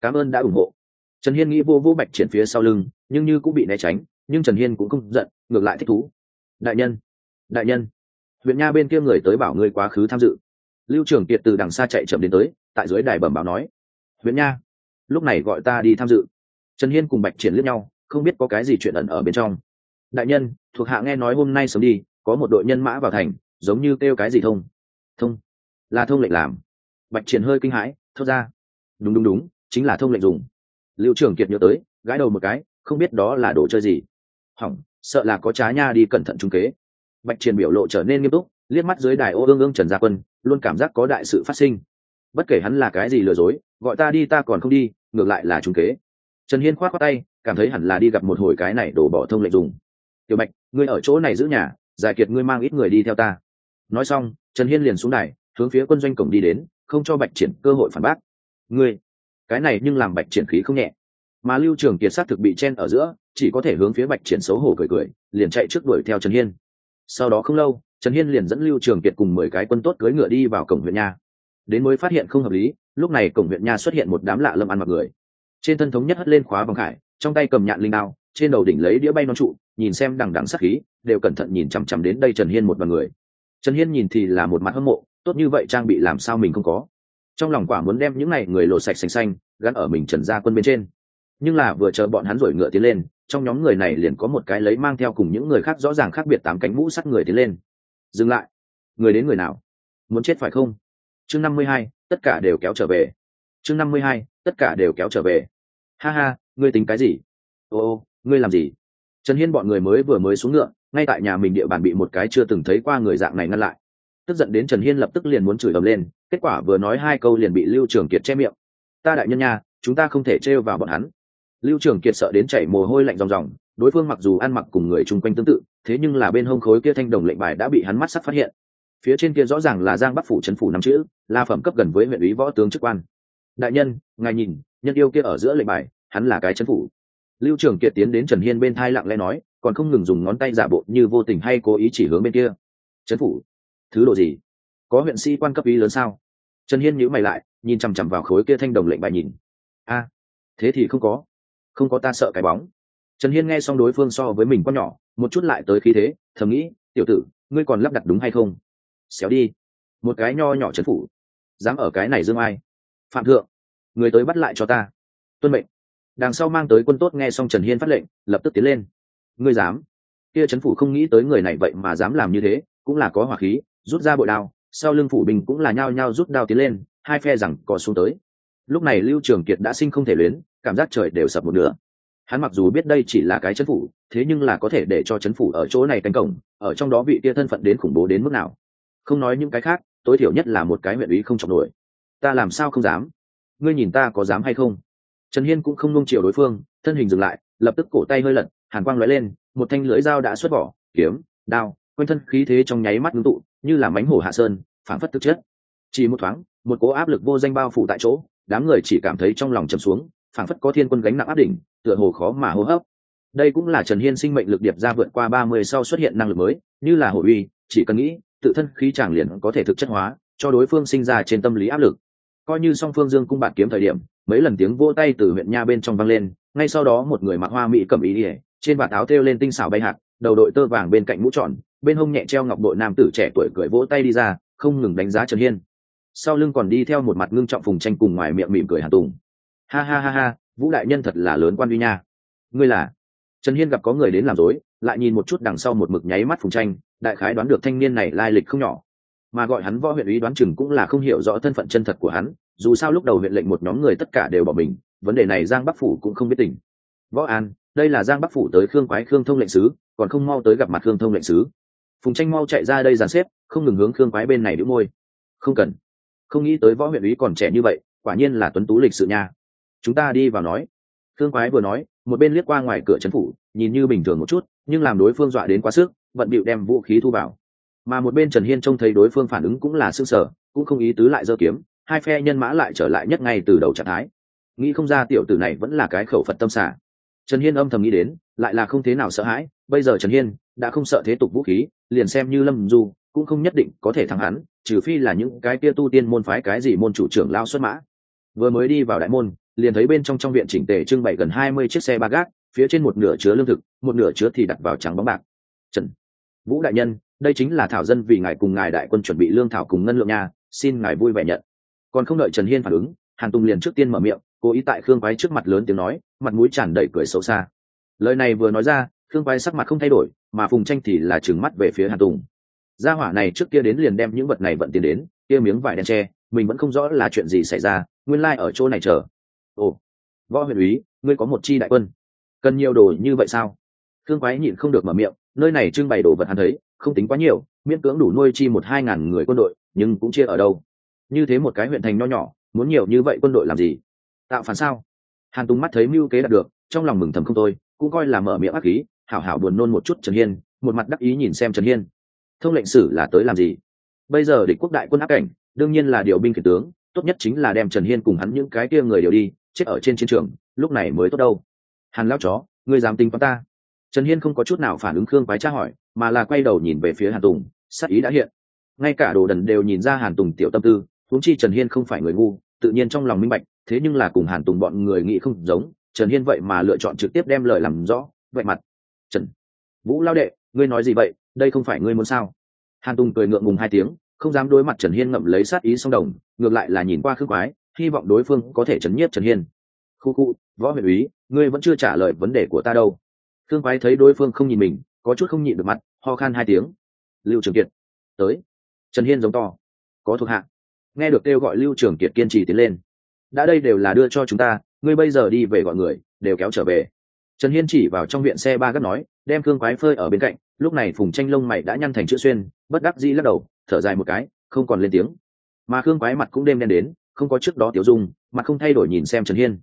Cảm ơn đã ủng hộ trần hiên nghĩ vô vô bạch triển phía sau lưng, nhưng như cũng bị né tránh, nhưng trần hiên cũng không giận, ngược lại thích thú. Đại nhân đại nhân, huyện nha bên kia người tới bảo ngươi quá khứ tham dự. Lưu trưởng kiệt từ đằng xa chạy chậm đến tới, tại dưới đài bẩm báo nói, huyện nha, lúc này gọi ta đi tham dự. Trần hiên cùng bạch triển liếc nhau, không biết có cái gì chuyện ẩn ở bên trong. Đại nhân, thuộc hạ nghe nói hôm nay sớm đi, có một đội nhân mã vào thành, giống như kêu cái gì thông? Thông, là thông lệnh làm. Bạch triển hơi kinh hãi, thốt ra, đúng đúng đúng, chính là thông lệnh dùng lưu trưởng kiệt nhớ tới, gãi đầu một cái, không biết đó là đồ chơi gì. Hỏng, sợ là có trá nha đi cẩn thận trung kế. Bạch triển biểu lộ trở nên nghiêm túc, liếc mắt dưới đài ô ương ương trần gia quân, luôn cảm giác có đại sự phát sinh. Bất kể hắn là cái gì lừa dối, gọi ta đi ta còn không đi, ngược lại là trung kế. Trần hiên khoát khoát tay, cảm thấy hẳn là đi gặp một hồi cái này đổ bỏ thông lệnh dùng. Tiểu bạch, ngươi ở chỗ này giữ nhà, giải kiệt ngươi mang ít người đi theo ta. Nói xong, trần hiên liền xuống đài, hướng phía quân doanh cổng đi đến, không cho bạch triển cơ hội phản bác. Ngươi cái này nhưng làm bạch triển khí không nhẹ. Mà lưu trường kiệt sát thực bị chen ở giữa, chỉ có thể hướng phía bạch triển xấu hổ cười cười, liền chạy trước đuổi theo trần hiên. Sau đó không lâu, trần hiên liền dẫn lưu trường kiệt cùng mười cái quân tốt cưỡi ngựa đi vào cổng huyện nha đến mới phát hiện không hợp lý, lúc này cổng huyện nha xuất hiện một đám lạ lâm ăn mặc người. Trên thân thống nhất hất lên khóa vòng khải, trong tay cầm nhạn linh đao, trên đầu đỉnh lấy đĩa bay non trụ, nhìn xem đằng đằng sắc khí, đều cẩn thận nhìn chằm chằm đến đây trần hiên một bằng người. Trần hiên nhìn thì là một mặt hâm mộ, tốt như vậy trang bị làm sao mình không có trong lòng quả muốn đem những này người lột sạch xanh xanh, gắn ở mình trần gia quân bên trên. Nhưng là vừa chờ bọn hắn rồi ngựa tiến lên, trong nhóm người này liền có một cái lấy mang theo cùng những người khác rõ ràng khác biệt tám cánh mũ sắt người tiến lên. Dừng lại. Người đến người nào? Muốn chết phải không? Chương năm mươi hai, tất cả đều kéo trở về. Chương năm mươi hai, tất cả đều kéo trở về. Ha ha, ngươi tính cái gì? Ô ô, ngươi làm gì? Trần hiên bọn người mới vừa mới xuống ngựa, ngay tại nhà mình địa bàn bị một cái chưa từng thấy qua người dạng này ngăn lại tức giận đến trần hiên lập tức liền muốn chửi ầm lên, kết quả vừa nói hai câu liền bị lưu trường kiệt che miệng. Ta đại nhân nha, chúng ta không thể trêu vào bọn hắn. Lưu trường kiệt sợ đến chảy mồ hôi lạnh ròng ròng, đối phương mặc dù ăn mặc cùng người chung quanh tương tự, thế nhưng là bên hông khối kia thanh đồng lệnh bài đã bị hắn mắt sắt phát hiện. Phía trên kia rõ ràng là giang bắc phủ trấn phủ năm chữ, là phẩm cấp gần với huyện ủy võ tướng chức quan. Đại nhân, ngài nhìn, nhân yêu kia ở giữa lệnh bài, hắn là cái trấn phủ. Lưu trường kiệt tiến đến trần hiên bên thai lặng lẽ nói, còn không ngừng dùng ngón tay giả bộ như vô tình hay cố ý chỉ hướng bên kia. Trấn phủ thứ độ gì? Có huyện sĩ quan cấp ý lớn sao? Trần hiên nhữ mày lại, nhìn chằm chằm vào khối kia thanh đồng lệnh bài nhìn. A, thế thì không có. Không có ta sợ cái bóng. Trần hiên nghe xong đối phương so với mình con nhỏ, một chút lại tới khí thế, thầm nghĩ, tiểu tử, ngươi còn lắp đặt đúng hay không? Xéo đi. Một cái nho nhỏ trấn phủ. Dám ở cái này dương ai? Phạm thượng, người tới bắt lại cho ta. Tuân mệnh. Đằng sau mang tới quân tốt nghe xong trần hiên phát lệnh, lập tức tiến lên. Ngươi dám? Kia trấn phủ không nghĩ tới người này vậy mà dám làm như thế, cũng là có hỏa khí rút ra bội đao, sau lưng phủ bình cũng là nhao nhao rút đao tiến lên, hai phe rằng có xuống tới. Lúc này lưu trường kiệt đã sinh không thể luyến, cảm giác trời đều sập một nửa. Hắn mặc dù biết đây chỉ là cái chấn phủ, thế nhưng là có thể để cho chấn phủ ở chỗ này cánh cổng, ở trong đó vị kia thân phận đến khủng bố đến mức nào. Không nói những cái khác, tối thiểu nhất là một cái huyện ý không chọc nổi. Ta làm sao không dám? Ngươi nhìn ta có dám hay không? Trần hiên cũng không nung chiều đối phương, thân hình dừng lại, lập tức cổ tay hơi lật, hàn quang lóe lên, một thanh lưỡi dao đã xuất vỏ, kiếm, đao, quanh thân khí thế trong nháy mắt ngưng tụ như là mánh hổ hạ sơn phản phất thực chất. Chỉ một thoáng, một cố áp lực vô danh bao phủ tại chỗ, đám người chỉ cảm thấy trong lòng chầm xuống phản phất có thiên quân gánh nặng áp đỉnh, tựa hồ khó mà hô hấp. Đây cũng là trần hiên sinh mệnh lực điệp ra vượt qua ba mươi sau xuất hiện năng lực mới, như là hổ uy, chỉ cần nghĩ, tự thân khí tràng liền có thể thực chất hóa, cho đối phương sinh ra trên tâm lý áp lực. Coi như song phương dương cung bạn kiếm thời điểm, mấy lần tiếng vỗ tay từ huyện nha bên trong vang lên, ngay sau đó một người mặc hoa mỹ cầm ý ỉa trên vạt áo thêu lên tinh xảo bay hạt, đầu đội tơ vàng bên cạnh mũ tròn bên hông nhẹ treo ngọc bội nam tử trẻ tuổi cười vỗ tay đi ra, không ngừng đánh giá trần hiên. Sau lưng còn đi theo một mặt ngưng trọng phùng tranh cùng ngoài miệng mỉm cười hàn tùng. Ha ha ha ha, vũ đại nhân thật là lớn quan uy nha. Ngươi là? Trần hiên gặp có người đến làm dối, lại nhìn một chút đằng sau một mực nháy mắt phùng tranh, đại khái đoán được thanh niên này lai lịch không nhỏ. Mà gọi hắn võ huyện ý đoán chừng cũng là không hiểu rõ thân phận chân thật của hắn, dù sao lúc đầu huyện lệnh một nhóm người tất cả đều bỏ mình, vấn đề này giang bắc phủ cũng không biết tình. Võ an, đây là giang bắc phủ tới khương quái khương thông lệnh sứ, còn không mau tới gặp mặt khương thông lệnh sứ phùng tranh mau chạy ra đây dàn xếp, không ngừng hướng khương quái bên này đĩu môi. Không cần. Không nghĩ tới võ huyện ý còn trẻ như vậy, quả nhiên là tuấn tú lịch sự nha. Chúng ta đi vào nói. Khương quái vừa nói, một bên liếc qua ngoài cửa trấn phủ, nhìn như bình thường một chút, nhưng làm đối phương dọa đến quá sức, vận bịu đem vũ khí thu vào. Mà một bên trần hiên trông thấy đối phương phản ứng cũng là s ư sở cũng không ý tứ lại dơ kiếm, hai phe nhân mã lại trở lại nhất ngay từ đầu trạng thái. Nghĩ không ra tiểu tử này vẫn là cái khẩu phật tâm xả trần hiên âm thầm nghĩ đến, lại là không thế nào sợ hãi, bây giờ trần hiên đã không sợ thế tục vũ khí liền xem như lâm du cũng không nhất định có thể thắng hắn, trừ phi là những cái kia tu tiên môn phái cái gì môn chủ trưởng lao xuất mã. Vừa mới đi vào đại môn, liền thấy bên trong trong viện chỉnh tề trưng bày gần hai mươi chiếc xe ba gác, phía trên một nửa chứa lương thực, một nửa chứa thì đặt vào trắng bóng bạc. Trần vũ đại nhân, đây chính là thảo dân vì ngài cùng ngài đại quân chuẩn bị lương thảo cùng ngân lượng nha, xin ngài vui vẻ nhận. Còn không đợi trần hiên phản ứng, hàn tùng liền trước tiên mở miệng, cố ý tại khương quái trước mặt lớn tiếng nói, mặt mũi tràn đầy cười xấu xa. Lời này vừa nói ra, khương quái sắc mặt không thay đổi mà phùng tranh thì là trừng mắt về phía hàn tùng. Gia hỏa này trước kia đến liền đem những vật này vận tiền đến, kia miếng vải đen tre mình vẫn không rõ là chuyện gì xảy ra, nguyên lai、like、ở chỗ này chờ. Ồ, võ huyện úy, ngươi có một chi đại quân. Cần nhiều đồ như vậy sao? Thương quái nhịn không được mở miệng, nơi này trưng bày đồ vật hắn thấy, không tính quá nhiều, miễn cưỡng đủ nuôi chi một hai ngàn người quân đội, nhưng cũng chia ở đâu. Như thế một cái huyện thành nho nhỏ, muốn nhiều như vậy quân đội làm gì? Tạo phản sao? Hàn tùng mắt thấy mưu kế đạt được, trong lòng mừng thầm không thôi, cũng coi là mở miệng ác khí hảo hảo buồn nôn một chút trần hiên, một mặt đắc ý nhìn xem trần hiên. Thông lệnh sử là tới làm gì? Bây giờ địch quốc đại quân áp cảnh, đương nhiên là điều binh khiển tướng, tốt nhất chính là đem trần hiên cùng hắn những cái kia người đều đi, chết ở trên chiến trường, lúc này mới tốt đâu. Hàn lao chó, ngươi dám tính toán ta? Trần hiên không có chút nào phản ứng khương quái tra hỏi, mà là quay đầu nhìn về phía hàn tùng, sắc ý đã hiện. Ngay cả đồ đần đều nhìn ra hàn tùng tiểu tâm tư, huống chi trần hiên không phải người ngu, tự nhiên trong lòng minh bạch, thế nhưng là cùng hàn tùng bọn người nghĩ không giống, trần hiên vậy mà lựa chọn trực tiếp đem lời làm rõ, vậy mặt trần, vũ lao đệ, ngươi nói gì vậy? Đây không phải ngươi muốn sao? Hàn tùng cười ngượng ngùng hai tiếng, không dám đối mặt trần hiên ngậm lấy sát ý song đồng, ngược lại là nhìn qua khước quái, hy vọng đối phương có thể chấn nhiếp trần hiên. Khu khu, võ huyện úy, ngươi vẫn chưa trả lời vấn đề của ta đâu. Khương quái thấy đối phương không nhìn mình, có chút không nhịn được mặt, ho khan hai tiếng. Lưu trường kiệt, tới. Trần hiên giống to, có thuộc hạ. Nghe được kêu gọi lưu trường kiệt kiên trì tiến lên. Đã đây đều là đưa cho chúng ta, ngươi bây giờ đi về gọi người, đều kéo trở về trần hiên chỉ vào trong viện xe ba gác nói, đem thương quái phơi ở bên cạnh, lúc này phùng tranh lông mày đã nhăn thành chữ xuyên, bất đắc dĩ lắc đầu, thở dài một cái, không còn lên tiếng. Mà khương quái mặt cũng đêm đen đến, không có trước đó tiểu dung, mặt không thay đổi nhìn xem trần hiên.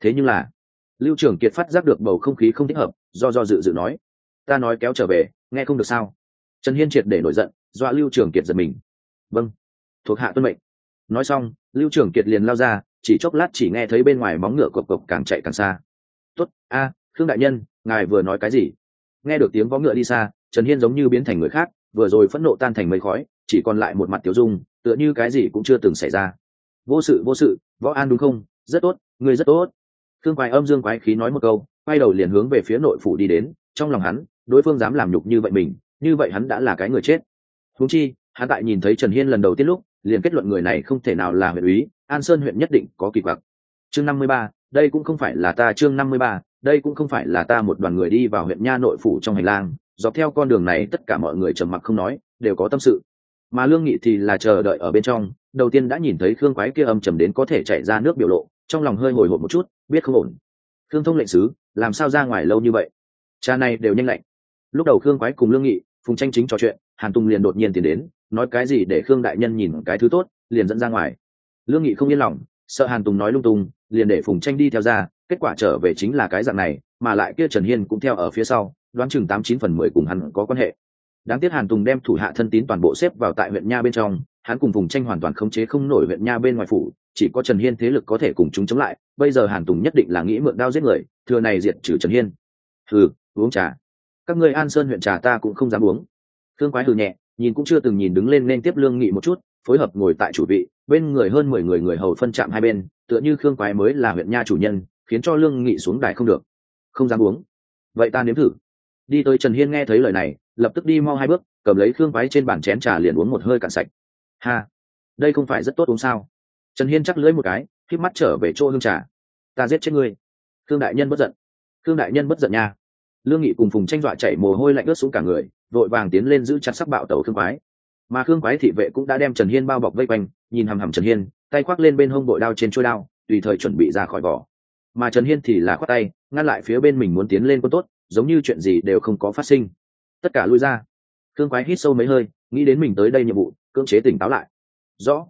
Thế nhưng là, lưu trưởng kiệt phát giác được bầu không khí không thích hợp, do do dự dự nói, ta nói kéo trở về, nghe không được sao? Trần hiên triệt để nổi giận, dọa lưu trưởng kiệt giật mình. Vâng thuộc hạ tuân mệnh. Nói xong, lưu trưởng kiệt liền lao ra, chỉ chốc lát chỉ nghe thấy bên ngoài móng ngựa cộc cộc càng chạy càng xa. Tuất a khương đại nhân, ngài vừa nói cái gì? Nghe được tiếng vó ngựa đi xa, trần hiên giống như biến thành người khác, vừa rồi phẫn nộ tan thành mây khói, chỉ còn lại một mặt tiểu dung, tựa như cái gì cũng chưa từng xảy ra. Vô sự vô sự, võ an đúng không? Rất tốt người rất tốt. Thương quái âm dương quái khí nói một câu, quay đầu liền hướng về phía nội phủ đi đến, trong lòng hắn, đối phương dám làm nhục như vậy mình, như vậy hắn đã là cái người chết. Húng chi, hắn tại nhìn thấy trần hiên lần đầu tiên lúc, liền kết luận người này không thể nào là huyện úy, an sơn huyện nhất định có kỳ quặc. Chương năm mươi ba, đây cũng không phải là ta chương năm mươi ba đây cũng không phải là ta một đoàn người đi vào huyện nha nội phủ trong hành lang, dọc theo con đường này tất cả mọi người trầm mặc không nói, đều có tâm sự. Mà lương nghị thì là chờ đợi ở bên trong, đầu tiên đã nhìn thấy khương quái kia âm trầm đến có thể chạy ra nước biểu lộ, trong lòng hơi hồi hộp một chút, biết không ổn. Khương thông lệnh sứ, làm sao ra ngoài lâu như vậy? Cha này đều nhanh lạnh. Lúc đầu khương quái cùng lương nghị, phùng tranh chính trò chuyện, hàn tùng liền đột nhiên tiến đến, nói cái gì để khương đại nhân nhìn cái thứ tốt, liền dẫn ra ngoài. Lương nghị không yên lòng sợ hàn tùng nói lung tung, liền để phùng tranh đi theo ra, kết quả trở về chính là cái dạng này, mà lại kia trần hiên cũng theo ở phía sau, đoán chừng tám chín phần mười cùng hắn có quan hệ. Đáng tiếc hàn tùng đem thủ hạ thân tín toàn bộ xếp vào tại huyện nha bên trong, hắn cùng Phùng tranh hoàn toàn khống chế không nổi huyện nha bên ngoài phủ, chỉ có trần hiên thế lực có thể cùng chúng chống lại, bây giờ hàn tùng nhất định là nghĩ mượn đao giết người, thừa này diệt trừ trần hiên. Hừ, uống trà. Các người an sơn huyện trà ta cũng không dám uống. Thương quái hừ nhẹ, nhìn cũng chưa từng nhìn đứng lên nên tiếp lương nghị một chút phối hợp ngồi tại chủ vị, bên người hơn mười người người hầu phân chạm hai bên, tựa như khương quái mới là huyện nha chủ nhân, khiến cho lương nghị xuống đài không được. Không dám uống. Vậy ta nếm thử. Đi tới trần hiên nghe thấy lời này, lập tức đi mau hai bước, cầm lấy khương quái trên bàn chén trà liền uống một hơi cạn sạch. Ha, đây không phải rất tốt uống sao? Trần hiên chắc lưỡi một cái k mắt trở về chỗ hương trà. Ta giết chết ngươi. Khương đại nhân bất giận. Khương đại nhân bất giận nha. Lương nghị cùng phùng tranh dọa chảy mồ hôi lạnh ướt xuống cả người, vội vàng tiến lên giữ chặt sắc bạo tàu khương quái mà khương quái thị vệ cũng đã đem trần hiên bao bọc vây quanh, nhìn hằm hằm trần hiên, tay khoác lên bên hông bội đao trên trôi đao, tùy thời chuẩn bị ra khỏi vỏ. mà trần hiên thì là khoác tay, ngăn lại phía bên mình muốn tiến lên quân tốt, giống như chuyện gì đều không có phát sinh. tất cả lui ra. khương quái hít sâu mấy hơi, nghĩ đến mình tới đây nhiệm vụ, cưỡng chế tỉnh táo lại. rõ.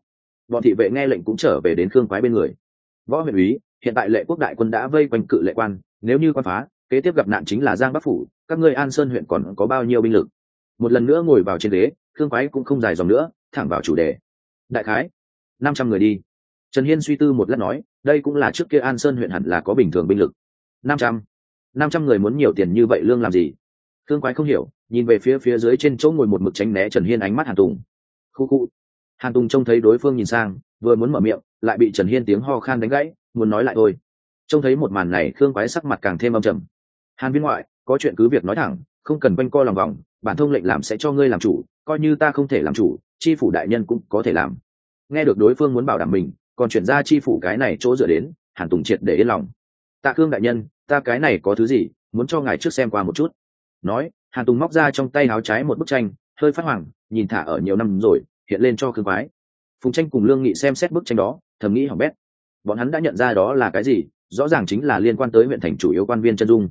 bọn thị vệ nghe lệnh cũng trở về đến khương quái bên người. võ huyện úy hiện tại lệ quốc đại quân đã vây quanh cự lệ quan, nếu như quan phá, kế tiếp gặp nạn chính là giang bắc phủ, các ngươi an sơn huyện còn có bao nhiêu binh lực? một lần nữa ngồi vào trên ghế khương quái cũng không dài dòng nữa, thẳng vào chủ đề. Đại khái, năm trăm người đi. Trần hiên suy tư một lát nói, đây cũng là trước kia an sơn huyện hẳn là có bình thường binh lực. Năm trăm. Năm trăm người muốn nhiều tiền như vậy lương làm gì? Khương quái không hiểu, nhìn về phía phía dưới trên chỗ ngồi một mực tránh né trần hiên ánh mắt hàn tùng. Khu khu. Hàn tùng trông thấy đối phương nhìn sang, vừa muốn mở miệng, lại bị trần hiên tiếng ho khan đánh gãy, muốn nói lại thôi. Trông thấy một màn này, khương quái sắc mặt càng thêm âm trầm. Hàn viên ngoại, có chuyện cứ việc nói thẳng, không cần quanh co lòng vòng bản thông lệnh làm sẽ cho ngươi làm chủ, coi như ta không thể làm chủ, chi phủ đại nhân cũng có thể làm. Nghe được đối phương muốn bảo đảm mình, còn chuyển ra chi phủ cái này chỗ dựa đến, hàn tùng triệt để yên lòng. Tạ khương đại nhân, ta cái này có thứ gì, muốn cho ngài trước xem qua một chút. Nói, hàn tùng móc ra trong tay áo trái một bức tranh, hơi phát hoàng nhìn thả ở nhiều năm rồi, hiện lên cho khương quái. Phùng tranh cùng lương nghị xem xét bức tranh đó, thầm nghĩ hỏng bét. Bọn hắn đã nhận ra đó là cái gì, rõ ràng chính là liên quan tới huyện thành chủ yếu quan viên chân dung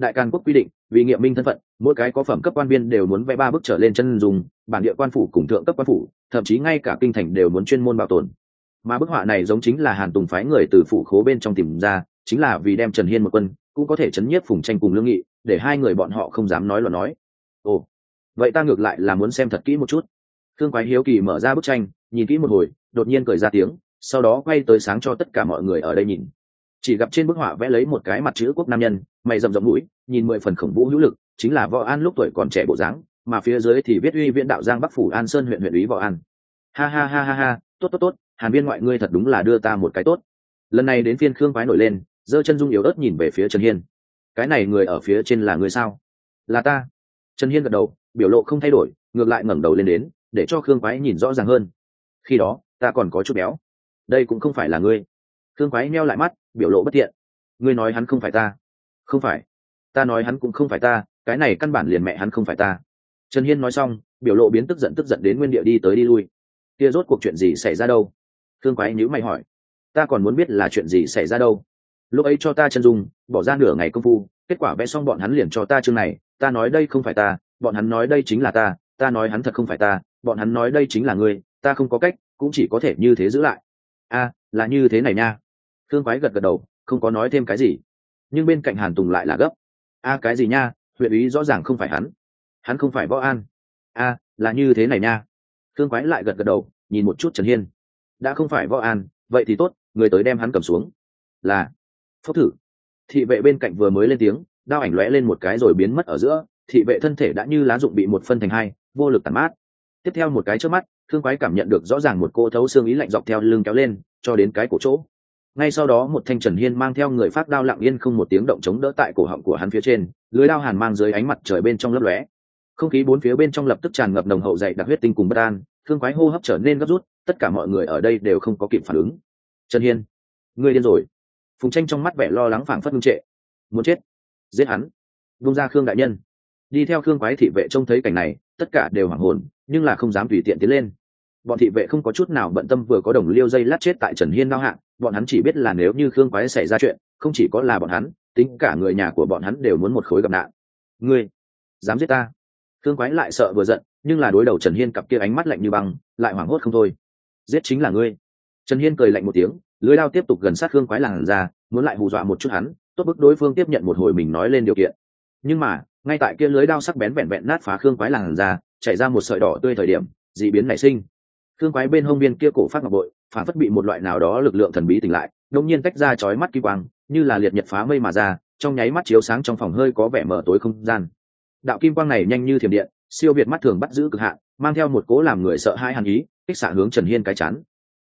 đại càn quốc quy định, vì nghiệm minh thân phận, mỗi cái có phẩm cấp quan viên đều muốn vẽ ba bước trở lên chân dùng bản địa quan phủ cùng thượng cấp quan phủ, thậm chí ngay cả kinh thành đều muốn chuyên môn bảo tồn. Mà bức họa này giống chính là hàn tùng phái người từ phủ khố bên trong tìm ra, chính là vì đem trần hiên một quân, cũng có thể chấn nhiếp phùng tranh cùng lương nghị, để hai người bọn họ không dám nói lo nói. Ồ, vậy ta ngược lại là muốn xem thật kỹ một chút. Thương quái hiếu kỳ mở ra bức tranh, nhìn kỹ một hồi, đột nhiên cười ra tiếng, sau đó quay tới sáng cho tất cả mọi người ở đây nhìn chỉ gặp trên bức họa vẽ lấy một cái mặt chữ quốc nam nhân, mày rậm rậm mũi, nhìn mười phần khổng vũ hữu lực, chính là võ an lúc tuổi còn trẻ bộ dáng, mà phía dưới thì viết uy viễn đạo giang bắc phủ an sơn huyện huyện ủy võ an. Ha ha ha ha ha, tốt tốt tốt, hàn viên ngoại ngươi thật đúng là đưa ta một cái tốt. Lần này đến phiên khương phái nổi lên, giơ chân dung yếu ớt nhìn về phía trần hiên. Cái này người ở phía trên là người sao? Là ta. Trần hiên gật đầu, biểu lộ không thay đổi, ngược lại ngẩng đầu lên đến, để cho khương phái nhìn rõ ràng hơn. Khi đó, ta còn có chút béo. Đây cũng không phải là ngươi thương quái meo lại mắt, biểu lộ bất tiện ngươi nói hắn không phải ta. Không phải. Ta nói hắn cũng không phải ta, cái này căn bản liền mẹ hắn không phải ta. Trần hiên nói xong, biểu lộ biến tức giận tức giận đến nguyên địa đi tới đi lui. Kia rốt cuộc chuyện gì xảy ra đâu? Thương quái nhữ mày hỏi. Ta còn muốn biết là chuyện gì xảy ra đâu. Lúc ấy cho ta chân dung, bỏ ra nửa ngày công phu, kết quả vẽ xong bọn hắn liền cho ta chương này, ta nói đây không phải ta, bọn hắn nói đây chính là ta ta nói hắn thật không phải ta, bọn hắn nói đây chính là ngươi, ta không có cách, cũng chỉ có thể như thế giữ lại. A, là như thế này nha thương quái gật gật đầu, không có nói thêm cái gì. Nhưng bên cạnh hàn tùng lại là gấp. A, cái gì nha? Huyện ý rõ ràng không phải hắn. Hắn không phải võ an. A, là như thế này nha. Thương quái lại gật gật đầu, nhìn một chút trần hiên. Đã không phải võ an, vậy thì tốt, người tới đem hắn cầm xuống. Là, phúc thử. Thị vệ bên cạnh vừa mới lên tiếng, đao ảnh lóe lên một cái rồi biến mất ở giữa. Thị vệ thân thể đã như lá dụng bị một phân thành hai, vô lực tàn mát. Tiếp theo một cái trước mắt thương quái cảm nhận được rõ ràng một cô thấu xương ý lạnh dọc theo lưng kéo lên, cho đến cái cổ chỗ ngay sau đó một thanh trần hiên mang theo người phát đao lặng yên không một tiếng động chống đỡ tại cổ họng của hắn phía trên, lưới đao hàn mang dưới ánh mặt trời bên trong lấp lóe. Không khí bốn phía bên trong lập tức tràn ngập nồng hậu dày đặc huyết tinh cùng bất an, thương quái hô hấp trở nên gấp rút, tất cả mọi người ở đây đều không có kịp phản ứng. Trần hiên, ngươi điên rồi. Phùng tranh trong mắt vẻ lo lắng phảng phất ngưng trệ. Muốn chết. Giết hắn. Vung ra khương đại nhân. Đi theo khương quái thị vệ trông thấy cảnh này, tất cả đều hoảng hồn, nhưng là không dám tùy tiện tiến lên bọn thị vệ không có chút nào bận tâm vừa có đồng liêu dây lát chết tại trần hiên đao hạng bọn hắn chỉ biết là nếu như khương quái xảy ra chuyện, không chỉ có là bọn hắn, tính cả người nhà của bọn hắn đều muốn một khối gặp nạn. Ngươi, dám giết ta? Khương quái lại sợ vừa giận, nhưng là đối đầu trần hiên cặp kia ánh mắt lạnh như băng, lại hoảng hốt không thôi. Giết chính là ngươi. Trần hiên cười lạnh một tiếng lưới đao tiếp tục gần sát khương quái làn ra muốn lại hù dọa một chút hắn, tốt bức đối phương tiếp nhận một hồi mình nói lên điều kiện. Nhưng mà, ngay tại kia lưới đao sắc bén vẹn vẹn nát phá khương quái làn ra chảy ra một sợi đỏ tươi thời điểm d ị biến nảy sinh thương quái bên hông biên kia cổ phát ngọc bội, phản phất bị một loại nào đó lực lượng thần bí tỉnh lại đông nhiên tách ra chói mắt kỳ quang, như là liệt nhật phá mây mà ra, trong nháy mắt chiếu sáng trong phòng hơi có vẻ mở tối không gian. Đạo kim quang này nhanh như thiểm điện, siêu việt mắt thường bắt giữ cực hạn, mang theo một cố làm người sợ hãi hàn ý, kích xạ hướng trần hiên cái chán.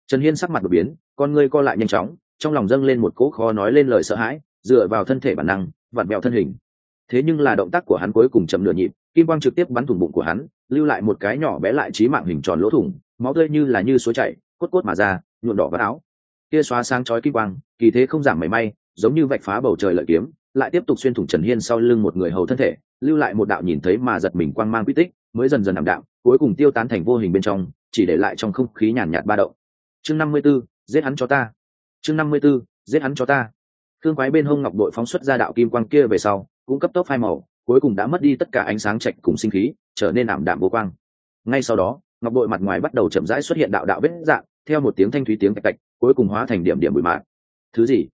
Trần hiên sắc mặt đột biến, con ngươi co lại nhanh chóng, trong lòng dâng lên một cỗ khó nói lên lời sợ hãi, dựa vào thân thể bản năng, vặn mẹo thân hình. Thế nhưng là động tác của hắn cuối cùng chậm nửa nhịp, kim quang trực tiếp bắn thủng bụng của hắn, lưu lại một cái nhỏ bé lại trí mạng hình tròn lỗ thủng máu tươi như là như suối chảy, cốt cốt mà ra, nhuộm đỏ vắt áo. Kia xóa sáng chói kim quang, kỳ thế không giảm mảy may, giống như vạch phá bầu trời lợi kiếm, lại tiếp tục xuyên thủng trần hiên sau lưng một người hầu thân thể, lưu lại một đạo nhìn thấy mà giật mình quang mang quy tích, mới dần dần ảm đạm, cuối cùng tiêu tán thành vô hình bên trong, chỉ để lại trong không khí nhàn nhạt ba động. Chương năm mươi b ố giết hắn cho ta. Chương năm mươi b ố giết hắn cho ta. Thương quái bên hông ngọc đội phóng xuất ra đạo kim quang kia về sau, cũng cấp tốc phai màu, cuối cùng đã mất đi tất cả ánh sáng chạch cùng sinh khí, trở nên ảm đạm vô quang. Ngay sau đó ngọc bội mặt ngoài bắt đầu chậm rãi xuất hiện đạo đạo vết dạng, theo một tiếng thanh thúy tiếng cạch cạch, cuối cùng hóa thành điểm điểm bụi mạn thứ gì?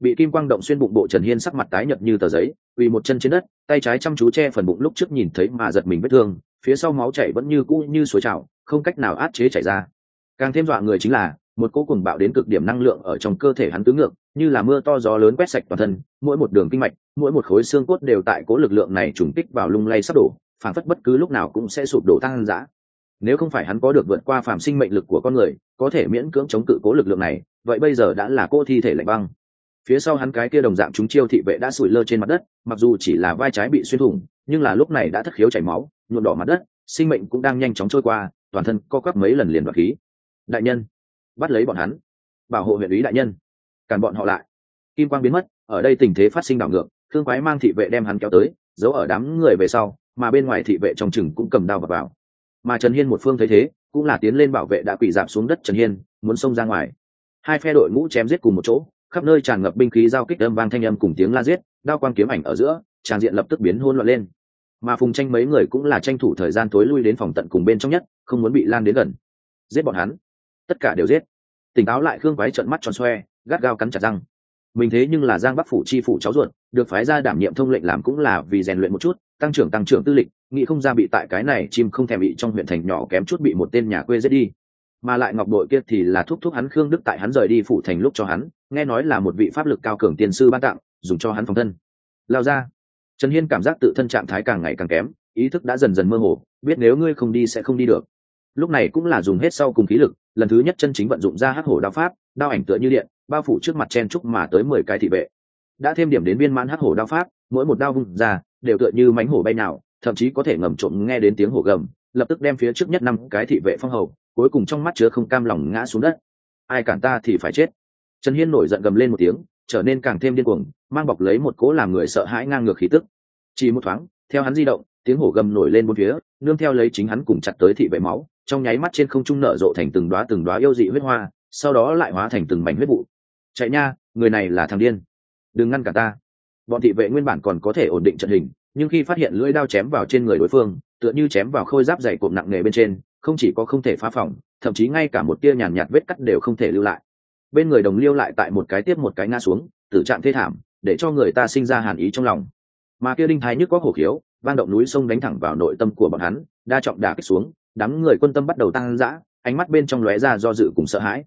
Bị kim quang động xuyên bụng bộ trần hiên sắc mặt tái nhợt như tờ giấy vì một chân trên đất, tay trái chăm chú che phần bụng lúc trước nhìn thấy mà giật mình vết thương, phía sau máu chảy vẫn như cũ như suối trào, không cách nào át chế chảy ra. Càng thêm dọa người chính là, một cỗ cùng bạo đến cực điểm năng lượng ở trong cơ thể hắn tứ ngược, như là mưa to gió lớn quét sạch toàn thân, mỗi một đường kinh mạch, mỗi một khối xương cốt đều tại cố lực lượng này trùng kích vào lung lay sắp đổ, phản phất bất cứ lúc nào cũng sẽ sụp đổ tăng dã nếu không phải hắn có được vượt qua phàm sinh mệnh lực của con người có thể miễn cưỡng chống cự cố lực lượng này vậy bây giờ đã là cô thi thể lạnh băng. Phía sau hắn cái kia đồng dạng chúng chiêu thị vệ đã sủi lơ trên mặt đất mặc dù chỉ là vai trái bị xuyên thủng nhưng là lúc này đã thất khiếu chảy máu nhuộm đỏ mặt đất sinh mệnh cũng đang nhanh chóng trôi qua toàn thân co quắp mấy lần liền đoạt khí. Đại nhân bắt lấy bọn hắn. Bảo hộ huyện ý đại nhân. Cản bọn họ lại. Kim quang biến mất ở đây tình thế phát sinh đảo ngược thương quái mang thị vệ đem hắn kéo tới giấu ở đám người về sau mà bên ngoài thị vệ trong chừng cũng cầm đao vào, vào mà trần hiên một phương thấy thế, cũng là tiến lên bảo vệ đã quỳ giảm xuống đất trần hiên, muốn xông ra ngoài. Hai phe đội ngũ chém giết cùng một chỗ, khắp nơi tràn ngập binh khí giao kích âm vang thanh âm cùng tiếng la giết, đao quang kiếm ảnh ở giữa, tràng diện lập tức biến hôn loạn lên. Mà phùng tranh mấy người cũng là tranh thủ thời gian tối lui đến phòng tận cùng bên trong nhất, không muốn bị lan đến gần. Giết bọn hắn. Tất cả đều giết. Tỉnh táo lại khương quái trợn mắt tròn xoe, gắt gao cắn chặt răng. Mình thế nhưng là giang bắc phủ chi phủ cháu ruột, được phái ra đảm nhiệm thông lệnh làm cũng là vì rèn luyện một chút tăng trưởng tăng trưởng tư lịch, nghĩ không ra bị tại cái này chim không thèm bị trong huyện thành nhỏ kém chút bị một tên nhà quê giết đi. Mà lại ngọc đội kia thì là thúc thúc hắn khương đức tại hắn rời đi phủ thành lúc cho hắn, nghe nói là một vị pháp lực cao cường tiên sư ban tặng, dùng cho hắn phòng thân. Lao ra. Trần hiên cảm giác tự thân trạng thái càng ngày càng kém, ý thức đã dần dần mơ hồ, biết nếu ngươi không đi sẽ không đi được. Lúc này cũng là dùng hết sau cùng khí lực, lần thứ nhất chân chính vận dụng ra hắc hổ đao pháp, đao ảnh tựa như điện, bao phủ trước mặt chen trúc mà tới mười cái thị vệ. Đã thêm điểm đến viên mãn hắc hổ đao pháp, mỗi một đao vung ra đều tựa như mánh hổ bay nào, thậm chí có thể ngầm trộm nghe đến tiếng hổ gầm, lập tức đem phía trước nhất năm cái thị vệ phong hầu, cuối cùng trong mắt chứa không cam lòng ngã xuống đất. Ai cản ta thì phải chết. Trần hiên nổi giận gầm lên một tiếng, trở nên càng thêm điên cuồng, mang bọc lấy một cỗ làm người sợ hãi ngang ngược khí tức. Chỉ một thoáng, theo hắn di động, tiếng hổ gầm nổi lên bốn phía, nương theo lấy chính hắn cùng chặt tới thị vệ máu, trong nháy mắt trên không trung nở rộ thành từng đoá từng đoá yêu dị huyết hoa, sau đó lại hóa thành từng mảnh huyết vụ. Chạy nha, người này là thằng điên. Đừng ngăn cả ta bọn thị vệ nguyên bản còn có thể ổn định trận hình, nhưng khi phát hiện lưỡi đao chém vào trên người đối phương, tựa như chém vào khôi giáp dày cộm nặng nề bên trên, không chỉ có không thể phá phòng, thậm chí ngay cả một tia nhàn nhạt vết cắt đều không thể lưu lại. Bên người đồng liêu lại tại một cái tiếp một cái ngã xuống, tử trạng thê thảm, để cho người ta sinh ra hàn ý trong lòng. Mà kia đinh thái nhức có hổ khiếu, vang động núi sông đánh thẳng vào nội tâm của bọn hắn, đa trọng đà kích xuống, đám người quân tâm bắt đầu tăng dã, ánh mắt bên trong lóe ra do dự cùng sợ hãi.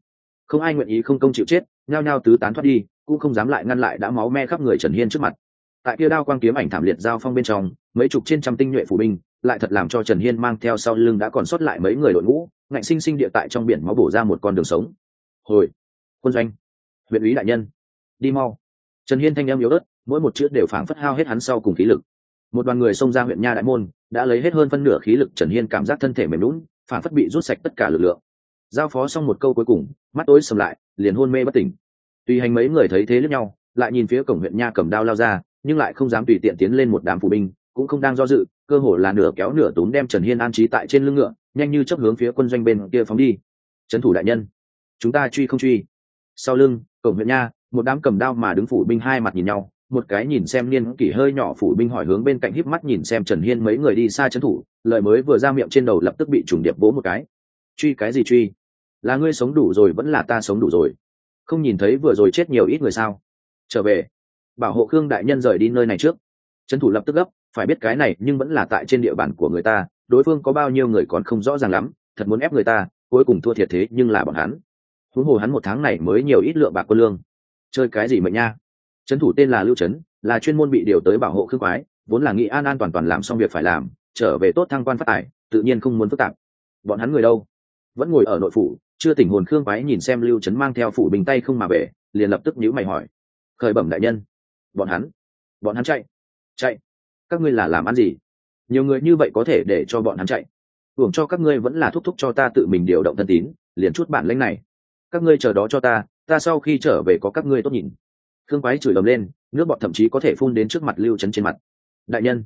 Không ai nguyện ý không công chịu chết nhao nhao tứ tán thoát đi, cũng không dám lại ngăn lại đã máu me khắp người trần hiên trước mặt. Tại kia đao quang kiếm ảnh thảm liệt giao phong bên trong, mấy chục trên trăm tinh nhuệ phủ binh, lại thật làm cho trần hiên mang theo sau lưng đã còn sót lại mấy người đội ngũ, ngạnh sinh sinh địa tại trong biển máu bổ ra một con đường sống. Hồi, quân doanh, huyện ủy đại nhân, đi mau. Trần hiên thanh em yếu ớt, mỗi một chữ đều phảng phất hao hết hắn sau cùng khí lực. Một đoàn người xông ra huyện nha đại môn, đã lấy hết hơn phân nửa khí lực trần hiên cảm giác thân thể mềm lún phảng phất bị rút sạch tất cả lực lượng giao phó xong một câu cuối cùng, mắt tối sầm lại, liền hôn mê bất tỉnh. Tùy hành mấy người thấy thế lẫn nhau, lại nhìn phía cổng huyện nha cầm đao lao ra, nhưng lại không dám tùy tiện tiến lên một đám phụ binh, cũng không đang do dự, cơ hồ là nửa kéo nửa túm đem trần hiên an trí tại trên lưng ngựa, nhanh như chấp hướng phía quân doanh bên kia phóng đi. Trấn thủ đại nhân, chúng ta truy không truy. Sau lưng, cổng huyện nha, một đám cầm đao mà đứng phủ binh hai mặt nhìn nhau, một cái nhìn xem niên kỷ hơi nhỏ phủ binh hỏi hướng bên cạnh híp mắt nhìn xem trần hiên mấy người đi xa trấn thủ, lời mới vừa ra miệng trên đầu lập tức bị trùng điệp vỗ một cái truy cái gì truy? Là ngươi sống đủ rồi vẫn là ta sống đủ rồi. Không nhìn thấy vừa rồi chết nhiều ít người sao? Trở về. Bảo hộ khương đại nhân rời đi nơi này trước. Trấn thủ lập tức gấp, phải biết cái này nhưng vẫn là tại trên địa bàn của người ta, đối phương có bao nhiêu người còn không rõ ràng lắm, thật muốn ép người ta, cuối cùng thua thiệt thế nhưng là bọn hắn. Huống hồ hắn một tháng này mới nhiều ít lượng bạc quân lương. Chơi cái gì mệnh nha? Trấn thủ tên là lưu trấn, là chuyên môn bị điều tới bảo hộ khương quái, vốn là nghĩ an an toàn toàn làm xong việc phải làm, trở về tốt thăng quan phát tài, tự nhiên không muốn phức tạp. Bọn hắn người đâu? Vẫn ngồi ở nội phủ, chưa tỉnh hồn khương quái nhìn xem lưu trấn mang theo phủ bình tay không mà về, liền lập tức nhíu mày hỏi. Khởi bẩm đại nhân. Bọn hắn? Bọn hắn chạy. Chạy? Các ngươi là làm ăn gì? Nhiều người như vậy có thể để cho bọn hắn chạy. Hưởng cho các ngươi vẫn là thúc thúc cho ta tự mình điều động thân tín, liền chút bản lãnh này. Các ngươi chờ đó cho ta ta sau khi trở về có các ngươi tốt nhìn. Khương quái chửi ầm lên, nước bọt thậm chí có thể phun đến trước mặt lưu trấn trên mặt. Đại nhân,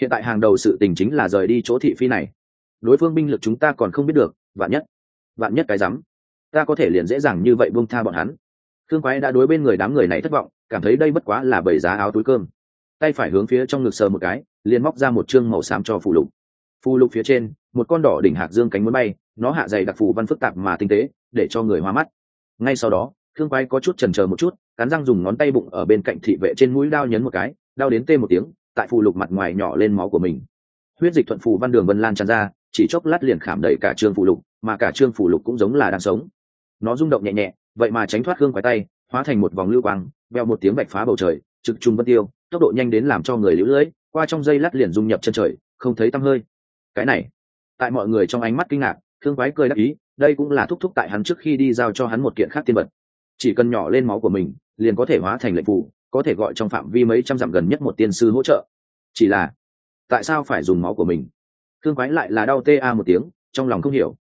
hiện tại hàng đầu sự tình chính là rời đi chỗ thị phi này. Đối phương binh lực chúng ta còn không biết được vạn nhất vạn nhất cái rắm. Ta có thể liền dễ dàng như vậy buông tha bọn hắn. Thương quái đã đối bên người đám người này thất vọng, cảm thấy đây bất quá là bầy giá áo túi cơm. Tay phải hướng phía trong ngực sờ một cái, liền móc ra một chương màu xám cho phù lục. Phù lục phía trên, một con đỏ đỉnh hạc dương cánh muốn bay, nó hạ dày đặc phù văn phức tạp mà tinh tế, để cho người hoa mắt. Ngay sau đó thương quái có chút chần chờ một chút, cắn răng dùng ngón tay bụng ở bên cạnh thị vệ trên mũi đao nhấn một cái, đao đến tê một tiếng, tại phù lục mặt ngoài nhỏ lên máu của mình. Huyết dịch thuận phù văn đường vân lan tràn ra, chỉ chốc lát liền khảm đầy cả trương phù lục mà cả trương phủ lục cũng giống là đang sống. Nó rung động nhẹ nhẹ, vậy mà tránh thoát gương quái tay, hóa thành một vòng lưu quang, veo một tiếng bạch phá bầu trời, trực trung vân tiêu, tốc độ nhanh đến làm cho người lũ lưỡi qua trong dây lát liền dung nhập chân trời, không thấy tăm hơi. Cái này, tại mọi người trong ánh mắt kinh ngạc, thương quái cười đắc ý, đây cũng là thúc thúc tại hắn trước khi đi giao cho hắn một kiện khác tiên vật. Chỉ cần nhỏ lên máu của mình, liền có thể hóa thành lệnh phụ có thể gọi trong phạm vi mấy trăm dặm gần nhất một tiên sư hỗ trợ. Chỉ là, tại sao phải dùng máu của mình? Thương quái lại là đau tê a một tiếng, trong lòng không hiểu.